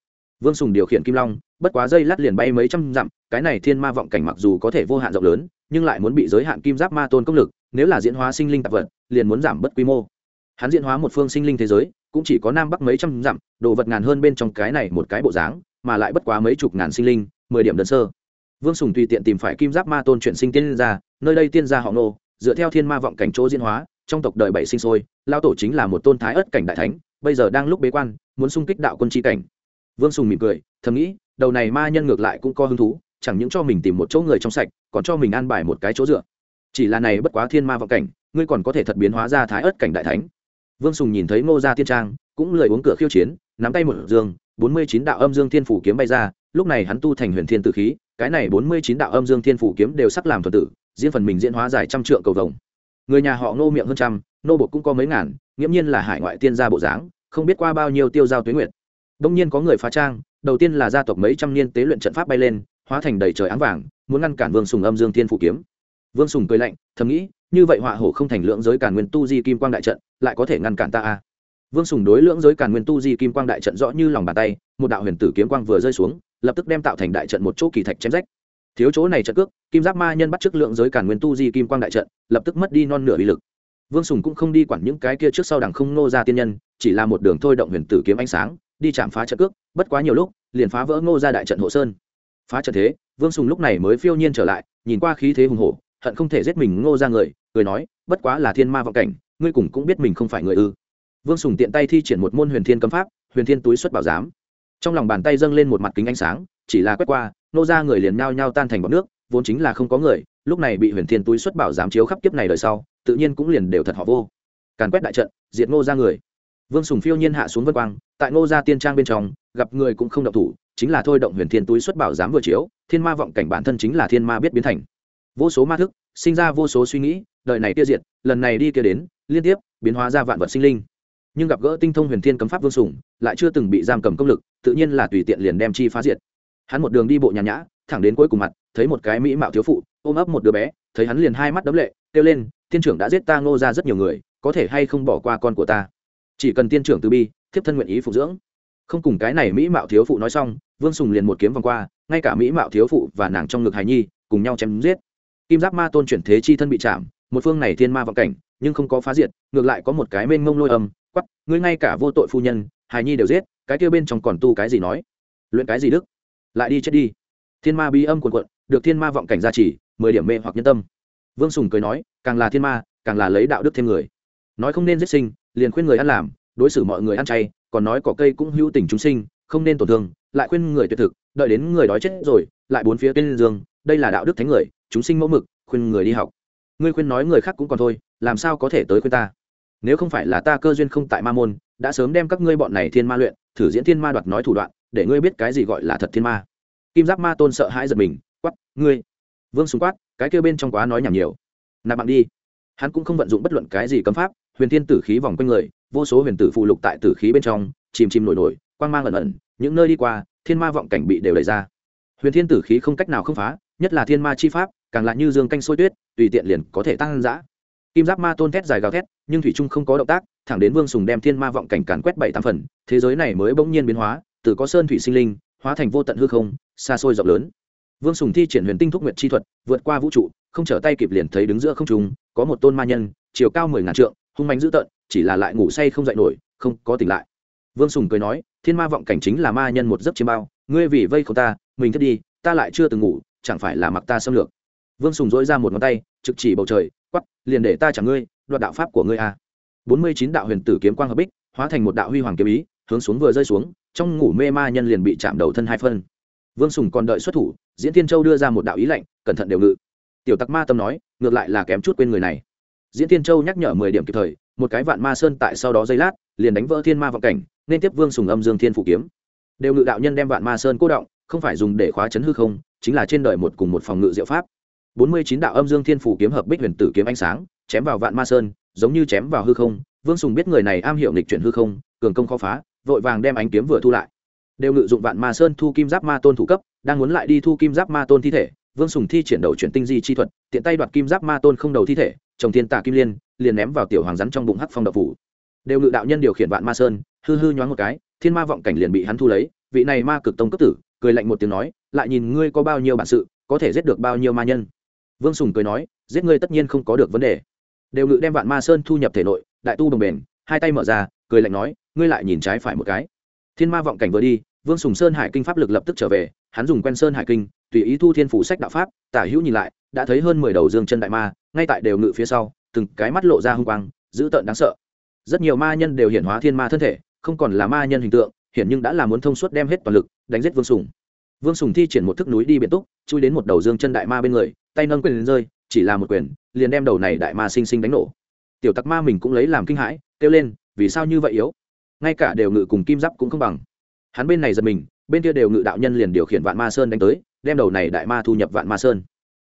Vương sùng điều khiển kim long, bất quá dây lát liền bay mấy trăm dặm, cái này thiên ma vọng cảnh mặc dù có thể vô hạn rộng lớn, nhưng lại muốn bị giới hạn kim giáp ma tôn công lực nếu là diễn hóa sinh linh tạp vật liền muốn giảm bất quy mô. Hắn diễn hóa một phương sinh linh thế giới cũng chỉ có nam bắc mấy trăm dặm đồ vật ngàn hơn bên trong cái này một cái bộ dáng mà lại bất quá mấy chục ngàn sinh linh mười điểm đơn sơ. Vương sùng tùy tiện tìm phải kim giáp ma tôn chuyển sinh tiên gia, nơi đây tiên gia họ nô dựa theo thiên ma vọng cảnh chỗ diễn hóa trong tộc đời bảy sinh sôi lao tổ chính là một tôn thái ất cảnh đại thánh bây giờ đang lúc bế quan muốn xung kích đạo quân tri cảnh. Vương sùng mỉm cười thầm nghĩ đầu này ma nhân ngược lại cũng có hứng thú chẳng những cho mình tìm một chỗ người trong sạch còn cho mình an bài một cái chỗ dựa chỉ là này bất quá thiên ma vọng cảnh, ngươi còn có thể thật biến hóa ra thái ớt cảnh đại thánh. Vương sùng nhìn thấy ngô gia tiên trang, cũng lười uống cửa khiêu chiến, nắm tay một dương, bốn mươi chín đạo âm dương thiên phủ kiếm bay ra, lúc này hắn tu thành huyền thiên tử khí, cái này bốn mươi chín đạo âm dương thiên phủ kiếm đều sắc làm thuật tử diễn phần mình diễn hóa dài trăm trượng cầu vồng. Người nhà họ ngô miệng hơn trăm nô bột cũng có mấy ngàn, nghiễm nhiên là hải ngoại tiên gia bộ dáng, không biết qua bao nhiêu tiêu giao tuyến nguyệt. Đông nhiên có người phá trang, đầu tiên là gia tộc mấy trăm niên tế luyện trận pháp bay lên, hóa thành đầy trời áng vàng, muốn ngăn cản vương sùng âm dương thiên phủ kiếm vương sùng cười lạnh, thầm nghĩ, như vậy họa hổ không thành lưỡng giới càn nguyên tu di kim quang đại trận, lại có thể ngăn cản ta a à. vương sùng đối lưỡng giới càn nguyên tu di kim quang đại trận rõ như lòng bàn tay, một đạo huyền tử kiếm quang vừa rơi xuống, lập tức đem tạo thành đại trận một chỗ kỳ thạch chém rách. Thiếu chỗ này trận cước, kim giáp ma nhân bắt trước lượng giới cả nguyên tu di kim quang đại trận, lập tức mất đi non nửa uy lực. Vương sùng cũng không đi quản những cái kia trước sau đằng không nô ra tiên nhân, chỉ là một đường thôi động huyền tử kiếm ánh sáng, đi chạm phá trận cước, bất quá nhiều lúc, liền phá vỡ ngô ra đại trận hộ sơn. Phá trận thế, vương sùng lúc này mới phiêu nhiên trở lại, nhìn qua khí thế hùng hổ hận không thể giết mình ngô ra người, cười nói, bất quá là thiên ma vọng cảnh, ngươi cùng cũng biết mình không phải người ư. Vương sùng tiện tay thi triển một môn huyền thiên cấm pháp, huyền thiên túi xuất bảo giám. Trong lòng bàn tay dâng lên một mặt kính ánh sáng, chỉ là quét qua nô ra người liền nhao nhao tan thành bọc nước, vốn chính là không có người, lúc này bị huyền thiên túi xuất bảo giám chiếu khắp kiếp này đời sau, tự nhiên cũng liền đều thật họ vô. Càn quét đại trận, diệt ngô ra người. Vương sùng phiêu nhiên hạ xuống vân quang, tại ngô gia tiên trang bên trong, gặp người cũng không động thủ, chính là thôi động huyền thiên túi xuất bảo giám vừa chiếu, thiên ma vọng cảnh bản thân chính là thiên ma biết biến thành vô số ma thức, sinh ra vô số suy nghĩ đợi này kia diệt, lần này đi kia đến, liên tiếp, biến hóa ra vạn vật sinh linh. Nhưng gặp gỡ tinh thông huyền thiên cấm pháp vương sùng lại chưa từng bị giam cầm công lực, tự nhiên là tùy tiện liền đem chi phá diệt. Hắn một đường đi bộ nhàn nhã, thẳng đến cuối cùng mặt, thấy một cái mỹ mạo thiếu phụ, ôm ấp một đứa bé, thấy hắn liền hai mắt đấm lệ, kêu lên, thiên trưởng đã giết ta ngô ra rất nhiều người, có thể hay không bỏ qua con của ta? Chỉ cần tiên trưởng từ bi, thiếp thân nguyện ý phục dưỡng. Không cùng cái này mỹ mạo thiếu phụ nói xong, vương sùng liền một kiếm vòng qua, ngay cả mỹ mạo thiếu phụ và nàng trong ngực hài nhi, cùng nhau chém giết kim giáp ma tôn chuyển thế chi thân bị chạm, một phương này thiên ma vọng cảnh, nhưng không có phá diệt, ngược lại có một cái mênh mông lôi âm quắp ngươi ngay cả vô tội phu nhân, hài nhi đều giết, cái kia bên trong còn tu cái gì nói? Luyện cái gì đức? Lại đi chết đi. Thiên ma bí âm quần quận được thiên ma vọng cảnh gia trì, mười điểm mê hoặc nhân tâm. Vương sùng cười nói, càng là thiên ma, càng là lấy đạo đức thêm người. Nói không nên giết sinh, liền khuyên người ăn làm, đối xử mọi người ăn chay, còn nói cỏ cây cũng hữu tình chúng sinh, không nên tổn thương, lại khuyên người tuyệt thực, đợi đến người đói chết rồi, lại bốn phía tên dương, đây là đạo đức thánh người chúng sinh mẫu mực, khuyên người đi học. Ngươi khuyên nói người khác cũng còn thôi, làm sao có thể tới khuyên ta? Nếu không phải là ta cơ duyên không tại ma môn, đã sớm đem các ngươi bọn này thiên ma luyện, thử diễn thiên ma đoạt nói thủ đoạn, để ngươi biết cái gì gọi là thật thiên ma. Kim giáp ma tôn sợ hãi giật mình quắp ngươi! Vương súng quát, cái kêu bên trong quá nói nhảm nhiều. Nạp bạn đi. Hắn cũng không vận dụng bất luận cái gì cấm pháp, huyền thiên tử khí vòng quanh người, vô số huyền tử phụ lục tại tử khí bên trong, chìm chìm nổi nổi, quang mang ẩn ẩn, những nơi đi qua, thiên ma vọng cảnh bị đều đẩy ra. Huyền thiên tử khí không cách nào không phá, nhất là thiên ma chi pháp càng lại như dương canh sôi tuyết, tùy tiện liền có thể tăng giã kim giáp ma tôn thét dài gào thét, nhưng thủy trung không có động tác, thẳng đến vương sùng đem thiên ma vọng cảnh càn quét bảy tám phần, thế giới này mới bỗng nhiên biến hóa, từ có sơn thủy sinh linh, hóa thành vô tận hư không, xa xôi rộng lớn. Vương sùng thi triển huyền tinh thúc nguyện chi thuật, vượt qua vũ trụ, không trở tay kịp liền thấy đứng giữa không trung, có một tôn ma nhân, chiều cao mười ngàn trượng, hung mạnh dữ tợn, chỉ là lại ngủ say không dậy nổi, không có tỉnh lại. Vương sùng cười nói, thiên ma vọng cảnh chính là ma nhân một giấc chiêm bao, ngươi vì vây không ta, mình thất đi, ta lại chưa từng ngủ, chẳng phải là mặc ta xâm lược vương sùng dỗi ra một ngón tay, trực chỉ bầu trời quắp liền để ta chẳng ngươi, đoạt đạo pháp của ngươi a. Bốn mươi chín đạo huyền tử kiếm quang hợp bích, hóa thành một đạo huy hoàng kiếm ý, hướng xuống vừa rơi xuống, trong ngủ mê ma nhân liền bị chạm đầu thân hai phân. Vương sùng còn đợi xuất thủ, diễn thiên châu đưa ra một đạo ý lệnh cẩn thận đều ngự. Tiểu tặc ma tâm nói, ngược lại là kém chút quên người này. Diễn thiên châu nhắc nhở mười điểm kịp thời, một cái vạn ma sơn tại sau đó giây lát, liền đánh vỡ thiên ma vọng cảnh, nên tiếp vương sùng âm dương thiên phủ kiếm. Đều ngự đạo nhân đem vạn ma sơn cố động, không phải dùng để khóa chấn hư không, chính là trên đời một cùng một phòng ngự diệu pháp bốn mươi chín đạo âm dương thiên phủ kiếm hợp bích huyền tử kiếm ánh sáng, chém vào vạn ma sơn, giống như chém vào hư không. Vương sùng biết người này am hiểu nghịch chuyển hư không, cường công khó phá, vội vàng đem ánh kiếm vừa thu lại. Đều ngự dụng vạn ma sơn thu kim giáp ma tôn thủ cấp, đang muốn lại đi thu kim giáp ma tôn thi thể, vương sùng thi triển đầu chuyển tinh di chi thuật, tiện tay đoạt kim giáp ma tôn không đầu thi thể, trồng thiên tả kim liên, liền ném vào tiểu hoàng rắn trong bụng hắc phong đậu phủ. Đều ngự đạo nhân điều khiển vạn ma sơn, hư hư nhoáng một cái, thiên ma vọng cảnh liền bị hắn thu lấy, vị này ma cực tông cấp tử, cười lạnh một tiếng nói, lại nhìn ngươi có bao nhiêu bản sự, có thể giết được bao nhiêu ma nhân? Vương sùng cười nói, giết ngươi tất nhiên không có được vấn đề. Đều ngự đem vạn ma sơn thu nhập thể nội, đại tu đồng bền hai tay mở ra, cười lạnh nói, ngươi lại nhìn trái phải một cái. Thiên ma vọng cảnh vừa đi, vương sùng sơn hải kinh pháp lực lập tức trở về, hắn dùng quen sơn hải kinh, tùy ý thu thiên phủ sách đạo pháp, tả hữu nhìn lại, đã thấy hơn mười đầu dương chân đại ma, ngay tại đều ngự phía sau, từng cái mắt lộ ra hung quang, dữ tợn đáng sợ. Rất nhiều ma nhân đều hiển hóa thiên ma thân thể, không còn là ma nhân hình tượng hiện nhưng đã là muốn thông suốt đem hết toàn lực, đánh giết vương sùng. Vương sùng thi triển một thức núi đi biện túc, chui đến một đầu dương chân đại ma bên người tay nâng quyền lên rơi, chỉ là một quyền, liền đem đầu này đại ma sinh sinh đánh nổ. Tiểu tặc ma mình cũng lấy làm kinh hãi, kêu lên, vì sao như vậy yếu? Ngay cả đều ngự cùng kim giáp cũng không bằng. Hắn bên này giật mình, bên kia đều ngự đạo nhân liền điều khiển vạn ma sơn đánh tới, đem đầu này đại ma thu nhập vạn ma sơn.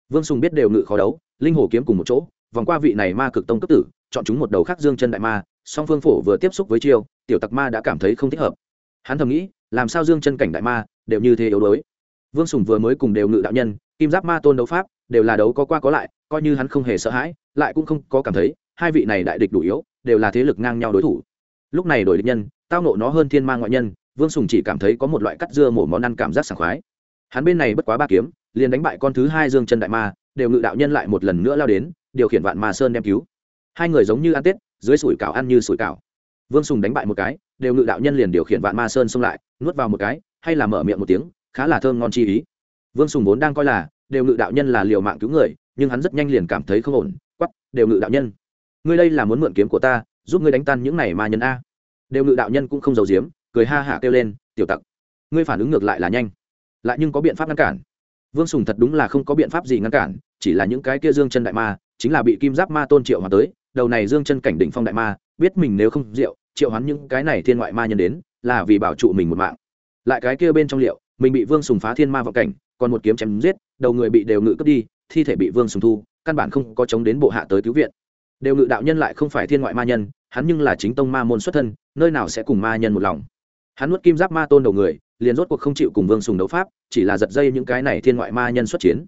Vương sùng biết đều ngự khó đấu, linh hồ kiếm cùng một chỗ, vòng qua vị này ma cực tông cấp tử, chọn chúng một đầu khác dương chân đại ma, song phương phổ vừa tiếp xúc với chiêu, tiểu tặc ma đã cảm thấy không thích hợp. Hắn thầm nghĩ, làm sao dương chân cảnh đại ma đều như thế yếu đuối? Vương sùng vừa mới cùng đều ngự đạo nhân, kim giáp ma tôn đấu pháp đều là đấu có qua có lại, coi như hắn không hề sợ hãi, lại cũng không có cảm thấy, hai vị này đại địch đủ yếu, đều là thế lực ngang nhau đối thủ. Lúc này đổi địch nhân, tao nộ nó hơn thiên ma ngoại nhân, vương sùng chỉ cảm thấy có một loại cắt dưa mổ món ăn cảm giác sảng khoái. Hắn bên này bất quá ba kiếm, liền đánh bại con thứ hai dương chân đại ma, đều ngự đạo nhân lại một lần nữa lao đến, điều khiển vạn ma sơn đem cứu. Hai người giống như ăn tết, dưới sủi cảo ăn như sủi cảo. Vương sùng đánh bại một cái, đều ngự đạo nhân liền điều khiển vạn ma sơn xông lại, nuốt vào một cái, hay là mở miệng một tiếng, khá là thơm ngon chi ý. Vương sùng vốn đang coi là đều ngự đạo nhân là liều mạng cứu người, nhưng hắn rất nhanh liền cảm thấy không ổn quắp đều ngự đạo nhân. Ngươi đây là muốn mượn kiếm của ta, giúp ngươi đánh tan những này ma nhân a. Đều ngự đạo nhân cũng không giàu giếm, cười ha hả kêu lên, tiểu tặc, ngươi phản ứng ngược lại là nhanh, lại nhưng có biện pháp ngăn cản. Vương sùng thật đúng là không có biện pháp gì ngăn cản, chỉ là những cái kia dương chân đại ma, chính là bị kim giáp ma tôn triệu hòa tới, đầu này dương chân cảnh đỉnh phong đại ma, biết mình nếu không rượu, triệu hoán những cái này thiên ngoại ma nhân đến, là vì bảo trụ mình một mạng. Lại cái kia bên trong liệu, mình bị vương sùng phá thiên ma vào cảnh còn một kiếm chém giết, đầu người bị đều ngự cướp đi, thi thể bị vương sùng thu, căn bản không có chống đến bộ hạ tới cứu viện. Đều ngự đạo nhân lại không phải thiên ngoại ma nhân, hắn nhưng là chính tông ma môn xuất thân, nơi nào sẽ cùng ma nhân một lòng. Hắn nuốt kim giáp ma tôn đầu người, liền rốt cuộc không chịu cùng vương sùng đấu pháp, chỉ là giật dây những cái này thiên ngoại ma nhân xuất chiến.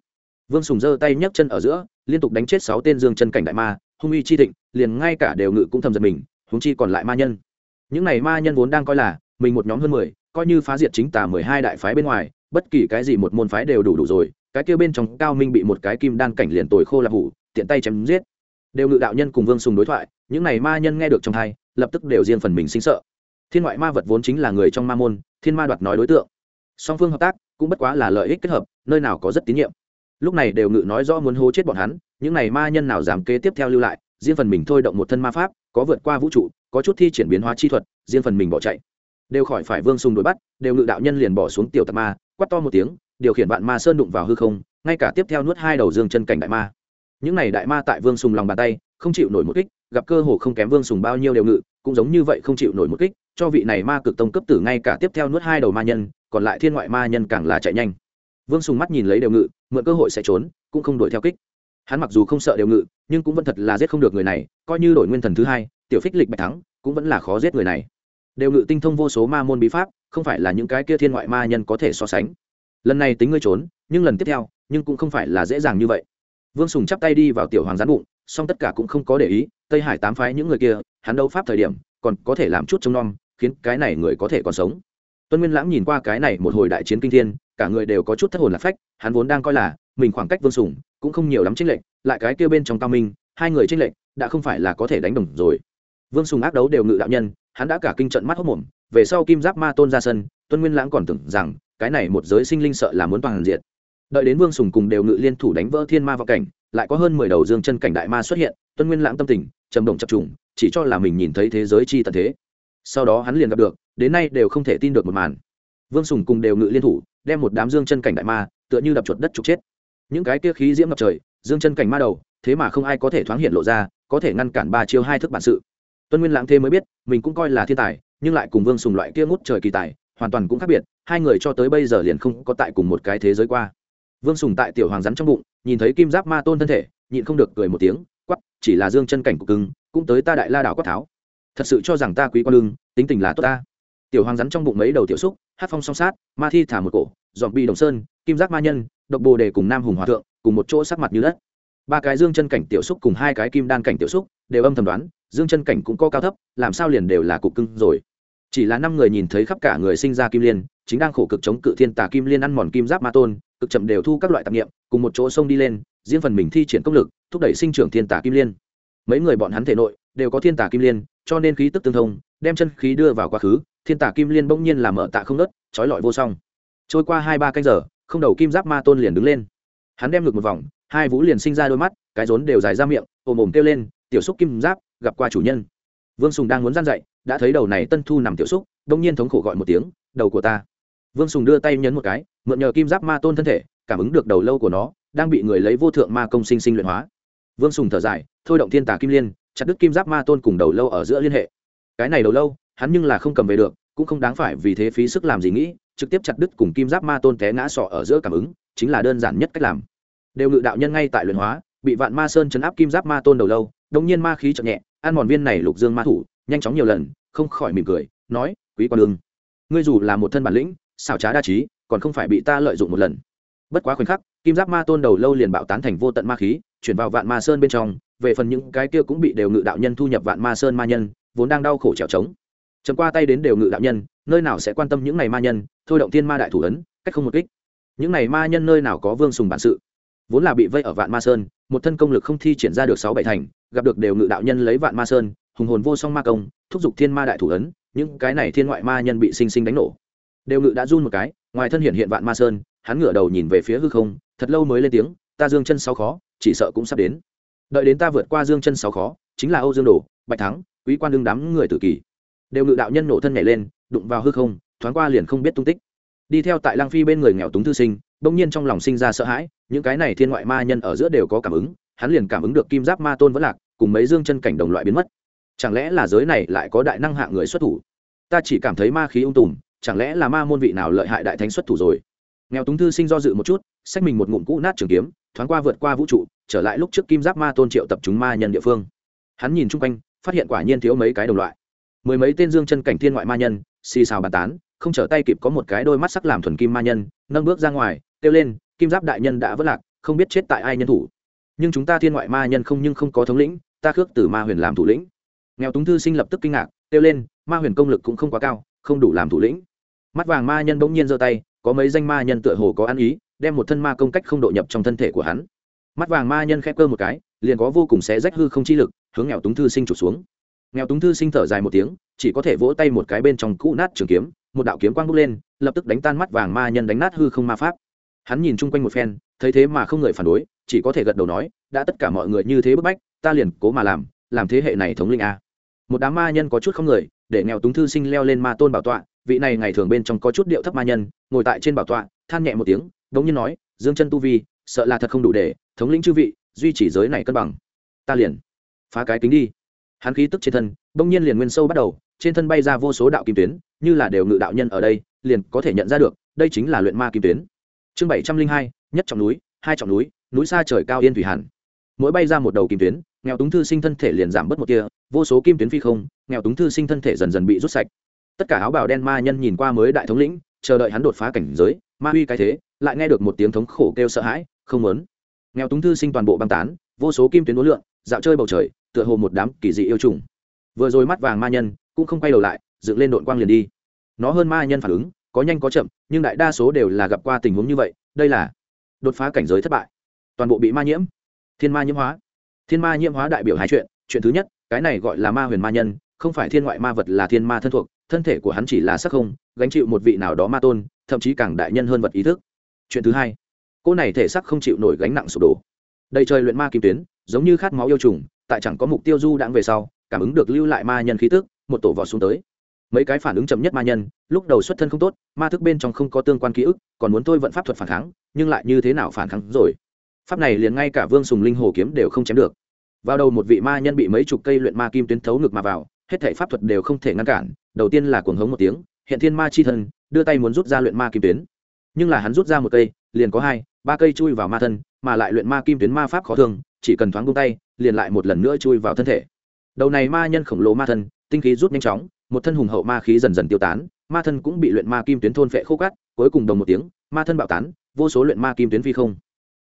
Vương sùng giơ tay nhấc chân ở giữa, liên tục đánh chết sáu tên dương chân cảnh đại ma, hung uy chi thịnh, liền ngay cả đều ngự cũng thầm giật mình húng chi còn lại ma nhân. Những này ma nhân vốn đang coi là mình một nhóm hơn mười, coi như phá diệt chính tà mười hai đại phái bên ngoài bất kỳ cái gì một môn phái đều đủ đủ rồi, cái kia bên trong cao minh bị một cái kim đan cảnh liền tồi khô là hủ, tiện tay chém giết. Đều ngự đạo nhân cùng vương sùng đối thoại, những này ma nhân nghe được trong thai lập tức đều riêng phần mình sinh sợ. Thiên ngoại ma vật vốn chính là người trong ma môn, thiên ma đoạt nói đối tượng. Song phương hợp tác, cũng bất quá là lợi ích kết hợp, nơi nào có rất tín nhiệm. Lúc này đều ngự nói rõ muốn hô chết bọn hắn, những này ma nhân nào dám kế tiếp theo lưu lại, riêng phần mình thôi động một thân ma pháp, có vượt qua vũ trụ, có chút thi triển biến hóa chi thuật, riêng phần mình bỏ chạy đều khỏi phải vương sùng đuổi bắt, đều ngự đạo nhân liền bỏ xuống tiểu tạc ma quắt to một tiếng, điều khiển vạn ma sơn đụng vào hư không, ngay cả tiếp theo nuốt hai đầu dương chân cảnh đại ma. Những này đại ma tại vương sùng lòng bàn tay, không chịu nổi một kích, gặp cơ hồ không kém vương sùng bao nhiêu đều ngự, cũng giống như vậy không chịu nổi một kích, cho vị này ma cực tông cấp tử ngay cả tiếp theo nuốt hai đầu ma nhân, còn lại thiên ngoại ma nhân càng là chạy nhanh. Vương sùng mắt nhìn lấy đều ngự, mượn cơ hội sẽ trốn, cũng không đuổi theo kích. Hắn mặc dù không sợ đều ngự, nhưng cũng vẫn thật là giết không được người này, coi như đổi nguyên thần thứ hai, tiểu phích lịch bạch thắng, cũng vẫn là khó giết người này đều ngự tinh thông vô số ma môn bí pháp, không phải là những cái kia thiên ngoại ma nhân có thể so sánh. Lần này tính ngươi trốn, nhưng lần tiếp theo, nhưng cũng không phải là dễ dàng như vậy. Vương sùng chắp tay đi vào tiểu hoàng gián bụng, song tất cả cũng không có để ý, tây hải tám phái những người kia, hắn đấu pháp thời điểm, còn có thể làm chút trông nom, khiến cái này người có thể còn sống. Tuân nguyên lãng nhìn qua cái này một hồi đại chiến kinh thiên, cả người đều có chút thất hồn lạc phách, hắn vốn đang coi là, mình khoảng cách vương sùng cũng không nhiều lắm tranh lệch, lại cái kia bên trong cao minh, hai người tranh lệch, đã không phải là có thể đánh đồng rồi. Vương sùng ác đấu đều ngự đạo nhân hắn đã cả kinh trận mắt hốc mồm, về sau kim giáp ma tôn ra sân, tuân nguyên lãng còn tưởng rằng, cái này một giới sinh linh sợ là muốn toàn diện. Đợi đến vương sùng cùng đều ngự liên thủ đánh vỡ thiên ma vào cảnh, lại có hơn mười đầu dương chân cảnh đại ma xuất hiện, tuân nguyên lãng tâm tình, trầm động chập trùng, chỉ cho là mình nhìn thấy thế giới chi tận thế. Sau đó hắn liền gặp được, đến nay đều không thể tin được một màn. Vương sùng cùng đều ngự liên thủ, đem một đám dương chân cảnh đại ma, tựa như đập chuột đất trục chết. Những cái kia khí diễm ngập trời, dương chân cảnh ma đầu, thế mà không ai có thể thoáng hiện lộ ra, có thể ngăn cản ba chiêu hai thức bản sự tuân nguyên lãng thế mới biết, mình cũng coi là thiên tài, nhưng lại cùng vương sùng loại kia ngút trời kỳ tài, hoàn toàn cũng khác biệt, hai người cho tới bây giờ liền không có tại cùng một cái thế giới qua. Vương sùng tại tiểu hoàng rắn trong bụng, nhìn thấy kim giáp ma tôn thân thể, nhịn không được cười một tiếng quắp chỉ là dương chân cảnh của cưng, cũng tới ta đại la đảo quát tháo. Thật sự cho rằng ta quý quan lương tính tình là tốt ta. Tiểu hoàng rắn trong bụng mấy đầu tiểu xúc, hát phong song sát, ma thi thả một cổ dọn bi đồng sơn, kim giác ma nhân, độc bồ đề cùng nam hùng hòa thượng, cùng một chỗ sắc mặt như đất. Ba cái dương chân cảnh tiểu xúc cùng hai cái kim đan cảnh tiểu xúc, đều âm thầm đoán dương chân cảnh cũng có cao thấp, làm sao liền đều là cục cưng rồi? Chỉ là năm người nhìn thấy khắp cả người sinh ra kim liên, chính đang khổ cực chống cự thiên tà kim liên ăn mòn kim giáp ma tôn, cực chậm đều thu các loại tạp nghiệm cùng một chỗ sông đi lên, riêng phần mình thi triển công lực, thúc đẩy sinh trưởng thiên tà kim liên. Mấy người bọn hắn thể nội đều có thiên tà kim liên, cho nên khí tức tương thông, đem chân khí đưa vào quá khứ, thiên tà kim liên bỗng nhiên làm mở tạ không nớt, trói lọi vô song. Trôi qua hai ba canh giờ, không đầu kim giáp ma tôn liền đứng lên. Hắn đem ngược một vòng, hai vũ liền sinh ra đôi mắt, cái rốn đều dài ra miệng, ồm ồm kêu lên, tiểu xúc kim giáp gặp qua chủ nhân. Vương sùng đang muốn gian dậy đã thấy đầu này tân thu nằm tiểu xúc đông nhiên thống khổ gọi một tiếng, đầu của ta. Vương sùng đưa tay nhấn một cái, mượn nhờ kim giáp ma tôn thân thể, cảm ứng được đầu lâu của nó, đang bị người lấy vô thượng ma công sinh sinh luyện hóa. Vương sùng thở dài, thôi động thiên tả kim liên, chặt đứt kim giáp ma tôn cùng đầu lâu ở giữa liên hệ. Cái này đầu lâu, hắn nhưng là không cầm về được, cũng không đáng phải vì thế phí sức làm gì nghĩ, trực tiếp chặt đứt cùng kim giáp ma tôn té ngã sọ ở giữa cảm ứng, chính là đơn giản nhất cách làm. Đều ngự đạo nhân ngay tại luyện hóa, bị vạn ma sơn chấn áp kim giáp ma tôn đầu lâu, đông nhiên ma khí chậm nhẹ ăn mòn viên này lục dương ma thủ, nhanh chóng nhiều lần, không khỏi mỉm cười, nói, quý quan đương ngươi dù là một thân bản lĩnh, xảo trá đa trí, còn không phải bị ta lợi dụng một lần. Bất quá khoảnh khắc, kim giáp ma tôn đầu lâu liền bạo tán thành vô tận ma khí, chuyển vào vạn ma sơn bên trong, về phần những cái kia cũng bị đều ngự đạo nhân thu nhập vạn ma sơn ma nhân, vốn đang đau khổ trèo trống. Chấm qua tay đến đều ngự đạo nhân, nơi nào sẽ quan tâm những này ma nhân, thôi động tiên ma đại thủ ấn, cách không một kích. Những này ma nhân nơi nào có vương sùng bản sự? Vốn là bị vây ở vạn ma sơn, một thân công lực không thi triển ra được sáu bảy thành gặp được đều ngự đạo nhân lấy vạn ma sơn, hùng hồn vô song ma công, thúc giục thiên ma đại thủ ấn, những cái này thiên ngoại ma nhân bị sinh sinh đánh nổ. Đều ngự đã run một cái, ngoài thân hiện hiện vạn ma sơn, hắn ngửa đầu nhìn về phía hư không, thật lâu mới lên tiếng, ta dương chân sáu khó, chỉ sợ cũng sắp đến. Đợi đến ta vượt qua dương chân sáu khó, chính là âu dương đồ, bạch thắng, quý quan đương đám người tử kỳ. Đều ngự đạo nhân nổ thân nhảy lên, đụng vào hư không, thoáng qua liền không biết tung tích. Đi theo tại lang phi bên người nghèo túng thư sinh, bỗng nhiên trong lòng sinh ra sợ hãi, những cái này thiên ngoại ma nhân ở giữa đều có cảm ứng, hắn liền cảm ứng được kim giáp ma tôn vẫn lạc cùng mấy dương chân cảnh đồng loại biến mất. Chẳng lẽ là giới này lại có đại năng hạng người xuất thủ? Ta chỉ cảm thấy ma khí ung tùm, chẳng lẽ là ma môn vị nào lợi hại đại thánh xuất thủ rồi? Nghèo túng thư sinh do dự một chút, xách mình một ngụm cũ nát trường kiếm, thoáng qua vượt qua vũ trụ, trở lại lúc trước kim giáp ma tôn triệu tập chúng ma nhân địa phương. Hắn nhìn chung quanh, phát hiện quả nhiên thiếu mấy cái đồng loại. Mười mấy tên dương chân cảnh thiên ngoại ma nhân, xì xào bàn tán, không trở tay kịp có một cái đôi mắt sắc làm thuần kim ma nhân, nâng bước ra ngoài, kêu lên, kim giáp đại nhân đã vất lạc, không biết chết tại ai nhân thủ nhưng chúng ta thiên ngoại ma nhân không nhưng không có thống lĩnh, ta khước từ ma huyền làm thủ lĩnh. Nghèo túng thư sinh lập tức kinh ngạc, kêu lên, ma huyền công lực cũng không quá cao, không đủ làm thủ lĩnh. Mắt vàng ma nhân bỗng nhiên giơ tay, có mấy danh ma nhân tựa hồ có ăn ý, đem một thân ma công cách không độ nhập trong thân thể của hắn. Mắt vàng ma nhân khép cơ một cái, liền có vô cùng xé rách hư không chi lực, hướng nghèo túng thư sinh trụt xuống. Nghèo túng thư sinh thở dài một tiếng, chỉ có thể vỗ tay một cái bên trong cũ nát trường kiếm, một đạo kiếm quang bốc lên, lập tức đánh tan mắt vàng ma nhân đánh nát hư không ma pháp. Hắn nhìn chung quanh một phen, thấy thế mà không người phản đối chỉ có thể gật đầu nói, đã tất cả mọi người như thế bức bách, ta liền cố mà làm làm thế hệ này thống linh a. Một đám ma nhân có chút không người, để nghèo túng thư sinh leo lên ma tôn bảo tọa, vị này ngày thường bên trong có chút điệu thấp ma nhân, ngồi tại trên bảo tọa, than nhẹ một tiếng, đống nhiên nói, dương chân tu vi, sợ là thật không đủ để thống lĩnh chư vị, duy chỉ giới này cân bằng. Ta liền phá cái kính đi. Hắn khí tức trên thân, bỗng nhiên liền nguyên sâu bắt đầu, trên thân bay ra vô số đạo kim tuyến, như là đều ngự đạo nhân ở đây, liền có thể nhận ra được, đây chính là luyện ma kim tuyến. Chương bảy trăm linh hai, nhất trọng núi, hai trọng núi núi xa trời cao yên thủy hàn mỗi bay ra một đầu kim tuyến, nghèo túng thư sinh thân thể liền giảm bớt một kia vô số kim tuyến phi không, nghèo túng thư sinh thân thể dần dần bị rút sạch. Tất cả áo bào đen ma nhân nhìn qua mới đại thống lĩnh, chờ đợi hắn đột phá cảnh giới, ma uy cái thế, lại nghe được một tiếng thống khổ kêu sợ hãi, không muốn. Nghèo túng thư sinh toàn bộ băng tán, vô số kim tuyến đối lượng dạo chơi bầu trời, tựa hồ một đám kỳ dị yêu trùng. Vừa rồi mắt vàng ma nhân cũng không quay đầu lại, dựng lên đội quang liền đi. Nó hơn ma nhân phản ứng, có nhanh có chậm, nhưng đại đa số đều là gặp qua tình huống như vậy, đây là đột phá cảnh giới thất bại toàn bộ bị ma nhiễm. Thiên ma nhiễm hóa. Thiên ma nhiễm hóa đại biểu hai chuyện. Chuyện thứ nhất, cái này gọi là ma huyền ma nhân, không phải thiên ngoại ma vật là thiên ma thân thuộc, thân thể của hắn chỉ là sắc không, gánh chịu một vị nào đó ma tôn, thậm chí càng đại nhân hơn vật ý thức. Chuyện thứ hai, cô này thể sắc không chịu nổi gánh nặng sụp đổ. Đầy trời luyện ma kim tuyến, giống như khát máu yêu trùng, tại chẳng có mục tiêu du đãng về sau, cảm ứng được lưu lại ma nhân khí tức, một tổ vỏ xuống tới. Mấy cái phản ứng chậm nhất ma nhân, lúc đầu xuất thân không tốt, ma thức bên trong không có tương quan ký ức, còn muốn tôi vận pháp thuật phản kháng, nhưng lại như thế nào phản kháng rồi? Pháp này liền ngay cả vương sùng linh hồ kiếm đều không chém được. Vào đầu một vị ma nhân bị mấy chục cây luyện ma kim tuyến thấu ngực mà vào, hết thể pháp thuật đều không thể ngăn cản, đầu tiên là cuồng hống một tiếng, hiện thiên ma chi thân, đưa tay muốn rút ra luyện ma kim tuyến. Nhưng là hắn rút ra một cây, liền có hai, ba cây chui vào ma thân, mà lại luyện ma kim tuyến ma pháp khó thương chỉ cần thoáng buông tay, liền lại một lần nữa chui vào thân thể. Đầu này ma nhân khổng lồ ma thân, tinh khí rút nhanh chóng, một thân hùng hậu ma khí dần dần tiêu tán, ma thân cũng bị luyện ma kim tuyến thôn phệ khô cát, cuối cùng đồng một tiếng, ma thân bạo tán, vô số luyện ma kim tuyến phi không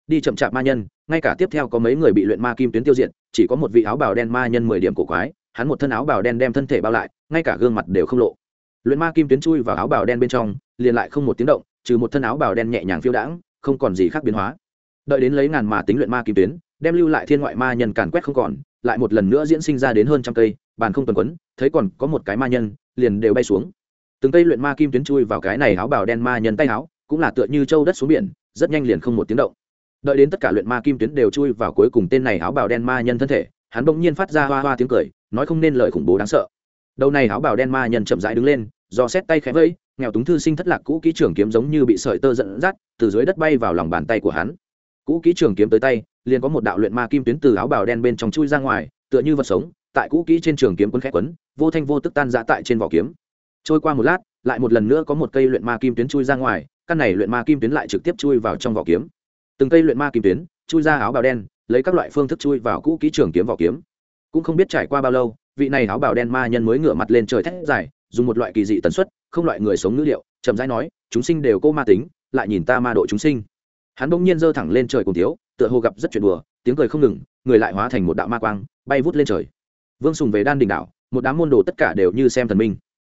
đi chậm chạp ma nhân, ngay cả tiếp theo có mấy người bị luyện ma kim tuyến tiêu diệt, chỉ có một vị áo bào đen ma nhân mười điểm cổ quái, hắn một thân áo bào đen đem thân thể bao lại, ngay cả gương mặt đều không lộ. Luyện ma kim tuyến chui vào áo bào đen bên trong, liền lại không một tiếng động, trừ một thân áo bào đen nhẹ nhàng phiêu đãng, không còn gì khác biến hóa. Đợi đến lấy ngàn mà tính luyện ma kim tuyến, đem lưu lại thiên ngoại ma nhân càn quét không còn, lại một lần nữa diễn sinh ra đến hơn trăm cây, bàn không tuần quấn, thấy còn có một cái ma nhân, liền đều bay xuống. Từng cây luyện ma kim tuyến chui vào cái này áo bào đen ma nhân tay áo, cũng là tựa như châu đất xuống biển, rất nhanh liền không một tiếng động đợi đến tất cả luyện ma kim tuyến đều chui vào cuối cùng tên này áo bào đen ma nhân thân thể, hắn bỗng nhiên phát ra hoa hoa tiếng cười, nói không nên lời khủng bố đáng sợ. Đầu này áo bào đen ma nhân chậm rãi đứng lên, do xét tay khẽ vẫy, nghèo túng thư sinh thất lạc cũ kỹ trường kiếm giống như bị sợi tơ dẫn dắt, từ dưới đất bay vào lòng bàn tay của hắn. Cũ kỹ trường kiếm tới tay, liền có một đạo luyện ma kim tuyến từ áo bào đen bên trong chui ra ngoài, tựa như vật sống, tại cũ kỹ trên trường kiếm quấn khẽ quấn, vô thanh vô tức tan ra tại trên vỏ kiếm. Trôi qua một lát, lại một lần nữa có một cây luyện ma kim tuyến chui ra ngoài, căn này luyện ma kim tuyến lại trực tiếp chui vào trong vỏ kiếm từng cây luyện ma kim tuyến chui ra áo bào đen lấy các loại phương thức chui vào cũ kỹ trường kiếm vỏ kiếm. Cũng không biết trải qua bao lâu vị này áo bào đen ma nhân mới ngửa mặt lên trời thét dài dùng một loại kỳ dị tần suất không loại người sống ngữ liệu chậm rãi nói chúng sinh đều cô ma tính lại nhìn ta ma độ chúng sinh. Hắn bỗng nhiên giơ thẳng lên trời cùng thiếu, tựa hồ gặp rất chuyện đùa tiếng cười không ngừng người lại hóa thành một đạo ma quang bay vút lên trời. Vương sùng về đan đình đảo một đám môn đồ tất cả đều như xem thần minh.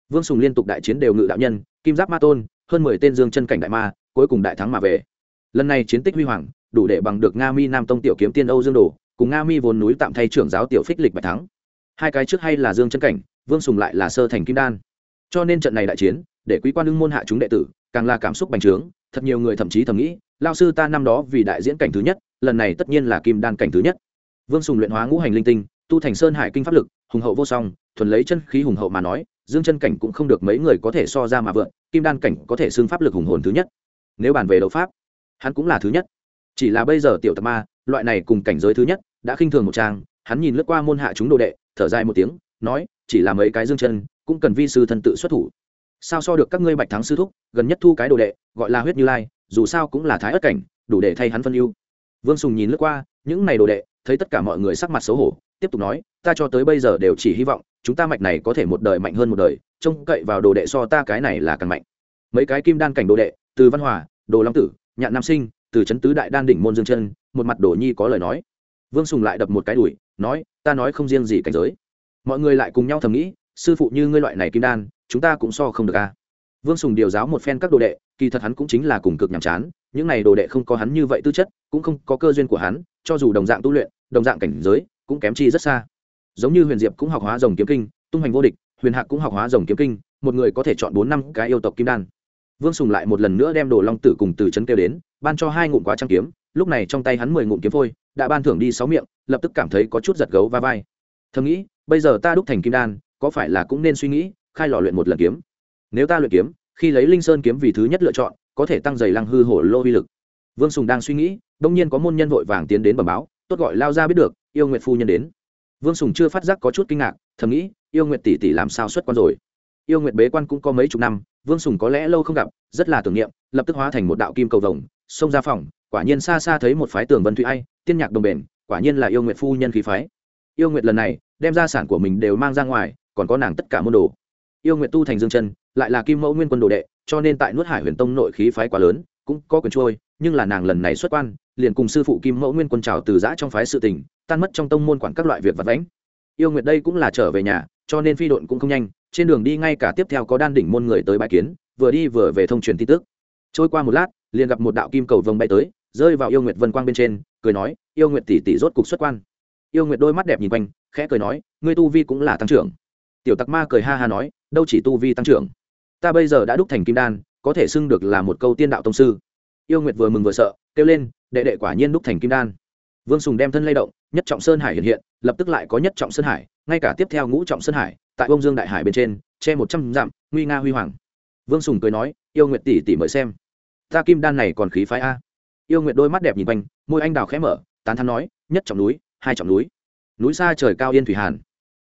Vương sùng liên tục đại chiến đều ngự đạo nhân kim giáp ma tôn hơn mười tên dương chân cảnh đại ma cuối cùng đại thắng mà về lần này chiến tích huy hoàng, đủ để bằng được nga mi nam tông tiểu kiếm tiên âu dương đồ, cùng nga mi vốn núi tạm thay trưởng giáo tiểu phích lịch bạch thắng. Hai cái trước hay là dương chân cảnh, vương sùng lại là sơ thành kim đan. Cho nên trận này đại chiến, để quý quan ưng môn hạ chúng đệ tử, càng là cảm xúc bành trướng, thật nhiều người thậm chí thầm nghĩ lao sư ta năm đó vì đại diễn cảnh thứ nhất, lần này tất nhiên là kim đan cảnh thứ nhất. Vương sùng luyện hóa ngũ hành linh tinh, tu thành sơn hải kinh pháp lực, hùng hậu vô song, thuần lấy chân khí hùng hậu mà nói, dương chân cảnh cũng không được mấy người có thể so ra mà vượn, kim đan cảnh có thể xưng pháp lực hùng hồn thứ nhất. Nếu bàn về đấu pháp hắn cũng là thứ nhất. Chỉ là bây giờ tiểu tập ma, loại này cùng cảnh giới thứ nhất, đã khinh thường một trang, hắn nhìn lướt qua môn hạ chúng đồ đệ, thở dài một tiếng, nói, chỉ là mấy cái dương chân, cũng cần vi sư thân tự xuất thủ. Sao so được các ngươi bạch thắng sư thúc, gần nhất thu cái đồ đệ, gọi là huyết như lai, dù sao cũng là thái ất cảnh, đủ để thay hắn phân ưu. Vương sùng nhìn lướt qua, những này đồ đệ, thấy tất cả mọi người sắc mặt xấu hổ, tiếp tục nói, ta cho tới bây giờ đều chỉ hy vọng, chúng ta mạch này có thể một đời mạnh hơn một đời, trông cậy vào đồ đệ so ta cái này là càng mạnh. Mấy cái kim đan cảnh đồ đệ, từ văn hòa, đồ long tử nhạn nam sinh, từ c tứ đại đan đỉnh môn dương chân, một mặt đồ nhi có lời nói. Vương sùng lại đập một cái đùi nói, ta nói không riêng gì cảnh giới. Mọi người lại cùng nhau thầm nghĩ, sư phụ như ngươi loại này kim đan, chúng ta cũng so không được a. Vương sùng điều giáo một phen các đồ đệ, kỳ thật hắn cũng chính là cùng cực nhàm chán, những này đồ đệ không có hắn như vậy tư chất, cũng không có cơ duyên của hắn, cho dù đồng dạng tu luyện, đồng dạng cảnh giới, cũng kém chi rất xa. Giống như huyền diệp cũng học hóa rồng kiếm kinh, tung hoành vô địch, huyền hạc cũng học hóa rồng kiếm kinh, một người có thể chọn bốn năm cái yêu tộc kim đan vương sùng lại một lần nữa đem đồ long tử cùng từ trấn kêu đến, ban cho hai ngụm quá trang kiếm, lúc này trong tay hắn mười ngụm kiếm phôi, đã ban thưởng đi sáu miệng, lập tức cảm thấy có chút giật gấu va vai. Thầm nghĩ, bây giờ ta đúc thành kim đan, có phải là cũng nên suy nghĩ, khai lò luyện một lần kiếm? Nếu ta luyện kiếm, khi lấy linh sơn kiếm vì thứ nhất lựa chọn, có thể tăng dày lăng hư hổ lô uy lực. Vương sùng đang suy nghĩ, đông nhiên có môn nhân vội vàng tiến đến bẩm báo, tốt gọi lao ra biết được, yêu nguyện phu nhân đến. Vương sùng chưa phát giác có chút kinh ngạc, thầm nghĩ, yêu nguyện tỷ tỷ làm sao xuất quan rồi? Yêu nguyện bế quan cũng có mấy chục năm, vương sùng có lẽ lâu không gặp, rất là tưởng niệm, lập tức hóa thành một đạo kim cầu vồng, xông ra phòng, quả nhiên xa xa thấy một phái tường vân thụy ai, tiên nhạc đồng bền, quả nhiên là yêu nguyện phu nhân khí phái. Yêu nguyện lần này, đem gia sản của mình đều mang ra ngoài, còn có nàng tất cả môn đồ. Yêu nguyện tu thành dương chân, lại là kim mẫu nguyên quân đồ đệ, cho nên tại nuốt hải huyền tông nội khí phái quá lớn, cũng có quyền trôi, nhưng là nàng lần này xuất quan, liền cùng sư phụ kim mẫu nguyên quân trào từ giã trong phái sự tình, tan mất trong tông môn quản các loại việc vật vãnh. Yêu nguyệt đây cũng là trở về nhà, cho nên phi độn cũng không nhanh trên đường đi ngay cả tiếp theo có đan đỉnh môn người tới bãi kiến, vừa đi vừa về thông truyền tin tức. Trôi qua một lát, liền gặp một đạo kim cầu vồng bay tới, rơi vào yêu nguyệt vân quang bên trên, cười nói, yêu nguyệt tỷ tỷ rốt cục xuất quan. Yêu nguyệt đôi mắt đẹp nhìn quanh, khẽ cười nói, ngươi tu vi cũng là tăng trưởng. Tiểu tặc ma cười ha ha nói, đâu chỉ tu vi tăng trưởng. Ta bây giờ đã đúc thành kim đan, có thể xưng được là một câu tiên đạo tông sư. Yêu nguyệt vừa mừng vừa sợ, kêu lên, đệ đệ quả nhiên đúc thành kim đan. Vương sùng đem thân lay động, nhất trọng sơn hải hiện hiện lập tức lại có nhất trọng sơn hải, ngay cả tiếp theo ngũ trọng sơn hải, tại bông dương đại hải bên trên, che một trăm dặm, nguy nga huy hoàng. Vương sùng cười nói, yêu nguyệt tỷ tỷ mời xem. Ta kim đan này còn khí phái a. Yêu nguyệt đôi mắt đẹp nhìn quanh, môi anh đào khẽ mở, tán thắn nói, nhất trọng núi, hai trọng núi. Núi xa trời cao yên thủy hàn.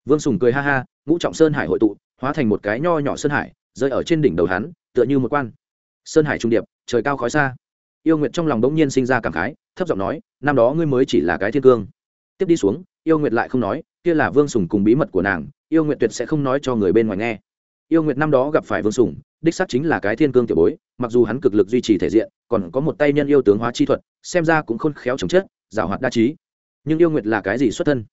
Vương sùng cười ha ha, ngũ trọng sơn hải hội tụ, hóa thành một cái nho nhỏ sơn hải, rơi ở trên đỉnh đầu hắn, tựa như một quan. Sơn hải trung điệp, trời cao khói xa. Yêu nguyệt trong lòng bỗng nhiên sinh ra cảm khái, thấp giọng nói, năm đó ngươi mới chỉ là cái thiên cương. Tiếp đi xuống yêu nguyệt lại không nói, kia là vương sùng cùng bí mật của nàng, yêu nguyệt tuyệt sẽ không nói cho người bên ngoài nghe. Yêu nguyệt năm đó gặp phải vương sùng, đích xác chính là cái thiên cương tiểu bối, mặc dù hắn cực lực duy trì thể diện, còn có một tay nhân yêu tướng hóa chi thuật, xem ra cũng khôn khéo chồng chết, giảo hoạt đa trí. Nhưng yêu nguyệt là cái gì xuất thân?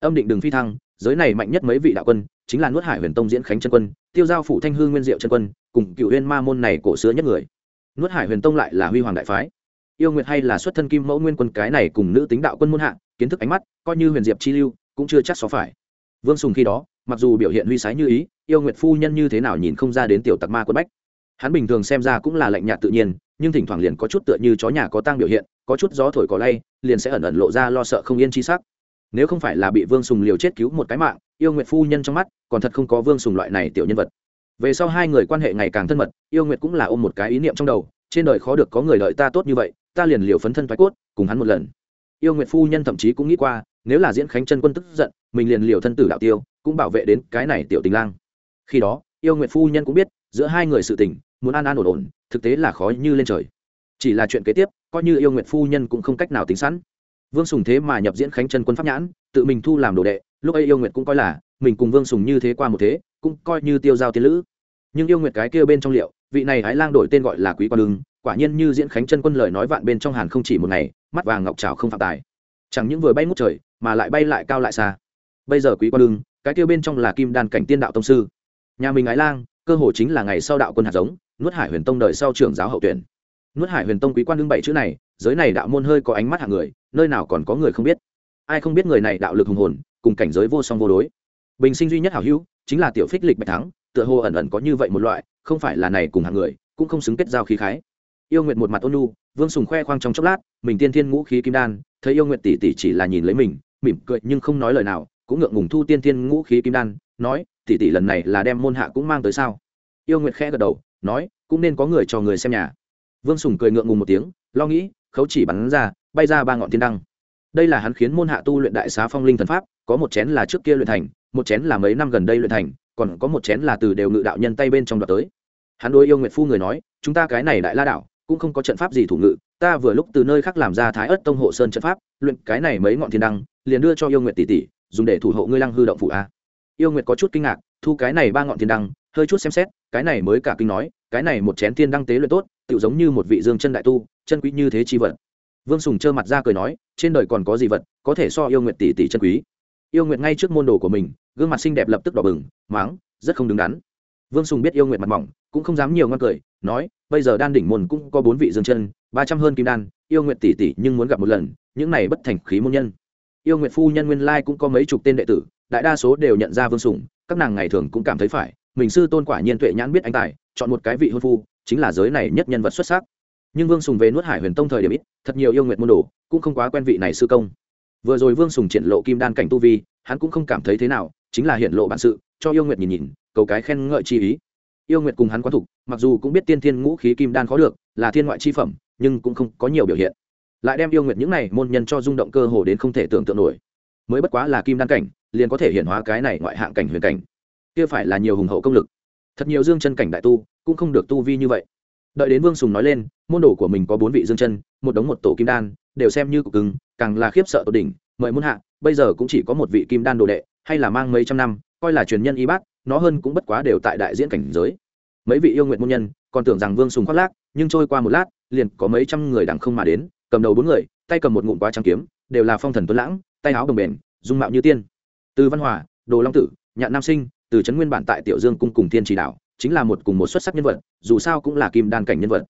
Âm định đường phi thăng, giới này mạnh nhất mấy vị đạo quân, chính là nuốt hải huyền tông diễn khánh chân quân, tiêu giao phủ thanh hư nguyên diệu chân quân, cùng cựu huyên ma môn này cổ xưa nhất người. Nuốt hải huyền tông lại là huy hoàng đại phái. Yêu nguyệt hay là xuất thân kim mẫu nguyên quân cái này cùng nữ tính đạo quân muôn hạ kiến thức ánh mắt, coi như huyền diệp chi lưu, cũng chưa chắc xó phải. Vương sùng khi đó, mặc dù biểu hiện huy sái như ý, yêu nguyệt phu nhân như thế nào nhìn không ra đến tiểu tặc ma quân bách. Hắn bình thường xem ra cũng là lạnh nhạt tự nhiên, nhưng thỉnh thoảng liền có chút tựa như chó nhà có tang biểu hiện, có chút gió thổi có lay, liền sẽ ẩn ẩn lộ ra lo sợ không yên chi sắc. Nếu không phải là bị vương sùng liều chết cứu một cái mạng, yêu nguyệt phu nhân trong mắt, còn thật không có vương sùng loại này tiểu nhân vật. Về sau hai người quan hệ ngày càng thân mật, yêu nguyệt cũng là ôm một cái ý niệm trong đầu, trên đời khó được có người đợi ta tốt như vậy, ta liền liều phấn thân thoái cốt, cùng hắn một lần yêu nguyệt phu nhân thậm chí cũng nghĩ qua, nếu là diễn khánh chân quân tức giận, mình liền liều thân tử đạo tiêu, cũng bảo vệ đến cái này tiểu tình lang. Khi đó, yêu nguyệt phu nhân cũng biết, giữa hai người sự tình, muốn an an ổn ổn, thực tế là khó như lên trời. Chỉ là chuyện kế tiếp, coi như yêu nguyệt phu nhân cũng không cách nào tính sẵn. Vương sùng thế mà nhập diễn khánh chân quân pháp nhãn, tự mình thu làm đồ đệ, lúc ấy yêu nguyệt cũng coi là, mình cùng vương sùng như thế qua một thế, cũng coi như tiêu giao tiên lữ. Nhưng yêu nguyệt cái kia bên trong liệu, vị này hái lang đổi tên gọi là quý quan lưng quả nhiên như diễn khánh chân quân lời nói vạn bên trong hàn không chỉ một ngày mắt vàng ngọc trào không phạm tài. Chẳng những vừa bay ngút trời mà lại bay lại cao lại xa. Bây giờ quý quan đương, cái kêu bên trong là kim đan cảnh tiên đạo tông sư. Nhà mình ái lang cơ hồ chính là ngày sau đạo quân hạt giống nuốt hải huyền tông đời sau trưởng giáo hậu tuyển. Nuốt hải huyền tông quý quan đương bảy chữ này giới này đạo môn hơi có ánh mắt hạng người nơi nào còn có người không biết. Ai không biết người này đạo lực hùng hồn cùng cảnh giới vô song vô đối. Bình sinh duy nhất hảo hữu chính là tiểu phích lịch bạch thắng tựa hồ ẩn ẩn có như vậy một loại không phải là này cùng hạng người cũng không xứng kết giao khí khái yêu nguyệt một mặt ôn nu vương sùng khoe khoang trong chốc lát, mình tiên thiên ngũ khí kim đan, thấy yêu nguyệt tỷ tỷ chỉ là nhìn lấy mình, mỉm cười nhưng không nói lời nào, cũng ngượng ngùng thu tiên thiên ngũ khí kim đan, nói, tỷ tỷ lần này là đem môn hạ cũng mang tới sao? Yêu nguyệt khẽ gật đầu, nói, cũng nên có người cho người xem nhà. Vương sùng cười ngượng ngùng một tiếng, lo nghĩ, khấu chỉ bắn ra, bay ra ba ngọn thiên đăng. Đây là hắn khiến môn hạ tu luyện đại xá phong linh thần pháp, có một chén là trước kia luyện thành, một chén là mấy năm gần đây luyện thành, còn có một chén là từ đều ngự đạo nhân tay bên trong đoạt tới. Hắn đối yêu nguyệt phu người nói, chúng ta cái này đại la đạo cũng không có trận pháp gì thủ ngự, ta vừa lúc từ nơi khác làm ra thái ất tông hộ sơn trận pháp, luyện cái này mấy ngọn thiên đăng, liền đưa cho yêu nguyệt tỷ tỷ, dùng để thủ hộ ngươi lăng hư động phủ a. Yêu nguyệt có chút kinh ngạc, thu cái này ba ngọn thiên đăng, hơi chút xem xét, cái này mới cả kinh nói, cái này một chén thiên đăng tế luyện tốt tự giống như một vị dương chân đại tu, chân quý như thế chi vật. Vương sùng trơ mặt ra cười nói, trên đời còn có gì vật, có thể so yêu nguyệt tỷ tỷ chân quý. Yêu nguyệt ngay trước môn đồ của mình, gương mặt xinh đẹp lập tức đỏ bừng, máng, rất không đứng đắn vương sùng biết yêu nguyệt mặt mỏng, cũng không dám nhiều ngon cười, nói, bây giờ đan đỉnh môn cũng có bốn vị dương chân, ba trăm hơn kim đan, yêu nguyệt tỷ tỷ nhưng muốn gặp một lần, những này bất thành khí môn nhân. Yêu nguyệt phu nhân nguyên lai cũng có mấy chục tên đệ tử, đại đa số đều nhận ra vương sùng, các nàng ngày thường cũng cảm thấy phải, mình sư tôn quả nhiên tuệ nhãn biết anh tài, chọn một cái vị hôn phu, chính là giới này nhất nhân vật xuất sắc. Nhưng vương sùng về nuốt hải huyền tông thời điểm ít, thật nhiều yêu nguyệt môn đồ, cũng không quá quen vị này sư công. Vừa rồi vương sùng triển lộ kim đan cảnh tu vi, hắn cũng không cảm thấy thế nào, chính là hiện lộ bản sự, cho yêu nguyệt nhìn nhìn cầu cái khen ngợi chi ý. Yêu nguyệt cùng hắn quán thục, mặc dù cũng biết tiên thiên ngũ khí kim đan khó được, là thiên ngoại chi phẩm, nhưng cũng không có nhiều biểu hiện. Lại đem yêu nguyệt những này môn nhân cho rung động cơ hồ đến không thể tưởng tượng nổi. Mới bất quá là kim đan cảnh, liền có thể hiện hóa cái này ngoại hạng cảnh huyền cảnh. Kia phải là nhiều hùng hậu công lực. Thật nhiều dương chân cảnh đại tu, cũng không được tu vi như vậy. Đợi đến vương sùng nói lên, môn đồ của mình có bốn vị dương chân, một đống một tổ kim đan, đều xem như cục cứng, càng là khiếp sợ tột đỉnh. Mời môn hạ, bây giờ cũng chỉ có một vị kim đan đồ đệ, hay là mang mấy trăm năm, coi là truyền nhân y bát nó hơn cũng bất quá đều tại đại diễn cảnh giới. Mấy vị yêu nguyện môn nhân, còn tưởng rằng vương sùng khoác lác, nhưng trôi qua một lát, liền có mấy trăm người đằng không mà đến, cầm đầu bốn người, tay cầm một ngụm quá trắng kiếm, đều là phong thần tuấn lãng, tay áo đồng bền, dung mạo như tiên. Từ văn hòa, đồ long tử, nhạn nam sinh, từ trấn nguyên bản tại tiểu dương cung cùng thiên chỉ đạo, chính là một cùng một xuất sắc nhân vật, dù sao cũng là kim đan cảnh nhân vật.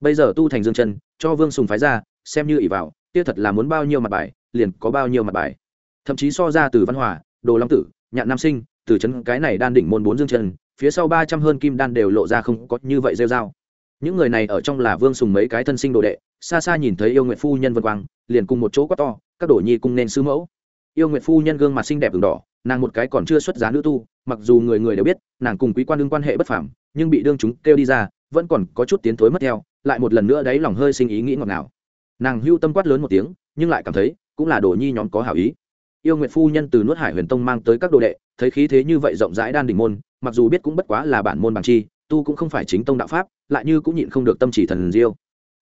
Bây giờ tu thành dương chân, cho vương sùng phái ra, xem như ỷ vào, kia thật là muốn bao nhiêu mặt bài, liền có bao nhiêu mặt bài. Thậm chí so ra từ văn hòa, đồ long tử, nhạn nam sinh từ chấn cái này đan đỉnh môn bốn dương chân, phía sau ba trăm hơn kim đan đều lộ ra không có như vậy rêu dao những người này ở trong là vương sùng mấy cái thân sinh đồ đệ, xa xa nhìn thấy yêu nguyện phu nhân vân quang, liền cùng một chỗ quát to, các đồ nhi cung nên sư mẫu. Yêu nguyện phu nhân gương mặt xinh đẹp đường đỏ, nàng một cái còn chưa xuất giá nữ tu, mặc dù người người đều biết, nàng cùng quý quan đương quan hệ bất phảm nhưng bị đương chúng kêu đi ra, vẫn còn có chút tiến thối mất theo, lại một lần nữa đấy lòng hơi sinh ý nghĩ ngọt ngào. Nàng hưu tâm quát lớn một tiếng, nhưng lại cảm thấy, cũng là đồ nhi nhóm có hảo ý. Yêu nguyện phu nhân từ nuốt hải huyền tông mang tới các đồ đệ thấy khí thế như vậy rộng rãi đan đỉnh môn, mặc dù biết cũng bất quá là bản môn bằng chi, tu cũng không phải chính tông đạo pháp, lại như cũng nhịn không được tâm chỉ thần diêu.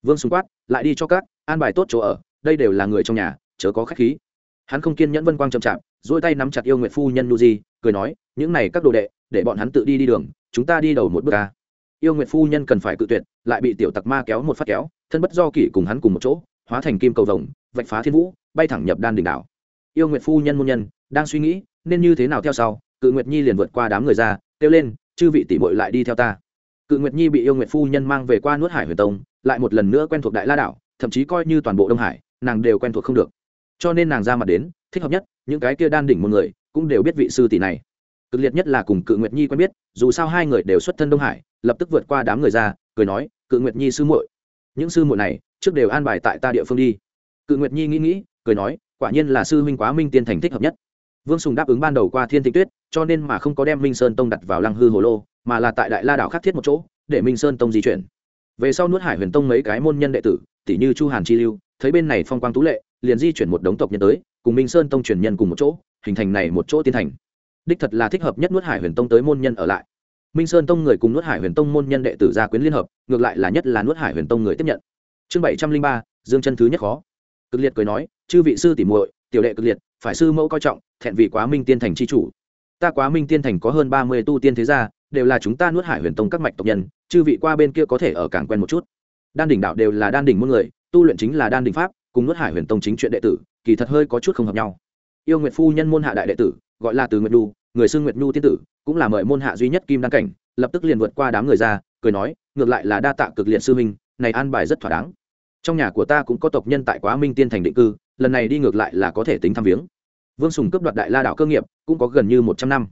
Vương xung quát, lại đi cho các, an bài tốt chỗ ở, đây đều là người trong nhà, chớ có khách khí. Hắn không kiên nhẫn vân quang chậm chạp dỗi tay nắm chặt yêu nguyệt phu nhân nu di cười nói, những này các đồ đệ, để bọn hắn tự đi đi đường, chúng ta đi đầu một bước ca yêu nguyệt phu nhân cần phải cự tuyệt, lại bị tiểu tặc ma kéo một phát kéo, thân bất do kỷ cùng hắn cùng một chỗ, hóa thành kim cầu vồng, vạch phá thiên vũ, bay thẳng nhập đan đỉnh đảo. Yêu nguyệt phu nhân môn nhân, đang suy nghĩ nên như thế nào theo sau? Cự nguyệt nhi liền vượt qua đám người ra, kêu lên, chư vị tỷ bội lại đi theo ta. Cự nguyệt nhi bị yêu nguyệt phu nhân mang về qua nuốt hải huyền tông, lại một lần nữa quen thuộc đại la đảo, thậm chí coi như toàn bộ đông hải, nàng đều quen thuộc không được. Cho nên nàng ra mặt đến, thích hợp nhất, những cái kia đan đỉnh một người, cũng đều biết vị sư tỷ này. Cực liệt nhất là cùng cự nguyệt nhi quen biết, dù sao hai người đều xuất thân đông hải, lập tức vượt qua đám người ra, cười nói, cự nguyệt nhi sư muội, những sư muội này, trước đều an bài tại ta địa phương đi. Cự nguyệt nhi nghĩ nghĩ, cười nói, quả nhiên là sư huynh quá minh tiên thành thích hợp nhất vương sùng đáp ứng ban đầu qua thiên tịnh tuyết, cho nên mà không có đem minh sơn tông đặt vào lăng hư hồ lô, mà là tại đại la đảo khắc thiết một chỗ, để minh sơn tông di chuyển. Về sau nuốt hải huyền tông mấy cái môn nhân đệ tử tỷ như chu hàn chi lưu, thấy bên này phong quang tú lệ, liền di chuyển một đống tộc nhân tới, cùng minh sơn tông truyền nhân cùng một chỗ, hình thành này một chỗ tiên thành. Đích thật là thích hợp nhất nuốt hải huyền tông tới môn nhân ở lại. Minh sơn tông người cùng nuốt hải huyền tông môn nhân đệ tử gia quyến liên hợp, ngược lại là nhất là nuốt hải huyền tông người tiếp nhận. Chương bảy trăm linh ba, dương chân thứ nhất khó. Cực liệt cười nói, chư vị sư tỉ muội, tiểu đệ cực liệt phải sư mẫu coi trọng, thẹn vì quá minh tiên thành c h i chủ. Ta quá minh tiên thành có hơn ba mươi tu tiên thế gia, đều là chúng ta nuốt hải huyền tông các mạch tộc nhân, chư vị qua bên kia có thể ở càng quen một chút. Đan đỉnh đạo đều là đan đỉnh muôn người, tu luyện chính là đan đỉnh pháp, cùng nuốt hải huyền tông chính chuyện đệ tử, kỳ thật hơi có chút không hợp nhau. Yêu nguyệt phu nhân môn hạ đại đệ tử, gọi là từ nguyệt nhu, người xưng nguyệt nhu tiên tử, cũng là mời môn hạ duy nhất kim đăng cảnh, lập tức liền vượt qua đám người ra, cười nói, ngược lại là đa tạ cực liệt sư minh này an bài rất thỏa đáng. Trong nhà của ta cũng có tộc nhân tại quá minh tiên thành định cư, lần này đi ngược lại là có thể tính thăm viếng vương sùng cướp đoạt đại la đảo cơ nghiệp, cũng có gần như một trăm năm.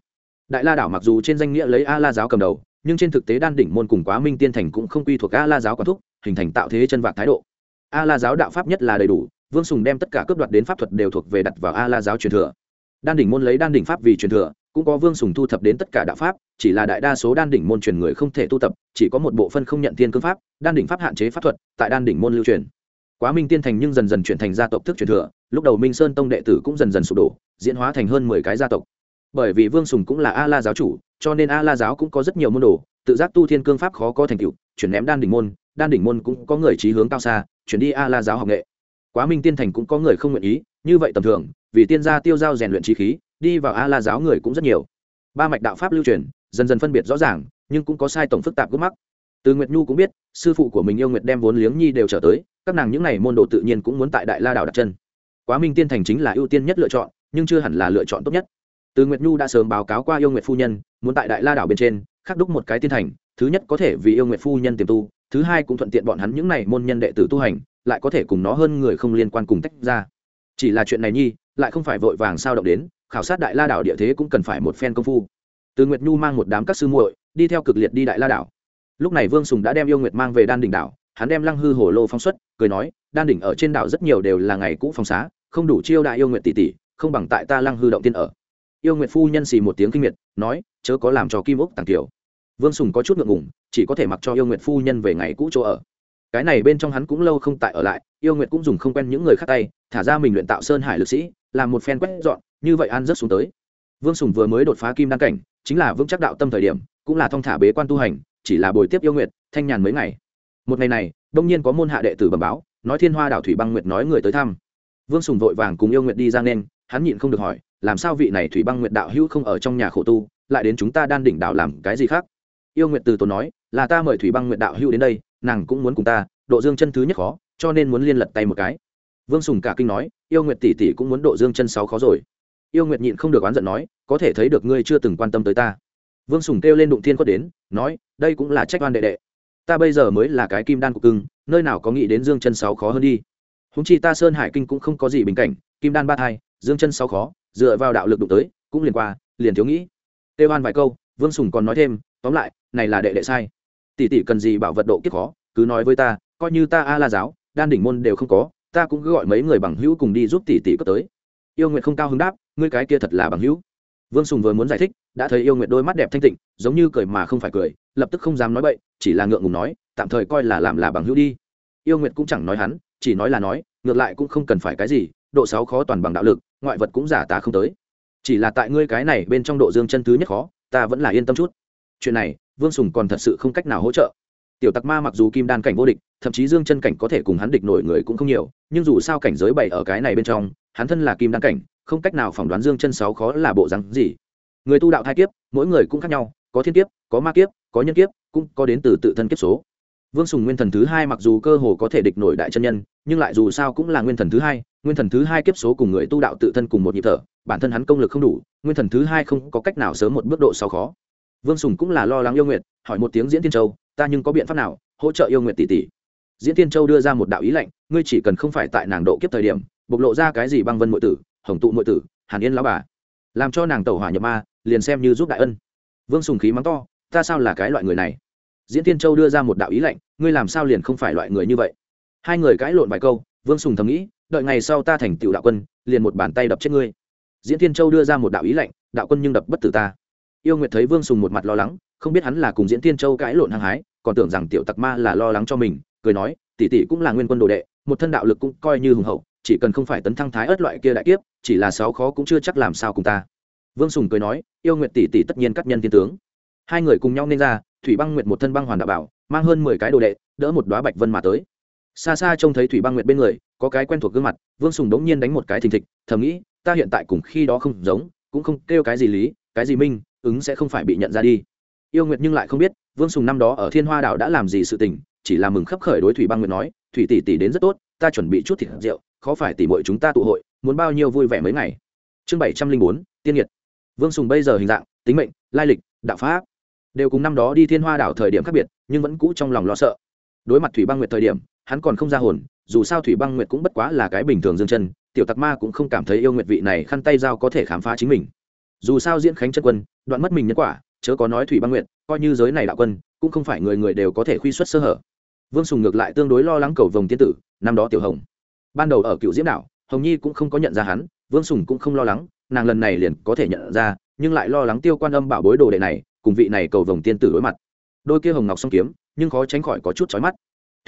Đại la đảo mặc dù trên danh nghĩa lấy a la giáo cầm đầu, nhưng trên thực tế đan đỉnh môn cùng quá minh tiên thành cũng không quy thuộc a la giáo quản thúc, hình thành tạo thế chân vạc thái độ. A la giáo đạo pháp nhất là đầy đủ, vương sùng đem tất cả cướp đoạt đến pháp thuật đều thuộc về đặt vào a la giáo truyền thừa. Đan đỉnh môn lấy đan đỉnh pháp vì truyền thừa, cũng có vương sùng thu thập đến tất cả đạo pháp, chỉ là đại đa số đan đỉnh môn truyền người không thể tu tập, chỉ có một bộ phân không nhận thiên cương pháp, đan đỉnh pháp hạn chế pháp thuật, tại đan đỉnh môn lưu truyền quá minh tiên thành nhưng dần dần chuyển thành gia tộc thức truyền thừa, lúc đầu minh sơn tông đệ tử cũng dần dần sụp đổ, diễn hóa thành hơn mười cái gia tộc. Bởi vì vương sùng cũng là a la giáo chủ, cho nên a la giáo cũng có rất nhiều môn đồ, tự giác tu thiên cương pháp khó có thành tựu, chuyển ném đan đỉnh môn, đan đỉnh môn cũng có người trí hướng cao xa, chuyển đi a la giáo học nghệ. Quá minh tiên thành cũng có người không nguyện ý, như vậy tầm thường, vì tiên gia tiêu giao rèn luyện trí khí, đi vào a la giáo người cũng rất nhiều. Ba mạch đạo pháp lưu truyền, dần dần phân biệt rõ ràng, nhưng cũng có sai tổng phức tạp gốc mắc từ nguyệt nhu cũng biết, sư phụ của mình yêu nguyệt đem vốn liếng nhi đều trở tới, các nàng những n à y môn đồ tự nhiên cũng muốn tại đại la đảo đặt chân. Quá minh tiên thành chính là ưu tiên nhất lựa chọn, nhưng chưa hẳn là lựa chọn tốt nhất. Từ nguyệt nhu đã sớm báo cáo qua yêu nguyệt phu nhân, muốn tại đại la đảo bên trên, khắc đúc một cái tiên thành, thứ nhất có thể vì yêu nguyệt phu nhân tiềm tu, thứ hai cũng thuận tiện bọn hắn những n à y môn nhân đệ tử tu hành, lại có thể cùng nó hơn người không liên quan cùng tách ra. Chỉ là chuyện này nhi, lại không phải vội vàng sao động đến, khảo sát đại la đảo địa thế cũng cần phải một phen công phu. Từ nguyệt nhu mang một đám các sư muội, đi theo cực liệt đi đại la đảo lúc này vương sùng đã đem yêu nguyệt mang về đan đỉnh đảo, hắn đem lăng hư hồ lô phóng xuất, cười nói, đan đỉnh ở trên đảo rất nhiều đều là ngày cũ phòng xá, không đủ chiêu đại yêu nguyện tỷ tỷ, không bằng tại ta lăng hư động tiên ở. Yêu nguyệt phu nhân xì một tiếng kinh miệt, nói, chớ có làm cho kim ốc tàng tiểu. Vương sùng có chút ngượng ngủng chỉ có thể mặc cho yêu nguyệt phu nhân về ngày cũ chỗ ở. Cái này bên trong hắn cũng lâu không tại ở lại, yêu nguyệt cũng dùng không quen những người khác tay, thả ra mình luyện tạo sơn hải lực sĩ, làm một phen quét dọn, như vậy an rất xuống tới. Vương sùng vừa mới đột phá kim đăng cảnh, chính là vững chắc đạo tâm thời điểm, cũng là thong thả bế quan tu hành chỉ là bồi tiếp yêu nguyệt, thanh nhàn mấy ngày. Một ngày này, đông nhiên có môn hạ đệ tử bẩm báo, nói thiên hoa đảo thủy băng nguyệt nói người tới thăm. Vương sùng vội vàng cùng yêu nguyệt đi ra nên, hắn nhịn không được hỏi, làm sao vị này thủy băng nguyệt đạo hữu không ở trong nhà khổ tu, lại đến chúng ta đan đỉnh đạo làm cái gì khác? Yêu nguyệt từ tốn nói, là ta mời thủy băng nguyệt đạo hữu đến đây, nàng cũng muốn cùng ta, độ dương chân thứ nhất khó, cho nên muốn liên lật tay một cái. Vương sùng cả kinh nói, yêu nguyệt tỷ tỷ cũng muốn độ dương chân sáu khó rồi. Yêu nguyệt nhịn không được oán giận nói, có thể thấy được ngươi chưa từng quan tâm tới ta vương sùng kêu lên đụng thiên quất đến, nói, đây cũng là trách oan đệ đệ. Ta bây giờ mới là cái kim đan của cưng, nơi nào có nghĩ đến dương chân sáu khó hơn đi. Húng chi ta sơn hải kinh cũng không có gì bình cảnh, kim đan ba thai, dương chân sáu khó, dựa vào đạo lực đụng tới, cũng liền qua, liền thiếu nghĩ. Têu an vài câu, vương sùng còn nói thêm, tóm lại, này là đệ đệ sai. Tỷ tỷ cần gì bảo vật độ kiếp khó, cứ nói với ta, coi như ta a la giáo, đan đỉnh môn đều không có, ta cũng cứ gọi mấy người bằng hữu cùng đi giúp tỷ tỷ có tới. Yêu nguyện không cao hứng đáp, ngươi cái kia thật là bằng hữu vương sùng vừa muốn giải thích, đã thấy yêu nguyện đôi mắt đẹp thanh tịnh, giống như cười mà không phải cười, lập tức không dám nói bậy, chỉ là ngượng ngùng nói, tạm thời coi là làm là bằng hữu đi. Yêu Nguyệt cũng chẳng nói hắn, chỉ nói là nói, ngược lại cũng không cần phải cái gì, độ sáu khó toàn bằng đạo lực, ngoại vật cũng giả ta không tới. Chỉ là tại ngươi cái này bên trong độ dương chân thứ nhất khó, ta vẫn là yên tâm chút. Chuyện này, vương sùng còn thật sự không cách nào hỗ trợ. Tiểu tặc ma mặc dù kim đan cảnh vô địch, thậm chí dương chân cảnh có thể cùng hắn địch nổi người cũng không nhiều, nhưng dù sao cảnh giới bày ở cái này bên trong, hắn thân là kim đan cảnh không cách nào phỏng đoán dương chân sáu khó là bộ rắn gì. Người tu đạo thai kiếp, mỗi người cũng khác nhau, có thiên kiếp, có ma kiếp, có nhân kiếp, cũng có đến từ tự thân kiếp số. Vương sùng nguyên thần thứ hai mặc dù cơ hồ có thể địch nổi đại chân nhân, nhưng lại dù sao cũng là nguyên thần thứ hai, nguyên thần thứ hai kiếp số cùng người tu đạo tự thân cùng một nhịp thở, bản thân hắn công lực không đủ, nguyên thần thứ hai không có cách nào sớm một bước độ sau khó. Vương sùng cũng là lo lắng yêu nguyệt, hỏi một tiếng diễn tiên châu, ta nhưng có biện pháp nào hỗ trợ yêu nguyệt tỷ tỷ? Diễn tiên châu đưa ra một đạo ý lệnh, ngươi chỉ cần không phải tại nàng độ kiếp thời điểm, bộc lộ ra cái gì băng vân nội tử hồng tụ nội tử, hàn yên lão bà. Làm cho nàng tẩu hỏa nhập ma, liền xem như giúp đại ân. Vương sùng khí mắng to, ta sao là cái loại người này? Diễn tiên châu đưa ra một đạo ý lệnh, ngươi làm sao liền không phải loại người như vậy? Hai người cãi lộn vài câu, vương sùng thầm nghĩ, đợi ngày sau ta thành tựu đạo quân, liền một bàn tay đập chết ngươi. Diễn tiên châu đưa ra một đạo ý lệnh, đạo quân nhưng đập bất tử ta. Yêu nguyệt thấy vương sùng một mặt lo lắng, không biết hắn là cùng diễn tiên châu cãi lộn hăng hái, còn tưởng rằng tiểu tặc ma là lo lắng cho mình, cười nói, tỷ tỷ cũng là nguyên quân đồ đệ, một thân đạo lực cũng coi như hùng hậu chỉ cần không phải tấn thăng thái ớt loại kia đại kiếp, chỉ là sáu khó cũng chưa chắc làm sao cùng ta. Vương sùng cười nói, yêu nguyệt tỷ tỷ tất nhiên cắt nhân thiên tướng. Hai người cùng nhau nên ra, thủy băng nguyệt một thân băng hoàn đạo bảo, mang hơn mười cái đồ đệ, đỡ một đoá bạch vân mà tới. Xa xa trông thấy thủy băng nguyệt bên người, có cái quen thuộc gương mặt, vương sùng đống nhiên đánh một cái thình thịch, thầm nghĩ, ta hiện tại cùng khi đó không giống, cũng không kêu cái gì lý, cái gì minh, ứng sẽ không phải bị nhận ra đi. Yêu nguyệt nhưng lại không biết, vương sùng năm đó ở thiên hoa đảo đã làm gì sự tình, chỉ là mừng khấp khởi đối thủy băng nguyệt nói, thủy tỷ tỷ đến rất tốt ta chuẩn bị chút thịt rượu, khó phải tỷ muội chúng ta tụ hội, muốn bao nhiêu vui vẻ mấy ngày. Chương bảy trăm linh bốn, tiên nhiệt. Vương sùng bây giờ hình dạng, tính mệnh, lai lịch, đạo pháp. Đều cùng năm đó đi thiên hoa đảo thời điểm khác biệt, nhưng vẫn cũ trong lòng lo sợ. Đối mặt thủy băng nguyệt thời điểm, hắn còn không ra hồn, dù sao thủy băng nguyệt cũng bất quá là cái bình thường dương chân, tiểu tặc ma cũng không cảm thấy yêu nguyệt vị này khăn tay dao có thể khám phá chính mình. Dù sao diễn khánh chân quân, đoạn mất mình nhân quả, chớ có nói thủy băng nguyệt, coi như giới này đạo quân, cũng không phải người người đều có thể khuy xuất sơ hở. Vương sùng ngược lại tương đối lo lắng cầu vồng tiên tử năm đó tiểu hồng. Ban đầu ở cựu diễm đảo, hồng nhi cũng không có nhận ra hắn, vương sùng cũng không lo lắng, nàng lần này liền có thể nhận ra, nhưng lại lo lắng tiêu quan âm bảo bối đồ đệ này, cùng vị này cầu vồng tiên tử đối mặt. Đôi kia hồng ngọc song kiếm, nhưng khó tránh khỏi có chút chói mắt.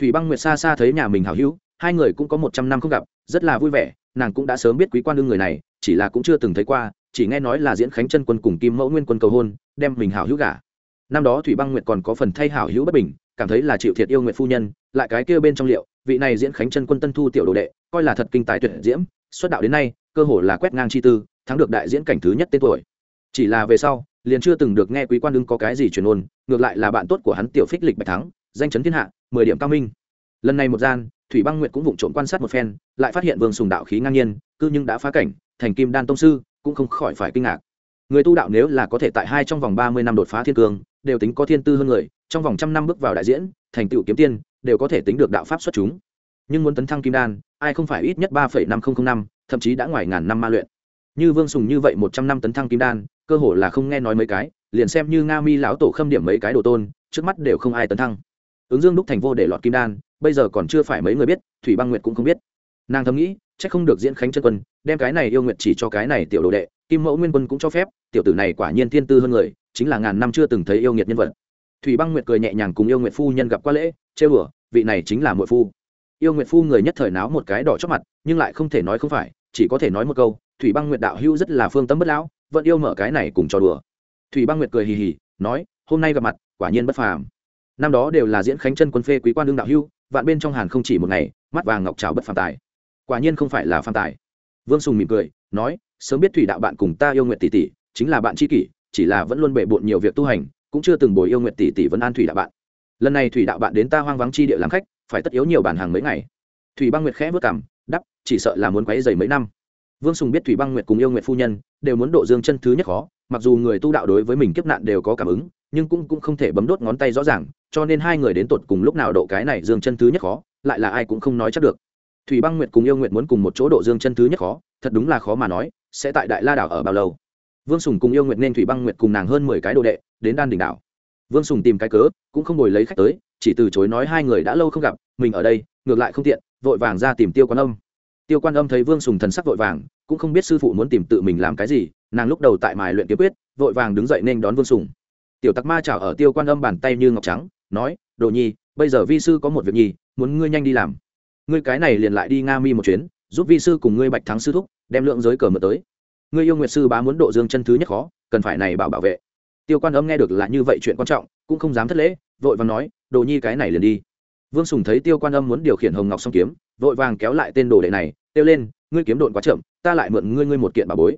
Thủy băng nguyệt xa xa thấy nhà mình hào hữu, hai người cũng có một trăm năm không gặp, rất là vui vẻ, nàng cũng đã sớm biết quý quan đương người này, chỉ là cũng chưa từng thấy qua, chỉ nghe nói là diễn khánh chân quân cùng kim mẫu nguyên quân cầu hôn, đem mình hảo hữu gả năm đó thủy băng nguyệt còn có phần thay hảo hữu bất bình, cảm thấy là chịu thiệt yêu nguyệt phu nhân, lại cái kia bên trong liệu, vị này diễn khánh chân quân tân thu tiểu đồ đệ, coi là thật kinh tài tuyệt diễm, xuất đạo đến nay, cơ hồ là quét ngang chi tư, thắng được đại diễn cảnh thứ nhất tên tuổi. Chỉ là về sau, liền chưa từng được nghe quý quan đương có cái gì truyền ôn, ngược lại là bạn tốt của hắn tiểu phích lịch bạch thắng, danh chấn thiên hạ, mười điểm cao minh. Lần này một gian, thủy băng nguyệt cũng vụng trộm quan sát một phen, lại phát hiện vương sùng đạo khí ngang nhiên, cư nhưng đã phá cảnh, thành kim đan tông sư, cũng không khỏi phải kinh ngạc. Người tu đạo nếu là có thể tại hai trong vòng ba mươi năm đột phá thiên cương đều tính có thiên tư hơn người, trong vòng trăm năm bước vào đại diễn, thành tựu kiếm tiên, đều có thể tính được đạo pháp xuất chúng. Nhưng muốn tấn thăng kim đan, ai không phải ít nhất ba phẩy năm nghìn năm, thậm chí đã ngoài ngàn năm ma luyện. Như vương sùng như vậy một trăm năm tấn thăng kim đan, cơ hồ là không nghe nói mấy cái, liền xem như nga mi lão tổ khâm điểm mấy cái đồ tôn, trước mắt đều không ai tấn thăng. Ứng dương đúc thành vô để lọt kim đan, bây giờ còn chưa phải mấy người biết, thủy băng nguyệt cũng không biết. Nàng thầm nghĩ c h ắ c không được diễn khánh chân quân, đem cái này yêu nguyệt chỉ cho cái này tiểu đồ đệ, kim mẫu nguyên quân cũng cho phép, tiểu tử này quả nhiên thiên tư hơn người chính là ngàn năm chưa từng thấy yêu nghiệt nhân vật. Thủy băng nguyệt cười nhẹ nhàng cùng yêu nguyệt phu nhân gặp qua lễ chê bửa vị này chính là muội phu. Yêu nguyệt phu người nhất thời náo một cái đỏ chót mặt, nhưng lại không thể nói không phải, chỉ có thể nói một câu, thủy băng nguyệt đạo hữu rất là phương tâm bất lão, vẫn yêu mở cái này cùng trò đùa. Thủy băng nguyệt cười hì hì, nói, hôm nay gặp mặt, quả nhiên bất phàm. Năm đó đều là diễn khánh chân quân phê quý quan đương đạo hữu, vạn bên trong hàn không chỉ một ngày, mắt vàng ngọc trào bất phàm tài. Quả nhiên không phải là phàm tài. Vương sùng mỉm cười, nói, sớm biết thủy đạo bạn cùng ta yêu nguyện tỷ tỷ, chính là bạn tri kỷ chỉ là vẫn luôn bể bộn nhiều việc tu hành, cũng chưa từng bồi yêu nguyện tỷ tỷ vẫn an thủy đạo bạn. Lần này thủy đạo bạn đến ta hoang vắng chi địa làm khách, phải tất yếu nhiều bản hàng mấy ngày. Thủy băng nguyệt khẽ vất cảm đắp chỉ sợ là muốn quấy dày mấy năm. Vương sùng biết thủy băng nguyệt cùng yêu nguyệt phu nhân, đều muốn độ dương chân thứ nhất khó, mặc dù người tu đạo đối với mình kiếp nạn đều có cảm ứng, nhưng cũng cũng không thể bấm đốt ngón tay rõ ràng, cho nên hai người đến tột cùng lúc nào độ cái này dương chân thứ nhất khó, lại là ai cũng không nói chắc được. Thủy băng nguyệt cùng yêu nguyệt muốn cùng một chỗ độ dương chân thứ nhất khó, thật đúng là khó mà nói, sẽ tại đại la đảo ở bao lâu? Vương sùng cùng yêu nguyệt nên thủy băng nguyệt cùng nàng hơn mười cái đồ đệ, đến đan đỉnh đảo. Vương sùng tìm cái cớ, cũng không ngồi lấy khách tới, chỉ từ chối nói hai người đã lâu không gặp, mình ở đây, ngược lại không tiện, vội vàng ra tìm tiêu quan âm. Tiêu quan âm thấy vương sùng thần sắc vội vàng, cũng không biết sư phụ muốn tìm tự mình làm cái gì, nàng lúc đầu tại mài luyện kiếm quyết, vội vàng đứng dậy nên đón vương sùng. Tiểu tặc ma chảo ở tiêu quan âm bàn tay như ngọc trắng, nói, đồ nhi, bây giờ vi sư có một việc nhi, muốn ngươi nhanh đi làm. Ngươi cái này liền lại đi nga mi một chuyến, giúp vi sư cùng ngươi bạch thắng sư thúc, đem lượng giới cờ mở tới ngươi yêu nguyệt sư bá muốn độ dương chân thứ nhất khó, cần phải này bảo bảo vệ. Tiêu quan âm nghe được là như vậy chuyện quan trọng, cũng không dám thất lễ, vội vàng nói, đồ nhi cái này liền đi. Vương sùng thấy tiêu quan âm muốn điều khiển hồng ngọc song kiếm, vội vàng kéo lại tên đồ đệ này, kêu lên, ngươi kiếm độn quá chậm, ta lại mượn ngươi ngươi một kiện bà bối.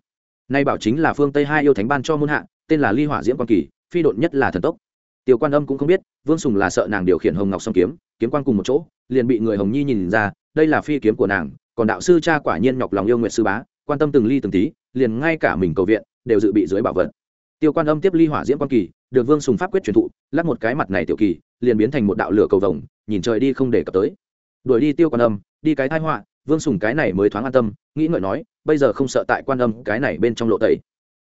Nay bảo chính là phương tây hai yêu thánh ban cho muôn hạ, tên là ly hỏa diễm quan kỳ, phi độn nhất là thần tốc. Tiêu quan âm cũng không biết, vương sùng là sợ nàng điều khiển hồng ngọc song kiếm kiếm quan cùng một chỗ, liền bị người hồng nhi nhìn ra, đây là phi kiếm của nàng, còn đạo sư cha quả nhiên nhọc lòng yêu nguyện sư bá, quan tâm từng ly từng tí liền ngay cả mình cầu viện, đều dự bị dưới bảo vật. Tiêu quan âm tiếp ly hỏa diễm quan kỳ, được vương sùng pháp quyết truyền thụ, lắc một cái mặt này tiểu kỳ, liền biến thành một đạo lửa cầu vồng, nhìn trời đi không để cập tới. Đuổi đi tiêu quan âm, đi cái thai họa, vương sùng cái này mới thoáng an tâm, nghĩ ngợi nói, bây giờ không sợ tại quan âm cái này bên trong lộ tẩy.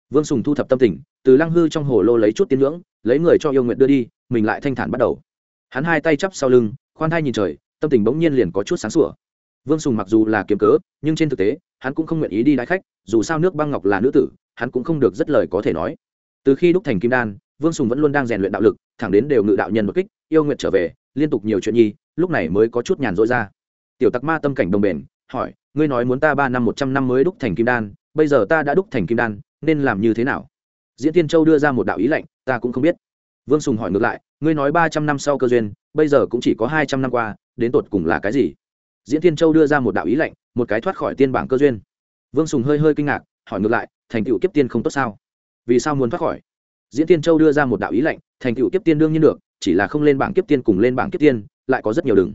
Vương sùng thu thập tâm tình, từ lăng hư trong hồ lô lấy chút tiên ngưỡng lấy người cho yêu nguyện đưa đi, mình lại thanh thản bắt đầu. Hắn hai tay chắp sau lưng, khoan thai nhìn trời, tâm tình bỗng nhiên liền có chút sáng sủa vương sùng mặc dù là kiếm cớ, nhưng trên thực tế, hắn cũng không nguyện ý đi đái khách, dù sao nước băng ngọc là nữ tử, hắn cũng không được rất lời có thể nói. Từ khi đúc thành kim đan, vương sùng vẫn luôn đang rèn luyện đạo lực, thẳng đến đều ngự đạo nhân một kích, yêu nguyện trở về, liên tục nhiều chuyện nhi, lúc này mới có chút nhàn rỗi ra. Tiểu tặc ma tâm cảnh đồng bền, hỏi, ngươi nói muốn ta ba năm một trăm năm mới đúc thành kim đan, bây giờ ta đã đúc thành kim đan, nên làm như thế nào? Diễn tiên châu đưa ra một đạo ý lệnh, ta cũng không biết. Vương sùng hỏi ngược lại, ngươi nói ba trăm năm sau cơ duyên, bây giờ cũng chỉ có hai trăm năm qua, đến tột cùng là cái gì? Diễn Thiên châu đưa ra một đạo ý lệnh, một cái thoát khỏi tiên bảng cơ duyên. Vương sùng hơi hơi kinh ngạc, hỏi ngược lại, thành tựu kiếp tiên không tốt sao? Vì sao muốn thoát khỏi? Diễn tiên châu đưa ra một đạo ý lệnh, thành tựu kiếp tiên đương nhiên được, chỉ là không lên bảng kiếp tiên cùng lên bảng kiếp tiên, lại có rất nhiều đường.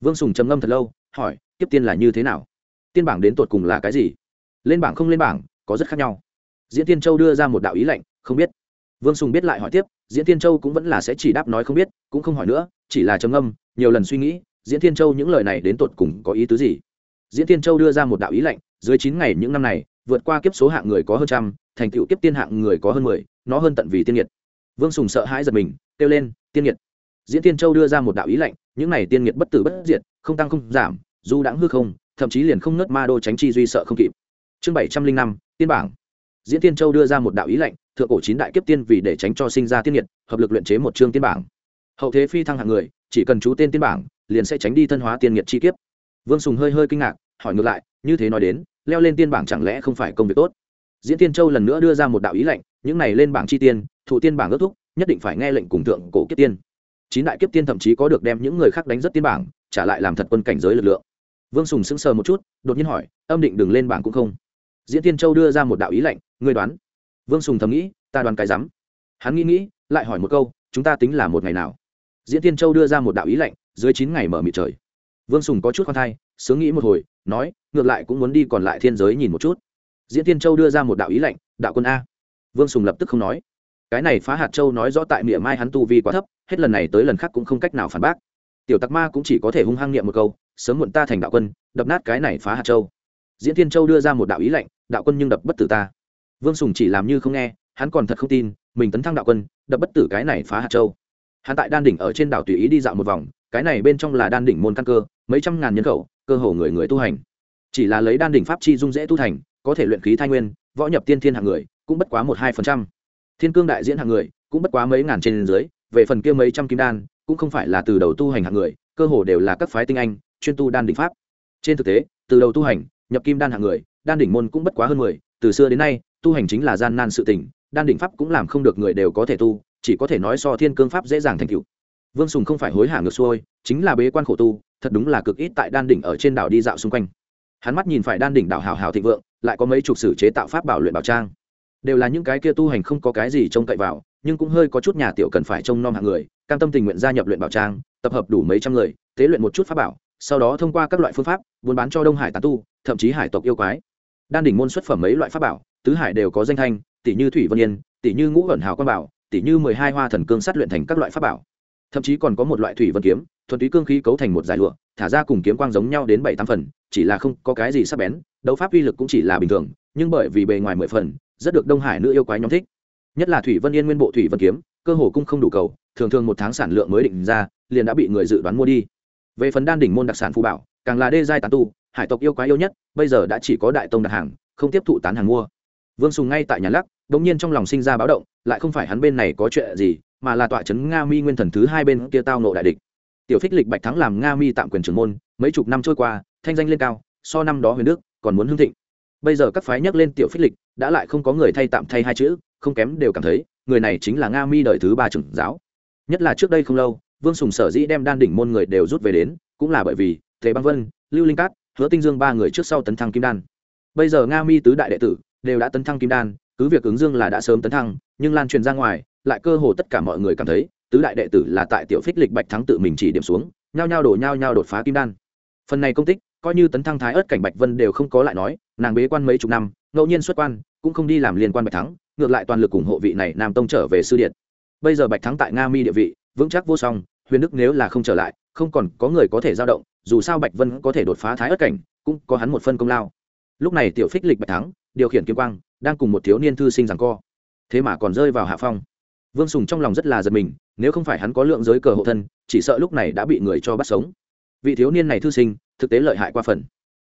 Vương sùng trầm ngâm thật lâu, hỏi, kiếp tiên là như thế nào? Tiên bảng đến tột cùng là cái gì? Lên bảng không lên bảng, có rất khác nhau. Diễn tiên châu đưa ra một đạo ý lệnh, không biết. Vương sùng biết lại hỏi tiếp, diễn tiên châu cũng vẫn là sẽ chỉ đáp nói không biết, cũng không hỏi nữa, chỉ là trầm ngâm, nhiều lần suy nghĩ diễn thiên châu những lời này đến tột cùng có ý tứ gì? Diễn thiên châu đưa ra một đạo ý lệnh, dưới chín ngày những năm này, vượt qua kiếp số hạng người có hơn trăm, thành tựu kiếp tiên hạng người có hơn mười, nó hơn tận vì tiên nhiệt. Vương sùng sợ hãi giật mình, kêu lên, tiên nhiệt! Diễn tiên châu đưa ra một đạo ý lệnh, những này tiên nhiệt bất tử bất diệt, không tăng không giảm, dù đãng hư không, thậm chí liền không nớt ma đô tránh chi duy sợ không kịp. Chương bảy trăm linh năm, tiên bảng. Diễn tiên châu đưa ra một đạo ý lệnh, thượng cổ chín đại kiếp tiên vì để tránh cho sinh ra tiên nhiệt, hợp lực luyện chế một chương tiên bảng. Hậu thế phi thăng hạng người, chỉ cần chú tên tiên bảng liền sẽ tránh đi thân hóa tiên nghiệt chi kiếp. Vương sùng hơi hơi kinh ngạc, hỏi ngược lại, như thế nói đến, leo lên tiên bảng chẳng lẽ không phải công việc tốt? Diễn tiên châu lần nữa đưa ra một đạo ý lệnh, những này lên bảng chi tiên, thụ tiên bảng ước thúc, nhất định phải nghe lệnh cùng thượng cổ kiếp tiên. Chín đại kiếp tiên thậm chí có được đem những người khác đánh rất tiên bảng, trả lại làm thật quân cảnh giới lực lượng. Vương sùng sững sờ một chút, đột nhiên hỏi, âm định đừng lên bảng cũng không? Diễn tiên châu đưa ra một đạo ý lệnh, ngươi đoán. Vương sùng thầm nghĩ, ta đoán cái rắm. Hắn nghĩ nghĩ, lại hỏi một câu, chúng ta tính là một ngày nào? Diễn tiên châu đưa ra một đạo ý lệnh dưới chín ngày mở mịt trời. Vương sùng có chút khoan thai, sướng nghĩ một hồi, nói, ngược lại cũng muốn đi còn lại thiên giới nhìn một chút. Diễn tiên châu đưa ra một đạo ý lệnh, đạo quân a. Vương sùng lập tức không nói. Cái này phá hạt châu nói rõ tại miệng mai hắn tu vi quá thấp, hết lần này tới lần khác cũng không cách nào phản bác. Tiểu tặc ma cũng chỉ có thể hung hăng niệm một câu, sớm muộn ta thành đạo quân, đập nát cái này phá hạt châu. Diễn tiên châu đưa ra một đạo ý lệnh, đạo quân nhưng đập bất tử ta. Vương sùng chỉ làm như không nghe, hắn còn thật không tin, mình tấn thăng đạo quân, đập bất tử cái này phá hạt châu hắn tại đan đỉnh ở trên đảo tùy ý đi dạo một vòng, cái này bên trong là đan đỉnh môn căn cơ, mấy trăm ngàn nhân khẩu, cơ hồ người người tu hành. Chỉ là lấy đan đỉnh pháp chi dung dễ tu thành, có thể luyện khí thai nguyên, võ nhập tiên thiên hạng người, cũng bất quá một hai phần trăm. Thiên cương đại diễn hạng người, cũng bất quá mấy ngàn trên dưới, về phần kia mấy trăm kim đan, cũng không phải là từ đầu tu hành hạng người, cơ hồ đều là các phái tinh anh, chuyên tu đan đỉnh pháp. Trên thực tế, từ đầu tu hành, nhập kim đan hạng người, đan đỉnh môn cũng bất quá hơn mười, từ xưa đến nay, tu hành chính là gian nan sự tỉnh đan đỉnh pháp cũng làm không được người đều có thể tu chỉ có thể nói so thiên cương pháp dễ dàng thành tựu. Vương sùng không phải hối hả ngược xuôi, chính là bế quan khổ tu, thật đúng là cực ít tại đan đỉnh ở trên đảo đi dạo xung quanh. Hắn mắt nhìn phải đan đỉnh đảo hào hào thịnh vượng, lại có mấy chục sử chế tạo pháp bảo luyện bảo trang. Đều là những cái kia tu hành không có cái gì trông cậy vào, nhưng cũng hơi có chút nhà tiểu cần phải trông nom hạng người, cam tâm tình nguyện gia nhập luyện bảo trang, tập hợp đủ mấy trăm người, tế luyện một chút pháp bảo, sau đó thông qua các loại phương pháp, buôn bán cho đông hải tán tu, thậm chí hải tộc yêu quái. Đan đỉnh môn xuất phẩm mấy loại pháp bảo, tứ hải đều có danh thanh, tỷ như thủy vân yên, tỷ như ngũ ẩn hào quan bảo tỉ như mười hai hoa thần cương sát luyện thành các loại pháp bảo. Thậm chí còn có một loại thủy vân kiếm, thuần túy cương khí cấu thành một giải lụa, thả ra cùng kiếm quang giống nhau đến bảy tám phần, chỉ là không có cái gì sắc bén, đấu pháp uy lực cũng chỉ là bình thường, nhưng bởi vì bề ngoài mười phần, rất được đông hải nữ yêu quái nhóm thích. Nhất là thủy vân yên nguyên bộ thủy vân kiếm, cơ hồ cung không đủ cầu, thường thường một tháng sản lượng mới định ra, liền đã bị người dự đoán mua đi. Về phần đan đỉnh môn đặc sản phù bảo, càng là đê giai tán tu, hải tộc yêu quái yêu nhất, bây giờ đã chỉ có đại tông đặt hàng, không tiếp thụ tán hàng mua. Vương sùng ngay tại nhà lắc bỗng nhiên trong lòng sinh ra báo động, lại không phải hắn bên này có chuyện gì, mà là tọa trấn nga mi nguyên thần thứ hai bên kia tao nộ đại địch. Tiểu phích lịch bạch thắng làm nga mi tạm quyền trưởng môn, mấy chục năm trôi qua, thanh danh lên cao, so năm đó huyền đức còn muốn hưng thịnh. Bây giờ các phái nhắc lên tiểu phích lịch, đã lại không có người thay tạm thay hai chữ, không kém đều cảm thấy, người này chính là nga mi đời thứ ba trưởng giáo. Nhất là trước đây không lâu, vương sùng sở dĩ đem đan đỉnh môn người đều rút về đến, cũng là bởi vì thế băng vân, lưu linh cát, hứa tinh dương ba người trước sau tấn thăng kim đan. Bây giờ nga mi tứ đại đệ tử đều đã tấn thăng kim đan cứ việc ứng dương là đã sớm tấn thăng, nhưng lan truyền ra ngoài, lại cơ hồ tất cả mọi người cảm thấy, tứ đại đệ tử là tại tiểu phích lịch bạch thắng tự mình chỉ điểm xuống, nhao nhao đổ nhao nhao đột phá kim đan. Phần này công tích, coi như tấn thăng thái ớt cảnh bạch vân đều không có lại nói, nàng bế quan mấy chục năm, ngẫu nhiên xuất quan, cũng không đi làm liên quan bạch thắng, ngược lại toàn lực ủng hộ vị này nam tông trở về sư điện. Bây giờ bạch thắng tại nga mi địa vị, vững chắc vô song, huyền đức nếu là không trở lại, không còn có người có thể giao động, dù sao bạch vân có thể đột phá thái ớt cảnh, cũng có hắn một phân công lao. Lúc này tiểu phích lịch bạch thắng, điều khiển kiếm quang đang cùng một thiếu niên thư sinh rằng co. Thế mà còn rơi vào hạ phong. Vương sùng trong lòng rất là giật mình, nếu không phải hắn có lượng giới cờ hộ thân, chỉ sợ lúc này đã bị người cho bắt sống. Vị thiếu niên này thư sinh, thực tế lợi hại qua phần.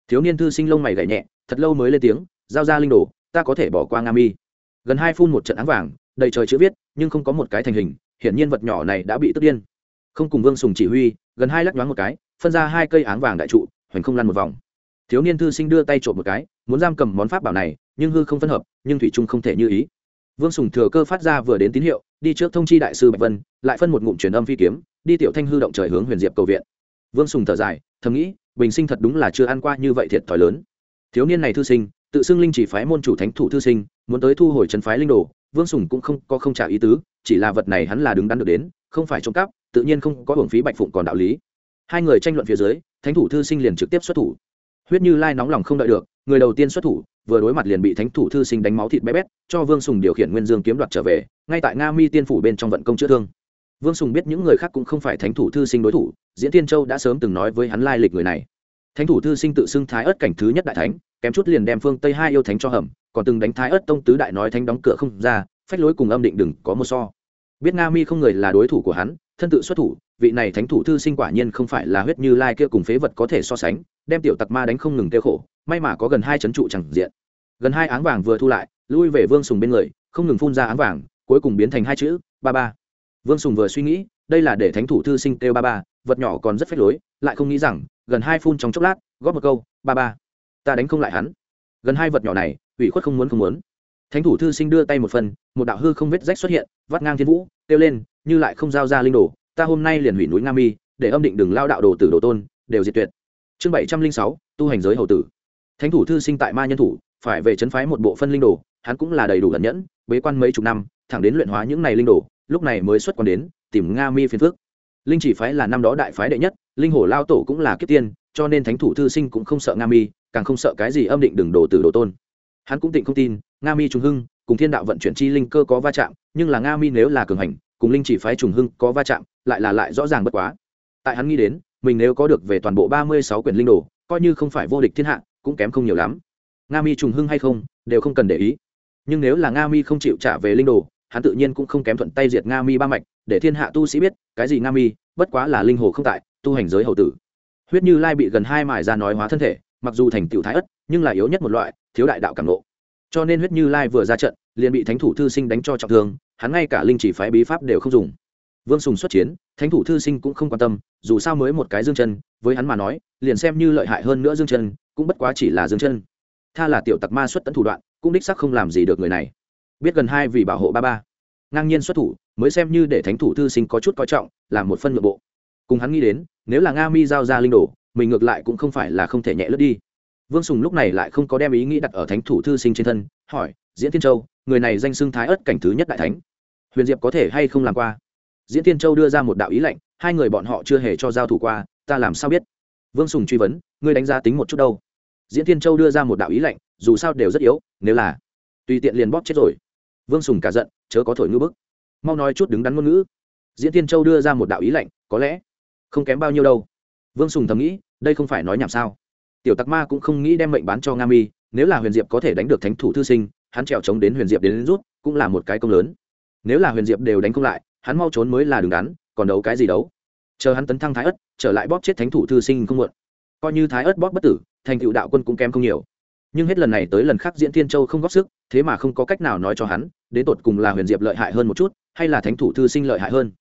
Thiếu niên thư sinh lông mày gậy nhẹ, thật lâu mới lên tiếng, giao ra linh đồ, ta có thể bỏ qua nga mi. Gần hai phun một trận áng vàng, đầy trời chữ viết, nhưng không có một cái thành hình, hiển nhiên vật nhỏ này đã bị tức điên. Không cùng vương sùng chỉ huy, gần hai lắc nhoáng một cái, phân ra hai cây áng vàng đại trụ, hoành không lăn một vòng. Thiếu niên thư sinh đưa tay trộm một cái, muốn giam cầm món pháp bảo này nhưng hư không phân hợp, nhưng thủy trung không thể như ý. Vương sùng thừa cơ phát ra vừa đến tín hiệu, đi trước thông chi đại sư bạch vân, lại phân một ngụm truyền âm phi kiếm, đi tiểu thanh hư động trời hướng huyền diệp cầu viện. Vương sùng thở dài, thầm nghĩ, bình sinh thật đúng là chưa ăn qua như vậy thiệt thòi lớn. Thiếu niên này thư sinh, tự xưng linh chỉ phái môn chủ thánh thủ thư sinh, muốn tới thu hồi trấn phái linh đồ, vương sùng cũng không có không trả ý tứ, chỉ là vật này hắn là đứng đắn được đến, không phải trộm cắp, tự nhiên không có hưởng phí bạch phụng còn đạo lý. Hai người tranh luận phía dưới, thánh thủ thư sinh liền trực tiếp xuất thủ. Huyết như lai nóng lòng không đợi được, người đầu tiên xuất thủ vừa đối mặt liền bị thánh thủ thư sinh đánh máu thịt bé bét, cho vương sùng điều khiển nguyên dương kiếm đoạt trở về, ngay tại nga mi tiên phủ bên trong vận công chữa thương. Vương sùng biết những người khác cũng không phải thánh thủ thư sinh đối thủ, diễn tiên châu đã sớm từng nói với hắn lai lịch người này. Thánh thủ thư sinh tự xưng thái ớt cảnh thứ nhất đại thánh, kém chút liền đem phương tây hai yêu thánh cho hầm, còn từng đánh thái ớt tông tứ đại nói thánh đóng cửa không ra, phách lối cùng âm định đừng có một so. Biết nga mi không người là đối thủ của hắn, thân tự xuất thủ, vị này thánh thủ thư sinh quả nhiên không phải là huyết như lai kia cùng phế vật có thể so sánh, đem tiểu tặc ma đánh không ngừng kêu khổ may mà có gần hai chấn trụ chẳng diện. Gần hai áng vàng vừa thu lại, lui về vương sùng bên người, không ngừng phun ra áng vàng, cuối cùng biến thành hai chữ, ba ba. Vương sùng vừa suy nghĩ, đây là để thánh thủ thư sinh kêu ba ba, vật nhỏ còn rất phép lối, lại không nghĩ rằng, gần hai phun trong chốc lát, góp một câu, ba ba. Ta đánh không lại hắn. Gần hai vật nhỏ này, ủy khuất không muốn không muốn. Thánh thủ thư sinh đưa tay một phần, một đạo hư không vết rách xuất hiện, vắt ngang thiên vũ, kêu lên, như lại không giao ra linh đồ, ta hôm nay liền hủy núi nga mi, để âm định đừng lao đạo đồ tử đồ tôn, đều diệt tuyệt. Chương bảy trăm linh sáu, tu hành giới hậu tử thánh thủ thư sinh tại ma nhân thủ, phải về chấn phái một bộ phân linh đồ, hắn cũng là đầy đủ gần nhẫn, bế quan mấy chục năm, thẳng đến luyện hóa những này linh đồ, lúc này mới xuất quan đến, tìm nga mi phiền phước. Linh chỉ phái là năm đó đại phái đệ nhất, linh hồ lao tổ cũng là kiếp tiên, cho nên thánh thủ thư sinh cũng không sợ nga mi, càng không sợ cái gì âm định đừng đồ từ đồ tôn. Hắn cũng tịnh không tin, nga mi trung hưng, cùng thiên đạo vận chuyển chi linh cơ có va chạm, nhưng là nga mi nếu là cường hành, cùng linh chỉ phái trùng hưng có va chạm, lại là lại rõ ràng bất quá. Tại hắn nghĩ đến, mình nếu có được về toàn bộ ba mươi sáu quyển linh đồ, coi như không phải vô địch thiên hạ cũng kém không nhiều lắm. Nga mi trùng hưng hay không, đều không cần để ý. Nhưng nếu là nga mi không chịu trả về linh đồ, hắn tự nhiên cũng không kém thuận tay diệt nga mi ba mạch, để thiên hạ tu sĩ biết, cái gì nga mi, bất quá là linh hồ không tại, tu hành giới hậu tử. Huyết như lai bị gần hai mài ra nói hóa thân thể, mặc dù thành tiểu thái ất, nhưng là yếu nhất một loại, thiếu đại đạo cảm nộ cho nên huyết như lai vừa ra trận, liền bị thánh thủ thư sinh đánh cho trọng thương, hắn ngay cả linh chỉ phái bí pháp đều không dùng. Vương sùng xuất chiến, thánh thủ thư sinh cũng không quan tâm, dù sao mới một cái dương chân, với hắn mà nói, liền xem như lợi hại hơn nữa dương chân cũng bất quá chỉ là dương chân. Tha là tiểu tặc ma xuất tận thủ đoạn, cũng đích sắc không làm gì được người này. Biết gần hai vì bảo hộ ba ba. Ngang nhiên xuất thủ, mới xem như để thánh thủ thư sinh có chút coi trọng làm một phân nội bộ. Cùng hắn nghĩ đến, nếu là nga mi giao ra linh đồ, mình ngược lại cũng không phải là không thể nhẹ lướt đi. Vương sùng lúc này lại không có đem ý nghĩ đặt ở thánh thủ thư sinh trên thân, hỏi, diễn tiên châu, người này danh xưng thái ất cảnh thứ nhất đại thánh, huyền diệp có thể hay không làm qua? Diễn tiên châu đưa ra một đạo ý lệnh, hai người bọn họ chưa hề cho giao thủ qua, ta làm sao biết? Vương sùng truy vấn, ngươi đánh giá tính một chút đâu? Diễn Thiên châu đưa ra một đạo ý lệnh dù sao đều rất yếu nếu là tùy tiện liền bóp chết rồi. Vương sùng cả giận chớ có thổi ngữ bức. Mau nói chút đứng đắn ngôn ngữ. Diễn Thiên châu đưa ra một đạo ý lệnh có lẽ không kém bao nhiêu đâu. Vương sùng thầm nghĩ đây không phải nói nhảm sao. Tiểu tặc ma cũng không nghĩ đem mệnh bán cho nga mi nếu là huyền diệp có thể đánh được thánh thủ thư sinh hắn trèo trống đến huyền diệp đến, đến rút cũng là một cái công lớn. Nếu là huyền diệp đều đánh không lại hắn mau trốn mới là đứng đắn còn đấu cái gì đấu? Chờ hắn tấn thăng thái ất trở lại bóp chết thánh thủ thư sinh không muộn coi như thái ớt bóp bất tử, thành cựu đạo quân cũng kém không nhiều. Nhưng hết lần này tới lần khác diễn thiên châu không góp sức, thế mà không có cách nào nói cho hắn, đến tột cùng là huyền diệp lợi hại hơn một chút, hay là thánh thủ thư sinh lợi hại hơn.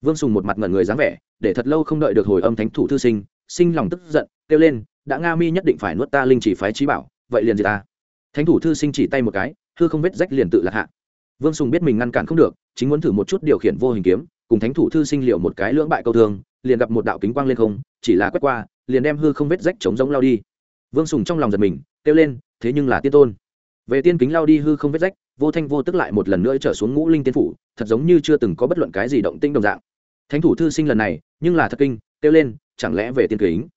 Vương sùng một mặt ngẩn người dáng vẻ, để thật lâu không đợi được hồi âm thánh thủ thư sinh sinh lòng tức giận, kêu lên, đã nga mi nhất định phải nuốt ta linh chỉ phái trí bảo, vậy liền gì ta. Thánh thủ thư sinh chỉ tay một cái thư không vết rách liền tự lạc hạ. Vương sùng biết mình ngăn cản không được, chính muốn thử một chút điều khiển vô hình kiếm, cùng thánh thủ thư sinh liệu một cái lưỡng bại câu thương, liền gặp một đạo kính quang lên không, chỉ là quét qua liền đem hư không vết rách chống giống lao đi. Vương sùng trong lòng giật mình, kêu lên, thế nhưng là tiên tôn. Về tiên kính lao đi hư không vết rách, vô thanh vô tức lại một lần nữa trở xuống ngũ linh tiên phủ, thật giống như chưa từng có bất luận cái gì động tinh đồng dạng. Thánh thủ thư sinh lần này, nhưng là thật kinh, kêu lên, chẳng lẽ về tiên kính?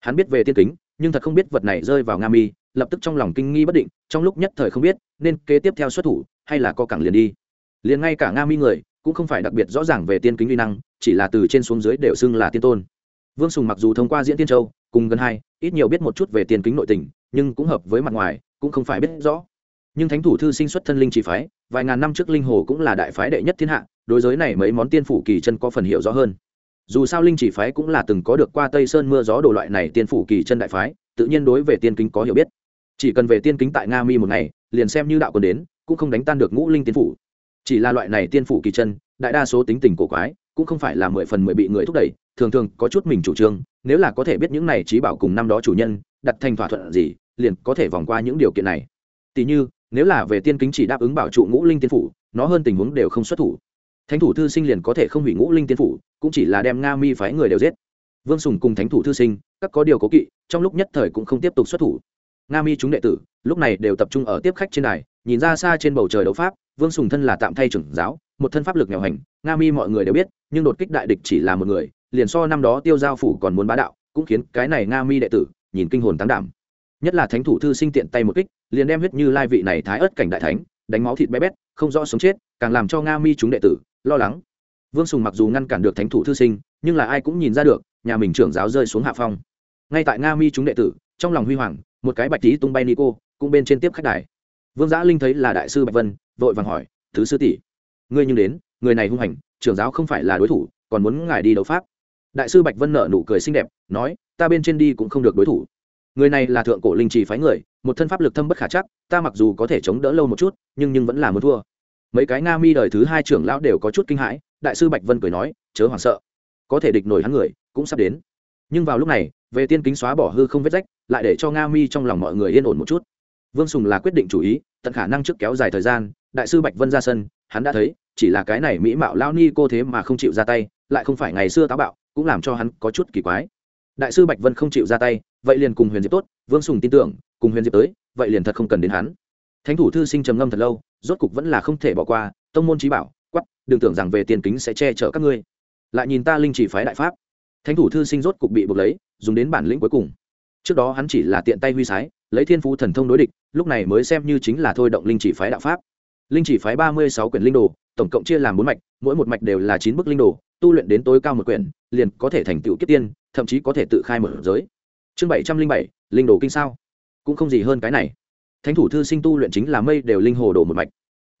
Hắn biết về tiên kính, nhưng thật không biết vật này rơi vào nga mi, lập tức trong lòng kinh nghi bất định, trong lúc nhất thời không biết, nên kế tiếp theo xuất thủ, hay là co cẳng liền đi. Liền ngay cả nga mi người, cũng không phải đặc biệt rõ ràng về tiên kính uy năng, chỉ là từ trên xuống dưới đều xưng là tiên tôn vương sùng mặc dù thông qua diễn tiên châu, cùng gần hai, ít nhiều biết một chút về tiền kính nội tình, nhưng cũng hợp với mặt ngoài, cũng không phải biết rõ. Nhưng thánh thủ thư sinh xuất thân linh chỉ phái, vài ngàn năm trước linh hồ cũng là đại phái đệ nhất thiên hạ, đối giới này mấy món tiên phủ kỳ chân có phần hiểu rõ hơn. Dù sao linh chỉ phái cũng là từng có được qua tây sơn mưa gió đồ loại này tiên phủ kỳ chân đại phái, tự nhiên đối về tiên kính có hiểu biết. Chỉ cần về tiên kính tại nga mi một ngày, liền xem như đạo còn đến, cũng không đánh tan được ngũ linh tiên phủ. Chỉ là loại này tiên phủ kỳ chân, đại đa số tính tình cổ quái cũng không phải là mười phần mười bị người thúc đẩy, thường thường có chút mình chủ trương, nếu là có thể biết những này trí bảo cùng năm đó chủ nhân, đặt thành thỏa thuận gì, liền có thể vòng qua những điều kiện này. Tỷ như, nếu là về tiên kính chỉ đáp ứng bảo trụ ngũ linh tiên phủ, nó hơn tình huống đều không xuất thủ. Thánh thủ thư sinh liền có thể không hủy ngũ linh tiên phủ, cũng chỉ là đem nga mi phái người đều giết. Vương sùng cùng thánh thủ thư sinh, các có điều cố kỵ, trong lúc nhất thời cũng không tiếp tục xuất thủ. Nga mi chúng đệ tử, lúc này đều tập trung ở tiếp khách trên đài, nhìn ra xa trên bầu trời đấu pháp, vương sùng thân là tạm thay trưởng giáo một thân pháp lực nghèo hành, nga mi mọi người đều biết, nhưng đột kích đại địch chỉ là một người, liền so năm đó tiêu giao phủ còn muốn bá đạo, cũng khiến cái này nga mi đệ tử nhìn kinh hồn tán đảm. Nhất là thánh thủ thư sinh tiện tay một kích, liền đem huyết như lai vị này thái ớt cảnh đại thánh, đánh máu thịt bé bét, không rõ sống chết, càng làm cho nga mi chúng đệ tử lo lắng. Vương sùng mặc dù ngăn cản được thánh thủ thư sinh, nhưng là ai cũng nhìn ra được, nhà mình trưởng giáo rơi xuống hạ phong. Ngay tại nga mi chúng đệ tử, trong lòng huy hoàng, một cái bạch tí tung bay nico, cũng bên trên tiếp khách đài. Vương giã linh thấy là đại sư bạch vân, vội vàng hỏi, thứ sư tỷ ngươi nhưng đến, người này hung hành, trưởng giáo không phải là đối thủ, còn muốn ngài đi đấu pháp. Đại sư bạch vân nợ nụ cười xinh đẹp, nói, ta bên trên đi cũng không được đối thủ. Người này là thượng cổ linh trì phái người, một thân pháp lực thâm bất khả chắc, ta mặc dù có thể chống đỡ lâu một chút, nhưng nhưng vẫn là muốn thua. Mấy cái nga mi đời thứ hai trưởng lão đều có chút kinh hãi, đại sư bạch vân cười nói, chớ hoảng sợ. Có thể địch nổi hắn người, cũng sắp đến. Nhưng vào lúc này, về tiên kính xóa bỏ hư không vết rách, lại để cho nga mi trong lòng mọi người yên ổn một chút. Vương sùng là quyết định chủ ý, tận khả năng trước kéo dài thời gian, đại sư bạch vân ra sân hắn đã thấy, chỉ là cái này mỹ mạo lao ni cô thế mà không chịu ra tay, lại không phải ngày xưa táo bạo, cũng làm cho hắn có chút kỳ quái. Đại sư bạch vân không chịu ra tay, vậy liền cùng huyền diệp tốt, vương sùng tin tưởng, cùng huyền diệp tới, vậy liền thật không cần đến hắn. Thánh thủ thư sinh trầm ngâm thật lâu, rốt cục vẫn là không thể bỏ qua, tông môn trí bảo quắp đừng tưởng rằng về tiền kính sẽ che chở các ngươi. Lại nhìn ta linh chỉ phái đại pháp. Thánh thủ thư sinh rốt cục bị buộc lấy, dùng đến bản lĩnh cuối cùng. Trước đó hắn chỉ là tiện tay huy sái, lấy thiên phú thần thông đối địch, lúc này mới xem như chính là thôi động linh chỉ phái đạo pháp linh chỉ phái ba mươi sáu quyển linh đồ, tổng cộng chia làm bốn mạch, mỗi một mạch đều là chín bức linh đồ, tu luyện đến tối cao một quyển, liền có thể thành tựu kiếp tiên, thậm chí có thể tự khai mở giới. Chương bảy trăm linh bảy, linh đồ kinh sao? Cũng không gì hơn cái này. Thánh thủ thư sinh tu luyện chính là mây đều linh hồ đồ một mạch.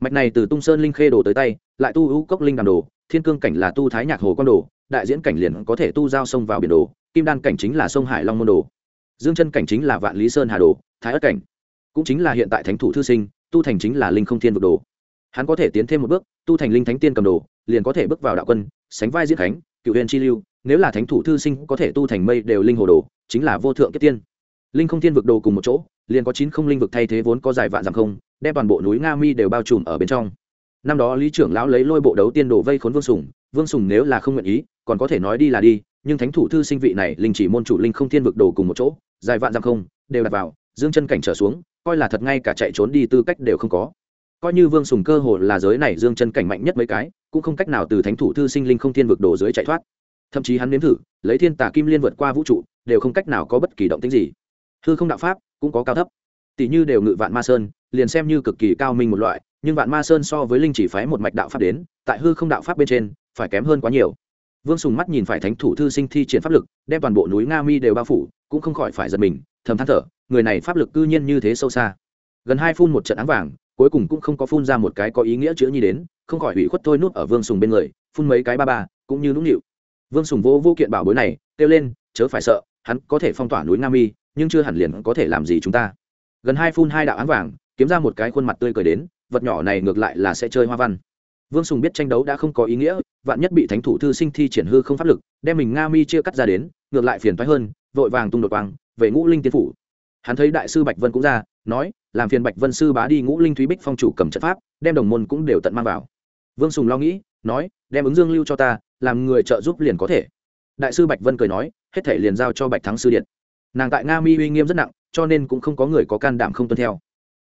Mạch này từ tung sơn linh khê đồ tới tay, lại tu hữu cốc linh đàm đồ, thiên cương cảnh là tu thái nhạc hồ quan đồ, đại diễn cảnh liền có thể tu giao sông vào biển đồ, kim đan cảnh chính là sông hải long môn đồ, dương chân cảnh chính là vạn lý sơn hà đồ, thái ất cảnh cũng chính là hiện tại thánh thủ thư sinh tu thành chính là linh không thiên vực đồ. Hắn có thể tiến thêm một bước, tu thành linh thánh tiên cầm đồ, liền có thể bước vào đạo quân, sánh vai diễn khánh cựu huyền chi lưu, nếu là thánh thủ thư sinh có thể tu thành mây đều linh hồ đồ, chính là vô thượng kết tiên. Linh không thiên vực đồ cùng một chỗ, liền có chín không linh vực thay thế vốn có dài vạn dặm không, đem toàn bộ núi nga mi đều bao trùm ở bên trong. Năm đó lý trưởng lão lấy lôi bộ đấu tiên đồ vây khốn vương sùng vương sùng nếu là không nguyện ý, còn có thể nói đi là đi, nhưng thánh thủ thư sinh vị này linh chỉ môn chủ linh không thiên vực đồ cùng một chỗ dài vạn dặm không, đều đặt vào, dương chân cảnh trở xuống coi là thật ngay cả chạy trốn đi tư cách đều không có. Coi như vương sùng cơ hồ là giới này dương chân cảnh mạnh nhất mấy cái, cũng không cách nào từ thánh thủ thư sinh linh không thiên vực đổ dưới chạy thoát. Thậm chí hắn nếm thử, lấy thiên tà kim liên vượt qua vũ trụ, đều không cách nào có bất kỳ động tính gì. Hư không đạo pháp cũng có cao thấp. Tỷ như đều ngự vạn ma sơn, liền xem như cực kỳ cao minh một loại, nhưng vạn ma sơn so với linh chỉ phái một mạch đạo pháp đến, tại hư không đạo pháp bên trên, phải kém hơn quá nhiều. Vương sùng mắt nhìn phải thánh thủ thư sinh thi triển pháp lực, đem toàn bộ núi nga mi đều bao phủ, cũng không khỏi phải giật mình, thầm than thở người này pháp lực cư nhiên như thế sâu xa. Gần hai phun một trận áng vàng, cuối cùng cũng không có phun ra một cái có ý nghĩa chữa nhi đến, không khỏi hủy khuất thôi nút ở vương sùng bên người, phun mấy cái ba ba, cũng như nũng nịu. Vương sùng vô vô kiện bảo bối này, kêu lên, chớ phải sợ, hắn có thể phong tỏa núi Nam mi, nhưng chưa hẳn liền có thể làm gì chúng ta. Gần hai phun hai đạo áng vàng, kiếm ra một cái khuôn mặt tươi cười đến, vật nhỏ này ngược lại là sẽ chơi hoa văn. Vương sùng biết tranh đấu đã không có ý nghĩa, vạn nhất bị thánh thủ thư sinh thi triển hư không pháp lực, đem mình nga mi chia cắt ra đến, ngược lại phiền thoái hơn, vội vàng tung đột quang, về ngũ linh tiên phủ hắn thấy đại sư bạch vân cũng ra, nói, làm phiền bạch vân sư bá đi ngũ linh thúy bích phong chủ cầm trận pháp, đem đồng môn cũng đều tận mang vào. Vương sùng lo nghĩ, nói, đem ứng dương lưu cho ta, làm người trợ giúp liền có thể. Đại sư bạch vân cười nói, hết thể liền giao cho bạch thắng sư điện. Nàng tại nga mi uy nghiêm rất nặng, cho nên cũng không có người có can đảm không tuân theo.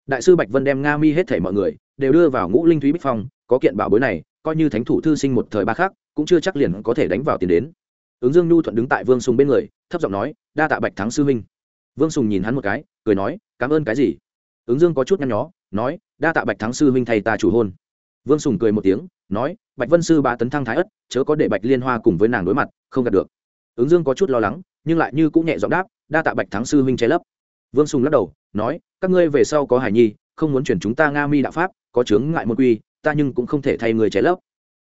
Đại sư bạch vân đem nga mi hết thể mọi người, đều đưa vào ngũ linh thúy bích phong, có kiện bảo bối này, coi như thánh thủ thư sinh một thời ba khác cũng chưa chắc liền có thể đánh vào tiền đến. Ứng dương nhu thuận đứng tại vương sùng bên người, thấp giọng nói, đa tạ bạch thắng sư huynh vương sùng nhìn hắn một cái, cười nói, cảm ơn cái gì? Ứng dương có chút nhăn nhó, nói, đa tạ bạch thắng sư huynh thầy ta chủ hôn. Vương sùng cười một tiếng, nói, bạch vân sư ba tấn thăng thái ất, chớ có để bạch liên hoa cùng với nàng đối mặt, không gặp được. Ứng dương có chút lo lắng, nhưng lại như cũng nhẹ giọng đáp, đa tạ bạch thắng sư huynh che lấp. Vương sùng lắc đầu, nói, các ngươi về sau có hải nhi, không muốn chuyển chúng ta nga mi đạo pháp, có chướng ngại môn quy, ta nhưng cũng không thể thay người che lấp.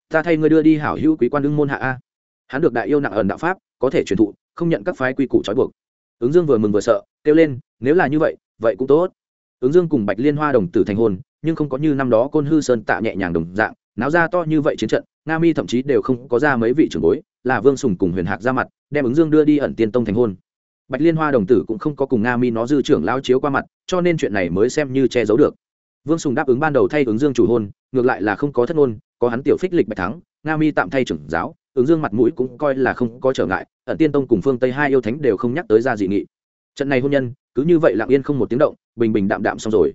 Ta thay người đưa đi hảo hữu quý quan đương môn hạ a. Hắn được đại yêu nặng ẩn đạo pháp, có thể truyền thụ, không nhận các phái quy củ trói buộc ứng dương vừa mừng vừa sợ, kêu lên, nếu là như vậy vậy cũng tốt. Ứng dương cùng bạch liên hoa đồng tử thành hôn, nhưng không có như năm đó côn hư sơn tạ nhẹ nhàng đồng dạng, náo ra to như vậy chiến trận, nga mi thậm chí đều không có ra mấy vị trưởng bối, là vương sùng cùng huyền hạc ra mặt, đem ứng dương đưa đi ẩn tiên tông thành hôn. Bạch liên hoa đồng tử cũng không có cùng nga mi nó dư trưởng lao chiếu qua mặt, cho nên chuyện này mới xem như che giấu được. Vương sùng đáp ứng ban đầu thay ứng dương chủ hôn, ngược lại là không có thất ngôn, có hắn tiểu phích lịch bạch thắng, nga mi tạm thay trưởng giáo ứng dương mặt mũi cũng coi là không có trở ngại, ẩn tiên tông cùng phương tây hai yêu thánh đều không nhắc tới ra dị nghị. Trận này hôn nhân, cứ như vậy lặng yên không một tiếng động, bình bình đạm đạm xong rồi.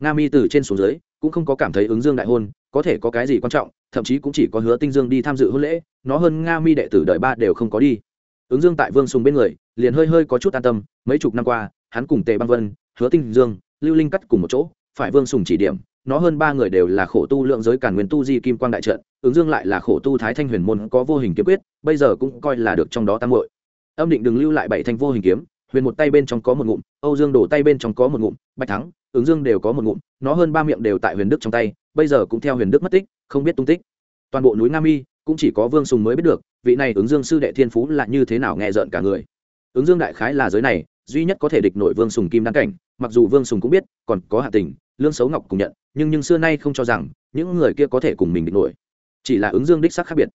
Nga mi từ trên xuống dưới, cũng không có cảm thấy ứng dương đại hôn, có thể có cái gì quan trọng, thậm chí cũng chỉ có hứa tinh dương đi tham dự hôn lễ, nó hơn nga mi đệ tử đợi ba đều không có đi. Ứng dương tại vương sùng bên người, liền hơi hơi có chút an tâm, mấy chục năm qua, hắn cùng tề băng vân, hứa tinh dương, lưu linh cắt cùng một chỗ, phải vương sùng chỉ điểm nó hơn ba người đều là khổ tu lượng giới cản nguyên tu di kim quang đại trận, ứng dương lại là khổ tu thái thanh huyền môn có vô hình kiếm quyết, bây giờ cũng coi là được trong đó tam hội âm định đừng lưu lại bảy thanh vô hình kiếm, huyền một tay bên trong có một ngụm, âu dương đổ tay bên trong có một ngụm, bạch thắng, ứng dương đều có một ngụm, nó hơn ba miệng đều tại huyền đức trong tay, bây giờ cũng theo huyền đức mất tích, không biết tung tích. Toàn bộ núi nam y cũng chỉ có vương sùng mới biết được, vị này ứng dương sư đệ thiên phú là như thế nào nghe rợn cả người. Ứng dương đại khái là giới này, duy nhất có thể địch nổi vương sùng kim đăng cảnh, mặc dù vương sùng cũng biết, còn có hạ tình, lương xấu ngọc cùng nhận nhưng nhưng xưa nay không cho rằng những người kia có thể cùng mình địch nổi. Chỉ là ứng dương đích sắc khác biệt.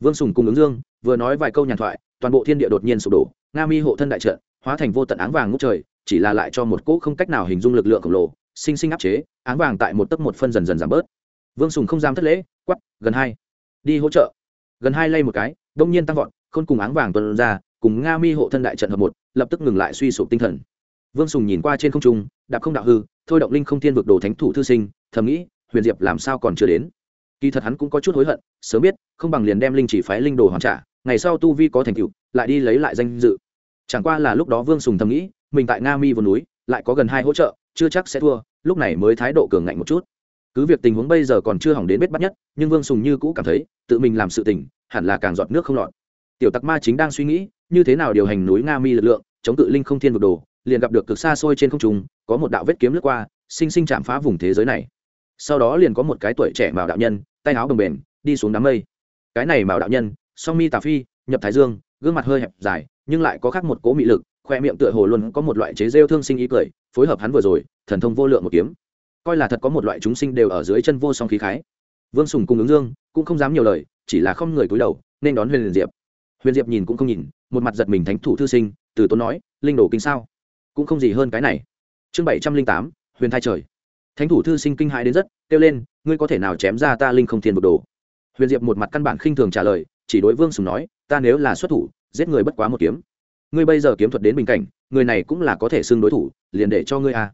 Vương sùng cùng ứng dương, vừa nói vài câu nhàn thoại, toàn bộ thiên địa đột nhiên sụp đổ, nga mi hộ thân đại trận, hóa thành vô tận áng vàng ngút trời, chỉ là lại cho một cỗ không cách nào hình dung lực lượng khổng lồ, sinh sinh áp chế, áng vàng tại một tấc một phân dần dần giảm bớt. Vương sùng không dám thất lễ quắp gần hai, đi hỗ trợ. Gần hai lay một cái, đông nhiên tăng vọt, khôn cùng áng vàng tuần ra, cùng nga mi hộ thân đại trận hợp một, lập tức ngừng lại suy sụp tinh thần. Vương sùng nhìn qua trên không trung, đạp không đạo hư, thôi động linh không thiên vực đồ thánh thủ thư sinh thầm nghĩ, huyền diệp làm sao còn chưa đến? Kỳ thật hắn cũng có chút hối hận, sớm biết, không bằng liền đem linh chỉ phái linh đồ hoàn trả, ngày sau tu vi có thành tựu, lại đi lấy lại danh dự. Chẳng qua là lúc đó vương sùng thầm nghĩ, mình tại nga mi vườn núi, lại có gần hai hỗ trợ, chưa chắc sẽ thua, lúc này mới thái độ cường ngạnh một chút. Cứ việc tình huống bây giờ còn chưa hỏng đến bết bắt nhất, nhưng vương sùng như cũ cảm thấy, tự mình làm sự tình, hẳn là càng giọt nước không lọt. Tiểu tặc ma chính đang suy nghĩ, như thế nào điều hành núi nga mi lực lượng, chống cự linh không thiên vực đồ, liền gặp được cực xa xôi trên không trung, có một đạo vết kiếm lướt qua, sinh sinh chạm phá vùng thế giới này sau đó liền có một cái tuổi trẻ mạo đạo nhân, tay áo bồng bềnh, đi xuống đám mây. Cái này mạo đạo nhân, song mi tà phi, nhập thái dương, gương mặt hơi hẹp dài, nhưng lại có khác một cố mị lực, khoe miệng tựa hồ luôn có một loại chế rêu thương sinh ý cười, phối hợp hắn vừa rồi, thần thông vô lượng một kiếm. Coi là thật có một loại chúng sinh đều ở dưới chân vô song khí khái. Vương sùng cùng ứng dương, cũng không dám nhiều lời, chỉ là không người cúi đầu, nên đón huyền diệp. Huyền diệp nhìn cũng không nhìn, một mặt giật mình thánh thủ thư sinh, từ tốn nói, linh đồ kinh sao? Cũng không gì hơn cái này. Chương bảy trăm linh tám, huyền thai trời thánh thủ thư sinh kinh hãi đến rất, kêu lên, ngươi có thể nào chém ra ta linh không thiên vực đồ? Huyền diệp một mặt căn bản khinh thường trả lời, chỉ đối vương sùng nói, ta nếu là xuất thủ, giết người bất quá một kiếm. Ngươi bây giờ kiếm thuật đến bình cảnh, người này cũng là có thể xưng đối thủ, liền để cho ngươi à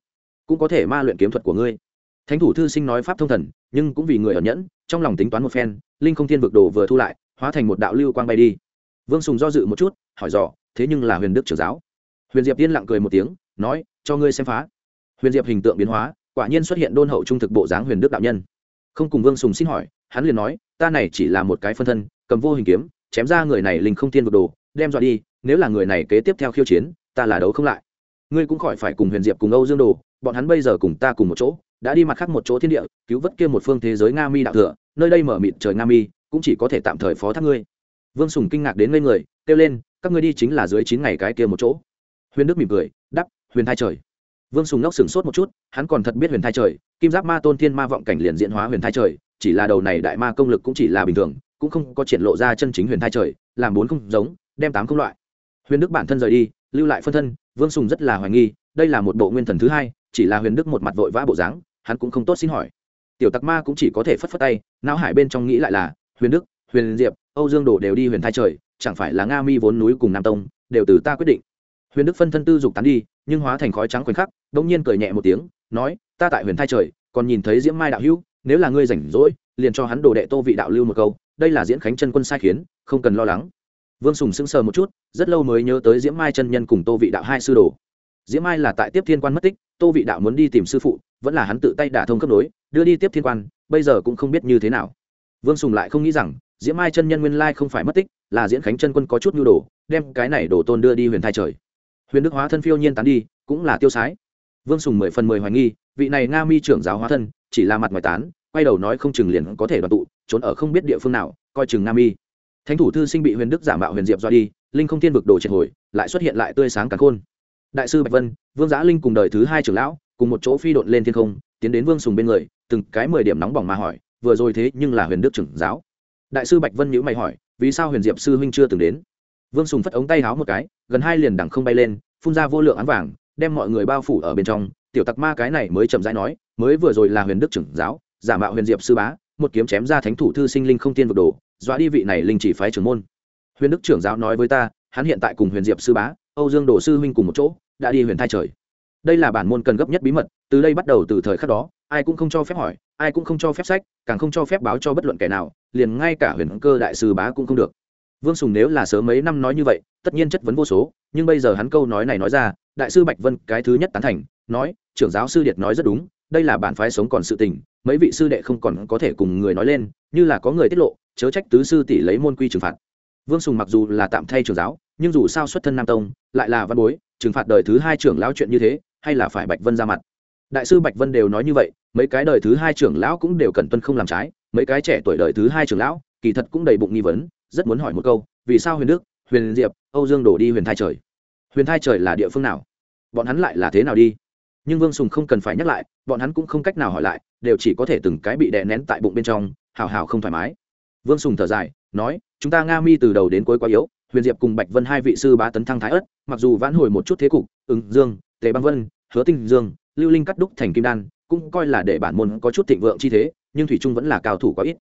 cũng có thể ma luyện kiếm thuật của ngươi. Thánh thủ thư sinh nói pháp thông thần, nhưng cũng vì người ẩn nhẫn, trong lòng tính toán một phen, linh không thiên vực đồ vừa thu lại, hóa thành một đạo lưu quang bay đi. Vương sùng do dự một chút, hỏi dò, thế nhưng là huyền đức trưởng giáo? Huyền diệp yên lặng cười một tiếng, nói, cho ngươi xem phá. Huyền diệp hình tượng biến hóa quả nhiên xuất hiện đôn hậu trung thực bộ dáng huyền đức đạo nhân. Không cùng vương sùng xin hỏi, hắn liền nói, ta này chỉ là một cái phân thân, cầm vô hình kiếm, chém ra người này linh không Tiên vực đồ, đem dọa đi, nếu là người này kế tiếp theo khiêu chiến, ta là đấu không lại. Ngươi cũng khỏi phải cùng huyền diệp cùng âu dương đồ, bọn hắn bây giờ cùng ta cùng một chỗ, đã đi mặt khác một chỗ thiên địa, cứu vớt kia một phương thế giới nga mi đạo thừa, nơi đây mở mịt trời nga mi, cũng chỉ có thể tạm thời phó thác ngươi. Vương sùng kinh ngạc đến ngây người, kêu lên, các ngươi đi chính là dưới chín ngày cái kia một chỗ. Huyền đức mỉm cười đắp huyền thai trời vương sùng ngốc sửng sốt một chút, hắn còn thật biết huyền thai trời, kim giáp ma tôn thiên ma vọng cảnh liền diễn hóa huyền thai trời, chỉ là đầu này đại ma công lực cũng chỉ là bình thường, cũng không có triển lộ ra chân chính huyền thai trời, làm bốn không giống, đem tám không loại. Huyền đức bản thân rời đi, lưu lại phân thân, vương sùng rất là hoài nghi, đây là một bộ nguyên thần thứ hai, chỉ là huyền đức một mặt vội vã bộ dáng, hắn cũng không tốt xin hỏi. Tiểu tặc ma cũng chỉ có thể phất phất tay, não hải bên trong nghĩ lại là, huyền đức, huyền diệp, âu dương đồ đều đi huyền thai trời, chẳng phải là nga mi vốn núi cùng nam tông, đều từ ta quyết định. Huyền đức phân thân tư dục tán đi nhưng hóa thành khói trắng khoảnh khắc đ ỗ n g nhiên cười nhẹ một tiếng, nói, ta tại huyền thai trời, còn nhìn thấy diễm mai đạo hữu, nếu là ngươi rảnh rỗi, liền cho hắn đồ đệ tô vị đạo lưu một câu, đây là diễn khánh chân quân sai khiến, không cần lo lắng. Vương sùng sững sờ một chút, rất lâu mới nhớ tới diễm mai chân nhân cùng tô vị đạo hai sư đồ. Diễm mai là tại tiếp thiên quan mất tích, tô vị đạo muốn đi tìm sư phụ, vẫn là hắn tự tay đả thông cấp nối, đưa đi tiếp thiên quan, bây giờ cũng không biết như thế nào. Vương sùng lại không nghĩ rằng, diễm mai chân nhân nguyên lai không phải mất tích, là diễn khánh chân quân có chút nhu đồ, đem cái này đồ tôn đưa đi huyền thai trời huyền đức hóa thân phiêu nhiên tán đi, cũng là tiêu sái. Vương sùng mười phần mười hoài nghi, vị này nga mi trưởng giáo hóa thân, chỉ là mặt ngoài tán, quay đầu nói không chừng liền có thể đoàn tụ, trốn ở không biết địa phương nào, coi chừng nga mi. Thánh thủ thư sinh bị huyền đức giả mạo huyền diệp do đi, linh không thiên vực đồ triệt hồi, lại xuất hiện lại tươi sáng cả khôn. Đại sư bạch vân, vương giã linh cùng đời thứ hai trưởng lão, cùng một chỗ phi độn lên thiên không, tiến đến vương sùng bên người, từng cái mười điểm nóng bỏng mà hỏi, vừa rồi thế nhưng là huyền đức trưởng giáo. Đại sư bạch vân nhữ mày hỏi, vì sao huyền diệp sư huynh chưa từng đến? Vương sùng phất ống tay háo một cái, gần hai liền đằng không bay lên, phun ra vô lượng án vàng, đem mọi người bao phủ ở bên trong. Tiểu tặc ma cái này mới chậm rãi nói, mới vừa rồi là huyền đức trưởng giáo, giả mạo huyền diệp sư bá, một kiếm chém ra thánh thủ thư sinh linh không tiên vực đồ, dọa đi vị này linh chỉ phái trưởng môn. Huyền đức trưởng giáo nói với ta, hắn hiện tại cùng huyền diệp sư bá, âu dương đồ sư huynh cùng một chỗ, đã đi huyền thai trời. Đây là bản môn cần gấp nhất bí mật, từ đây bắt đầu từ thời khắc đó, ai cũng không cho phép hỏi, ai cũng không cho phép sách, càng không cho phép báo cho bất luận kẻ nào, liền ngay cả huyền cơ đại sư bá cũng không được vương sùng nếu là sớm mấy năm nói như vậy, tất nhiên chất vấn vô số, nhưng bây giờ hắn câu nói này nói ra, đại sư bạch vân, cái thứ nhất tán thành, nói, trưởng giáo sư điệt nói rất đúng, đây là bản phái sống còn sự tình, mấy vị sư đệ không còn có thể cùng người nói lên, như là có người tiết lộ, chớ trách tứ sư tỷ lấy môn quy trừng phạt. Vương sùng mặc dù là tạm thay trưởng giáo, nhưng dù sao xuất thân nam tông, lại là văn bối, trừng phạt đời thứ hai trưởng lão chuyện như thế, hay là phải bạch vân ra mặt. Đại sư bạch vân đều nói như vậy, mấy cái đời thứ hai trưởng lão cũng đều cần tuân không làm trái, mấy cái trẻ tuổi đời thứ hai trưởng lão, kỳ thật cũng đầy bụng nghi vấn rất muốn hỏi một câu, vì sao huyền đức, huyền diệp, âu dương đổ đi huyền thai trời? Huyền thai trời là địa phương nào? Bọn hắn lại là thế nào đi? Nhưng vương sùng không cần phải nhắc lại, bọn hắn cũng không cách nào hỏi lại, đều chỉ có thể từng cái bị đè nén tại bụng bên trong, hào hào không thoải mái. Vương sùng thở dài, nói, chúng ta nga mi từ đầu đến cuối quá yếu, huyền diệp cùng bạch vân hai vị sư bá tấn thăng thái ất mặc dù vãn hồi một chút thế cục, ứng dương, tề băng vân, hứa tinh dương, lưu linh cắt đúc thành kim đan, cũng coi là để bản môn có chút thịnh vượng chi thế, nhưng thủy trung vẫn là cao thủ quá ít.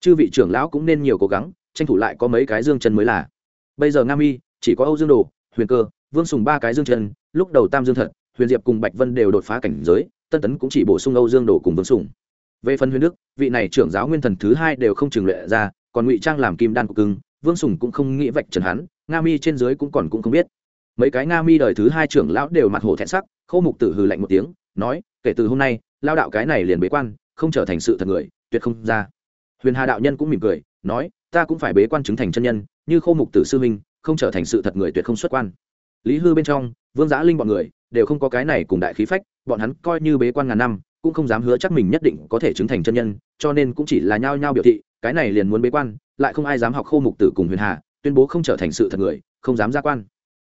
Chư vị trưởng lão cũng nên nhiều cố gắng tranh thủ lại có mấy cái dương chân mới là. Bây giờ nga mi, chỉ có âu dương đồ, huyền cơ, vương sùng ba cái dương chân, lúc đầu tam dương thật, huyền diệp cùng bạch vân đều đột phá cảnh giới, tân tấn cũng chỉ bổ sung âu dương đồ cùng vương sùng. Về phần huyền đức, vị này trưởng giáo nguyên thần thứ hai đều không trường lệ ra, còn ngụy trang làm kim đan của cưng, vương sùng cũng không nghĩ vạch trần hắn, nga mi trên dưới cũng còn cũng không biết. Mấy cái nga mi đời thứ hai trưởng lão đều mặt hồ thẹn sắc khâu mục tử hừ lạnh một tiếng, nói, kể từ hôm nay, lao đạo cái này liền bế quan, không trở thành sự thật người, tuyệt không ra. Huyền hà đạo nhân cũng mỉm cười, nói ta cũng phải bế quan chứng thành chân nhân, như khô mục tử sư minh không trở thành sự thật người tuyệt không xuất quan. Lý hư bên trong, vương giã linh bọn người đều không có cái này cùng đại khí phách, bọn hắn coi như bế quan ngàn năm, cũng không dám hứa chắc mình nhất định có thể chứng thành chân nhân, cho nên cũng chỉ là nhao nhao biểu thị, cái này liền muốn bế quan, lại không ai dám học khô mục tử cùng huyền hà, tuyên bố không trở thành sự thật người, không dám ra quan.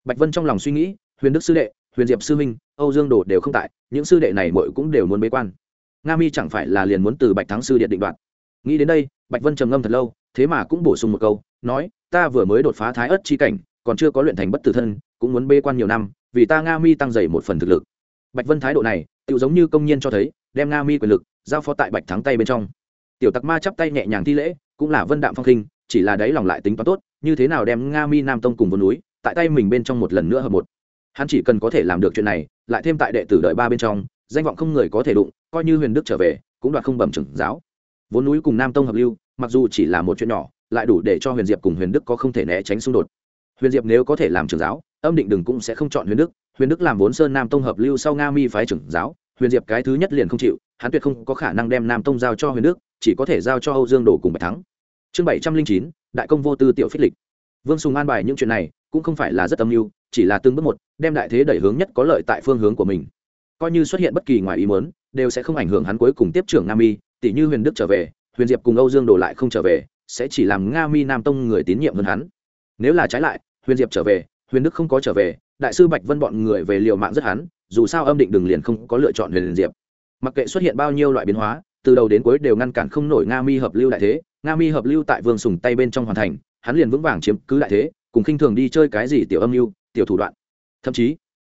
Bạch vân trong lòng suy nghĩ, huyền đức sư đệ, huyền diệp sư minh âu dương đồ đều không tại, những sư đệ này mỗi cũng đều muốn bế quan. Nga mi chẳng phải là liền muốn từ bạch thắng sư điện định đoạt. Nghĩ đến đây, bạch vân trầm ngâm thật lâu thế mà cũng bổ sung một câu, nói, ta vừa mới đột phá thái ất chi cảnh, còn chưa có luyện thành bất tử thân, cũng muốn bê quan nhiều năm, vì ta nga mi tăng dày một phần thực lực. Bạch vân thái độ này tự giống như công nhân cho thấy, đem nga mi quyền lực giao phó tại bạch thắng tay bên trong. Tiểu tặc ma chắp tay nhẹ nhàng thi lễ, cũng là vân đạm phong khinh, chỉ là đấy lòng lại tính toán tốt, như thế nào đem nga mi nam tông cùng vốn núi, tại tay mình bên trong một lần nữa hợp một. Hắn chỉ cần có thể làm được chuyện này, lại thêm tại đệ tử đợi ba bên trong, danh vọng không người có thể đụng, coi như huyền đức trở về, cũng đoạt không bẩm trưởng giáo. Vốn núi cùng nam tông hợp lưu mặc dù chỉ là một chuyện nhỏ, lại đủ để cho huyền diệp cùng huyền đức có không thể né tránh xung đột. Huyền diệp nếu có thể làm trưởng giáo, âm định đừng cũng sẽ không chọn huyền đức. Huyền đức làm vốn sơn nam tông hợp lưu sau nga mi phái trưởng giáo, huyền diệp cái thứ nhất liền không chịu, hắn tuyệt không có khả năng đem nam tông giao cho huyền đức, chỉ có thể giao cho âu dương đồ cùng bạch thắng. Chương bảy trăm linh chín, đại công vô tư tiểu phích lịch. Vương sùng an bài những chuyện này, cũng không phải là rất âm mưu, chỉ là từng bước một, đem đại thế đẩy hướng nhất có lợi tại phương hướng của mình. Coi như xuất hiện bất kỳ ngoài ý muốn, đều sẽ không ảnh hưởng hắn cuối cùng tiếp trưởng nam mi tỷ như huyền đức trở về huyền diệp cùng âu dương đổ lại không trở về, sẽ chỉ làm nga mi nam tông người tín nhiệm hơn hắn. Nếu là trái lại, huyền diệp trở về, huyền đức không có trở về, đại sư bạch vân bọn người về liều mạng rất hắn, dù sao âm định đường liền không có lựa chọn huyền diệp. Mặc kệ xuất hiện bao nhiêu loại biến hóa, từ đầu đến cuối đều ngăn cản không nổi nga mi hợp lưu đại thế, nga mi hợp lưu tại vương sùng tay bên trong hoàn thành, hắn liền vững vàng chiếm cứ đại thế, cùng khinh thường đi chơi cái gì tiểu âm mưu, tiểu thủ đoạn. Thậm chí,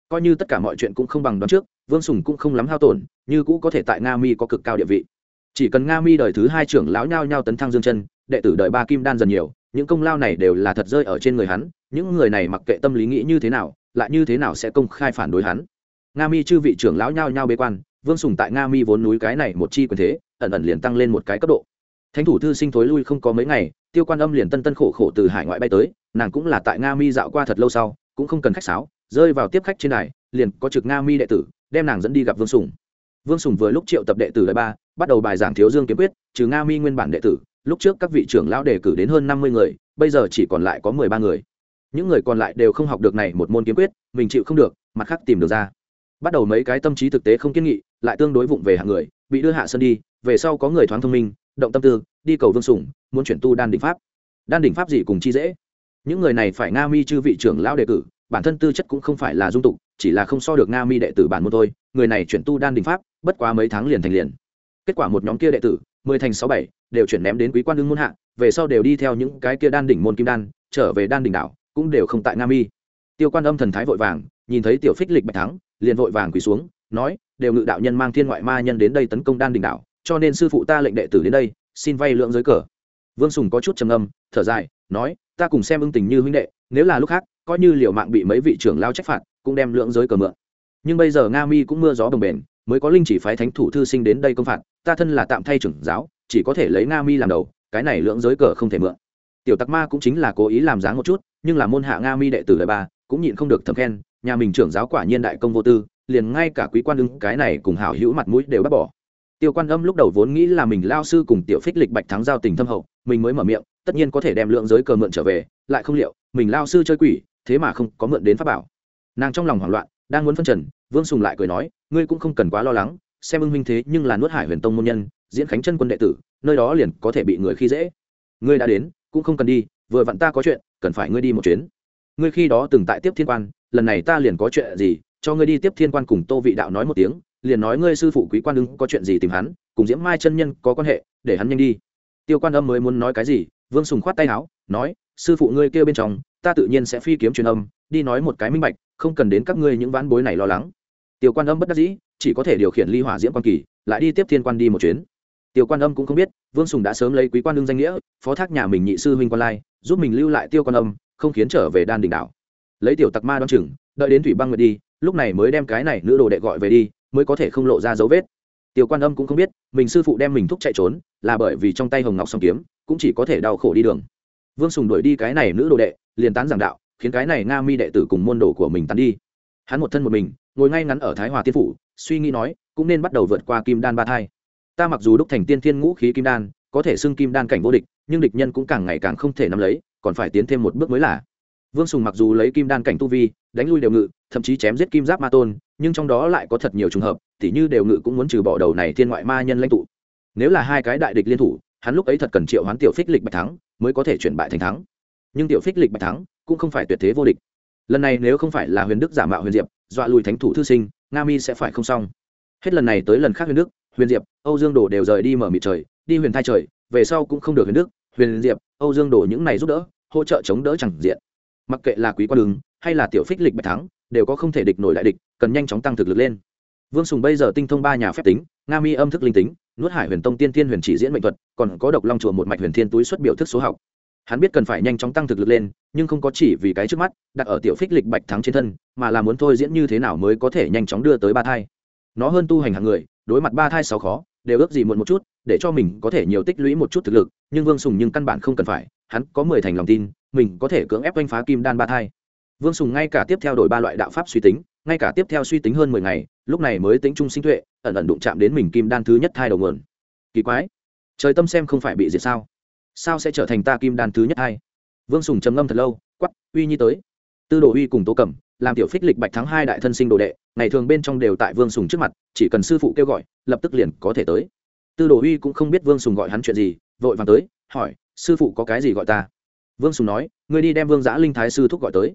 coi như tất cả mọi chuyện cũng không bằng đoán trước, vương sùng cũng không lắm hao tổn, như cũ có thể tại nga mi có cực cao địa vị chỉ cần nga mi đời thứ hai trưởng lão nhao nhao tấn thăng dương chân, đệ tử đời ba kim đan dần nhiều, những công lao này đều là thật rơi ở trên người hắn, những người này mặc kệ tâm lý nghĩ như thế nào, lại như thế nào sẽ công khai phản đối hắn. Nga mi chư vị trưởng lão nhao nhao bế quan, vương sùng tại nga mi vốn núi cái này một chi quyền thế, ẩn ẩn liền tăng lên một cái cấp độ. Thánh thủ thư sinh thối lui không có mấy ngày, tiêu quan âm liền tân tân khổ khổ từ hải ngoại bay tới, nàng cũng là tại nga mi dạo qua thật lâu sau, cũng không cần khách sáo, rơi vào tiếp khách trên đài, liền có trực nga mi đệ tử, đem nàng dẫn đi gặp vương sùng vương sùng vừa lúc triệu tập đệ tử đời ba, bắt đầu bài giảng thiếu dương kiếm quyết, trừ nga mi nguyên bản đệ tử, lúc trước các vị trưởng lão đề cử đến hơn năm mươi người, bây giờ chỉ còn lại có mười ba người. Những người còn lại đều không học được này một môn kiếm quyết, mình chịu không được, mặt khác tìm được ra. Bắt đầu mấy cái tâm trí thực tế không kiên nghị, lại tương đối vụng về hạng người, bị đưa hạ sân đi, về sau có người thoáng thông minh, động tâm tư, đi cầu vương sủng muốn chuyển tu đan đỉnh pháp. Đan đỉnh pháp gì cùng chi dễ. Những người này phải nga mi chư vị trưởng lão đề cử, bản thân tư chất cũng không phải là dung tục, chỉ là không so được nga mi đệ tử bản môn thôi, người này chuyển tu đan đỉnh pháp bất quá mấy tháng liền thành liền. Kết quả một nhóm kia đệ tử, mười thành sáu bảy, đều chuyển ném đến quý quan đương môn hạ, về sau đều đi theo những cái kia đan đỉnh môn kim đan, trở về đan đỉnh đảo, cũng đều không tại nam mi. Tiêu quan âm thần thái vội vàng, nhìn thấy tiểu phích lịch bạch thắng, liền vội vàng quỳ xuống, nói, đều ngự đạo nhân mang thiên ngoại ma nhân đến đây tấn công đan đỉnh đảo, cho nên sư phụ ta lệnh đệ tử đến đây, xin vay lượng giới cờ. Vương sùng có chút trầm âm thở dài, nói, ta cùng xem ưng tình như huynh đệ, nếu là lúc khác, coi như liệu mạng bị mấy vị trưởng lao trách phạt, cũng đem lượng giới cờ mượn. Nhưng bây giờ nga mi cũng mưa gió đồng bền mới có linh chỉ phái thánh thủ thư sinh đến đây công phạt, ta thân là tạm thay trưởng giáo, chỉ có thể lấy nga mi làm đầu, cái này lượng giới cờ không thể mượn. Tiểu tặc ma cũng chính là cố ý làm dáng một chút, nhưng là môn hạ nga mi đệ tử đời ba, cũng nhịn không được thầm khen, nhà mình trưởng giáo quả nhiên đại công vô tư, liền ngay cả quý quan ứng cái này cùng hảo hữu mặt mũi đều bác bỏ. Tiêu quan âm lúc đầu vốn nghĩ là mình lao sư cùng tiểu phích lịch bạch thắng giao tình thâm hậu, mình mới mở miệng, tất nhiên có thể đem lượng giới cờ mượn trở về, lại không liệu, mình lao sư chơi quỷ, thế mà không có mượn đến pháp bảo. Nàng trong lòng hoảng loạn đang muốn phân trần, vương sùng lại cười nói, ngươi cũng không cần quá lo lắng, xem ưng huynh thế nhưng là nuốt hải huyền tông môn nhân, diễn khánh chân quân đệ tử, nơi đó liền có thể bị người khi dễ. Ngươi đã đến, cũng không cần đi, vừa vặn ta có chuyện, cần phải ngươi đi một chuyến. Ngươi khi đó từng tại tiếp thiên quan, lần này ta liền có chuyện gì, cho ngươi đi tiếp thiên quan cùng tô vị đạo nói một tiếng, liền nói ngươi sư phụ quý quan ưng có chuyện gì tìm hắn, cùng diễm mai chân nhân có quan hệ, để hắn nhanh đi. Tiêu quan âm mới muốn nói cái gì, vương sùng khoát tay áo, nói, sư phụ ngươi kêu bên trong, ta tự nhiên sẽ phi kiếm truyền âm, đi nói một cái minh bạch không cần đến các ngươi những ván bối này lo lắng. Tiêu quan âm bất đắc dĩ, chỉ có thể điều khiển ly hỏa diễm quan kỳ, lại đi tiếp thiên quan đi một chuyến. Tiêu quan âm cũng không biết, vương sùng đã sớm lấy quý quan đương danh nghĩa, phó thác nhà mình nhị sư huynh quan lai, giúp mình lưu lại tiêu quan âm, không khiến trở về đan đỉnh đảo. Lấy tiểu tặc ma đoan chừng, đợi đến thủy băng nguyệt đi, lúc này mới đem cái này nữ đồ đệ gọi về đi, mới có thể không lộ ra dấu vết. Tiêu quan âm cũng không biết, mình sư phụ đem mình thúc chạy trốn, là bởi vì trong tay hồng ngọc song kiếm, cũng chỉ có thể đau khổ đi đường. Vương sùng đuổi đi cái này nữ đồ đệ, liền tán giảng đạo khiến cái này nga mi đệ tử cùng môn đồ của mình tan đi. Hắn một thân một mình, ngồi ngay ngắn ở thái hòa tiên phủ, suy nghĩ nói, cũng nên bắt đầu vượt qua kim đan ba thai. Ta mặc dù đúc thành tiên thiên ngũ khí kim đan, có thể xưng kim đan cảnh vô địch, nhưng địch nhân cũng càng ngày càng không thể nắm lấy, còn phải tiến thêm một bước mới là. Vương sùng mặc dù lấy kim đan cảnh tu vi, đánh lui đều ngự, thậm chí chém giết kim giáp ma tôn, nhưng trong đó lại có thật nhiều trường hợp, tỉ như đều ngự cũng muốn trừ bỏ đầu này thiên ngoại ma nhân lãnh tụ. Nếu là hai cái đại địch liên thủ, hắn lúc ấy thật cần triệu hoán tiểu phích lịch bạch thắng, mới có thể chuyển bại thành thắng. Nhưng tiểu phích lịch bạch thắng cũng không phải tuyệt thế vô địch. Lần này nếu không phải là huyền đức giả mạo huyền diệp, dọa lùi thánh thủ thư sinh, nga mi sẽ phải không xong. Hết lần này tới lần khác huyền đức, huyền diệp, âu dương đồ đều rời đi mở mịt trời, đi huyền thai trời, về sau cũng không được huyền đức, huyền diệp, âu dương đồ những này giúp đỡ, hỗ trợ chống đỡ chẳng diện. Mặc kệ là quý quan đường hay là tiểu phích lịch bạch thắng, đều có không thể địch nổi đại địch, cần nhanh chóng tăng thực lực lên. Vương sùng bây giờ tinh thông ba nhà phép tính, nga mi âm thức linh tính, nuốt hải huyền tông tiên thiên huyền chỉ diễn mệnh thuật, còn có độc long chùa một mạch huyền thiên túi xuất biểu thức số học hắn biết cần phải nhanh chóng tăng thực lực lên, nhưng không có chỉ vì cái trước mắt, đặt ở tiểu phích lịch bạch thắng trên thân, mà là muốn thôi diễn như thế nào mới có thể nhanh chóng đưa tới ba thai. Nó hơn tu hành hàng người, đối mặt ba thai sáu khó, đều ước gì muộn một chút, để cho mình có thể nhiều tích lũy một chút thực lực, nhưng vương sùng nhưng căn bản không cần phải, hắn có mười thành lòng tin, mình có thể cưỡng ép oanh phá kim đan ba thai. Vương sùng ngay cả tiếp theo đổi ba loại đạo pháp suy tính, ngay cả tiếp theo suy tính hơn mười ngày, lúc này mới tính trung sinh tuệ, ẩn ẩn đụng chạm đến mình kim đan thứ nhất thai đầu nguồn. Kỳ quái. Trời tâm xem không phải bị diệt sao? Sao sẽ trở thành ta kim đan thứ nhất hai? Vương sùng trầm ngâm thật lâu quắp uy nhi tới. Tư đồ uy cùng tố cẩm, làm tiểu phích lịch bạch thắng hai đại thân sinh đồ đệ, ngày thường bên trong đều tại vương sùng trước mặt, chỉ cần sư phụ kêu gọi, lập tức liền có thể tới. Tư đồ uy cũng không biết vương sùng gọi hắn chuyện gì, vội vàng tới, hỏi, sư phụ có cái gì gọi ta? Vương sùng nói, ngươi đi đem vương giã linh thái sư thúc gọi tới.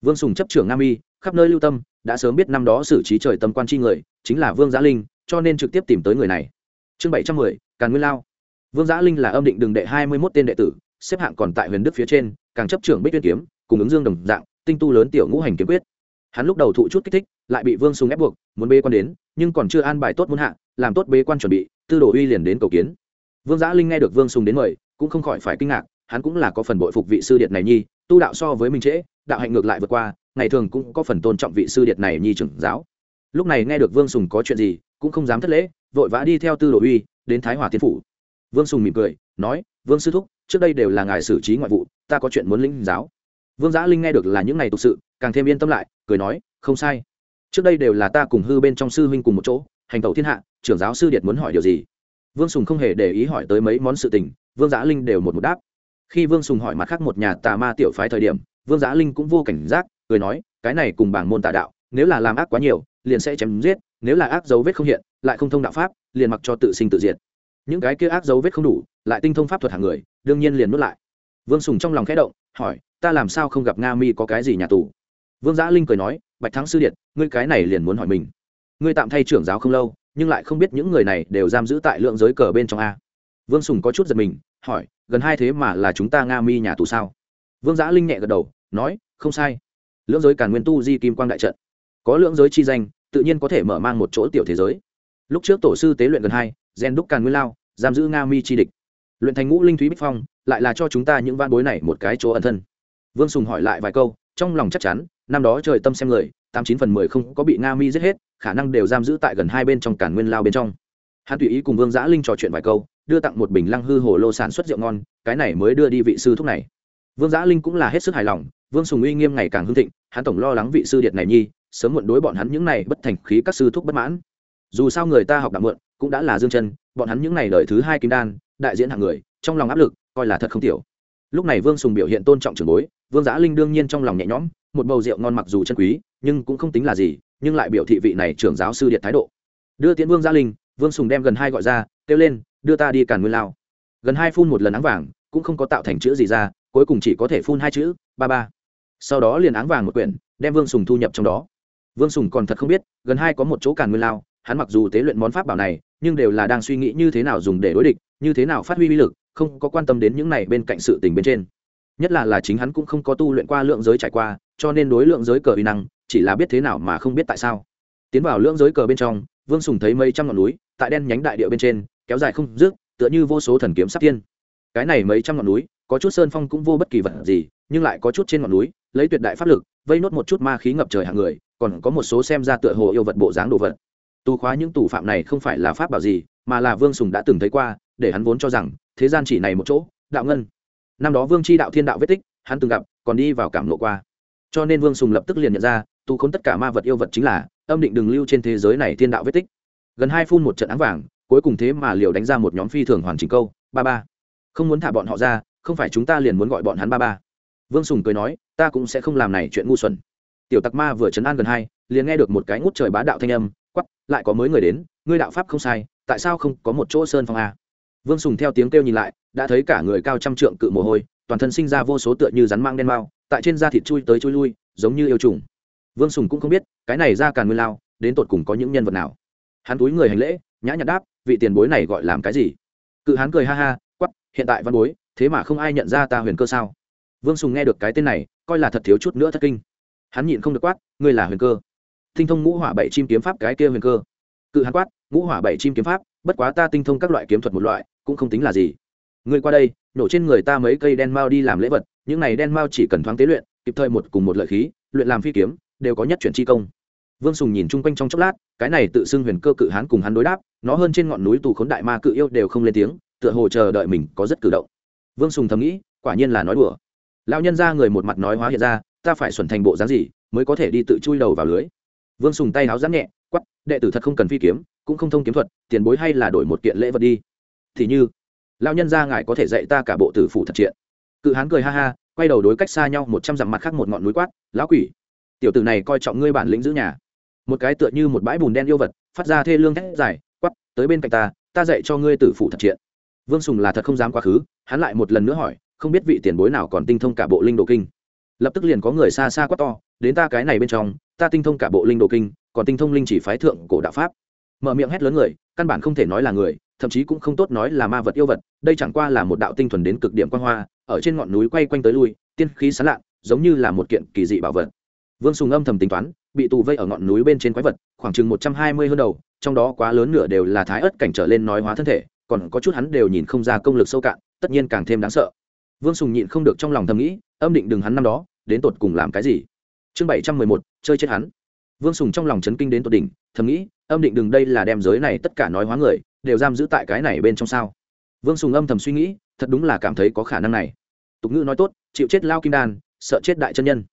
Vương sùng chấp trưởng nam y, khắp nơi lưu tâm, đã sớm biết năm đó xử trí trời tâm quan chi người, chính là vương giã linh, cho nên trực tiếp tìm tới người này. Chương bảy trăm mười, càn nguyên lao vương giã linh là âm định đường đệ hai mươi mốt tên đệ tử, xếp hạng còn tại huyền đức phía trên, càng chấp trưởng bích tuyên kiếm, cùng ứng dương đồng dạng, tinh tu lớn tiểu ngũ hành kiếm quyết. Hắn lúc đầu thụ chút kích thích, lại bị vương sùng ép buộc, muốn bê quan đến, nhưng còn chưa an bài tốt muốn hạ, làm tốt bế quan chuẩn bị, tư đồ uy liền đến cầu kiến. Vương giã linh nghe được vương sùng đến mời, cũng không khỏi phải kinh ngạc, hắn cũng là có phần bội phục vị sư điệt này nhi, tu đạo so với mình trễ, đạo hạnh ngược lại vượt qua, ngày thường cũng có phần tôn trọng vị sư điệt này nhi trưởng giáo. Lúc này nghe được vương sùng có chuyện gì, cũng không dám thất lễ, vội vã đi theo tư đồ uy, đến thái hòa tiên phủ vương sùng mỉm cười, nói, vương sư thúc, trước đây đều là ngài xử trí ngoại vụ, ta có chuyện muốn lĩnh giáo. Vương giã linh nghe được là những ngày thực sự, càng thêm yên tâm lại, cười nói, không sai. Trước đây đều là ta cùng hư bên trong sư huynh cùng một chỗ, hành tẩu thiên hạ, trưởng giáo sư điệt muốn hỏi điều gì? Vương sùng không hề để ý hỏi tới mấy món sự tình, vương giã linh đều một một đáp. Khi vương sùng hỏi mặt khác một nhà tà ma tiểu phái thời điểm, vương giã linh cũng vô cảnh giác, cười nói, cái này cùng bảng môn tà đạo, nếu là làm ác quá nhiều, liền sẽ chém giết, nếu là ác dấu vết không hiện, lại không thông đạo pháp, liền mặc cho tự sinh tự diệt những cái kia ác dấu vết không đủ, lại tinh thông pháp thuật hàng người, đương nhiên liền nuốt lại. Vương sùng trong lòng khẽ động, hỏi, ta làm sao không gặp nga mi có cái gì nhà tù? Vương giã linh cười nói, bạch thắng sư điện ngươi cái này liền muốn hỏi mình. Ngươi tạm thay trưởng giáo không lâu, nhưng lại không biết những người này đều giam giữ tại lượng giới cờ bên trong a. Vương sùng có chút giật mình, hỏi, gần hai thế mà là chúng ta nga mi nhà tù sao? Vương giã linh nhẹ gật đầu, nói, không sai. Lưỡng giới càn nguyên tu di kim quang đại trận. Có lưỡng giới chi danh, tự nhiên có thể mở mang một chỗ tiểu thế giới. Lúc trước tổ sư tế luyện gần hai gen đúc càn nguyên lao, giam giữ nga mi chi địch. Luyện thành ngũ linh thúy bích phong, lại là cho chúng ta những van bối này một cái chỗ ẩn thân. Vương sùng hỏi lại vài câu, trong lòng chắc chắn, năm đó trời tâm xem người, tám chín phần mười không có bị nga mi giết hết, khả năng đều giam giữ tại gần hai bên trong cản nguyên lao bên trong. Hắn tùy ý cùng vương giã linh trò chuyện vài câu, đưa tặng một bình lăng hư hồ lô sản xuất rượu ngon, cái này mới đưa đi vị sư thúc này. Vương giã linh cũng là hết sức hài lòng, vương sùng uy nghiêm ngày càng hưng thịnh, hắn tổng lo lắng vị sư điệt này nhi, sớm muộn đối bọn hắn những này bất thành khí các sư thúc bất mãn. Dù sao người ta học đạo muộn cũng đã là dương chân, bọn hắn những này lời thứ hai kim đan, đại diễn hạng người, trong lòng áp lực, coi là thật không tiểu. Lúc này vương sùng biểu hiện tôn trọng trường bối, vương giã linh đương nhiên trong lòng nhẹ nhõm, một bầu rượu ngon mặc dù chân quý, nhưng cũng không tính là gì, nhưng lại biểu thị vị này trưởng giáo sư điện thái độ. Đưa tiễn vương giã linh, vương sùng đem gần hai gọi ra, kêu lên, đưa ta đi càn nguyên lao. Gần hai phun một lần áng vàng, cũng không có tạo thành chữ gì ra, cuối cùng chỉ có thể phun hai chữ, ba ba. Sau đó liền áng vàng một quyển, đem vương sùng thu nhập trong đó. Vương sùng còn thật không biết, gần hai có một chỗ càn nguyên lao, hắn mặc dù tế luyện món pháp bảo này nhưng đều là đang suy nghĩ như thế nào dùng để đối địch, như thế nào phát huy uy lực, không có quan tâm đến những này bên cạnh sự tình bên trên. Nhất là là chính hắn cũng không có tu luyện qua lượng giới trải qua, cho nên đối lượng giới cờ uy năng, chỉ là biết thế nào mà không biết tại sao. Tiến vào lượng giới cờ bên trong, vương sùng thấy mấy trăm ngọn núi, tại đen nhánh đại địa bên trên, kéo dài không dứt, tựa như vô số thần kiếm sắp tiên cái này mấy trăm ngọn núi, có chút sơn phong cũng vô bất kỳ vật gì, nhưng lại có chút trên ngọn núi, lấy tuyệt đại pháp lực, vây nốt một chút ma khí ngập trời hàng người, còn có một số xem ra tựa hồ yêu vật bộ dáng đồ vật tù khóa những tù phạm này không phải là pháp bảo gì, mà là vương sùng đã từng thấy qua, để hắn vốn cho rằng, thế gian chỉ này một chỗ, đạo ngân. Năm đó vương c h i đạo thiên đạo vết tích, hắn từng gặp, còn đi vào cảm lộ qua. Cho nên vương sùng lập tức liền nhận ra, tù khốn tất cả ma vật yêu vật chính là, âm định đường lưu trên thế giới này thiên đạo vết tích. Gần hai phun một trận áng vàng, cuối cùng thế mà liều đánh ra một nhóm phi thường hoàn chỉnh câu, ba ba. Không muốn thả bọn họ ra, không phải chúng ta liền muốn gọi bọn hắn ba ba. Vương sùng cười nói, ta cũng sẽ không làm này chuyện ngu xuẩn. Tiểu tặc ma vừa chấn an gần hai, liền nghe được một cái ngút trời bá đạo thanh âm quắp lại có mới người đến, ngươi đạo pháp không sai, tại sao không có một chỗ sơn phong a? Vương sùng theo tiếng kêu nhìn lại, đã thấy cả người cao trăm trượng cự mồ hôi, toàn thân sinh ra vô số tựa như rắn mang đen mao tại trên da thịt chui tới chui lui, giống như yêu trùng. Vương sùng cũng không biết, cái này ra càn nguyên lao, đến tột cùng có những nhân vật nào. Hắn túi người hành lễ, nhã nhặn đáp, vị tiền bối này gọi làm cái gì? Cự hắn cười ha ha quắp hiện tại văn bối, thế mà không ai nhận ra ta huyền cơ sao? Vương sùng nghe được cái tên này, coi là thật thiếu chút nữa thất kinh. Hắn nhịn không được quát, ngươi là huyền cơ tinh thông ngũ hỏa bảy chim kiếm pháp cái kia huyền cơ. Cự hàn quát, ngũ hỏa bảy chim kiếm pháp, bất quá ta tinh thông các loại kiếm thuật một loại, cũng không tính là gì. Ngươi qua đây, nổ trên người ta mấy cây đen mao đi làm lễ vật, những này đen mao chỉ cần thoáng tế luyện, kịp thời một cùng một lợi khí, luyện làm phi kiếm, đều có nhất chuyển chi công. Vương sùng nhìn chung quanh trong chốc lát, cái này tự xưng huyền cơ cự hán cùng hắn đối đáp, nó hơn trên ngọn núi tù khốn đại ma cự yêu đều không lên tiếng, tựa hồ chờ đợi mình có rất cử động. Vương sùng thầm nghĩ, quả nhiên là nói đùa. Lão nhân ra người một mặt nói hóa hiện ra, ta phải xuẩn thành bộ dáng gì, mới có thể đi tự chui đầu vào lưới vương sùng tay háo giáp nhẹ quắp đệ tử thật không cần phi kiếm, cũng không thông kiếm thuật, tiền bối hay là đổi một kiện lễ vật đi. Thì như, lão nhân ra ngài có thể dạy ta cả bộ tử phủ thật triện. Cự hán cười ha ha, quay đầu đối cách xa nhau một trăm dặm mặt khác một ngọn núi quát, lão quỷ, tiểu tử này coi trọng ngươi bản lĩnh giữ nhà. Một cái tựa như một bãi bùn đen yêu vật, phát ra thê lương thét dài quắp tới bên cạnh ta ta dạy cho ngươi tử phủ thật triện. Vương sùng là thật không dám quá khứ, hắn lại một lần nữa hỏi, không biết vị tiền bối nào còn tinh thông cả bộ linh đồ kinh? Lập tức liền có người xa xa quát to, đến ta cái này bên trong ta tinh thông cả bộ linh đồ kinh, còn tinh thông linh chỉ phái thượng cổ đạo pháp. Mở miệng hét lớn người, căn bản không thể nói là người, thậm chí cũng không tốt nói là ma vật yêu vật, đây chẳng qua là một đạo tinh thuần đến cực điểm quan hoa, ở trên ngọn núi quay quanh tới lui, tiên khí sán lạ, giống như là một kiện kỳ dị bảo vật. Vương sùng âm thầm tính toán, bị tù vây ở ngọn núi bên trên quái vật, khoảng chừng một trăm hai mươi hơn đầu, trong đó quá lớn nửa đều là thái ớt cảnh trở lên nói hóa thân thể, còn có chút hắn đều nhìn không ra công lực sâu cạn, tất nhiên càng thêm đáng sợ. Vương sùng nhịn không được trong lòng thầm nghĩ, âm định đừng hắn năm đó, đến tột cùng làm cái gì? Chương bảy trăm mười một, chơi chết hắn. Vương sùng trong lòng chấn kinh đến tột đỉnh, thầm nghĩ, âm định đừng đây là đem giới này tất cả nói hóa người, đều giam giữ tại cái này bên trong sao? Vương sùng âm thầm suy nghĩ, thật đúng là cảm thấy có khả năng này. Tục ngữ nói tốt, chịu chết lao kim đan, sợ chết đại chân nhân.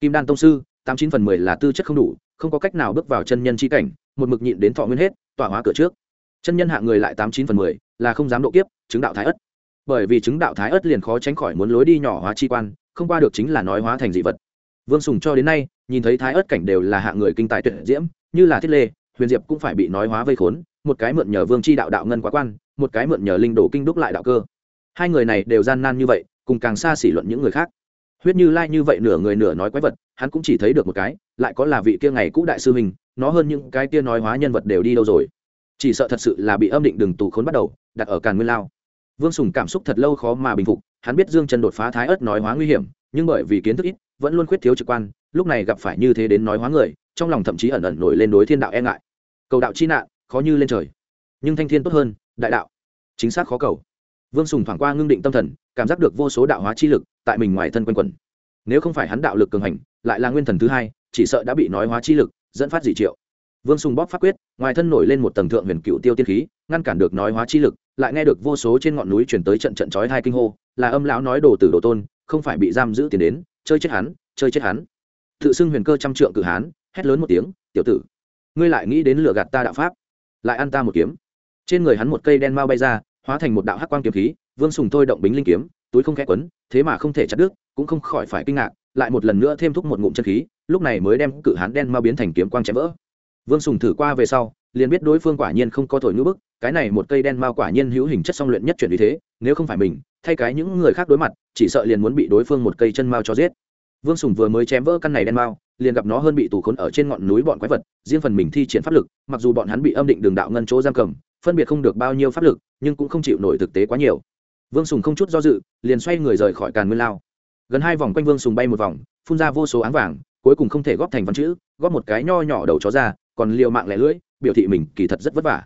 Kim đan tông sư, tám chín phần mười là tư chất không đủ, không có cách nào bước vào chân nhân c h i cảnh, một mực nhịn đến thọ nguyên hết tỏa hóa cửa trước. Chân nhân hạ người lại tám chín phần mười, là không dám độ kiếp, chứng đạo thái ất. Bởi vì chứng đạo thái ất liền khó tránh khỏi muốn lối đi nhỏ hóa chi quan, không qua được chính là nói hóa thành dị vật vương sùng cho đến nay, nhìn thấy thái ớt cảnh đều là hạ người kinh tài tuyệt diễm, như là thiết lê, huyền diệp cũng phải bị nói hóa vây khốn, một cái mượn nhờ vương c h i đạo đạo ngân quá quan, một cái mượn nhờ linh đổ kinh đúc lại đạo cơ. Hai người này đều gian nan như vậy, cùng càng xa xỉ luận những người khác. Huyết như lai như vậy nửa người nửa nói quái vật, hắn cũng chỉ thấy được một cái, lại có là vị kia ngày cũ đại sư mình nó hơn những cái kia nói hóa nhân vật đều đi đâu rồi. Chỉ sợ thật sự là bị âm định đừng tù khốn bắt đầu, đặt ở càn nguyên lao. Vương sùng cảm xúc thật lâu khó mà bình phục, hắn biết dương trần đột phá thái ớt nói hóa nguy hiểm, nhưng bởi vì kiến thức ít vẫn luôn khuyết thiếu trực quan, lúc này gặp phải như thế đến nói hóa người, trong lòng thậm chí ẩn ẩn nổi lên đối thiên đạo e ngại. Cầu đạo chi nạn, khó như lên trời. Nhưng thanh thiên tốt hơn, đại đạo. Chính xác khó cầu. Vương sùng thoảng qua ngưng định tâm thần, cảm giác được vô số đạo hóa chi lực tại mình ngoài thân quanh quẩn. Nếu không phải hắn đạo lực cường hành, lại là nguyên thần thứ hai, chỉ sợ đã bị nói hóa chi lực, dẫn phát dị triệu. Vương sùng bóp phát quyết, ngoài thân nổi lên một tầng thượng huyền cựu tiêu tiên khí, ngăn cản được nói hóa chi lực, lại nghe được vô số trên ngọn núi chuyển tới trận trận chói hai kinh hô, là âm lão nói đồ tử đồ tôn, không phải bị giam giữ tiền đến chơi chết hắn, chơi chết hắn. Tự xưng huyền cơ trăm trượng cử hán, hét lớn một tiếng, tiểu tử, ngươi lại nghĩ đến lựa gạt ta đạo pháp? Lại ăn ta một kiếm. Trên người hắn một cây đen mau bay ra, hóa thành một đạo hắc quang kiếm khí, vương sùng thôi động bính linh kiếm, túi không khẽ quấn, thế mà không thể chặt đứt, cũng không khỏi phải kinh ngạc, lại một lần nữa thêm thúc một ngụm chân khí, lúc này mới đem cự hán đen mau biến thành kiếm quang chém vỡ. Vương sùng thử qua về sau, liền biết đối phương quả nhiên không có thổi ngữ bức cái này một cây đen mao quả nhiên hữu hình chất song luyện nhất chuyển vì thế, nếu không phải mình, thay cái những người khác đối mặt, chỉ sợ liền muốn bị đối phương một cây chân mao cho giết. Vương sùng vừa mới chém vỡ căn này đen mao, liền gặp nó hơn bị tù khốn ở trên ngọn núi bọn quái vật, riêng phần mình thi triển pháp lực, mặc dù bọn hắn bị âm định đường đạo ngân chỗ giam cầm, phân biệt không được bao nhiêu pháp lực, nhưng cũng không chịu nổi thực tế quá nhiều. Vương sùng không chút do dự, liền xoay người rời khỏi càn nguyên lao. Gần hai vòng quanh vương sùng bay một vòng, phun ra vô số áng vàng, cuối cùng không thể góp thành văn chữ, góp một cái nho nhỏ đầu chó ra, còn liều mạng lẻ lưỡi, biểu thị mình kỳ thật rất vất vả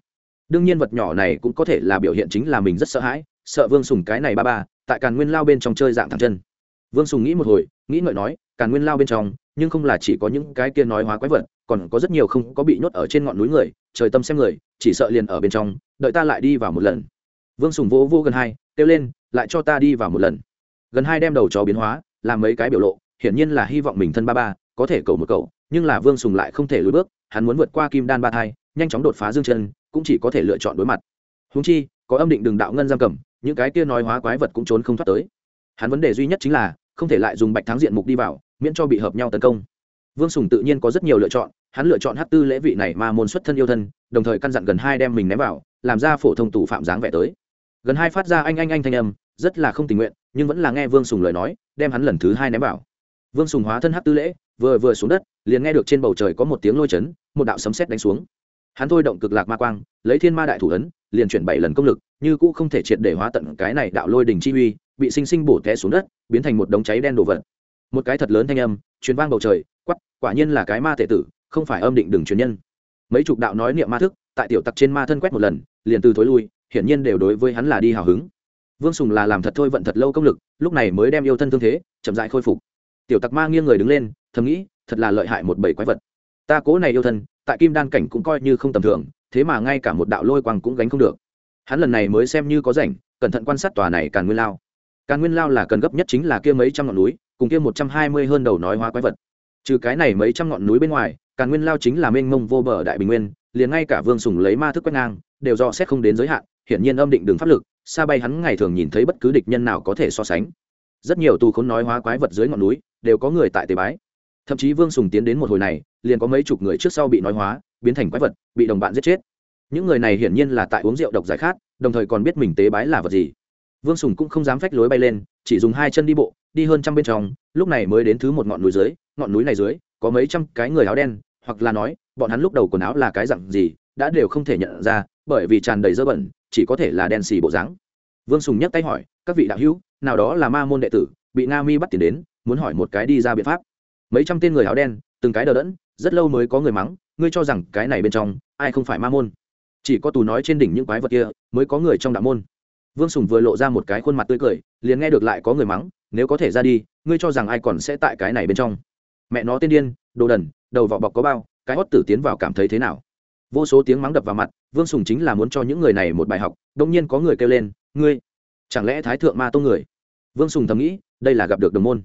đương nhiên vật nhỏ này cũng có thể là biểu hiện chính là mình rất sợ hãi, sợ vương sùng cái này ba ba, tại càn nguyên lao bên trong chơi dạng thẳng chân. Vương sùng nghĩ một hồi, nghĩ ngợi nói, càn nguyên lao bên trong, nhưng không là chỉ có những cái kia nói hóa quái vật, còn có rất nhiều không có bị nhốt ở trên ngọn núi người, trời tâm xem người, chỉ sợ liền ở bên trong, đợi ta lại đi vào một lần. Vương sùng vỗ vô gần hai, kêu lên, lại cho ta đi vào một lần. Gần hai đem đầu chó biến hóa, làm mấy cái biểu lộ, hiển nhiên là hy vọng mình thân ba ba, có thể cầu một cầu, nhưng là vương sùng lại không thể lùi bước, hắn muốn vượt qua kim đan ba thai, nhanh chóng đột phá dương chân cũng chỉ có thể lựa chọn đối mặt. Húng chi, có âm định đường đạo ngân giam cầm, những cái kia nói hóa quái vật cũng trốn không thoát tới. Hắn vấn đề duy nhất chính là, không thể lại dùng bạch thắng diện mục đi vào, miễn cho bị hợp nhau tấn công. Vương sùng tự nhiên có rất nhiều lựa chọn, hắn lựa chọn hát tư lễ vị này mà môn xuất thân yêu thân, đồng thời căn dặn gần hai đem mình ném vào, làm ra phổ thông tù phạm dáng vẻ tới. Gần hai phát ra anh anh anh thanh âm, rất là không tình nguyện, nhưng vẫn là nghe vương sùng lời nói, đem hắn lần thứ hai ném vào. Vương sùng hóa thân hát tư lễ, vừa vừa xuống đất, liền nghe được trên bầu trời có một tiếng lôi chấn, một đạo sấm sét đánh xuống hắn thôi động cực lạc ma quang, lấy thiên ma đại thủ ấn, liền chuyển bảy lần công lực, như cũ không thể triệt để hóa tận cái này đạo lôi đình chi uy, bị sinh sinh bổ té xuống đất, biến thành một đống cháy đen đổ vật. Một cái thật lớn thanh âm, truyền vang bầu trời quắp quả nhiên là cái ma thể tử, không phải âm định đừng truyền nhân. Mấy chục đạo nói niệm ma thức, tại tiểu tặc trên ma thân quét một lần, liền từ thối lui, hiển nhiên đều đối với hắn là đi hào hứng. Vương sùng là làm thật thôi vận thật lâu công lực, lúc này mới đem yêu thân thương thế, chậm dại khôi phục. Tiểu tặc ma nghiêng người đứng lên, thầm nghĩ, thật là lợi hại một bầy quái vật ta cố này yêu thân, tại kim đan cảnh cũng coi như không tầm thường, thế mà ngay cả một đạo lôi quang cũng gánh không được. Hắn lần này mới xem như có rảnh, cẩn thận quan sát tòa này càn nguyên lao. Càn nguyên lao là cần gấp nhất chính là kia mấy trăm ngọn núi, cùng kia một trăm hai mươi hơn đầu nói hóa quái vật. Trừ cái này mấy trăm ngọn núi bên ngoài, càn nguyên lao chính là mênh mông vô bờ đại bình nguyên, liền ngay cả vương sùng lấy ma thức quét ngang, đều do xét không đến giới hạn, hiển nhiên âm định đường pháp lực, xa bay hắn ngày thường nhìn thấy bất cứ địch nhân nào có thể so sánh. Rất nhiều tù khốn nói hóa quái vật dưới ngọn núi, đều có người tại tế bái thậm chí vương sùng tiến đến một hồi này, liền có mấy chục người trước sau bị nói hóa, biến thành quái vật, bị đồng bạn giết chết. Những người này hiển nhiên là tại uống rượu độc giải khát, đồng thời còn biết mình tế bái là vật gì. Vương sùng cũng không dám phách lối bay lên, chỉ dùng hai chân đi bộ, đi hơn trăm bên trong, lúc này mới đến thứ một ngọn núi dưới, ngọn núi này dưới, có mấy trăm cái người áo đen, hoặc là nói, bọn hắn lúc đầu quần áo là cái dặn gì, đã đều không thể nhận ra, bởi vì tràn đầy dơ bẩn, chỉ có thể là đen xì bộ dáng. Vương sùng nhắc tay hỏi, các vị đạo hữu, nào đó là ma môn đệ tử, bị nga mi bắt tiền đến, muốn hỏi một cái đi ra biện pháp mấy trăm tên người áo đen, từng cái đờ đẫn, rất lâu mới có người mắng, ngươi cho rằng cái này bên trong, ai không phải ma môn. Chỉ có tù nói trên đỉnh những quái vật kia, mới có người trong đạo môn. Vương sùng vừa lộ ra một cái khuôn mặt tươi cười, liền nghe được lại có người mắng, nếu có thể ra đi, ngươi cho rằng ai còn sẽ tại cái này bên trong. Mẹ nó tiên điên, đồ đần, đầu vỏ bọc có bao, cái hót tử tiến vào cảm thấy thế nào? Vô số tiếng mắng đập vào mặt, vương sùng chính là muốn cho những người này một bài học đông nhiên có người kêu lên, ngươi, chẳng lẽ thái thượng ma tông người? Vương sùng thầm nghĩ, đây là gặp được đồng môn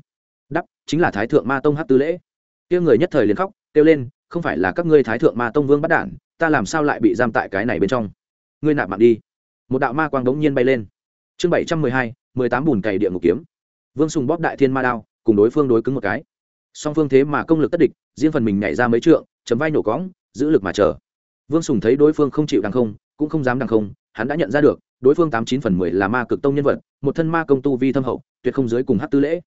chính là thái thượng ma tông hát tư lễ. Kia người nhất thời liền khóc, kêu lên, không phải là các ngươi thái thượng ma tông vương bắt đản, ta làm sao lại bị giam tại cái này bên trong? Ngươi nạp mạng đi. Một đạo ma quang đống nhiên bay lên. Chương bảy trăm mười hai, mười tám bùn cày địa ngục kiếm. Vương sùng bóp đại thiên ma đao, cùng đối phương đối cứng một cái. Song phương thế mà công lực tất địch, riêng phần mình nhảy ra mấy trượng, chấm vai nổ cõng, giữ lực mà chờ. Vương sùng thấy đối phương không chịu đằng không, cũng không dám đằng không, hắn đã nhận ra được, đối phương tám chín phần mười là ma cực tông nhân vật, một thân ma công tu vi thâm hậu, tuyệt không dưới cùng hát tư lễ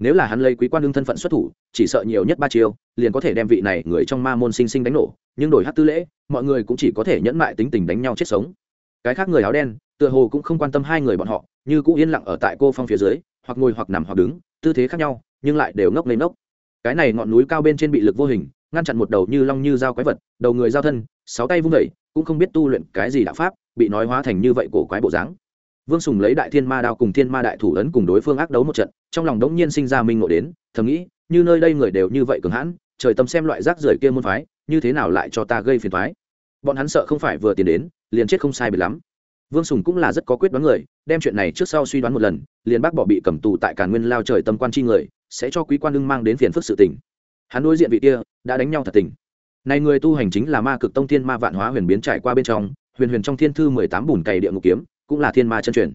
nếu là hắn lấy quý quan đương thân phận xuất thủ, chỉ sợ nhiều nhất ba chiêu, liền có thể đem vị này người trong ma môn sinh sinh đánh nổ. Nhưng đổi hát tư lễ, mọi người cũng chỉ có thể nhẫn mại tính tình đánh nhau chết sống. Cái khác người áo đen, tựa hồ cũng không quan tâm hai người bọn họ, như cũng yên lặng ở tại cô phong phía dưới, hoặc ngồi hoặc nằm hoặc đứng, tư thế khác nhau, nhưng lại đều ngốc lên ngốc. Cái này ngọn núi cao bên trên bị lực vô hình, ngăn chặn một đầu như long như dao quái vật, đầu người giao thân, sáu tay vung vẩy cũng không biết tu luyện cái gì đạo pháp, bị nói hóa thành như vậy cổ quái bộ dáng. Vương sùng lấy đại thiên ma đao cùng thiên ma đại thủ ấn cùng đối phương ác đấu một trận trong lòng đống nhiên sinh ra minh ngộ đến, thầm nghĩ, như nơi đây người đều như vậy cường hãn, trời tâm xem loại rác rưởi kia môn phái, như thế nào lại cho ta gây phiền phái bọn hắn sợ không phải vừa tiến đến, liền chết không sai biệt lắm. Vương sùng cũng là rất có quyết đoán người, đem chuyện này trước sau suy đoán một lần, liền bác bỏ bị cầm tù tại càn nguyên lao trời tâm quan chi người, sẽ cho quý quan ưng mang đến phiền phức sự tình. Hắn đối diện vị kia, đã đánh nhau thật tình. Này người tu hành chính là ma cực tông thiên ma vạn hóa huyền biến trải qua bên trong, huyền huyền trong thiên thư mười tám bùn cày địa ngục kiếm, cũng là thiên ma chân truyền.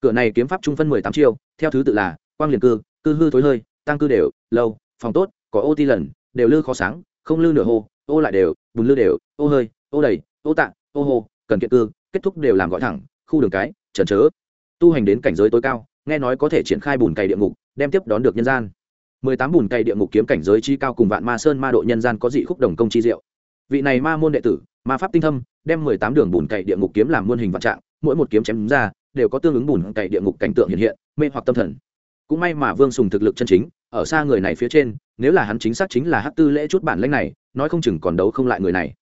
Cửa này kiếm pháp trung phân mười tám chiêu, theo thứ tự là quang liền cư cư hư thối hơi tăng cư đều, lâu, phòng tốt, có ô ti lần, đều lư khó sáng, không lư nửa hô ô lại đều, bùn lư đều, ô hơi, ô đầy, ô tạ, ô hô cần kiện cư, kết thúc đều làm gọi thẳng, khu đường cái trần chớ. Tu hành đến cảnh giới tối cao, nghe nói có thể triển khai bùn cày địa ngục, đem tiếp đón được nhân gian. Mười tám bùn cày địa ngục kiếm cảnh giới chi cao cùng vạn ma sơn ma độ nhân gian có dị khúc đồng công chi diệu. Vị này ma môn đệ tử, ma pháp tinh thâm, đem mười tám đường bùn cày địa ngục kiếm làm muôn hình vạn trạng, mỗi một kiếm chém ra, đều có tương ứng bùn cày địa ngục cảnh tượng hiện hiện, mê hoặc tâm thần cũng may mà vương sùng thực lực chân chính, ở xa người này phía trên, nếu là hắn chính xác chính là hát tư lễ chút bản lãnh này, nói không chừng còn đấu không lại người này.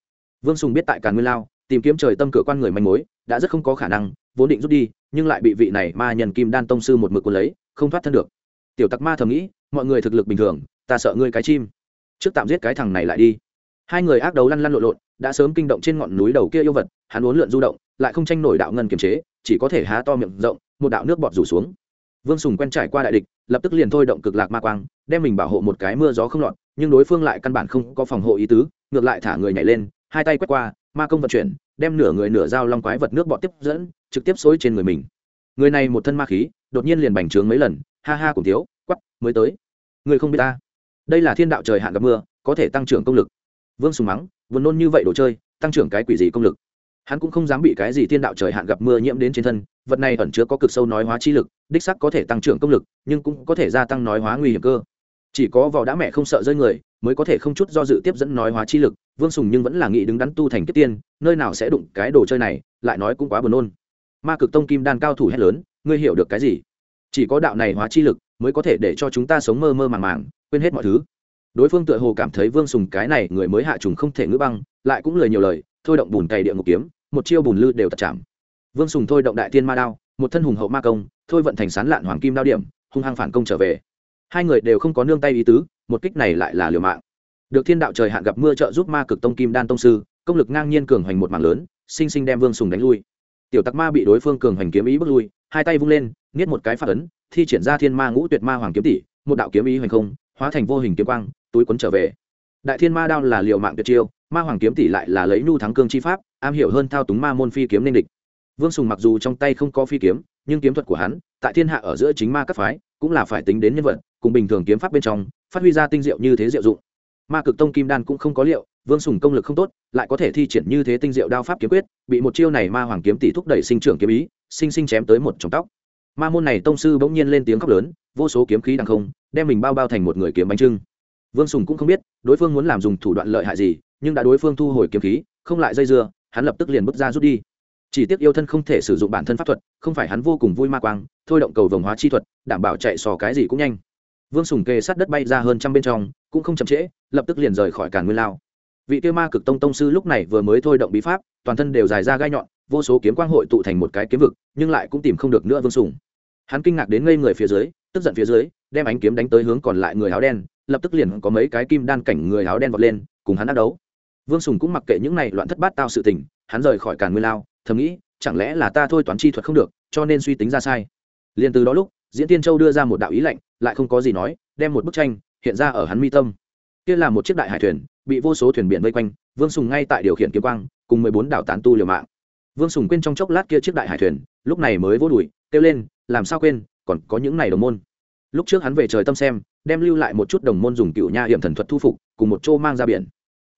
Vương sùng biết tại càn nguyên lao, tìm kiếm trời tâm cửa quan người manh mối, đã rất không có khả năng, vốn định rút đi, nhưng lại bị vị này ma nhân kim đan tông sư một mực quân lấy, không thoát thân được. Tiểu tặc ma thầm nghĩ, mọi người thực lực bình thường, ta sợ ngươi cái chim. Trước tạm giết cái thằng này lại đi. Hai người ác đấu lăn lăn lộn lộn, đã sớm kinh động trên ngọn núi đầu kia yêu vật, hắn uốn lượn du động, lại không tranh nổi đạo ngân kiềm chế, chỉ có thể há to miệng rộng, một đạo nước bọt rủ xuống vương sùng quen trải qua đại địch, lập tức liền thôi động cực lạc ma quang, đem mình bảo hộ một cái mưa gió không lọt, nhưng đối phương lại căn bản không có phòng hộ ý tứ, ngược lại thả người nhảy lên, hai tay quét qua, ma công vận chuyển, đem nửa người nửa dao long quái vật nước bọt tiếp dẫn, trực tiếp xối trên người mình. Người này một thân ma khí, đột nhiên liền bành trướng mấy lần, ha ha cùng thiếu quắp mới tới. Người không biết ta. Đây là thiên đạo trời hạn gặp mưa, có thể tăng trưởng công lực. Vương sùng mắng vườn nôn như vậy đồ chơi, tăng trưởng cái quỷ gì công lực. Hắn cũng không dám bị cái gì thiên đạo trời hạn gặp mưa nhiễm đến trên thân vật này ẩn chứa có cực sâu nói hóa chi lực, đích sắc có thể tăng trưởng công lực, nhưng cũng có thể gia tăng nói hóa nguy hiểm cơ. Chỉ có vỏ đã mẹ không sợ rơi người, mới có thể không chút do dự tiếp dẫn nói hóa chi lực, vương sùng nhưng vẫn là nghĩ đứng đắn tu thành kiếp tiên, nơi nào sẽ đụng cái đồ chơi này, lại nói cũng quá buồn nôn. Ma cực tông kim đan cao thủ hét lớn, ngươi hiểu được cái gì? Chỉ có đạo này hóa chi lực mới có thể để cho chúng ta sống mơ mơ màng màng, quên hết mọi thứ. Đối phương tựa hồ cảm thấy vương sùng cái này người mới hạ trùng không thể ngữ băng, lại cũng lời nhiều lời, thôi động bùn cày địa ngục kiếm, một chiêu bùn lư đều tạt chạm vương sùng thôi động đại thiên ma đao, một thân hùng hậu ma công, thôi vận thành sán lạn hoàng kim đao điểm, hung hăng phản công trở về. Hai người đều không có nương tay ý tứ, một kích này lại là liều mạng. Được thiên đạo trời hạn gặp mưa trợ giúp ma cực tông kim đan tông sư, công lực ngang nhiên cường hoành một mảng lớn, sinh sinh đem vương sùng đánh lui. Tiểu tặc ma bị đối phương cường hoành kiếm ý bước lui, hai tay vung lên niết một cái phát ấn, thi triển ra thiên ma ngũ tuyệt ma hoàng kiếm tỷ, một đạo kiếm ý hoành không, hóa thành vô hình kiếm quang, túi quấn trở về. Đại thiên ma đao là liều mạng tuyệt chiêu, ma hoàng kiếm tỷ lại là lấy nhu thắng cương chi pháp, am hiểu hơn thao túng ma môn phi kiếm nên địch vương sùng mặc dù trong tay không có phi kiếm, nhưng kiếm thuật của hắn, tại thiên hạ ở giữa chính ma các phái, cũng là phải tính đến nhân vật, cùng bình thường kiếm pháp bên trong, phát huy ra tinh diệu như thế diệu dụng. Ma cực tông kim đan cũng không có liệu, vương sùng công lực không tốt, lại có thể thi triển như thế tinh diệu đao pháp kiếm quyết, bị một chiêu này ma hoàng kiếm tỷ thúc đẩy sinh trưởng kiếm ý, sinh sinh chém tới một trong tóc. Ma môn này tông sư bỗng nhiên lên tiếng khóc lớn, vô số kiếm khí đằng không, đem mình bao bao thành một người kiếm bánh trưng. Vương sùng cũng không biết, đối phương muốn làm dùng thủ đoạn lợi hại gì, nhưng đã đối phương thu hồi kiếm khí, không lại dây dưa, hắn lập tức liền bước ra rút đi chỉ tiếc yêu thân không thể sử dụng bản thân pháp thuật, không phải hắn vô cùng vui ma quang, thôi động cầu vồng hóa chi thuật, đảm bảo chạy sò cái gì cũng nhanh. Vương sùng kề sát đất bay ra hơn trăm bên trong, cũng không chậm trễ, lập tức liền rời khỏi càn nguyên lao. Vị kia ma cực tông tông sư lúc này vừa mới thôi động bí pháp, toàn thân đều dài ra gai nhọn, vô số kiếm quang hội tụ thành một cái kiếm vực, nhưng lại cũng tìm không được nữa vương sùng. Hắn kinh ngạc đến ngây người phía dưới, tức giận phía dưới, đem ánh kiếm đánh tới hướng còn lại người áo đen, lập tức liền có mấy cái kim đan cảnh người áo đen vọt lên, cùng hắn đắc đấu. Vương sùng cũng mặc kệ những này loạn thất bát tao sự tình, hắn rời khỏi càn nguyên lao thầm nghĩ, chẳng lẽ là ta thôi toán chi thuật không được, cho nên suy tính ra sai. Liền từ đó lúc, diễn tiên châu đưa ra một đạo ý lệnh lại không có gì nói, đem một bức tranh hiện ra ở hắn mi tâm. Kia là một chiếc đại hải thuyền, bị vô số thuyền biển vây quanh, vương sùng ngay tại điều khiển kiếm quang, cùng mười bốn đảo tán tu liều mạng. Vương sùng quên trong chốc lát kia chiếc đại hải thuyền, lúc này mới vô đùi, kêu lên, làm sao quên, còn có những này đồng môn. Lúc trước hắn về trời tâm xem, đem lưu lại một chút đồng môn dùng cựu nha hiểm thần thuật thu phục, cùng một chỗ mang ra biển.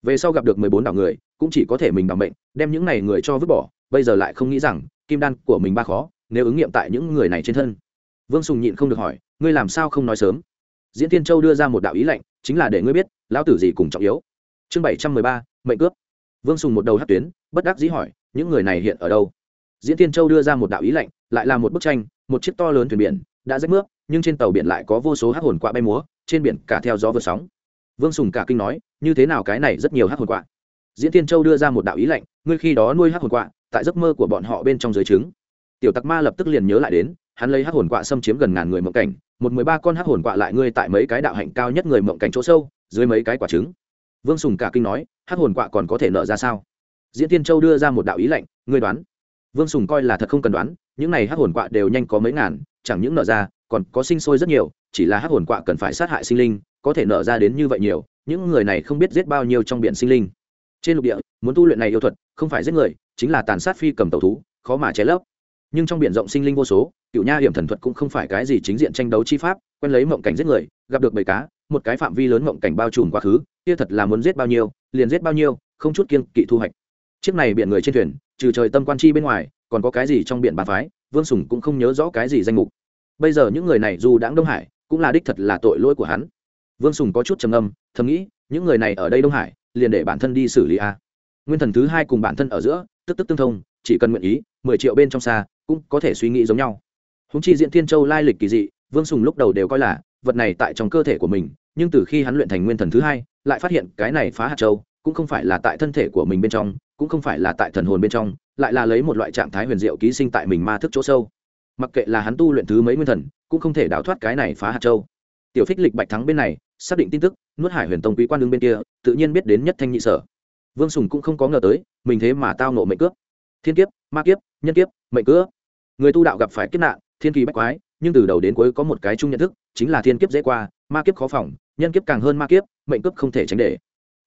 Về sau gặp được mười bốn đảo người, cũng chỉ có thể mình bằng bệnh đem những này người cho vứt bỏ bây giờ lại không nghĩ rằng kim đan của mình ba khó, nếu ứng nghiệm tại những người này trên thân. Vương sùng nhịn không được hỏi, ngươi làm sao không nói sớm? Diễn tiên châu đưa ra một đạo ý lệnh, chính là để ngươi biết, lão tử gì cùng trọng yếu. Chương bảy trăm mười ba, mệnh cướp. Vương sùng một đầu hát tuyến, bất đắc dĩ hỏi, những người này hiện ở đâu? Diễn tiên châu đưa ra một đạo ý lệnh, lại là một bức tranh, một chiếc to lớn thuyền biển, đã rách nước nhưng trên tàu biển lại có vô số hát hồn quạ bay múa, trên biển cả theo gió vượt sóng. Vương sùng cả kinh nói, như thế nào cái này rất nhiều hát hồn quạ? Diễn tiên châu đưa ra một đạo ý lệnh, ngươi khi đó nuôi hát hồn quạ tại giấc mơ của bọn họ bên trong dưới trứng tiểu tặc ma lập tức liền nhớ lại đến, hắn lấy hắc hồn quạ xâm chiếm gần ngàn người mộng cảnh, một mười ba con hắc hồn quạ lại ngươi tại mấy cái đạo hạnh cao nhất người mộng cảnh chỗ sâu, dưới mấy cái quả trứng. Vương sùng cả kinh nói, hắc hồn quạ còn có thể nợ ra sao? Diễn tiên châu đưa ra một đạo ý lệnh, ngươi đoán. Vương sùng coi là thật không cần đoán, những này hắc hồn quạ đều nhanh có mấy ngàn, chẳng những nợ ra, còn có sinh sôi rất nhiều, chỉ là hắc hồn quạ cần phải sát hại sinh linh, có thể nợ ra đến như vậy nhiều, những người này không biết giết bao nhiêu trong biển sinh linh. Trên lục địa, muốn tu luyện này yêu thuật, không phải giết người chính là tàn sát phi cầm tàu thú, khó mà che lấp. Nhưng trong biển rộng sinh linh vô số cựu nha hiểm thần thuật cũng không phải cái gì chính diện tranh đấu chi pháp, quen lấy mộng cảnh giết người, gặp được bầy cá, một cái phạm vi lớn mộng cảnh bao trùm quá khứ, kia thật là muốn giết bao nhiêu, liền giết bao nhiêu, không chút kiên kỵ thu hoạch. Chiếc này biển người trên thuyền, trừ trời tâm quan chi bên ngoài, còn có cái gì trong biển bàn phái, vương sùng cũng không nhớ rõ cái gì danh mục. Bây giờ những người này dù đãng đông hải, cũng là đích thật là tội lỗi của hắn. Vương sùng có chút trầm âm thầm nghĩ, những người này ở đây đông hải, liền để bản thân đi xử lý a. Nguyên thần thứ hai cùng bản thân ở giữa tức tức tương thông, chỉ cần nguyện ý, mười triệu bên trong xa, cũng có thể suy nghĩ giống nhau. Húng chi diện thiên châu lai lịch kỳ dị, vương sùng lúc đầu đều coi là, vật này tại trong cơ thể của mình, nhưng từ khi hắn luyện thành nguyên thần thứ hai, lại phát hiện cái này phá hạt châu, cũng không phải là tại thân thể của mình bên trong, cũng không phải là tại thần hồn bên trong, lại là lấy một loại trạng thái huyền diệu ký sinh tại mình ma thức chỗ sâu. Mặc kệ là hắn tu luyện thứ mấy nguyên thần, cũng không thể đào thoát cái này phá hạt châu. Tiểu phích lịch bạch thắng bên này, xác định tin tức, nuốt hải huyền tông quý quan đương bên kia, tự nhiên biết đến nhất thanh nhị sở vương sùng cũng không có ngờ tới, mình thế mà tao nộ mệnh cướp. Thiên kiếp, ma kiếp, nhân kiếp, mệnh cướp. Người tu đạo gặp phải kiếp nạn, thiên kỳ bách quái, nhưng từ đầu đến cuối có một cái chung nhận thức, chính là thiên kiếp dễ qua, ma kiếp khó phòng, nhân kiếp càng hơn ma kiếp, mệnh cướp không thể tránh để.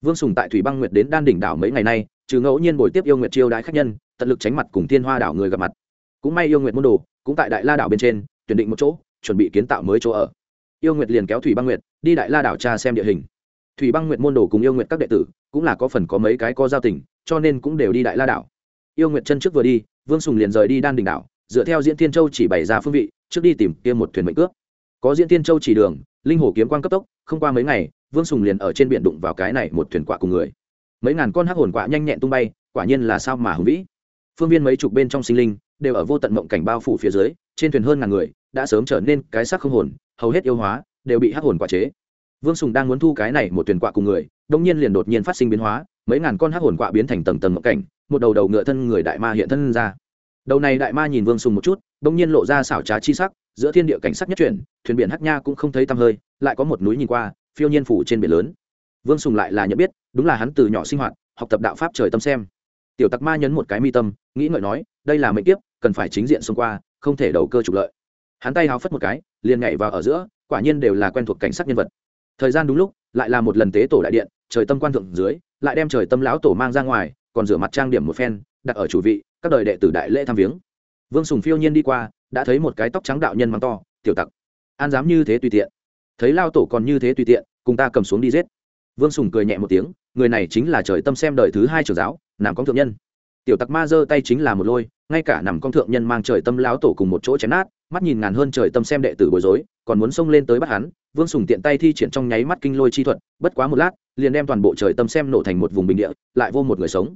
Vương sùng tại thủy băng nguyệt đến đan đỉnh đảo mấy ngày nay, trừ ngẫu nhiên buổi tiếp yêu nguyệt chiêu đãi khách nhân, tận lực tránh mặt cùng thiên hoa đảo người gặp mặt. Cũng may yêu nguyệt môn đồ, cũng tại đại la đảo bên trên, tuyển định một chỗ, chuẩn bị kiến tạo mới chỗ ở. Yêu nguyệt liền kéo thủy băng nguyệt, đi đại la đảo tra xem địa hình thủy băng nguyện môn đồ cùng yêu nguyện các đệ tử, cũng là có phần có mấy cái có giao tình, cho nên cũng đều đi đại la đảo. Yêu nguyện chân trước vừa đi, vương sùng liền rời đi đan đình đảo, dựa theo diễn tiên châu chỉ bày ra phương vị, trước đi tìm kia một thuyền mệnh cướp có diễn tiên châu chỉ đường, linh hồ kiếm quan cấp tốc, không qua mấy ngày, vương sùng liền ở trên biển đụng vào cái này một thuyền quạ cùng người. Mấy ngàn con hắc hồn quạ nhanh nhẹn tung bay, quả nhiên là sao mà hùng vĩ. Phương viên mấy chục bên trong sinh linh, đều ở vô tận mộng cảnh bao phủ phía dưới, trên thuyền hơn ngàn người, đã sớm trở nên cái xác không hồn, hầu hết yêu hóa, đều bị hắc hồn quả chế vương sùng đang muốn thu cái này một tuyển quạ cùng người đông nhiên liền đột nhiên phát sinh biến hóa, mấy ngàn con hắc hồn quạ biến thành tầng tầng mộng cảnh, một đầu đầu ngựa thân người đại ma hiện thân ra. Đầu này đại ma nhìn vương sùng một chút đông nhiên lộ ra xảo trá chi sắc, giữa thiên địa cảnh sắc nhất chuyển, thuyền biển hắc nha cũng không thấy tăm hơi, lại có một núi nhìn qua, phiêu nhiên phủ trên biển lớn. Vương sùng lại là nhận biết, đúng là hắn từ nhỏ sinh hoạt, học tập đạo pháp trời tâm xem. Tiểu tặc ma nhấn một cái mi tâm, nghĩ ngợi nói, đây là mệnh kiếp, cần phải chính diện xông qua, không thể đầu cơ trục lợi. Hắn tay háo phất một cái, liền nhảy vào ở giữa, quả nhiên đều là quen thuộc cảnh sắc nhân vật thời gian đúng lúc, lại là một lần tế tổ đại điện, trời tâm quan thượng dưới, lại đem trời tâm lão tổ mang ra ngoài, còn rửa mặt trang điểm một phen, đặt ở chủ vị, các đời đệ tử đại lễ tham viếng. Vương sùng phiêu nhiên đi qua, đã thấy một cái tóc trắng đạo nhân mắng to, tiểu tặc, an dám như thế tùy tiện. Thấy lao tổ còn như thế tùy tiện, cùng ta cầm xuống đi giết. Vương sùng cười nhẹ một tiếng, người này chính là trời tâm xem đời thứ hai trưởng giáo nằm con thượng nhân. Tiểu tặc ma giơ tay chính là một lôi, ngay cả nằm con thượng nhân mang trời tâm lão tổ cùng một chỗ chém nát mắt nhìn ngàn hơn trời tâm xem đệ tử bối rối, còn muốn xông lên tới bắt hắn, vương sùng tiện tay thi triển trong nháy mắt kinh lôi chi thuật, bất quá một lát, liền đem toàn bộ trời tâm xem nổ thành một vùng bình địa, lại vô một người sống.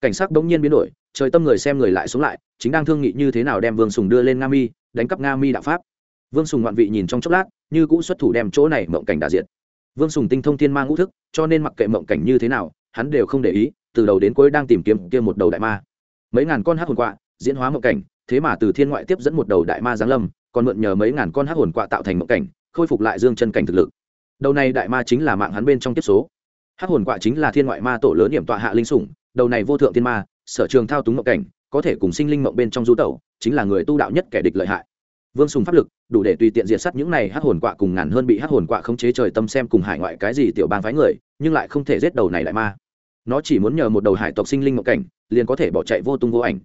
Cảnh sắc bỗng nhiên biến đổi, trời tâm người xem người lại sống lại, chính đang thương nghị như thế nào đem vương sùng đưa lên nga mi, đánh cắp nga mi đạo pháp. Vương sùng ngoạn vị nhìn trong chốc lát, như cũ xuất thủ đem chỗ này mộng cảnh đà diện vương sùng tinh thông thiên ma ngũ thức, cho nên mặc kệ mộng cảnh như thế nào, hắn đều không để ý, từ đầu đến cuối đang tìm kiếm kia một đầu đại ma. Mấy ngàn con hát hồn quạ, diễn hóa mộng cảnh thế mà từ thiên ngoại tiếp dẫn một đầu đại ma giáng lâm, còn mượn nhờ mấy ngàn con hát hồn quạ tạo thành mộng cảnh, khôi phục lại dương chân cảnh thực lực. Đầu này đại ma chính là mạng hắn bên trong tiếp số. Hát hồn quạ chính là thiên ngoại ma tổ lớn điểm tọa hạ linh sủng, đầu này vô thượng thiên ma, sở trường thao túng mộng cảnh, có thể cùng sinh linh mộng bên trong du tẩu, chính là người tu đạo nhất kẻ địch lợi hại. Vương sùng pháp lực, đủ để tùy tiện diệt sát những này hát hồn quạ cùng ngàn hơn bị hát hồn quạ khống chế trời tâm xem cùng hải ngoại cái gì tiểu bang phái người, nhưng lại không thể giết đầu này đại ma. Nó chỉ muốn nhờ một đầu hải tộc sinh linh mộng cảnh, liền có thể bỏ chạy vô tung vô ảnh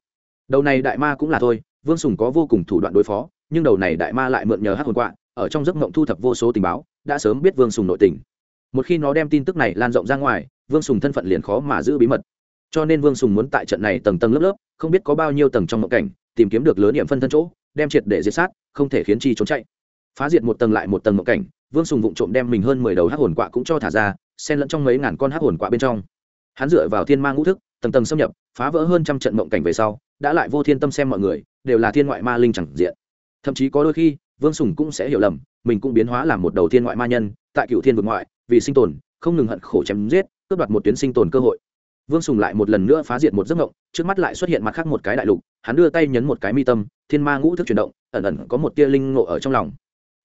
đầu này đại ma cũng là thôi, vương sùng có vô cùng thủ đoạn đối phó, nhưng đầu này đại ma lại mượn nhờ hát hồn quạ, ở trong giấc mộng thu thập vô số tình báo, đã sớm biết vương sùng nội tình. Một khi nó đem tin tức này lan rộng ra ngoài, vương sùng thân phận liền khó mà giữ bí mật. Cho nên vương sùng muốn tại trận này tầng tầng lớp lớp, không biết có bao nhiêu tầng trong mộng cảnh, tìm kiếm được lớn điểm phân thân chỗ, đem triệt để diệt sát, không thể khiến chi trốn chạy. Phá diệt một tầng lại một tầng mộng cảnh, vương sùng vụng trộm đem mình hơn mười đầu hát hồn quạ cũng cho thả ra, xen lẫn trong mấy ngàn con hát hồn quạ bên trong. Hắn dựa vào thiên ma ngũ thức, tầng tầng xâm nhập, phá vỡ hơn trăm trận mộng cảnh về sau đã lại vô thiên tâm xem mọi người, đều là thiên ngoại ma linh chẳng diện. Thậm chí có đôi khi, vương sùng cũng sẽ hiểu lầm, mình cũng biến hóa làm một đầu thiên ngoại ma nhân, tại cựu thiên vực ngoại, vì sinh tồn, không ngừng hận khổ chém giết, cướp đoạt một tuyến sinh tồn cơ hội. Vương sùng lại một lần nữa phá diệt một giấc mộng, trước mắt lại xuất hiện mặt khác một cái đại lục, hắn đưa tay nhấn một cái mi tâm, thiên ma ngũ thức chuyển động, ẩn ẩn có một tia linh ngộ ở trong lòng.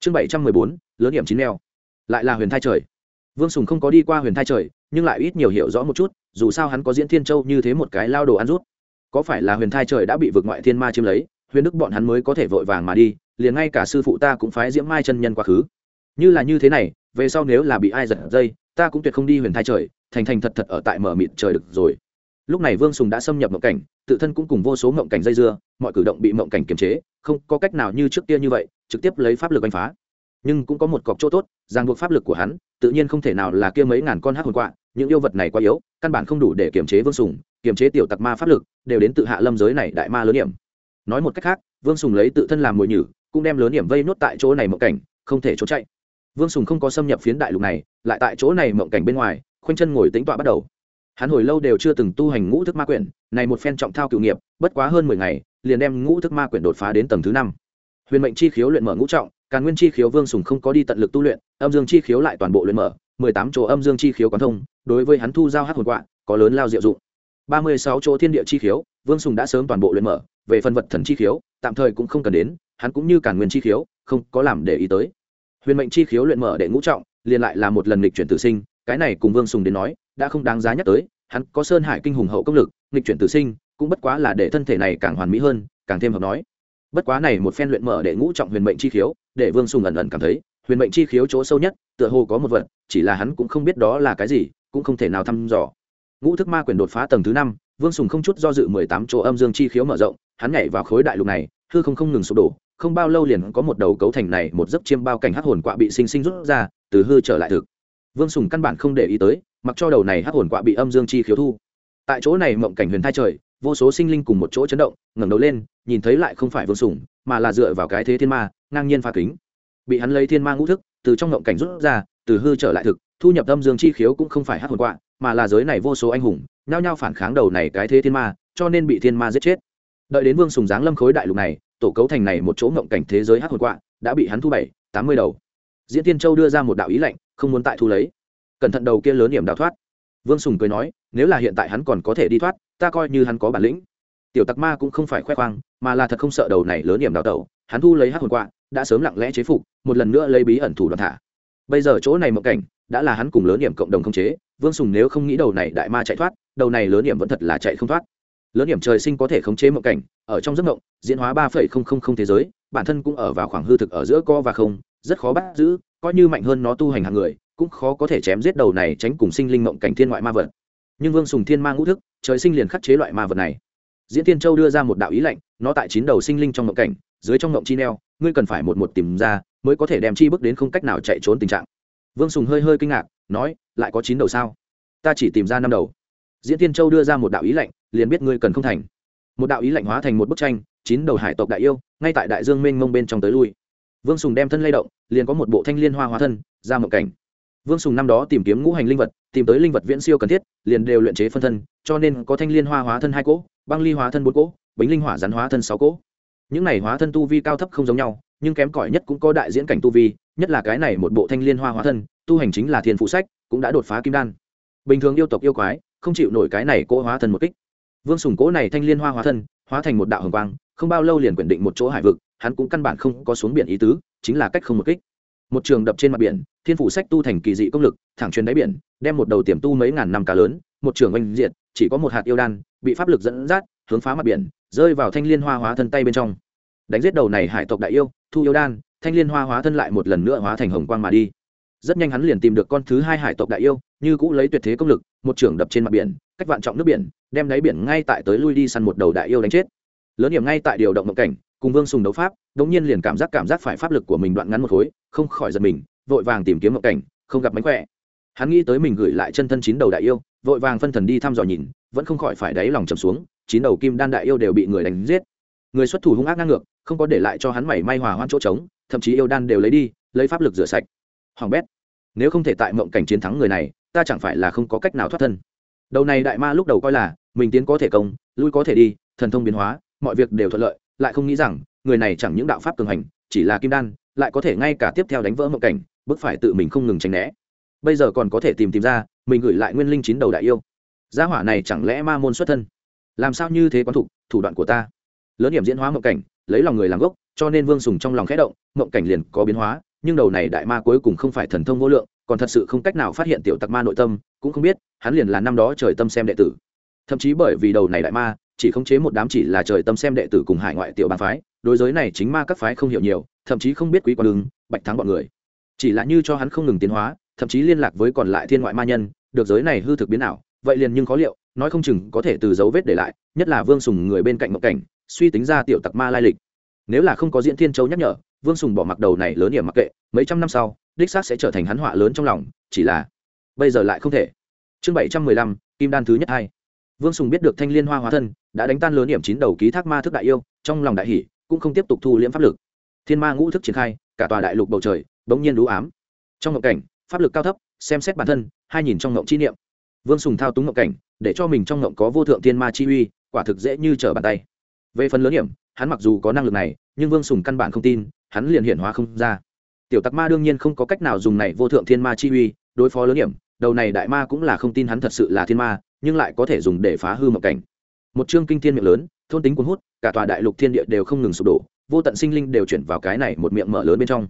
Chương bảy trăm mười bốn, lớn điểm chín neo lại là huyền thai trời. Vương sùng không có đi qua huyền thai trời, nhưng lại ít nhiều hiểu rõ một chút, dù sao hắn có diễn thiên châu như thế một cái lao đồ ăn rút có phải là huyền thai trời đã bị vực ngoại thiên ma chiếm lấy, huyền đức bọn hắn mới có thể vội vàng mà đi, liền ngay cả sư phụ ta cũng phái diễm mai chân nhân quá khứ. Như là như thế này, về sau nếu là bị ai giật dây, ta cũng tuyệt không đi huyền thai trời, thành thành thật thật ở tại mở mịt trời được rồi. Lúc này vương sùng đã xâm nhập mộng cảnh, tự thân cũng cùng vô số mộng cảnh dây dưa, mọi cử động bị mộng cảnh kiềm chế, không có cách nào như trước kia như vậy, trực tiếp lấy pháp lực đánh phá. Nhưng cũng có một cọc chỗ tốt, ràng buộc pháp lực của hắn, tự nhiên không thể nào là kia mấy ngàn con hát hồn quạ những yêu vật này quá yếu, căn bản không đủ để kiềm chế vương sùng, kiềm chế tiểu tặc ma pháp lực, đều đến tự hạ lâm giới này đại ma lớn điểm. Nói một cách khác, vương sùng lấy tự thân làm mồi nhử, cũng đem lớn điểm vây nốt tại chỗ này mộng cảnh, không thể trốn chạy. Vương sùng không có xâm nhập phiến đại lục này, lại tại chỗ này mộng cảnh bên ngoài, khoanh chân ngồi tính tọa bắt đầu. Hắn hồi lâu đều chưa từng tu hành ngũ thức ma quyển, này một phen trọng thao cựu nghiệp, bất quá hơn mười ngày, liền đem ngũ thức ma quyển đột phá đến tầng thứ năm. Huyền mệnh chi khiếu luyện mở ngũ trọng, càn nguyên chi khiếu vương sùng không có đi tận lực tu luyện, âm dương chi khiếu lại toàn bộ luyện mở mười tám chỗ âm dương chi khiếu quán thông, đối với hắn thu giao hát hồn quạ, có lớn lao diệu dụng. ba mươi sáu chỗ thiên địa chi khiếu, vương sùng đã sớm toàn bộ luyện mở, về phần vật thần chi khiếu, tạm thời cũng không cần đến, hắn cũng như càn nguyên chi khiếu, không có làm để ý tới. Huyền mệnh chi khiếu luyện mở để ngũ trọng, liền lại là một lần lịch chuyển tử sinh, cái này cùng vương sùng đến nói, đã không đáng giá nhắc tới, hắn có sơn hải kinh hùng hậu công lực lịch chuyển tử sinh, cũng bất quá là để thân thể này càng hoàn mỹ hơn, càng thêm hợp nói. Bất quá này một phen luyện mở để ngũ trọng huyền mệnh chi khiếu, để vương sùng ẩn ẩn cảm thấy huyền mệnh chi khiếu chỗ sâu nhất, tựa hồ có một vật, chỉ là hắn cũng không biết đó là cái gì, cũng không thể nào thăm dò. Ngũ thức ma quyền đột phá tầng thứ năm, vương sùng không chút do dự mười tám chỗ âm dương chi khiếu mở rộng, hắn nhảy vào khối đại lục này, hư không không ngừng sụp đổ, không bao lâu liền có một đầu cấu thành này, một giấc chiêm bao cảnh hắc hồn quạ bị sinh sinh rút ra, từ hư trở lại thực. Vương sùng căn bản không để ý tới, mặc cho đầu này hắc hồn quạ bị âm dương chi khiếu thu. Tại chỗ này mộng cảnh huyền thai trời, vô số sinh linh cùng một chỗ chấn động, ngẩng đầu lên, nhìn thấy lại không phải vương sùng, mà là dựa vào cái thế thiên ma, ngang nhiên pha kính bị hắn lấy thiên ma ngũ thức, từ trong ngộng cảnh rút ra, từ hư trở lại thực, thu nhập âm dương chi khiếu cũng không phải hát hồn quạ, mà là giới này vô số anh hùng, nhao nhao phản kháng đầu này cái thế thiên ma, cho nên bị thiên ma giết chết. Đợi đến vương sùng giáng lâm khối đại lục này, tổ cấu thành này một chỗ ngộng cảnh thế giới hát hồn quạ, đã bị hắn thu bảy, tám mươi đầu. Diễn tiên châu đưa ra một đạo ý lệnh, không muốn tại thu lấy. Cẩn thận đầu kia lớn điểm đào thoát. Vương sùng cười nói, nếu là hiện tại hắn còn có thể đi thoát, ta coi như hắn có bản lĩnh. Tiểu tặc ma cũng không phải khoe khoang, mà là thật không sợ đầu này lớn điểm đào tẩu, hắn thu lấy hát hồn quạ đã sớm lặng lẽ chế phục, một lần nữa lấy bí ẩn thủ đoạn thả. Bây giờ chỗ này mộng cảnh, đã là hắn cùng lớn điểm cộng đồng không chế, vương sùng nếu không nghĩ đầu này đại ma chạy thoát, đầu này lớn điểm vẫn thật là chạy không thoát. Lớn điểm trời sinh có thể khống chế mộng cảnh, ở trong giấc mộng, diễn hóa ba phẩy không không không thế giới, bản thân cũng ở vào khoảng hư thực ở giữa co và không, rất khó bắt giữ, coi như mạnh hơn nó tu hành hàng người, cũng khó có thể chém giết đầu này tránh cùng sinh linh mộng cảnh thiên ngoại ma vật. Nhưng vương sùng thiên ma ngũ thức, trời sinh liền khắc chế loại ma vật này diễn tiên châu đưa ra một đạo ý lệnh nó tại chín đầu sinh linh trong ngộng cảnh, dưới trong ngộng chi neo, ngươi cần phải một một tìm ra, mới có thể đem chi bước đến không cách nào chạy trốn tình trạng. Vương sùng hơi hơi kinh ngạc, nói, lại có chín đầu sao? Ta chỉ tìm ra năm đầu. Diễn tiên châu đưa ra một đạo ý lệnh liền biết ngươi cần không thành. Một đạo ý lệnh hóa thành một bức tranh, chín đầu hải tộc đại yêu, ngay tại đại dương mênh mông bên trong tới lui. Vương sùng đem thân lay động, liền có một bộ thanh liên hoa hóa thân, ra mộng cảnh. Vương sùng năm đó tìm kiếm ngũ hành linh vật, tìm tới linh vật viễn siêu cần thiết, liền đều luyện chế phân thân, cho nên có thanh liên hoa hóa thân hai cỗ băng ly hóa thân bốn cỗ, bính linh hỏa rắn hóa thân sáu cỗ. Những này hóa thân tu vi cao thấp không giống nhau, nhưng kém cỏi nhất cũng có đại diễn cảnh tu vi, nhất là cái này một bộ thanh liên hoa hóa thân, tu hành chính là thiên phụ sách, cũng đã đột phá kim đan. Bình thường yêu tộc yêu quái, không chịu nổi cái này cỗ hóa thân một kích. Vương sùng cỗ này thanh liên hoa hóa thân, hóa thành một đạo hồng quang, không bao lâu liền quyển định một chỗ hải vực, hắn cũng căn bản không có xuống biển ý tứ, chính là cách không một kích. Một trường đập trên mặt biển, thiên phủ sách tu thành kỳ dị công lực, thẳng truyền đáy biển, đem một đầu tiềm tu mấy ngàn năm cá lớn, một trường oanh diện chỉ có một hạt yêu đan, bị pháp lực dẫn dắt, hướng phá mặt biển, rơi vào thanh liên hoa hóa thân tay bên trong. Đánh giết đầu này hải tộc đại yêu, thu yêu đan, thanh liên hoa hóa thân lại một lần nữa hóa thành hồng quang mà đi. Rất nhanh hắn liền tìm được con thứ hai hải tộc đại yêu, như cũ lấy tuyệt thế công lực, một trường đập trên mặt biển, cách vạn trọng nước biển, đem đáy biển ngay tại tới lui đi săn một đầu đại yêu đánh chết. Lớn điểm ngay tại điều động mộng cảnh, cùng vương sùng đấu pháp, đống nhiên liền cảm giác cảm giác phải pháp lực của mình đoạn ngắn một khối, không khỏi giật mình, vội vàng tìm kiếm mộng cảnh, không gặp mánh khỏe hắn nghĩ tới mình gửi lại chân thân chín đầu đại yêu, vội vàng phân thần đi thăm dò nhìn, vẫn không khỏi phải đáy lòng trầm xuống, chín đầu kim đan đại yêu đều bị người đánh giết. Người xuất thủ hung ác ngang ngược, không có để lại cho hắn mảy may hòa hoãn chỗ trống, thậm chí yêu đan đều lấy đi, lấy pháp lực rửa sạch. Hoàng bét, nếu không thể tại mộng cảnh chiến thắng người này, ta chẳng phải là không có cách nào thoát thân. Đầu này đại ma lúc đầu coi là, mình tiến có thể công, lui có thể đi, thần thông biến hóa, mọi việc đều thuận lợi, lại không nghĩ rằng, người này chẳng những đạo pháp cường hành, chỉ là kim đan, lại có thể ngay cả tiếp theo đánh vỡ mộng cảnh, bức phải tự mình không ngừng tránh né bây giờ còn có thể tìm tìm ra, mình gửi lại nguyên linh chín đầu đại yêu. Gia hỏa này chẳng lẽ ma môn xuất thân? Làm sao như thế quán thủ thủ đoạn của ta? Lớn điểm diễn hóa mộng cảnh, lấy lòng người làm gốc, cho nên vương sùng trong lòng khẽ động, mộng cảnh liền có biến hóa, nhưng đầu này đại ma cuối cùng không phải thần thông vô lượng, còn thật sự không cách nào phát hiện tiểu tặc ma nội tâm, cũng không biết, hắn liền là năm đó trời tâm xem đệ tử. Thậm chí bởi vì đầu này đại ma, chỉ khống chế một đám chỉ là trời tâm xem đệ tử cùng hải ngoại tiểu bang phái, đối giới này chính ma các phái không hiểu nhiều, thậm chí không biết quý quan đường bạch thắng bọn người. Chỉ là như cho hắn không ngừng tiến hóa thậm chí liên lạc với còn lại thiên ngoại ma nhân, được giới này hư thực biến ảo, vậy liền nhưng khó liệu, nói không chừng có thể từ dấu vết để lại, nhất là vương sùng người bên cạnh mộng cảnh, suy tính ra tiểu tặc ma lai lịch. Nếu là không có diễn thiên châu nhắc nhở, vương sùng bỏ mặc đầu này lớn điểm mặc kệ, mấy trăm năm sau, đích xác sẽ trở thành hắn họa lớn trong lòng, chỉ là bây giờ lại không thể. Chương bảy trăm mười lăm, kim đan thứ nhất hai. Vương sùng biết được thanh liên hoa hóa thân, đã đánh tan lớn điểm chín đầu ký thác ma thức đại yêu, trong lòng đại hỷ cũng không tiếp tục thu liễm pháp lực. Thiên ma ngũ thức triển khai, cả tòa đại lục bầu trời, bỗng nhiên đũ ám. Trong ngộ cảnh pháp lực cao thấp, xem xét bản thân, hai nhìn trong ngộng chi niệm. Vương sùng thao túng ngộng cảnh, để cho mình trong ngộng có vô thượng thiên ma chi uy, quả thực dễ như trở bàn tay. Về phần lớn điểm, hắn mặc dù có năng lực này, nhưng vương sùng căn bản không tin, hắn liền hiện hóa không ra. Tiểu tặc ma đương nhiên không có cách nào dùng này vô thượng thiên ma chi uy đối phó lớn điểm, đầu này đại ma cũng là không tin hắn thật sự là thiên ma, nhưng lại có thể dùng để phá hư mộng cảnh. Một chương kinh thiên miệng lớn, thôn tính cuốn hút, cả tòa đại lục thiên địa đều không ngừng sụp đổ, vô tận sinh linh đều chuyển vào cái này một miệng mở lớn bên trong.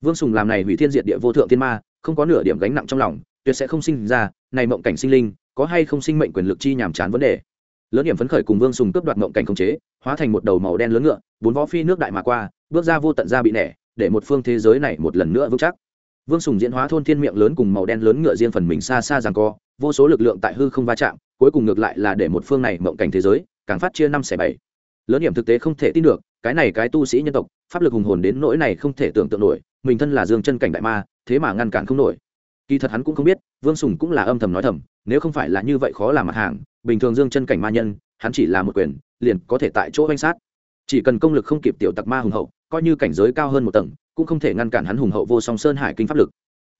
Vương sùng làm này hủy thiên diệt địa vô thượng thiên ma không có nửa điểm gánh nặng trong lòng, tuyệt sẽ không sinh ra, này mộng cảnh sinh linh, có hay không sinh mệnh quyền lực chi nhàm chán vấn đề. Lớn điểm phấn khởi cùng vương sùng cướp đoạt mộng cảnh khống chế, hóa thành một đầu màu đen lớn ngựa, bốn võ phi nước đại mà qua, bước ra vô tận ra bị nẻ, để một phương thế giới này một lần nữa vững chắc. Vương sùng diễn hóa thôn thiên miệng lớn cùng màu đen lớn ngựa riêng phần mình xa xa rằng co, vô số lực lượng tại hư không va chạm, cuối cùng ngược lại là để một phương này mộng cảnh thế giới càng phát chia năm xẻ bảy. Lớn điểm thực tế không thể tin được, cái này cái tu sĩ nhân tộc, pháp lực hùng hồn đến nỗi này không thể tưởng tượng nổi, mình thân là dương chân cảnh đại ma thế mà ngăn cản không nổi. Kỳ thật hắn cũng không biết, vương sùng cũng là âm thầm nói thầm, nếu không phải là như vậy khó làm mặt hàng, bình thường dương chân cảnh ma nhân, hắn chỉ là một quyền, liền có thể tại chỗ oanh sát. Chỉ cần công lực không kịp tiểu tặc ma hùng hậu, coi như cảnh giới cao hơn một tầng, cũng không thể ngăn cản hắn hùng hậu vô song sơn hải kinh pháp lực.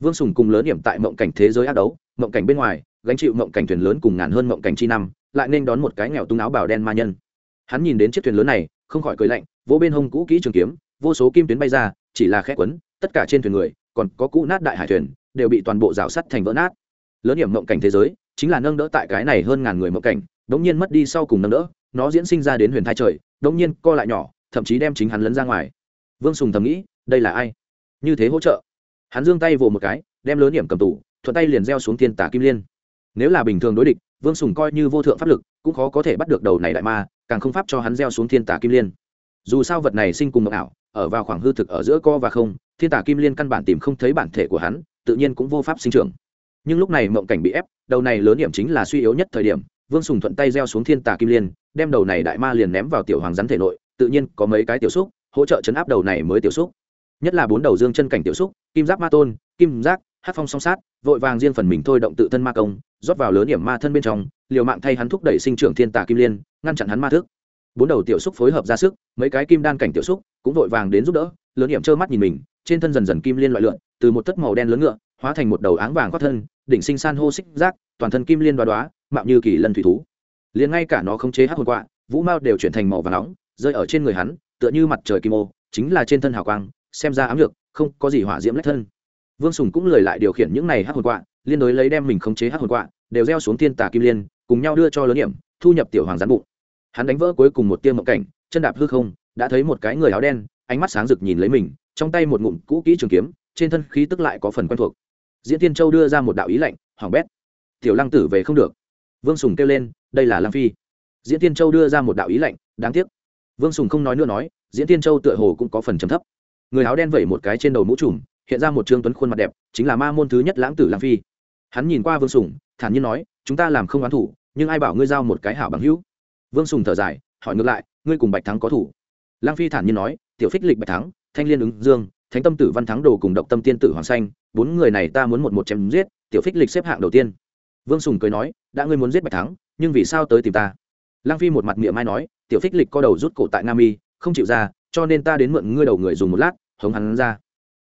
Vương sùng cùng lớn điểm tại mộng cảnh thế giới ác đấu, mộng cảnh bên ngoài, gánh chịu mộng cảnh thuyền lớn cùng ngàn hơn mộng cảnh chi năm, lại nên đón một cái nghèo tung áo bào đen ma nhân. Hắn nhìn đến chiếc thuyền lớn này, không khỏi cười lạnh, vỗ bên hông cũ kỹ trường kiếm, vô số kim tuyến bay ra, chỉ là khét quấn, tất cả trên thuyền người còn có cũ nát đại hải thuyền, đều bị toàn bộ rào sắt thành vỡ nát. Lớn điểm mộng cảnh thế giới, chính là nâng đỡ tại cái này hơn ngàn người mộng cảnh, đống nhiên mất đi sau cùng nâng đỡ, nó diễn sinh ra đến huyền thai trời, đống nhiên co lại nhỏ, thậm chí đem chính hắn lấn ra ngoài. Vương sùng thầm nghĩ, đây là ai? Như thế hỗ trợ. Hắn giương tay vồ một cái, đem lớn điểm cầm tủ thuận tay liền gieo xuống thiên tả kim liên. Nếu là bình thường đối địch, vương sùng coi như vô thượng pháp lực, cũng khó có thể bắt được đầu này đại ma, càng không pháp cho hắn gieo xuống thiên tả kim liên. Dù sao vật này sinh cùng mộng ảo ở vào khoảng hư thực ở giữa co và không, thiên tả kim liên căn bản tìm không thấy bản thể của hắn, tự nhiên cũng vô pháp sinh trưởng. Nhưng lúc này mộng cảnh bị ép, đầu này lớn điểm chính là suy yếu nhất thời điểm, vương sùng thuận tay gieo xuống thiên tà kim liên, đem đầu này đại ma liền ném vào tiểu hoàng rắn thể nội, tự nhiên có mấy cái tiểu xúc, hỗ trợ chấn áp đầu này mới tiểu xúc. Nhất là bốn đầu dương chân cảnh tiểu xúc, kim giáp ma tôn, kim giác hát phong song sát, vội vàng riêng phần mình thôi động tự thân ma công, rót vào lớn điểm ma thân bên trong, liều mạng thay hắn thúc đẩy sinh trưởng thiên tà kim liên, ngăn chặn hắn ma thức. Bốn đầu tiểu xúc phối hợp ra sức, mấy cái kim đan cảnh tiểu xúc cũng vội vàng đến giúp đỡ lớn điểm trơ mắt nhìn mình trên thân dần dần kim liên loại lượn từ một tấc màu đen lớn ngựa hóa thành một đầu áng vàng khoác thân đỉnh sinh san hô xích rác toàn thân kim liên đoá đoá mạo như kỳ lân thủy thú. Liền ngay cả nó không chế hát hồn quạ vũ mao đều chuyển thành màu và nóng rơi ở trên người hắn tựa như mặt trời kim ô chính là trên thân hào quang xem ra ám lược, không có gì hỏa diễm lách thân. Vương sùng cũng lời lại điều khiển những này hát hồn quạ liên đối lấy đem mình khống chế hát hồn quạ đều gieo xuống thiên tà kim liên cùng nhau đưa cho lớn điểm thu nhập tiểu hoàng gián bụng. Hắn đánh vỡ cuối cùng một tiêu mộng cảnh chân đạp hư không đã thấy một cái người áo đen, ánh mắt sáng rực nhìn lấy mình, trong tay một ngụm cũ kỹ trường kiếm, trên thân khí tức lại có phần quen thuộc. Diễn tiên châu đưa ra một đạo ý lệnh hoàng bét, tiểu lăng tử về không được. Vương sùng kêu lên, đây là lăng phi. Diễn tiên châu đưa ra một đạo ý lệnh đáng tiếc. Vương sùng không nói nữa nói, diễn tiên châu tựa hồ cũng có phần trầm thấp. Người áo đen vẩy một cái trên đầu mũ trùm, hiện ra một trương tuấn khuôn mặt đẹp, chính là ma môn thứ nhất lãng tử lăng phi. Hắn nhìn qua vương sùng, thản nhiên nói, chúng ta làm không oán thủ, nhưng ai bảo ngươi giao một cái hảo bằng hữu? Vương sùng thở dài, hỏi ngược lại, ngươi cùng bạch thắng có thủ? Lăng phi thản nhiên nói, tiểu phích lịch bạch thắng, thanh liên ứng dương, thánh tâm tử văn thắng đồ cùng độc tâm tiên tử hoàng xanh, bốn người này ta muốn một một chém giết, tiểu phích lịch xếp hạng đầu tiên. Vương sùng cười nói, đã ngươi muốn giết bạch thắng, nhưng vì sao tới tìm ta? Lăng phi một mặt miệng mai nói, tiểu phích lịch co đầu rút cổ tại Nam mi không chịu ra, cho nên ta đến mượn ngươi đầu người dùng một lát, hống hắn ra.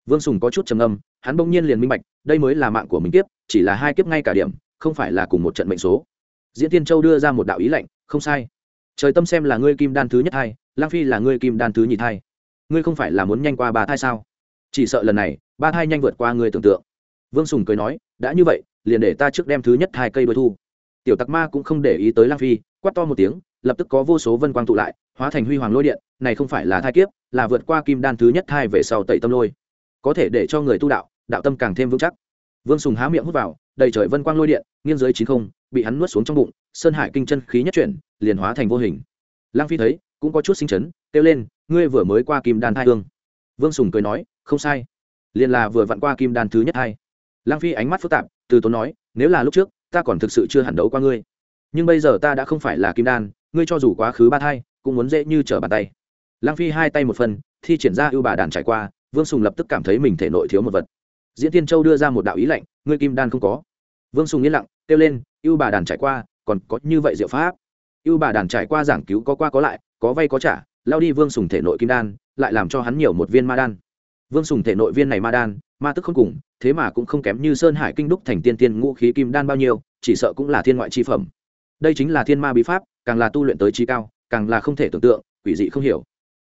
Vương sùng có chút trầm âm hắn bỗng nhiên liền minh bạch, đây mới là mạng của mình kiếp, chỉ là hai kiếp ngay cả điểm, không phải là cùng một trận mệnh số. Diễn tiên châu đưa ra một đạo ý lệnh, không sai trời tâm xem là ngươi kim đan thứ nhất hai lang phi là ngươi kim đan thứ nhị thai. Ngươi không phải là muốn nhanh qua ba thai sao? Chỉ sợ lần này, ba thai nhanh vượt qua ngươi tưởng tượng. Vương sùng cười nói, đã như vậy, liền để ta trước đem thứ nhất hai cây đôi thu. Tiểu tặc ma cũng không để ý tới lang phi, quát to một tiếng, lập tức có vô số vân quang tụ lại, hóa thành huy hoàng lôi điện, này không phải là thai kiếp, là vượt qua kim đan thứ nhất thai về sau tẩy tâm lôi. Có thể để cho người tu đạo đạo tâm càng thêm vững chắc vương sùng há miệng hút vào, đầy trời vân quang lôi điện, nghiêng dưới chín không, bị hắn nuốt xuống trong bụng, sơn hải kinh chân khí nhất chuyển, liền hóa thành vô hình. Lang phi thấy, cũng có chút sinh chấn, kêu lên, ngươi vừa mới qua kim đan thai hương. Vương sùng cười nói, không sai. Liền là vừa vặn qua kim đan thứ nhất hai lang phi ánh mắt phức tạp, từ tốn nói, nếu là lúc trước, ta còn thực sự chưa hẳn đấu qua ngươi. Nhưng bây giờ ta đã không phải là kim đan, ngươi cho dù quá khứ ba thai, cũng muốn dễ như trở bàn tay. Lang phi hai tay một phần, thi triển ra ưu bà đàn trải qua, vương sùng lập tức cảm thấy mình thể nội thiếu một vật diễn tiên châu đưa ra một đạo ý lệnh ngươi kim đan không có. Vương sùng yên lặng, kêu lên, ưu bà đàn trải qua, còn có như vậy diệu pháp? Ưu bà đàn trải qua giảng cứu có qua có lại, có vay có trả, lao đi vương sùng thể nội kim đan, lại làm cho hắn nhiều một viên ma đan. Vương sùng thể nội viên này ma đan, ma tức không cùng, thế mà cũng không kém như sơn hải kinh đúc thành tiên tiên ngũ khí kim đan bao nhiêu, chỉ sợ cũng là thiên ngoại chi phẩm. Đây chính là thiên ma bí pháp, càng là tu luyện tới trí cao, càng là không thể tưởng tượng, quỷ dị không hiểu.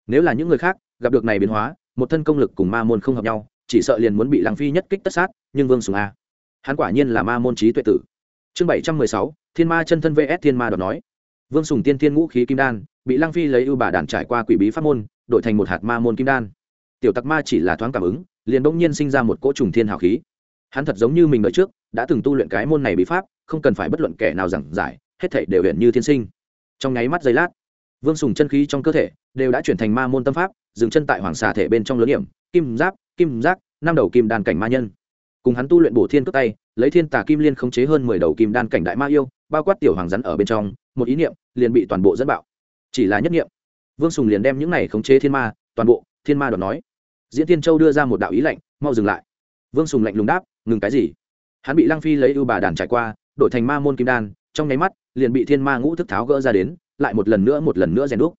Nếu là những người khác, gặp được này biến hóa, một thân công lực cùng ma môn không hợp nhau chỉ sợ liền muốn bị lăng phi nhất kích tất sát, nhưng vương sùng a. Hắn quả nhiên là ma môn trí tuệ tử. Chương bảy trăm mười sáu, thiên ma chân thân vs thiên ma đọc nói. Vương sùng tiên thiên ngũ khí kim đan, bị lăng phi lấy ưu bà đàn trải qua quỷ bí pháp môn, đổi thành một hạt ma môn kim đan. Tiểu tặc ma chỉ là thoáng cảm ứng, liền bỗng nhiên sinh ra một cỗ trùng thiên hào khí. Hắn thật giống như mình đợi trước, đã từng tu luyện cái môn này bí pháp, không cần phải bất luận kẻ nào giảng giải, hết thảy đều hiện như thiên sinh. Trong nháy mắt giây lát, vương sùng chân khí trong cơ thể đều đã chuyển thành ma môn tâm pháp, dừng chân tại hoàng xà thể bên trong lớn điểm kim giáp kim giác, năm đầu kim đan cảnh ma nhân. Cùng hắn tu luyện bổ thiên cước tay, lấy thiên tà kim liên khống chế hơn mười đầu kim đan cảnh đại ma yêu, bao quát tiểu hoàng rắn ở bên trong, một ý niệm, liền bị toàn bộ dẫn bạo. Chỉ là nhất niệm. Vương sùng liền đem những này khống chế thiên ma, toàn bộ, thiên ma đoàn nói. Diễn tiên châu đưa ra một đạo ý lệnh mau dừng lại. Vương sùng lạnh lùng đáp, ngừng cái gì? Hắn bị lăng phi lấy ưu bà đàn trải qua, đổi thành ma môn kim đan, trong nháy mắt, liền bị thiên ma ngũ thức tháo gỡ ra đến, lại một lần nữa, một lần nữa rèn đúc.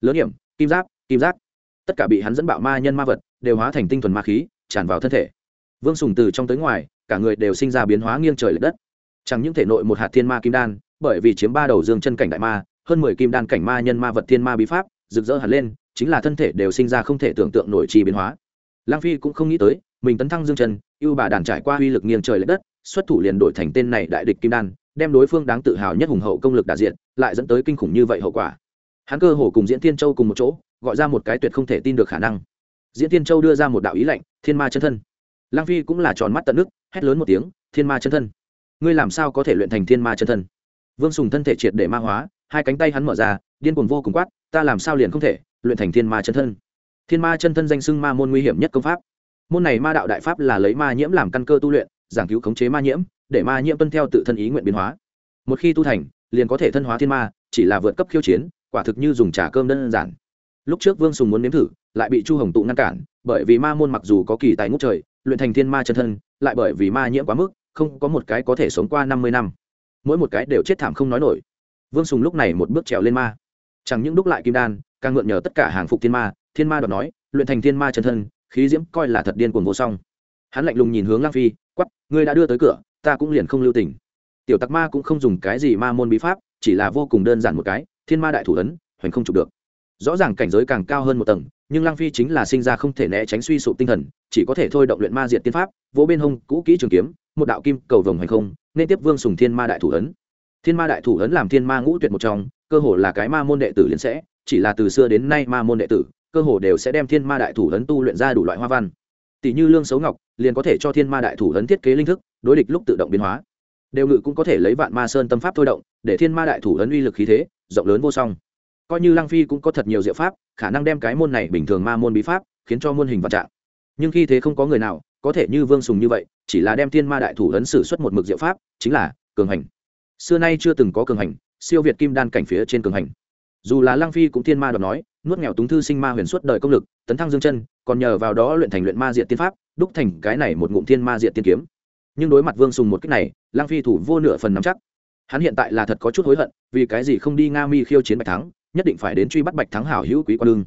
Lớn điểm kim giáp, kim giác tất cả bị hắn dẫn bạo ma nhân ma vật đều hóa thành tinh thuần ma khí, tràn vào thân thể. Vương sùng từ trong tới ngoài, cả người đều sinh ra biến hóa nghiêng trời l ệ đất. Chẳng những thể nội một hạt thiên ma kim đan, bởi vì chiếm ba đầu dương chân cảnh đại ma, hơn mười kim đan cảnh ma nhân ma vật thiên ma bí pháp, rực rỡ hẳn lên, chính là thân thể đều sinh ra không thể tưởng tượng nổi trì biến hóa. Lang phi cũng không nghĩ tới, mình tấn thăng dương chân, ưu bà đàn trải qua uy lực nghiêng trời l ệ đất, xuất thủ liền đổi thành tên này đại địch kim đan, đem đối phương đáng tự hào nhất hùng hậu công lực đại diện, lại dẫn tới kinh khủng như vậy hậu quả hắn cơ hồ cùng diễn thiên châu cùng một chỗ, gọi ra một cái tuyệt không thể tin được khả năng. Diễn thiên châu đưa ra một đạo ý lệnh thiên ma chân thân. Lang phi cũng là tròn mắt tận nước, hét lớn một tiếng, thiên ma chân thân, ngươi làm sao có thể luyện thành thiên ma chân thân? Vương sùng thân thể triệt để ma hóa, hai cánh tay hắn mở ra, điên cuồng vô cùng quát, ta làm sao liền không thể luyện thành thiên ma chân thân? Thiên ma chân thân danh xưng ma môn nguy hiểm nhất công pháp. Môn này ma đạo đại pháp là lấy ma nhiễm làm căn cơ tu luyện, giảng cứu khống chế ma nhiễm, để ma nhiễm tuân theo tự thân ý nguyện biến hóa. Một khi tu thành, liền có thể thân hóa thiên ma, chỉ là vượt cấp khiêu chiến quả thực như dùng trà cơm đơn giản. Lúc trước vương sùng muốn nếm thử, lại bị chu hồng tụ ngăn cản, bởi vì ma môn mặc dù có kỳ tài ngút trời, luyện thành thiên ma chân thân, lại bởi vì ma nhiễm quá mức, không có một cái có thể sống qua năm mươi năm. Mỗi một cái đều chết thảm không nói nổi. Vương sùng lúc này một bước trèo lên ma. Chẳng những đúc lại kim đan, càng ngượn nhờ tất cả hàng phục thiên ma thiên ma đoạt nói, luyện thành thiên ma chân thân, khí diễm coi là thật điên cuồng vô song. Hắn lạnh lùng nhìn hướng lang phi quắp ngươi đã đưa tới cửa, ta cũng liền không lưu tình. Tiểu tặc ma cũng không dùng cái gì ma môn bí pháp, chỉ là vô cùng đơn giản một cái thiên ma đại thủ ấn, hoành không chụp được. Rõ ràng cảnh giới càng cao hơn một tầng, nhưng lang phi chính là sinh ra không thể né tránh suy sụp tinh thần, chỉ có thể thôi động luyện ma diệt tiên pháp, vỗ bên hông, cũ kỹ trường kiếm, một đạo kim cầu vồng hoành không, nên tiếp vương sùng thiên ma đại thủ ấn. Thiên ma đại thủ ấn làm thiên ma ngũ tuyệt một trong, cơ hồ là cái ma môn đệ tử liền sẽ, chỉ là từ xưa đến nay ma môn đệ tử, cơ hồ đều sẽ đem thiên ma đại thủ ấn tu luyện ra đủ loại hoa văn. Tỷ như lương xấu ngọc, liền có thể cho thiên ma đại thủ ấn thiết kế linh thức, đối địch lúc tự động biến hóa đều ngự cũng có thể lấy vạn ma sơn tâm pháp thôi động, để thiên ma đại thủ ấn uy lực khí thế, rộng lớn vô song. Coi như lăng phi cũng có thật nhiều diệu pháp, khả năng đem cái môn này bình thường ma môn bí pháp, khiến cho môn hình vạn trạng. Nhưng khi thế không có người nào, có thể như vương sùng như vậy, chỉ là đem thiên ma đại thủ ấn sử xuất một mực diệu pháp, chính là cường hành. Xưa nay chưa từng có cường hành, siêu việt kim đan cảnh phía trên cường hành. Dù là lăng phi cũng thiên ma đoạt nói, nuốt nghèo túng thư sinh ma huyền suốt đời công lực, tấn thăng dương chân, còn nhờ vào đó luyện thành luyện ma diện tiên pháp, đúc thành cái này một ngụm thiên ma diện tiên kiếm. Nhưng đối mặt vương sùng một cách này Lang phi thủ vô nửa phần nắm chắc. Hắn hiện tại là thật có chút hối hận, vì cái gì không đi nga mi khiêu chiến bạch thắng, nhất định phải đến truy bắt bạch thắng hảo hữu quý quan đương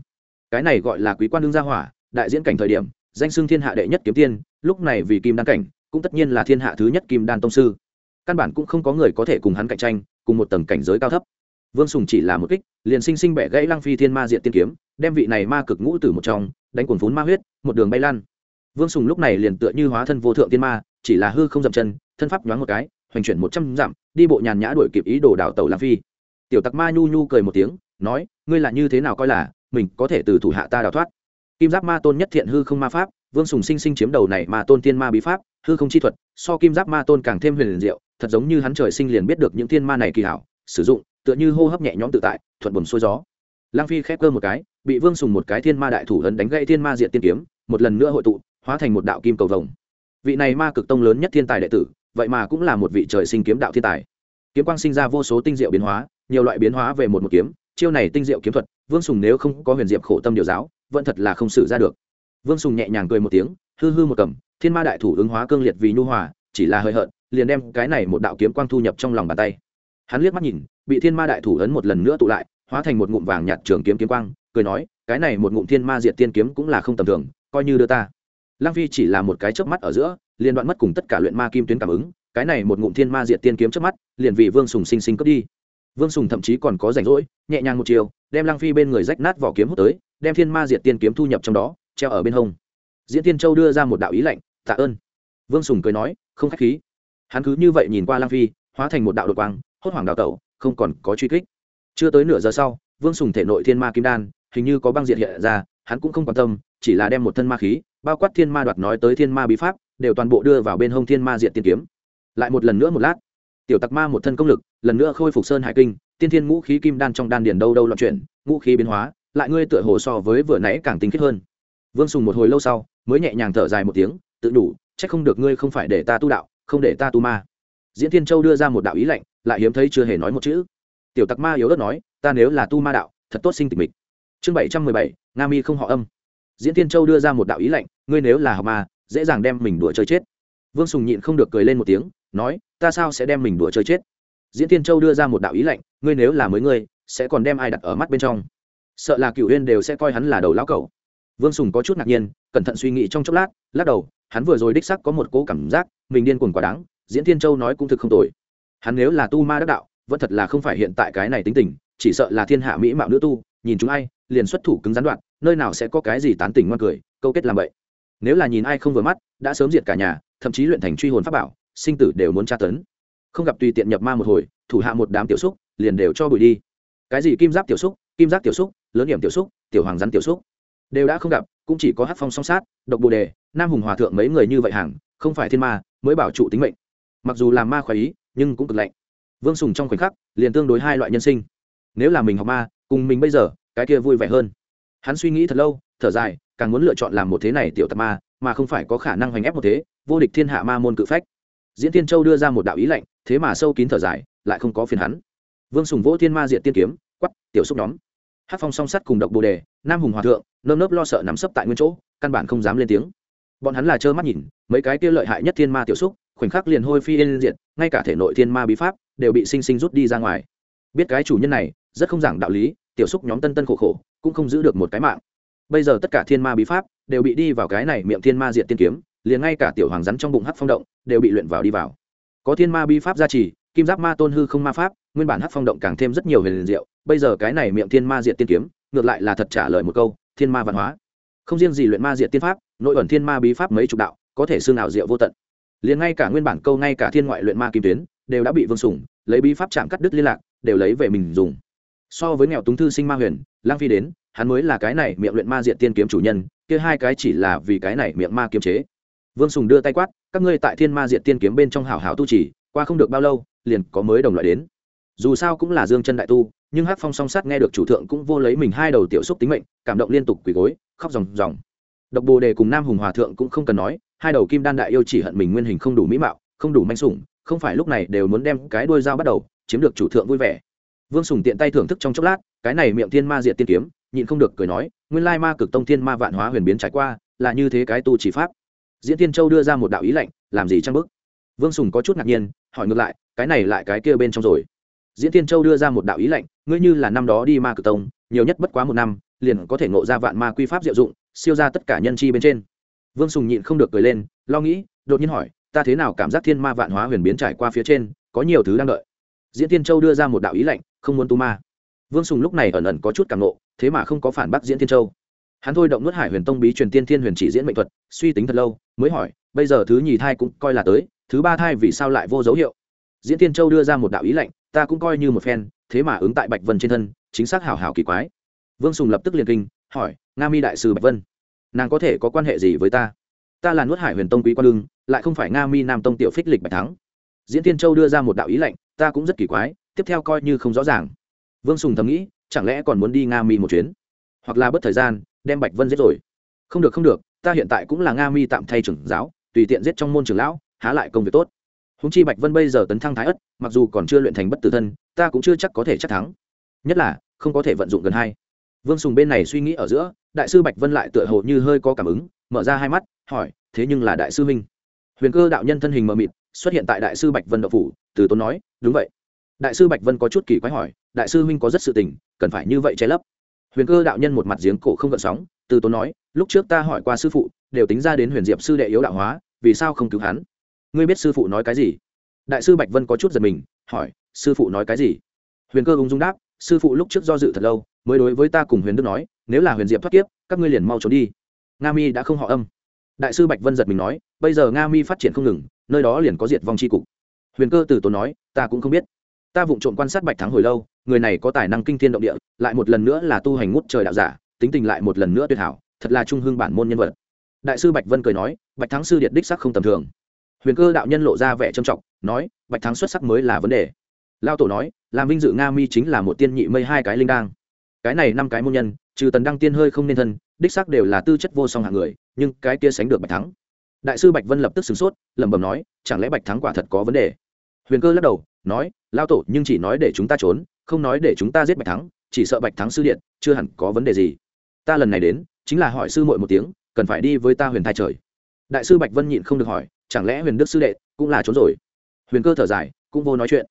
cái này gọi là quý quan đương gia hỏa, đại diễn cảnh thời điểm, danh xưng thiên hạ đệ nhất kiếm tiên, lúc này vì kim đan cảnh, cũng tất nhiên là thiên hạ thứ nhất kim đan tông sư. Căn bản cũng không có người có thể cùng hắn cạnh tranh, cùng một tầng cảnh giới cao thấp. Vương sùng chỉ là một kích, liền sinh sinh bẻ gãy lăng phi thiên ma diện tiên kiếm, đem vị này ma cực ngũ từ một trong, đánh cuồn phún ma huyết, một đường bay lan vương sùng lúc này liền tựa như hóa thân vô thượng tiên ma, chỉ là hư không dậm chân, thân pháp nhoáng một cái, hoành chuyển một trăm dặm, đi bộ nhàn nhã đuổi kịp ý đồ đảo tàu lăng phi. Tiểu tặc ma nhu nhu cười một tiếng, nói, ngươi là như thế nào coi là, mình có thể từ thủ hạ ta đào thoát? Kim giáp ma tôn nhất thiện hư không ma pháp, vương sùng sinh sinh chiếm đầu này ma tôn tiên ma bí pháp, hư không chi thuật, so kim giáp ma tôn càng thêm huyền diệu, thật giống như hắn trời sinh liền biết được những thiên ma này kỳ hảo, sử dụng, tựa như hô hấp nhẹ nhõm tự tại, thuận buồm xuôi gió. Lang phi khép cơ một cái, bị vương sùng một cái thiên ma đại thủ ấn đánh gãy thiên ma diện tiên kiếm, một lần nữa hội tụ hóa thành một đạo kim cầu vồng. Vị này ma cực tông lớn nhất thiên tài đệ tử, vậy mà cũng là một vị trời sinh kiếm đạo thiên tài. Kiếm quang sinh ra vô số tinh diệu biến hóa, nhiều loại biến hóa về một một kiếm, chiêu này tinh diệu kiếm thuật, vương sùng nếu không có huyền diệp khổ tâm điều giáo, vẫn thật là không xử ra được. Vương sùng nhẹ nhàng cười một tiếng, hư hư một cầm, thiên ma đại thủ ứng hóa cương liệt vì nhu hòa, chỉ là hơi hợt, liền đem cái này một đạo kiếm quang thu nhập trong lòng bàn tay. Hắn liếc mắt nhìn, bị thiên ma đại thủ ấn một lần nữa tụ lại, hóa thành một ngụm vàng nhạt trường kiếm kiếm quang, cười nói, cái này một ngụm thiên ma diệt tiên kiếm cũng là không tầm thường, coi như đưa ta lăng phi chỉ là một cái chớp mắt ở giữa liền đoạn mất cùng tất cả luyện ma kim tuyến cảm ứng, cái này một ngụm thiên ma diệt tiên kiếm chớp mắt, liền vì vương sùng sinh sinh cướp đi. Vương sùng thậm chí còn có rảnh rỗi, nhẹ nhàng một chiều, đem lăng phi bên người rách nát vỏ kiếm hút tới, đem thiên ma diệt tiên kiếm thu nhập trong đó, treo ở bên hông. Diễn tiên châu đưa ra một đạo ý lệnh tạ ơn. Vương sùng cười nói, không khách khí. Hắn cứ như vậy nhìn qua lăng phi, hóa thành một đạo đột quang, hốt hoảng đào tẩu, không còn có truy kích. Chưa tới nửa giờ sau, vương sùng thể nội thiên ma kim đan, hình như có băng diệt hiện ra, hắn cũng không quan tâm, chỉ là đem một thân ma khí bao quát thiên ma đoạt nói tới thiên ma bí pháp, đều toàn bộ đưa vào bên hông thiên ma diện tiên kiếm. Lại một lần nữa một lát, tiểu tặc ma một thân công lực, lần nữa khôi phục sơn hải kinh, tiên thiên ngũ khí kim đan trong đan điền đâu đâu loạn chuyển, ngũ khí biến hóa, lại ngươi tựa hồ so với vừa nãy càng tinh khiết hơn. Vương sùng một hồi lâu sau, mới nhẹ nhàng thở dài một tiếng, tự đủ trách không được ngươi không phải để ta tu đạo, không để ta tu ma. Diễn thiên châu đưa ra một đạo ý lạnh, lại hiếm thấy chưa hề nói một chữ. Tiểu tặc ma yếu ớt nói, ta nếu là tu ma đạo, thật tốt sinh tịch mịch. Chương bảy trăm mười bảy, nga mi không họ âm. Diễn thiên châu đưa ra một đạo ý lạnh ngươi nếu là học ma, dễ dàng đem mình đùa chơi chết. Vương sùng nhịn không được cười lên một tiếng, nói, ta sao sẽ đem mình đùa chơi chết? Diễn thiên châu đưa ra một đạo ý lạnh, ngươi nếu là mới ngươi, sẽ còn đem ai đặt ở mắt bên trong? Sợ là cựu huyên đều sẽ coi hắn là đầu lão cẩu. Vương sùng có chút ngạc nhiên, cẩn thận suy nghĩ trong chốc lát, lắc đầu, hắn vừa rồi đích sắc có một cố cảm giác, mình điên cuồng quá đáng, diễn thiên châu nói cũng thực không tồi. Hắn nếu là tu ma đắc đạo, vẫn thật là không phải hiện tại cái này tính tình, chỉ sợ là thiên hạ mỹ mạo nữ tu, nhìn chúng ai, liền xuất thủ cứng gián đoạn, nơi nào sẽ có cái gì tán tỉnh ngoan cười, câu kết làm vậy nếu là nhìn ai không vừa mắt, đã sớm diệt cả nhà, thậm chí luyện thành truy hồn pháp bảo, sinh tử đều muốn tra tấn. Không gặp tùy tiện nhập ma một hồi, thủ hạ một đám tiểu xúc, liền đều cho bụi đi. Cái gì kim giáp tiểu xúc, kim giáp tiểu xúc, lớn điểm tiểu xúc, tiểu hoàng rắn tiểu xúc, đều đã không gặp, cũng chỉ có hát phong song sát, độc bồ đề, nam hùng hòa thượng mấy người như vậy hàng, không phải thiên ma, mới bảo trụ tính mệnh. Mặc dù làm ma khoái ý, nhưng cũng cực lạnh. Vương sùng trong khoảnh khắc, liền tương đối hai loại nhân sinh. Nếu là mình học ma, cùng mình bây giờ, cái kia vui vẻ hơn. Hắn suy nghĩ thật lâu, thở dài càng muốn lựa chọn làm một thế này tiểu tạp ma, mà không phải có khả năng hoành ép một thế, vô địch thiên hạ ma môn cự phách. Diễn tiên châu đưa ra một đạo ý lạnh, thế mà sâu kín thở dài, lại không có phiền hắn. Vương sùng vỗ thiên ma diện tiên kiếm quắp tiểu xúc nhóm. Hát phong song sắt cùng độc bồ đề, nam hùng hòa thượng, nơm nớp lo sợ nắm sấp tại nguyên chỗ, căn bản không dám lên tiếng. Bọn hắn là trơ mắt nhìn, mấy cái kia lợi hại nhất thiên ma tiểu xúc, khoảnh khắc liền hôi phi yên diệt, ngay cả thể nội thiên ma bí pháp đều bị sinh sinh rút đi ra ngoài. Biết cái chủ nhân này, rất không giảng đạo lý, tiểu xúc nhóm tân tân khổ khổ, cũng không giữ được một cái mạng bây giờ tất cả thiên ma bí pháp đều bị đi vào cái này miệng thiên ma diện tiên kiếm, liền ngay cả tiểu hoàng rắn trong bụng hắc phong động đều bị luyện vào đi vào. Có thiên ma bí pháp gia trì, kim giáp ma tôn hư không ma pháp, nguyên bản hắc phong động càng thêm rất nhiều về liền diệu, bây giờ cái này miệng thiên ma diện tiên kiếm, ngược lại là thật trả lời một câu, thiên ma văn hóa. Không riêng gì luyện ma diện tiên pháp, nội ẩn thiên ma bí pháp mấy chục đạo, có thể xương ảo diệu vô tận. Liền ngay cả nguyên bản câu ngay cả thiên ngoại luyện ma kim tuyến, đều đã bị vương sủng, lấy bí pháp chạm cắt đứt liên lạc, đều lấy về mình dùng. So với nghèo túng thư sinh ma huyền, lang phi đến hắn mới là cái này miệng luyện ma diện tiên kiếm chủ nhân, kia hai cái chỉ là vì cái này miệng ma kiếm chế. Vương sùng đưa tay quát, các ngươi tại thiên ma diện tiên kiếm bên trong hảo hảo tu trì, qua không được bao lâu, liền có mới đồng loại đến. Dù sao cũng là dương chân đại tu, nhưng hát phong song sát nghe được chủ thượng cũng vô lấy mình hai đầu tiểu xúc tính mệnh, cảm động liên tục quỳ gối, khóc ròng ròng. Độc bồ đề cùng nam hùng hòa thượng cũng không cần nói, hai đầu kim đan đại yêu chỉ hận mình nguyên hình không đủ mỹ mạo, không đủ manh sủng, không phải lúc này đều muốn đem cái đuôi dao bắt đầu, chiếm được chủ thượng vui vẻ. Vương sùng tiện tay thưởng thức trong chốc lát, cái này miệng thiên ma diệt tiên kiếm nhịn không được cười nói, nguyên lai ma cực tông thiên ma vạn hóa huyền biến trải qua, là như thế cái tu chỉ pháp. Diễn tiên châu đưa ra một đạo ý lệnh làm gì trang bức? Vương sùng có chút ngạc nhiên, hỏi ngược lại, cái này lại cái kia bên trong rồi? Diễn tiên châu đưa ra một đạo ý lệnh ngươi như là năm đó đi ma cực tông, nhiều nhất bất quá một năm, liền có thể ngộ ra vạn ma quy pháp diệu dụng, siêu ra tất cả nhân chi bên trên. Vương sùng nhịn không được cười lên, lo nghĩ, đột nhiên hỏi, ta thế nào cảm giác thiên ma vạn hóa huyền biến trải qua phía trên, có nhiều thứ đang đợi? Diễn tiên châu đưa ra một đạo ý lệnh không muốn tu ma vương sùng lúc này ẩn ẩn có chút càng nộ, thế mà không có phản bác diễn Thiên châu. Hắn thôi động nuốt hải huyền tông bí truyền tiên thiên huyền chỉ diễn mệnh thuật, suy tính thật lâu, mới hỏi, bây giờ thứ nhì thai cũng coi là tới, thứ ba thai vì sao lại vô dấu hiệu? Diễn tiên châu đưa ra một đạo ý lệnh ta cũng coi như một phen, thế mà ứng tại bạch vân trên thân, chính xác hảo hảo kỳ quái. Vương sùng lập tức liền kinh, hỏi, nga mi đại sư bạch vân, nàng có thể có quan hệ gì với ta? Ta là nuốt hải huyền tông quý quan lưng, lại không phải nga mi nam tông tiểu phích lịch bạch thắng. Diễn tiên châu đưa ra một đạo ý lệnh ta cũng rất kỳ quái, tiếp theo coi như không rõ ràng vương sùng thầm nghĩ, chẳng lẽ còn muốn đi nga mi một chuyến? Hoặc là bất thời gian, đem bạch vân giết rồi? Không được không được, ta hiện tại cũng là nga mi tạm thay trưởng giáo, tùy tiện giết trong môn trưởng lão, há lại công việc tốt. Húng chi bạch vân bây giờ tấn thăng thái ất, mặc dù còn chưa luyện thành bất tử thân, ta cũng chưa chắc có thể chắc thắng. Nhất là, không có thể vận dụng gần hai. Vương sùng bên này suy nghĩ ở giữa, đại sư bạch vân lại tựa hồ như hơi có cảm ứng, mở ra hai mắt, hỏi, thế nhưng là đại sư minh huyền cơ đạo nhân thân hình mờ mịt, xuất hiện tại đại sư bạch vân đậu phủ, từ tốn nói, đúng vậy đại sư bạch vân có chút kỳ quái hỏi, đại sư huynh có rất sự tình, cần phải như vậy che lấp? Huyền cơ đạo nhân một mặt giếng cổ không gợn sóng, từ tốn nói, lúc trước ta hỏi qua sư phụ, đều tính ra đến huyền diệp sư đệ yếu đạo hóa, vì sao không cứu hắn? Ngươi biết sư phụ nói cái gì? Đại sư bạch vân có chút giật mình, hỏi, sư phụ nói cái gì? Huyền cơ ung dung đáp, sư phụ lúc trước do dự thật lâu, mới đối với ta cùng huyền đức nói, nếu là huyền diệp thoát kiếp, các ngươi liền mau trốn đi. Nga mi đã không họ âm. Đại sư bạch vân giật mình nói, bây giờ nga mi phát triển không ngừng, nơi đó liền có diệt vong c h i cục. Huyền cơ từ tốn nói, ta cũng không biết ta vụng trộm quan sát bạch thắng hồi lâu, người này có tài năng kinh thiên động địa, lại một lần nữa là tu hành ngút trời đạo giả, tính tình lại một lần nữa tuyệt hảo, thật là trung hương bản môn nhân vật. Đại sư bạch vân cười nói, bạch thắng sư điện đích sắc không tầm thường. Huyền cơ đạo nhân lộ ra vẻ trầm trọng, nói, bạch thắng xuất sắc mới là vấn đề. Lao tổ nói, làm vinh dự nga mi chính là một tiên nhị mây hai cái linh đang cái này năm cái môn nhân, trừ tần đăng tiên hơi không nên thân, đích sắc đều là tư chất vô song hạng người, nhưng cái kia sánh được bạch thắng. Đại sư bạch vân lập tức sửng sốt, lẩm bẩm nói, chẳng lẽ bạch thắng quả thật có vấn đề? Huyền cơ lắc đầu nói, lao tổ, nhưng chỉ nói để chúng ta trốn, không nói để chúng ta giết bạch thắng, chỉ sợ bạch thắng sư điện chưa hẳn có vấn đề gì. Ta lần này đến, chính là hỏi sư muội một tiếng, cần phải đi với ta huyền thai trời. Đại sư bạch vân nhịn không được hỏi, chẳng lẽ huyền đức sư đệ cũng là trốn rồi? Huyền cơ thở dài, cũng vô nói chuyện.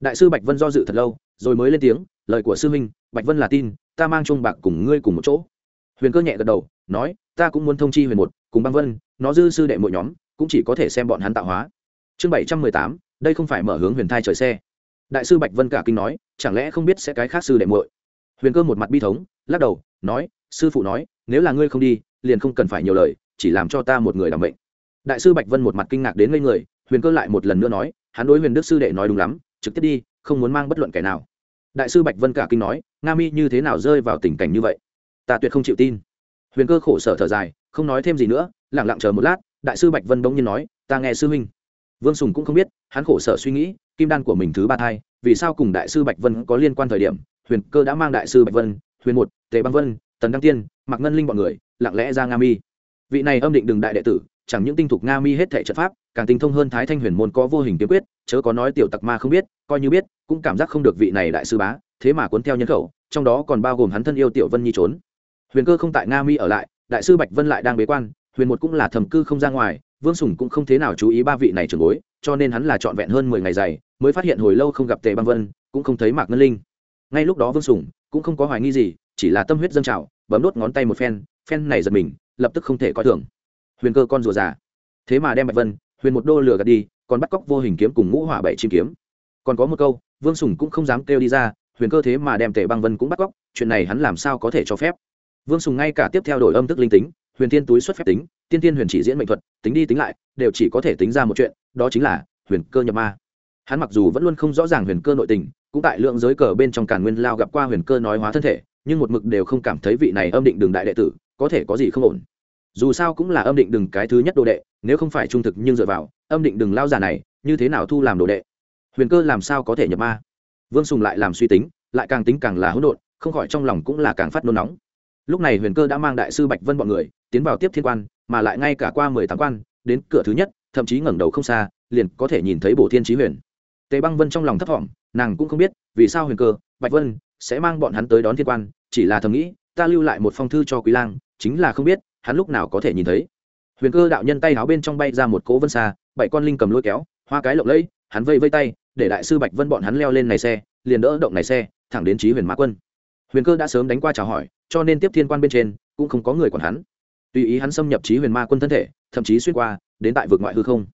Đại sư bạch vân do dự thật lâu, rồi mới lên tiếng, lời của sư huynh, bạch vân là tin, ta mang chung bạc cùng ngươi cùng một chỗ. Huyền cơ nhẹ gật đầu, nói, ta cũng muốn thông chi huyền một, cùng băng vân, nó dư sư đệ mỗi nhóm, cũng chỉ có thể xem bọn hắn tạo hóa. Chương bảy trăm mười tám đây không phải mở hướng huyền thai trời xe. Đại sư bạch vân cả kinh nói, chẳng lẽ không biết sẽ cái khác sư đệ muội? Huyền cơ một mặt bi thống, lắc đầu, nói, sư phụ nói, nếu là ngươi không đi, liền không cần phải nhiều lời, chỉ làm cho ta một người làm bệnh đại sư bạch vân một mặt kinh ngạc đến ngây người, huyền cơ lại một lần nữa nói, hắn đối huyền đức sư đệ nói đúng lắm, trực tiếp đi, không muốn mang bất luận kẻ nào. Đại sư bạch vân cả kinh nói, nga mi như thế nào rơi vào tình cảnh như vậy? Ta tuyệt không chịu tin. Huyền cơ khổ sở thở dài, không nói thêm gì nữa lẳng lặng chờ một lát, đại sư bạch vân bỗng nhiên nói, ta nghe sư huynh vương sùng cũng không biết, hắn khổ sở suy nghĩ, kim đan của mình thứ ba thai, vì sao cùng đại sư bạch vân có liên quan thời điểm, huyền cơ đã mang đại sư bạch vân, huyền một, tề băng vân, tần đăng tiên mặc ngân linh b ọ n người, lặng lẽ ra nga mi. Vị này âm định đừng đại đệ tử, chẳng những tinh thục nga mi hết thể trận pháp, càng tinh thông hơn thái thanh huyền môn có vô hình kiếm quyết, chớ có nói tiểu tặc ma không biết, coi như biết, cũng cảm giác không được vị này đại sư bá, thế mà cuốn theo nhân khẩu, trong đó còn bao gồm hắn thân yêu tiểu vân nhi trốn. Huyền cơ không tại nga mi ở lại, đại sư bạch vân lại đang bế quan, huyền một cũng là thầm cư không ra ngoài vương sùng cũng không thế nào chú ý ba vị này trường bối, cho nên hắn là trọn vẹn hơn mười ngày dày mới phát hiện hồi lâu không gặp tề băng vân, cũng không thấy mạc ngân linh. Ngay lúc đó vương sùng cũng không có hoài nghi gì, chỉ là tâm huyết dâng trào, bấm đốt ngón tay một phen phen này giật mình, lập tức không thể coi thường. Huyền cơ con rùa già. Thế mà đem bạch vân, huyền một đô lửa gạt đi, còn bắt cóc vô hình kiếm cùng ngũ hỏa bảy chim kiếm. Còn có một câu, vương sùng cũng không dám kêu đi ra, huyền cơ thế mà đem tề băng vân cũng bắt cóc, chuyện này hắn làm sao có thể cho phép? Vương sùng ngay cả tiếp theo đổi âm tức linh tính, huyền thiên túi xuất phép tính tiên tiên huyền chỉ diễn mệnh thuật, tính đi tính lại, đều chỉ có thể tính ra một chuyện, đó chính là huyền cơ nhập ma. Hắn mặc dù vẫn luôn không rõ ràng huyền cơ nội tình, cũng tại lượng giới cờ bên trong càn nguyên lao gặp qua huyền cơ nói hóa thân thể, nhưng một mực đều không cảm thấy vị này âm định đường đại đệ tử có thể có gì không ổn. Dù sao cũng là âm định đừng cái thứ nhất đồ đệ, nếu không phải trung thực nhưng dựa vào, âm định đừng lao giả này, như thế nào thu làm đồ đệ? Huyền cơ làm sao có thể nhập ma? Vương sùng lại làm suy tính, lại càng tính càng là hỗn độn, không khỏi trong lòng cũng là càng phát nôn nóng lúc này huyền cơ đã mang đại sư bạch vân b ọ n người tiến vào tiếp thiên quan, mà lại ngay cả qua mười tám quan, đến cửa thứ nhất, thậm chí ngẩng đầu không xa, liền có thể nhìn thấy bổ thiên trí huyền. Tề băng vân trong lòng thấp t nàng cũng không biết, vì sao huyền cơ, bạch vân sẽ mang bọn hắn tới đón thiên quan, chỉ là thầm nghĩ, ta lưu lại một phong thư cho quý lang, chính là không biết, hắn lúc nào có thể nhìn thấy. Huyền cơ đạo nhân tay áo bên trong bay ra một cỗ vân xa bảy con linh cầm lôi kéo, hoa cái lộng lẫy, hắn vây vây tay, để đại sư bạch vân bọn hắn leo lên này xe, liền đỡ động này xe, thẳng đến trí huyền mã quân. Huyền cơ đã sớm đánh qua chào hỏi cho nên tiếp thiên quan bên trên cũng không có người quản hắn. Tùy ý hắn xâm nhập trí huyền ma quân thân thể, thậm chí xuyên qua, đến tại vực ngoại hư không.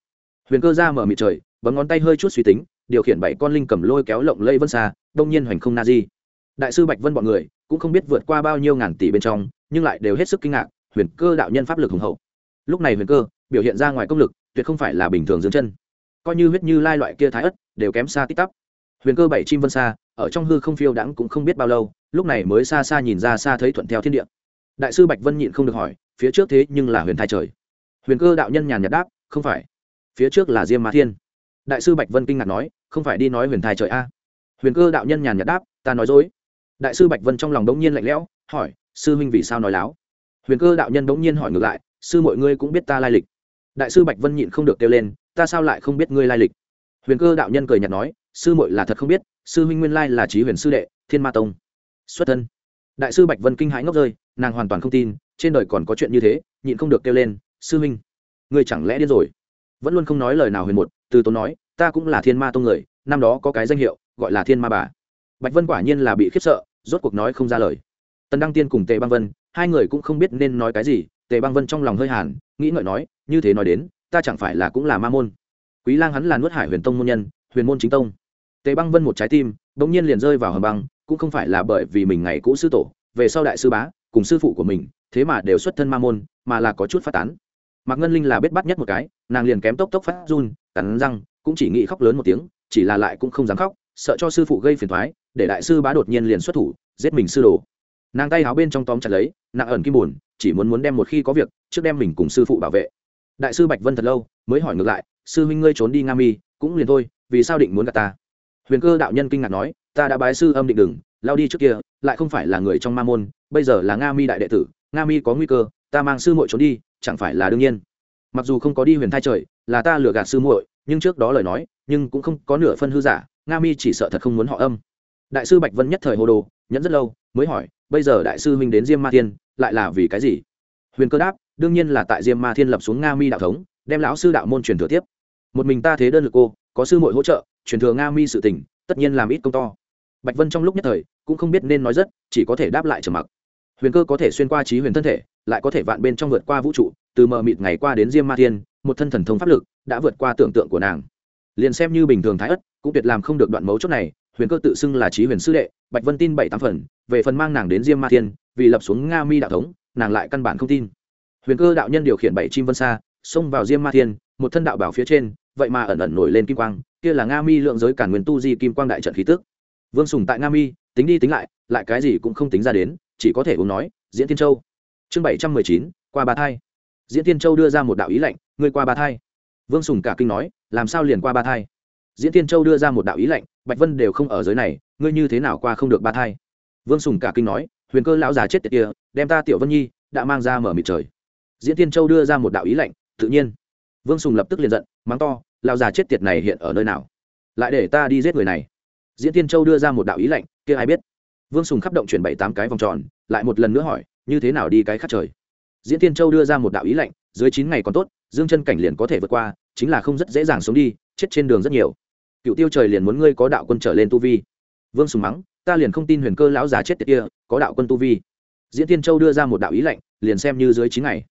Huyền cơ ra mở mịt trời, bấm ngón tay hơi chút suy tính, điều khiển bảy con linh cầm lôi kéo lộng lây vân xa, đông nhiên hoành không na di. Đại sư bạch vân bọn người cũng không biết vượt qua bao nhiêu ngàn tỷ bên trong, nhưng lại đều hết sức kinh ngạc, huyền cơ đạo nhân pháp lực hùng hậu. Lúc này huyền cơ biểu hiện ra ngoài công lực, tuyệt không phải là bình thường dương chân. Coi như huyết như lai loại kia thái ất, đều kém xa tích tắp huyền cơ bảy chim vân xa, ở trong hư không phiêu đãng cũng không biết bao lâu, lúc này mới xa xa nhìn ra xa thấy thuận theo thiên địa. Đại sư bạch vân nhịn không được hỏi, phía trước thế nhưng là huyền thai trời. Huyền cơ đạo nhân nhàn nhạt đáp, không phải. Phía trước là diêm ma thiên. Đại sư bạch vân kinh ngạc nói, không phải đi nói huyền thai trời a. Huyền cơ đạo nhân nhàn nhạt đáp, ta nói dối. Đại sư bạch vân trong lòng đống nhiên lạnh lẽo, hỏi, sư huynh vì sao nói láo? Huyền cơ đạo nhân đống nhiên hỏi ngược lại, sư mọi ngươi cũng biết ta lai lịch. Đại sư bạch vân nhịn không được kêu lên, ta sao lại không biết ngươi lai lịch? Huyền cơ đạo nhân cười nhạt nói sư muội là thật không biết, sư huynh nguyên lai là trí huyền sư đệ, thiên ma tông. Xuất thân. Đại sư bạch vân kinh hãi ngốc rơi, nàng hoàn toàn không tin, trên đời còn có chuyện như thế, nhịn không được kêu lên, sư huynh, ngươi chẳng lẽ điên rồi? Vẫn luôn không nói lời nào huyền một, từ tốn nói, ta cũng là thiên ma tông người, năm đó có cái danh hiệu, gọi là thiên ma bà. Bạch vân quả nhiên là bị khiếp sợ, rốt cuộc nói không ra lời. Tần đăng tiên cùng tề băng vân, hai người cũng không biết nên nói cái gì, tề băng vân trong lòng hơi hàn, nghĩ ngợi nói, như thế nói đến, ta chẳng phải là cũng là ma môn. Quý lang hắn là nuốt hải huyền tông môn nhân, huyền môn chính tông tề băng vân một trái tim đ ỗ n g nhiên liền rơi vào hầm băng cũng không phải là bởi vì mình ngày cũ sư tổ về sau đại sư bá cùng sư phụ của mình thế mà đều xuất thân ma môn mà là có chút phát tán. Mạc ngân linh là biết bắt nhất một cái nàng liền kém tốc tốc phát run cắn răng cũng chỉ nghĩ khóc lớn một tiếng chỉ là lại cũng không dám khóc sợ cho sư phụ gây phiền thoái để đại sư bá đột nhiên liền xuất thủ giết mình sư đồ. Nàng tay áo bên trong tóm chặt lấy nặng ẩn kim buồn, chỉ muốn muốn đem một khi có việc trước đem mình cùng sư phụ bảo vệ. Đại sư bạch vân thật lâu mới hỏi ngược lại sư huynh ngươi trốn đi nga mi cũng liền thôi vì sao định muốn gặp ta? Huyền cơ đạo nhân kinh ngạc nói, ta đã bái sư âm định đừng lao đi trước kia, lại không phải là người trong ma môn, bây giờ là nga mi đại đệ tử, nga mi có nguy cơ, ta mang sư muội trốn đi, chẳng phải là đương nhiên. Mặc dù không có đi huyền thai trời, là ta lừa gạt sư muội, nhưng trước đó lời nói, nhưng cũng không có nửa phân hư giả, nga mi chỉ sợ thật không muốn họ âm. Đại sư bạch vân nhất thời hồ đồ, nhẫn rất lâu, mới hỏi, bây giờ đại sư huynh đến diêm ma thiên, lại là vì cái gì? Huyền cơ đáp, đương nhiên là tại diêm ma thiên lập xuống nga mi đạo thống, đem lão sư đạo môn truyền thừa tiếp. Một mình ta thế đơn lực cô, có sư muội hỗ trợ truyền thừa nga mi sự tình, tất nhiên làm ít công to. Bạch vân trong lúc nhất thời, cũng không biết nên nói rất, chỉ có thể đáp lại trầm mặc. Huyền cơ có thể xuyên qua trí huyền thân thể, lại có thể vạn bên trong vượt qua vũ trụ, từ mờ mịt ngày qua đến diêm ma thiên, một thân thần thông pháp lực đã vượt qua tưởng tượng của nàng. Liền xem như bình thường thái ất, cũng tuyệt làm không được đoạn mấu chốt này, huyền cơ tự xưng là trí huyền sư đệ, bạch vân tin bảy tám phần, về phần mang nàng đến diêm ma thiên, vì lập xuống nga mi đạo thống, nàng lại căn bản không tin. Huyền cơ đạo nhân điều khiển bảy chim vân xa, xông vào diêm ma thiên, một thân đạo bảo phía trên, vậy mà ẩn ẩn nổi lên kim quang kia là nga mi lượng giới cản nguyên tu di kim quang đại trận khí tức. Vương sùng tại nga mi, tính đi tính lại lại cái gì cũng không tính ra đến, chỉ có thể uống nói, diễn tiên châu. Chương bảy trăm mười chín, qua ba thai. Diễn tiên châu đưa ra một đạo ý lệnh, ngươi qua ba thai. Vương sùng cả kinh nói, làm sao liền qua ba thai? Diễn tiên châu đưa ra một đạo ý lệnh, bạch vân đều không ở giới này, ngươi như thế nào qua không được ba thai? Vương sùng cả kinh nói, huyền cơ lão già chết tiệt kia, đem ta tiểu vân nhi đã mang ra mở mịt trời. Diễn tiên châu đưa ra một đạo ý lệnh, tự nhiên. Vương sùng lập tức liền giận, mắng to lão già chết tiệt này hiện ở nơi nào? Lại để ta đi giết người này. Diễn tiên châu đưa ra một đạo ý lệnh kia ai biết? Vương sùng khắp động chuyển bảy tám cái vòng tròn, lại một lần nữa hỏi, như thế nào đi cái khắc trời? Diễn tiên châu đưa ra một đạo ý lệnh dưới chín ngày còn tốt, dương chân cảnh liền có thể vượt qua, chính là không rất dễ dàng sống đi, chết trên đường rất nhiều. Cựu tiêu trời liền muốn ngươi có đạo quân trở lên tu vi. Vương sùng mắng, ta liền không tin huyền cơ lão già chết tiệt kia, có đạo quân tu vi. Diễn tiên châu đưa ra một đạo ý lệnh liền xem như dưới chín ngày.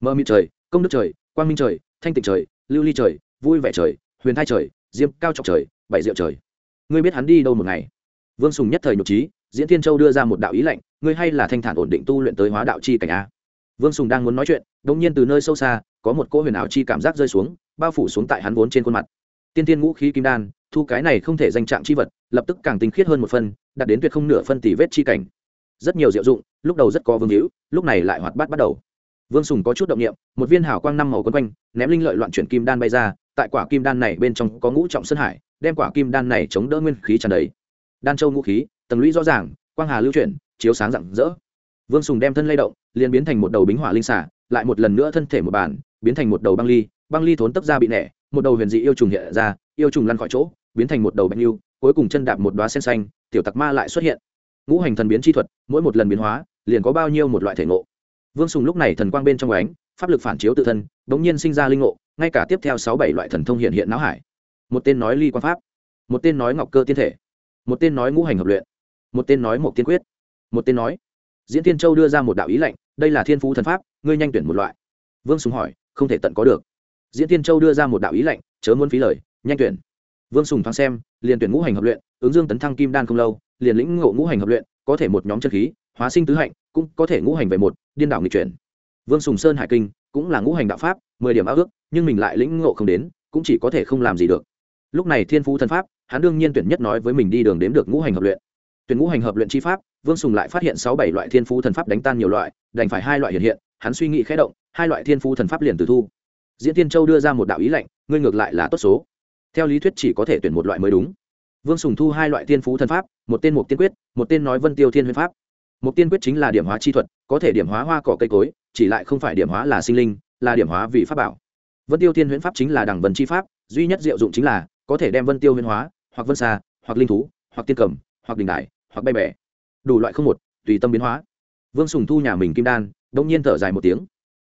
Mơ mịt trời, công đức trời, quang minh trời, thanh tịnh trời, lưu ly trời vui vẻ trời, huyền thai trời, diêm cao trọng trời, bảy diệu trời. Ngươi biết hắn đi đâu một ngày? Vương sùng nhất thời nhục trí, diễn thiên châu đưa ra một đạo ý lệnh, ngươi hay là thanh thản ổn định tu luyện tới hóa đạo chi cảnh a? Vương sùng đang muốn nói chuyện đ ỗ n g nhiên từ nơi sâu xa, có một cỗ huyền ảo chi cảm giác rơi xuống, bao phủ xuống tại hắn vốn trên khuôn mặt. Tiên tiên ngũ khí kim đan, thu cái này không thể danh trạng chi vật, lập tức càng tinh khiết hơn một phân đạt đến tuyệt không nửa phân tỷ vết chi cảnh. Rất nhiều diệu dụng, lúc đầu rất có vương hữu, lúc này lại hoạt bát bắt đầu. Vương sùng có chút động nghiệm một viên hảo quang năm màu quân quanh, ném linh lợi loạn chuyển kim đan bay ra tại quả kim đan này bên trong có ngũ trọng sơn hải, đem quả kim đan này chống đỡ nguyên khí tràn đầy. Đan châu ngũ khí, tầng lũy rõ ràng, quang hà lưu chuyển, chiếu sáng rạng rỡ. Vương sùng đem thân lay động, liền biến thành một đầu bính hỏa linh xả lại một lần nữa thân thể một bản biến thành một đầu băng ly băng ly thốn tấp ra bị nẻ, một đầu huyền dị yêu trùng hiện ra, yêu trùng lăn khỏi chỗ, biến thành một đầu bạch lưu, cuối cùng chân đạp một đoá sen xanh, tiểu tặc ma lại xuất hiện. Ngũ hành thần biến chi thuật, mỗi một lần biến hóa, liền có bao nhiêu một loại thể ngộ. Vương sùng lúc này thần quang bên trong ánh pháp lực phản chiếu tự thân đ n g nhiên sinh ra linh ngộ, ngay cả tiếp theo sáu bảy loại thần thông hiện hiện não hải. Một tên nói ly quan pháp, một tên nói ngọc cơ tiên thể, một tên nói ngũ hành hợp luyện, một tên nói một tiên quyết, một tên nói. Diễn tiên châu đưa ra một đạo ý lệnh, đây là thiên phú thần pháp, ngươi nhanh tuyển một loại. Vương sùng hỏi, không thể tận có được. Diễn tiên châu đưa ra một đạo ý lệnh, chớ muốn phí lời, nhanh tuyển. Vương sùng thoáng xem, liền tuyển ngũ hành hợp luyện, ứng dương tấn thăng kim đan không lâu, liền lĩnh ngộ ngũ hành hợp luyện, có thể một nhóm chân khí, hóa sinh tứ hạnh, cũng có thể ngũ hành về một, điên đảo nghịch chuyển vương sùng sơn hải kinh cũng là ngũ hành đạo pháp, mười điểm ao ước, nhưng mình lại lĩnh ngộ không đến, cũng chỉ có thể không làm gì được. Lúc này thiên phú thần pháp, hắn đương nhiên tuyển nhất nói với mình đi đường đếm được ngũ hành hợp luyện. Tuyển ngũ hành hợp luyện chi pháp, vương sùng lại phát hiện sáu bảy loại thiên phú thần pháp đánh tan nhiều loại, đành phải hai loại hiện hiện, hắn suy nghĩ khẽ động, hai loại thiên phú thần pháp liền từ thu. Diễn tiên châu đưa ra một đạo ý lệnh, ngươi ngược lại là tốt số. Theo lý thuyết chỉ có thể tuyển một loại mới đúng. Vương sùng thu hai loại thiên phú thần pháp, một tên mục tiên quyết, một tên nói vân tiêu thiên huyền pháp mục tiên quyết chính là điểm hóa chi thuật, có thể điểm hóa hoa cỏ cây cối, chỉ lại không phải điểm hóa là sinh linh, là điểm hóa vì pháp bảo. Vân tiêu thiên huyễn pháp chính là đẳng vân chi pháp, duy nhất diệu dụng chính là, có thể đem vân tiêu huyễn hóa, hoặc vân xa hoặc linh thú, hoặc tiên cầm, hoặc đình đại hoặc bay bẻ đủ loại không một, tùy tâm biến hóa. Vương sùng thu nhà mình kim đan đông nhiên thở dài một tiếng.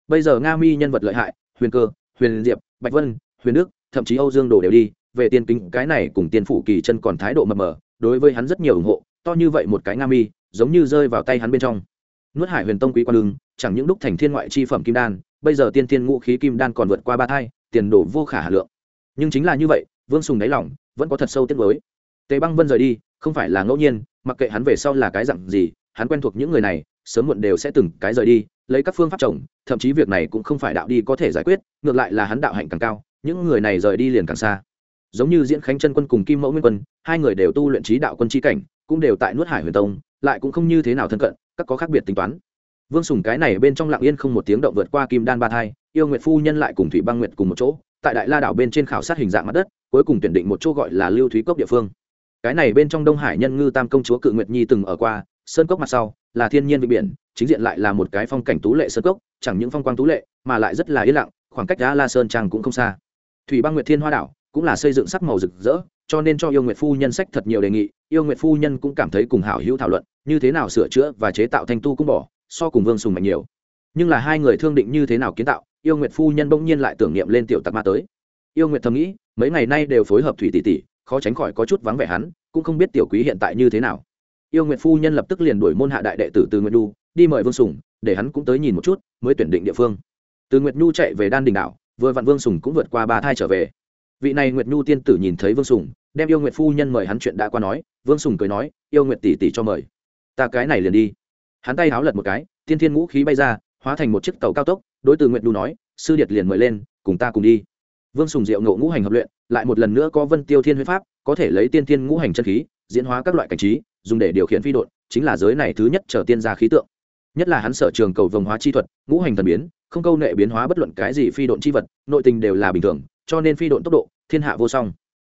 Bây giờ nga mi nhân vật lợi hại, huyền cơ, huyền diệp, bạch vân, huyền đức, thậm chí âu dương đồ đều đi, về tiên kính, cái này cùng tiên phủ kỳ chân còn thái độ mập mờ, đối với hắn rất nhiều ủng hộ, to như vậy một cái nga mi giống như rơi vào tay hắn bên trong. Nuốt hải huyền tông quý quan lương chẳng những đúc thành thiên ngoại chi phẩm kim đan, bây giờ tiên tiên ngũ khí kim đan còn vượt qua ba thai, tiền đồ vô khả hà lượng. Nhưng chính là như vậy, vương sùng đáy lòng vẫn có thật sâu tiết mới tề băng vân rời đi, không phải là ngẫu nhiên, mặc kệ hắn về sau là cái dặn gì, hắn quen thuộc những người này, sớm muộn đều sẽ từng cái rời đi, lấy các phương pháp trồng, thậm chí việc này cũng không phải đạo đi có thể giải quyết, ngược lại là hắn đạo hạnh càng cao, những người này rời đi liền càng xa. Giống như diễn khánh chân quân cùng kim mẫu nguyên quân, hai người đều tu luyện trí đạo quân trí cảnh, cũng đều tại nuốt hải huyền tông lại cũng không như thế nào thân cận, các có khác biệt tính toán. Vương sùng cái này bên trong lặng yên không một tiếng động vượt qua kim đan ba thai, yêu nguyệt phu nhân lại cùng thủy băng nguyệt cùng một chỗ, tại đại la đảo bên trên khảo sát hình dạng mặt đất, cuối cùng tuyển định một chỗ gọi là lưu thúy cốc địa phương. Cái này bên trong đông hải nhân ngư tam công chúa cự nguyệt nhi từng ở qua, sơn cốc mặt sau, là thiên nhiên vị biển, chính diện lại là một cái phong cảnh tú lệ sơn cốc, chẳng những phong quang tú lệ, mà lại rất là yên lặng, khoảng cách đá la sơn trang cũng không xa. Thủy băng nguyệt thiên hoa đảo cũng là xây dựng sắc màu rực rỡ cho nên cho yêu nguyệt phu nhân sách thật nhiều đề nghị, yêu nguyệt phu nhân cũng cảm thấy cùng hảo hữu thảo luận, như thế nào sửa chữa và chế tạo thanh tu cũng bỏ so cùng vương sùng mạnh nhiều. Nhưng là hai người thương định như thế nào kiến tạo, yêu nguyệt phu nhân bỗng nhiên lại tưởng niệm lên tiểu tặc ma tới. Yêu nguyệt thầm nghĩ, mấy ngày nay đều phối hợp thủy tỷ tỷ, khó tránh khỏi có chút vắng vẻ hắn, cũng không biết tiểu quý hiện tại như thế nào. Yêu nguyệt phu nhân lập tức liền đuổi môn hạ đại đệ tử từ nguyệt nhu, đi mời vương sùng, để hắn cũng tới nhìn một chút, mới tuyển định địa phương. Từ nguyệt nhu chạy về đan đình đảo, vừa vặn vương sùng cũng vượt qua ba thai trở về vị này nguyệt nhu tiên tử nhìn thấy vương sùng, đem yêu nguyệt phu nhân mời hắn chuyện đã qua nói, vương sùng cười nói, yêu nguyệt tỷ tỷ cho mời. Ta cái này liền đi. Hắn tay háo lật một cái, tiên thiên ngũ khí bay ra, hóa thành một chiếc tàu cao tốc, đối từ nguyệt nhu nói, sư điệt liền mời lên, cùng ta cùng đi. Vương sùng diệu ngộ ngũ hành hợp luyện, lại một lần nữa có vân tiêu thiên huyết pháp, có thể lấy tiên thiên ngũ hành chân khí, diễn hóa các loại cảnh trí, dùng để điều khiển phi đột chính là giới này thứ nhất trở tiên gia khí tượng. Nhất là hắn sở trường cầu vồng hóa chi thuật, ngũ hành thần biến, không câu nệ biến hóa bất luận cái gì phi độn chi vật, nội tình đều là bình thường, cho nên phi độn tốc độ thiên hạ vô song.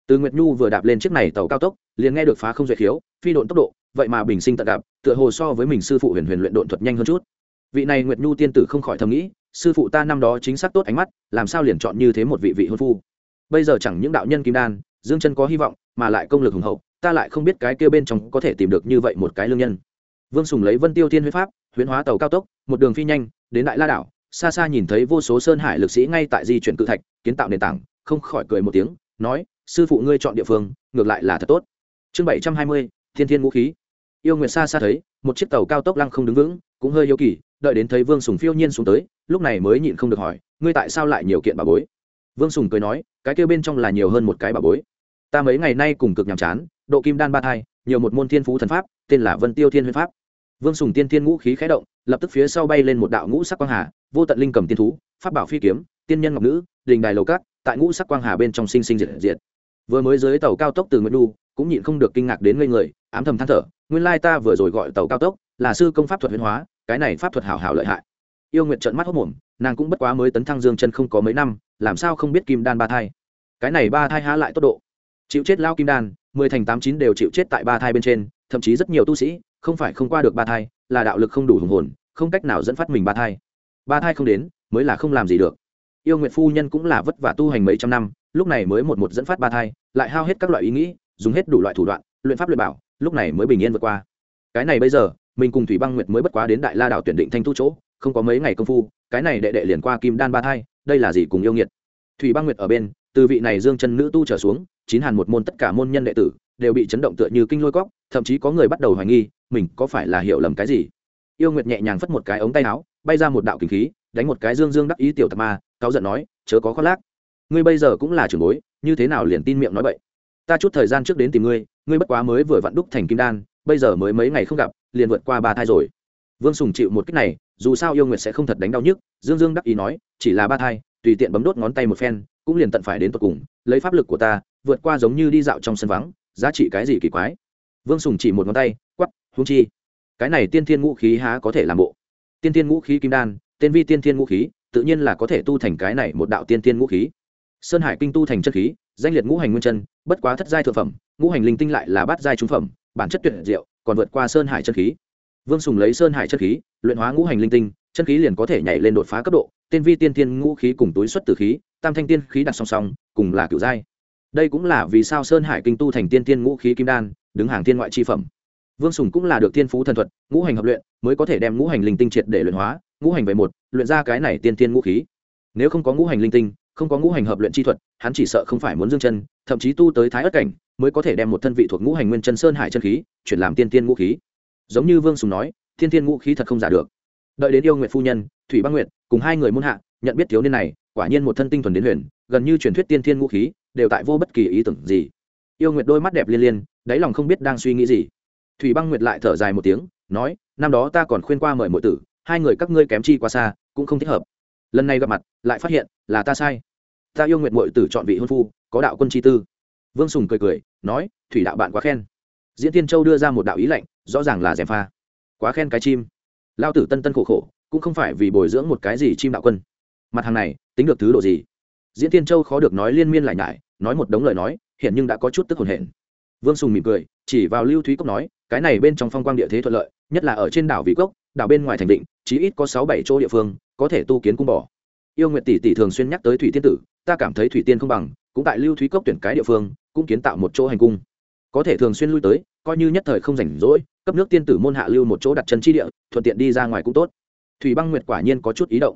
Từ nguyệt nhu vừa đạp lên chiếc này tàu cao tốc, liền nghe được phá không duyệt khiếu, phi độn tốc độ, vậy mà bình sinh tận đạp tựa hồ so với mình sư phụ huyền huyền luyện độn thuật nhanh hơn chút. Vị này nguyệt nhu tiên tử không khỏi thầm nghĩ, sư phụ ta năm đó chính xác tốt ánh mắt, làm sao liền chọn như thế một vị vị hôn phu? Bây giờ chẳng những đạo nhân kim đan, dương chân có hy vọng, mà lại công lực hùng hậu, ta lại không biết cái kia bên trong có thể tìm được như vậy một cái lương nhân. Vương sùng lấy vân tiêu thiên huyết pháp, huyễn hóa tàu cao tốc, một đường phi nhanh, đến đại la đảo, xa xa nhìn thấy vô số sơn hải lực sĩ ngay tại di chuyển cự thạch, kiến tạo nền tảng không khỏi cười một tiếng, nói, sư phụ ngươi chọn địa phương, ngược lại là thật tốt. Chương bảy trăm hai mươi, thiên thiên ngũ khí. Yêu nguyệt xa xa thấy, một chiếc tàu cao tốc lăng không đứng vững, cũng hơi yếu kỳ, đợi đến thấy vương sùng phiêu nhiên xuống tới, lúc này mới nhịn không được hỏi, ngươi tại sao lại nhiều kiện bà bối? Vương sùng cười nói, cái kêu bên trong là nhiều hơn một cái bà bối. Ta mấy ngày nay cùng cực nhàm chán, độ kim đan ba thai, nhiều một môn thiên phú thần pháp, tên là vân tiêu thiên huyết pháp. Vương sùng tiên thiên ngũ khí khé động, lập tức phía sau bay lên một đạo ngũ sắc quang hà, vô tận linh cầm tiên thú, pháp bảo phi kiếm, tiên nhân ngọc nữ, đình đài lầu cát tại ngũ sắc quang hà bên trong sinh sinh diệt diệt. Vừa mới dưới tàu cao tốc từ nguyễn đu cũng nhịn không được kinh ngạc đến ngây người, ám thầm than thở, nguyên lai ta vừa rồi gọi tàu cao tốc, là sư công pháp thuật huyền hóa, cái này pháp thuật hảo hảo lợi hại. Yêu nguyện trợn mắt hốc mồm, nàng cũng bất quá mới tấn thăng dương chân không có mấy năm, làm sao không biết kim đan ba thai. Cái này ba thai há lại tốc độ? Chịu chết lao kim đan, mười thành tám chín đều chịu chết tại ba thai bên trên, thậm chí rất nhiều tu sĩ, không phải không qua được ba thai, là đạo lực không đủ hùng hồn, không cách nào dẫn phát mình ba thai. Ba thai không đến, mới là không làm gì được yêu nguyệt phu nhân cũng là vất vả tu hành mấy trăm năm, lúc này mới một một dẫn phát ba thai, lại hao hết các loại ý nghĩ, dùng hết đủ loại thủ đoạn, luyện pháp luyện bảo, lúc này mới bình yên vượt qua. Cái này bây giờ, mình cùng thủy băng nguyệt mới bất quá đến đại la đảo tuyển định thanh tu chỗ, không có mấy ngày công phu, cái này đệ đệ liền qua kim đan ba thai, đây là gì cùng yêu nghiệt? Thủy băng nguyệt ở bên, từ vị này dương chân nữ tu trở xuống, chín hàn một môn tất cả môn nhân đệ tử, đều bị chấn động tựa như kinh lôi cóc, thậm chí có người bắt đầu hoài nghi, mình có phải là hiểu lầm cái gì? Yêu nguyệt nhẹ nhàng phất một cái ống tay áo, bay ra một đạo kinh khí, đánh một cái dương dương đắc ý tiểu tạc ma cáu giận nói, chớ có khoác lác. Ngươi bây giờ cũng là trưởng bối, như thế nào liền tin miệng nói vậy ta chút thời gian trước đến tìm ngươi ngươi bất quá mới vừa vặn đúc thành kim đan, bây giờ mới mấy ngày không gặp, liền vượt qua ba thai rồi. Vương sùng chịu một cách này, dù sao yêu nguyệt sẽ không thật đánh đau nhức, dương dương đắc ý nói, chỉ là ba thai, tùy tiện bấm đốt ngón tay một phen, cũng liền tận phải đến tột cùng, lấy pháp lực của ta, vượt qua giống như đi dạo trong sân vắng, giá trị cái gì kỳ quái? Vương sùng chỉ một ngón tay quắp húng chi, cái này tiên thiên ngũ khí há có thể làm bộ? Tiên thiên ngũ khí kim đan, tên vi tiên thiên ngũ khí tự nhiên là có thể tu thành cái này một đạo tiên tiên ngũ khí. Sơn hải kinh tu thành chân khí, danh liệt ngũ hành nguyên chân, bất quá thất giai thượng phẩm, ngũ hành linh tinh lại là bát giai trung phẩm, bản chất tuyệt diệu, còn vượt qua sơn hải chân khí. Vương sùng lấy sơn hải chân khí, luyện hóa ngũ hành linh tinh, chân khí liền có thể nhảy lên đột phá cấp độ, Tiên vi tiên tiên ngũ khí cùng túi xuất từ khí, tam thanh tiên khí đặt song song, cùng là cửu giai. Đây cũng là vì sao sơn hải kinh tu thành tiên tiên ngũ khí kim đan, đứng hàng tiên ngoại chi phẩm. Vương sùng cũng là được tiên phú thần thuật, ngũ hành hợp luyện, mới có thể đem ngũ hành linh tinh triệt để luyện hóa ngũ hành về một, luyện ra cái này tiên tiên ngũ khí. Nếu không có ngũ hành linh tinh, không có ngũ hành hợp luyện chi thuật, hắn chỉ sợ không phải muốn dương chân, thậm chí tu tới thái ất cảnh, mới có thể đem một thân vị thuộc ngũ hành nguyên chân sơn hải chân khí, chuyển làm tiên tiên ngũ khí. Giống như vương sùng nói, tiên tiên ngũ khí thật không giả được. Đợi đến yêu nguyện phu nhân, thủy băng nguyện cùng hai người muôn hạ, nhận biết thiếu niên này, quả nhiên một thân tinh thuần đến huyền, gần như truyền thuyết tiên thiên ngũ khí, đều tại vô bất kỳ ý tưởng gì. Yêu nguyệt đôi mắt đẹp liên liên, đáy lòng không biết đang suy nghĩ gì. Thủy băng nguyệt lại thở dài một tiếng, nói, năm đó ta còn khuyên qua mời mọi tử hai người các ngươi kém chi quá xa, cũng không thích hợp. Lần này gặp mặt, lại phát hiện là ta sai. Ta yêu nguyện mội tử chọn vị hôn phu, có đạo quân chi tư. Vương sùng cười cười, nói, thủy đạo bạn quá khen. Diễn tiên châu đưa ra một đạo ý lệnh rõ ràng là gièm pha. Quá khen cái chim. Lao tử tân tân khổ khổ, cũng không phải vì bồi dưỡng một cái gì chim đạo quân. Mặt hàng này, tính được thứ độ gì? Diễn tiên châu khó được nói liên miên lại nhải, nói một đống lời nói, hiện nhưng đã có chút tức hồn hển. Vương sùng mỉm cười, chỉ vào lưu thúy cốc nói, cái này bên trong phong quang địa thế thuận lợi, nhất là ở trên đảo vị cốc đảo bên ngoài thành định, chí ít có sáu bảy chỗ địa phương, có thể tu kiến cung bỏ yêu nguyệt tỷ tỷ thường xuyên nhắc tới thủy tiên tử, ta cảm thấy thủy tiên không bằng, cũng tại lưu thúy cốc tuyển cái địa phương, cũng kiến tạo một chỗ hành cung. Có thể thường xuyên lui tới, coi như nhất thời không rảnh rỗi, cấp nước tiên tử môn hạ lưu một chỗ đặt chân chi địa, thuận tiện đi ra ngoài cũng tốt. Thủy băng nguyệt quả nhiên có chút ý động.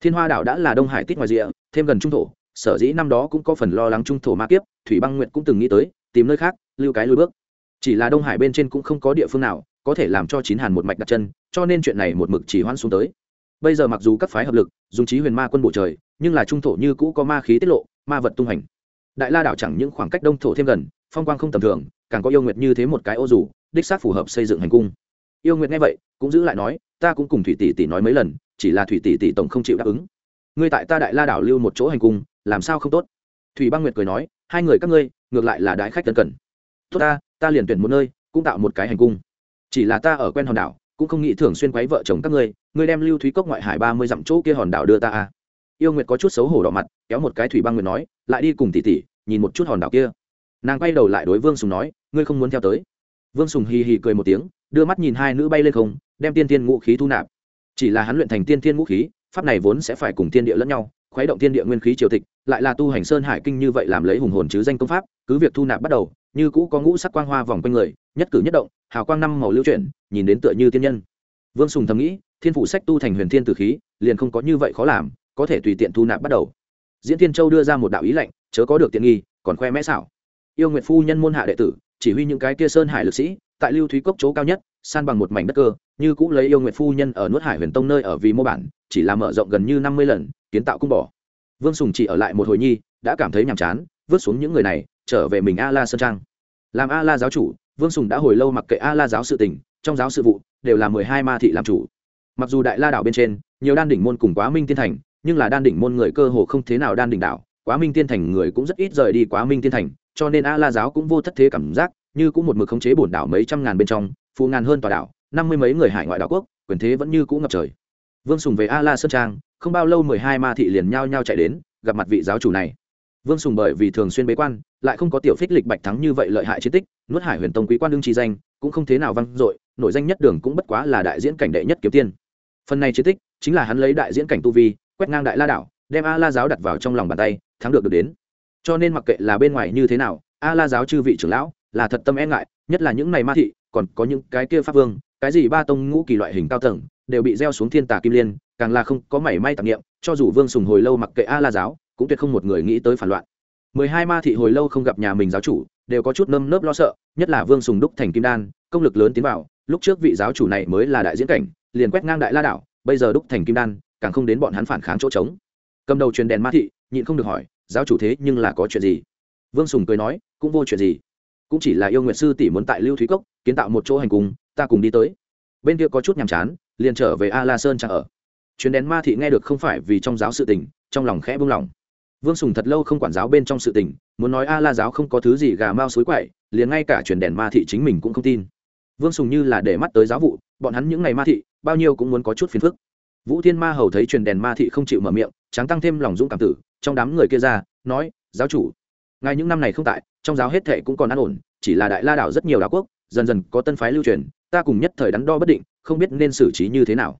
Thiên hoa đảo đã là đông hải tít ngoài rìa, thêm gần trung thổ, sở dĩ năm đó cũng có phần lo lắng trung thổ ma kiếp, thủy băng nguyệt cũng từng nghĩ tới, tìm nơi khác, lưu cái lùi bước. Chỉ là đông hải bên trên cũng không có địa phương nào có thể làm cho chín hàn một mạch đặt chân, cho nên chuyện này một mực chỉ hoãn xuống tới. Bây giờ mặc dù các phái hợp lực, dùng trí huyền ma quân bộ trời, nhưng là trung thổ như cũ có ma khí tiết lộ, ma vật tung hành. Đại la đảo chẳng những khoảng cách đông thổ thêm gần, phong quang không tầm thường, càng có yêu nguyệt như thế một cái ô dù, đích xác phù hợp xây dựng hành cung. Yêu nguyệt nghe vậy, cũng giữ lại nói, ta cũng cùng thủy tỷ tỷ nói mấy lần, chỉ là thủy tỷ tỷ tổng không chịu đáp ứng. Ngươi tại ta đại la đảo lưu một chỗ hành cung, làm sao không tốt? Thủy băng nguyệt cười nói, hai người các ngươi, ngược lại là đại khách tân cần tốt ta ta liền tuyển một nơi, cũng tạo một cái hành cung chỉ là ta ở quen hòn đảo, cũng không nghĩ thường xuyên quấy vợ chồng các ngươi ngươi đem lưu thúy cốc ngoại hải ba mươi dặm chỗ kia hòn đảo đưa ta à. yêu nguyệt có chút xấu hổ đỏ mặt, kéo một cái thủy băng nguyệt nói, lại đi cùng tỷ tỷ, nhìn một chút hòn đảo kia. Nàng quay đầu lại đối vương sùng nói, ngươi không muốn theo tới. Vương sùng hì hì cười một tiếng, đưa mắt nhìn hai nữ bay lên không, đem tiên tiên ngũ khí thu nạp. Chỉ là hắn luyện thành tiên tiên ngũ khí, pháp này vốn sẽ phải cùng tiên địa lẫn nhau, khuấy động tiên địa nguyên khí triều tịch, lại là tu hành sơn hải kinh như vậy làm lấy hùng hồn chứ danh công pháp, cứ việc thu nạp bắt đầu như cũ có ngũ sắc quang hoa vòng quanh người, nhất cử nhất động, hào quang năm màu lưu chuyển, nhìn đến tựa như tiên nhân. Vương sùng thầm nghĩ, thiên phủ sách tu thành huyền thiên tử khí, liền không có như vậy khó làm, có thể tùy tiện thu nạp bắt đầu. Diễn tiên châu đưa ra một đạo ý lệnh chớ có được tiện nghi, còn khoe mẽ xảo. Yêu nguyệt phu nhân môn hạ đệ tử, chỉ huy những cái kia sơn hải lực sĩ, tại lưu thúy cốc chỗ cao nhất, san bằng một mảnh đất cơ, như cũng lấy yêu nguyệt phu nhân ở nuốt hải huyền tông nơi ở vì mô bản, chỉ là mở rộng gần như năm mươi lần, kiến tạo cung bỏ vương sùng chỉ ở lại một hồi nhi, đã cảm thấy nhàm chán, vứt xuống những người này trở về mình a la sơn trang. Làm a la giáo chủ, vương sùng đã hồi lâu mặc kệ a la giáo sự tình, trong giáo sự vụ, đều là mười hai ma thị làm chủ. Mặc dù đại la đảo bên trên, nhiều đan đỉnh môn cùng quá minh tiên thành, nhưng là đan đỉnh môn người cơ hồ không thế nào đan đỉnh đảo. Quá minh tiên thành người cũng rất ít rời đi quá minh tiên thành, cho nên a la giáo cũng vô thất thế cảm giác, như cũng một mực khống chế bổn đảo mấy trăm ngàn bên trong phụ ngàn hơn tòa đảo, năm mươi mấy người hải ngoại đảo quốc, quyền thế vẫn như cũng ngập trời. Vương sùng về a la sơn trang, không bao lâu mười hai ma thị liền nhao nhao chạy đến, gặp mặt vị giáo chủ này. Vương sùng bởi vì thường xuyên bế quan lại không có tiểu phích lịch bạch thắng như vậy lợi hại chiến tích, nuốt hải huyền tông quý quan đương trí danh, cũng không thế nào văng dội nội danh nhất đường cũng bất quá là đại diễn cảnh đệ nhất kiếm tiên. Phần này chiến tích, chính là hắn lấy đại diễn cảnh tu vi, quét ngang đại la đảo, đem a la giáo đặt vào trong lòng bàn tay, thắng được được đến. Cho nên mặc kệ là bên ngoài như thế nào, a la giáo chư vị trưởng lão, là thật tâm e ngại, nhất là những này ma thị, còn có những cái kia pháp vương, cái gì ba tông ngũ kỳ loại hình cao tầng, đều bị gieo xuống thiên tà kim liên, càng là không có mảy may tạp nghiệm cho dù vương sùng hồi lâu mặc kệ a la giáo, cũng tuyệt không một người nghĩ tới phản loạn mười hai ma thị hồi lâu không gặp nhà mình giáo chủ, đều có chút nơm nớp lo sợ, nhất là vương sùng đúc thành kim đan, công lực lớn tiến vào, lúc trước vị giáo chủ này mới là đại diễn cảnh, liền quét ngang đại la đảo, bây giờ đúc thành kim đan, càng không đến bọn hắn phản kháng chỗ trống. Cầm đầu truyền đèn ma thị, nhịn không được hỏi, giáo chủ thế nhưng là có chuyện gì? Vương sùng cười nói, cũng vô chuyện gì. Cũng chỉ là yêu nguyện sư tỷ muốn tại lưu thúy cốc, kiến tạo một chỗ hành cùng, ta cùng đi tới. Bên kia có chút nhàm chán, liền trở về a la sơn chẳng ở. Chuyến đèn ma thị nghe được không phải vì trong giáo sự tình, trong lòng khẽ buông lòng vương sùng thật lâu không quản giáo bên trong sự tình, muốn nói a la giáo không có thứ gì gà mao xối quậy, liền ngay cả truyền đèn ma thị chính mình cũng không tin. Vương sùng như là để mắt tới giáo vụ, bọn hắn những ngày ma thị, bao nhiêu cũng muốn có chút phiền phức. Vũ thiên ma hầu thấy truyền đèn ma thị không chịu mở miệng, tráng tăng thêm lòng dũng cảm tử, trong đám người kia ra, nói, giáo chủ ngay những năm này không tại, trong giáo hết thệ cũng còn an ổn, chỉ là đại la đảo rất nhiều đảo quốc, dần dần có tân phái lưu truyền, ta cùng nhất thời đắn đo bất định, không biết nên xử trí như thế nào.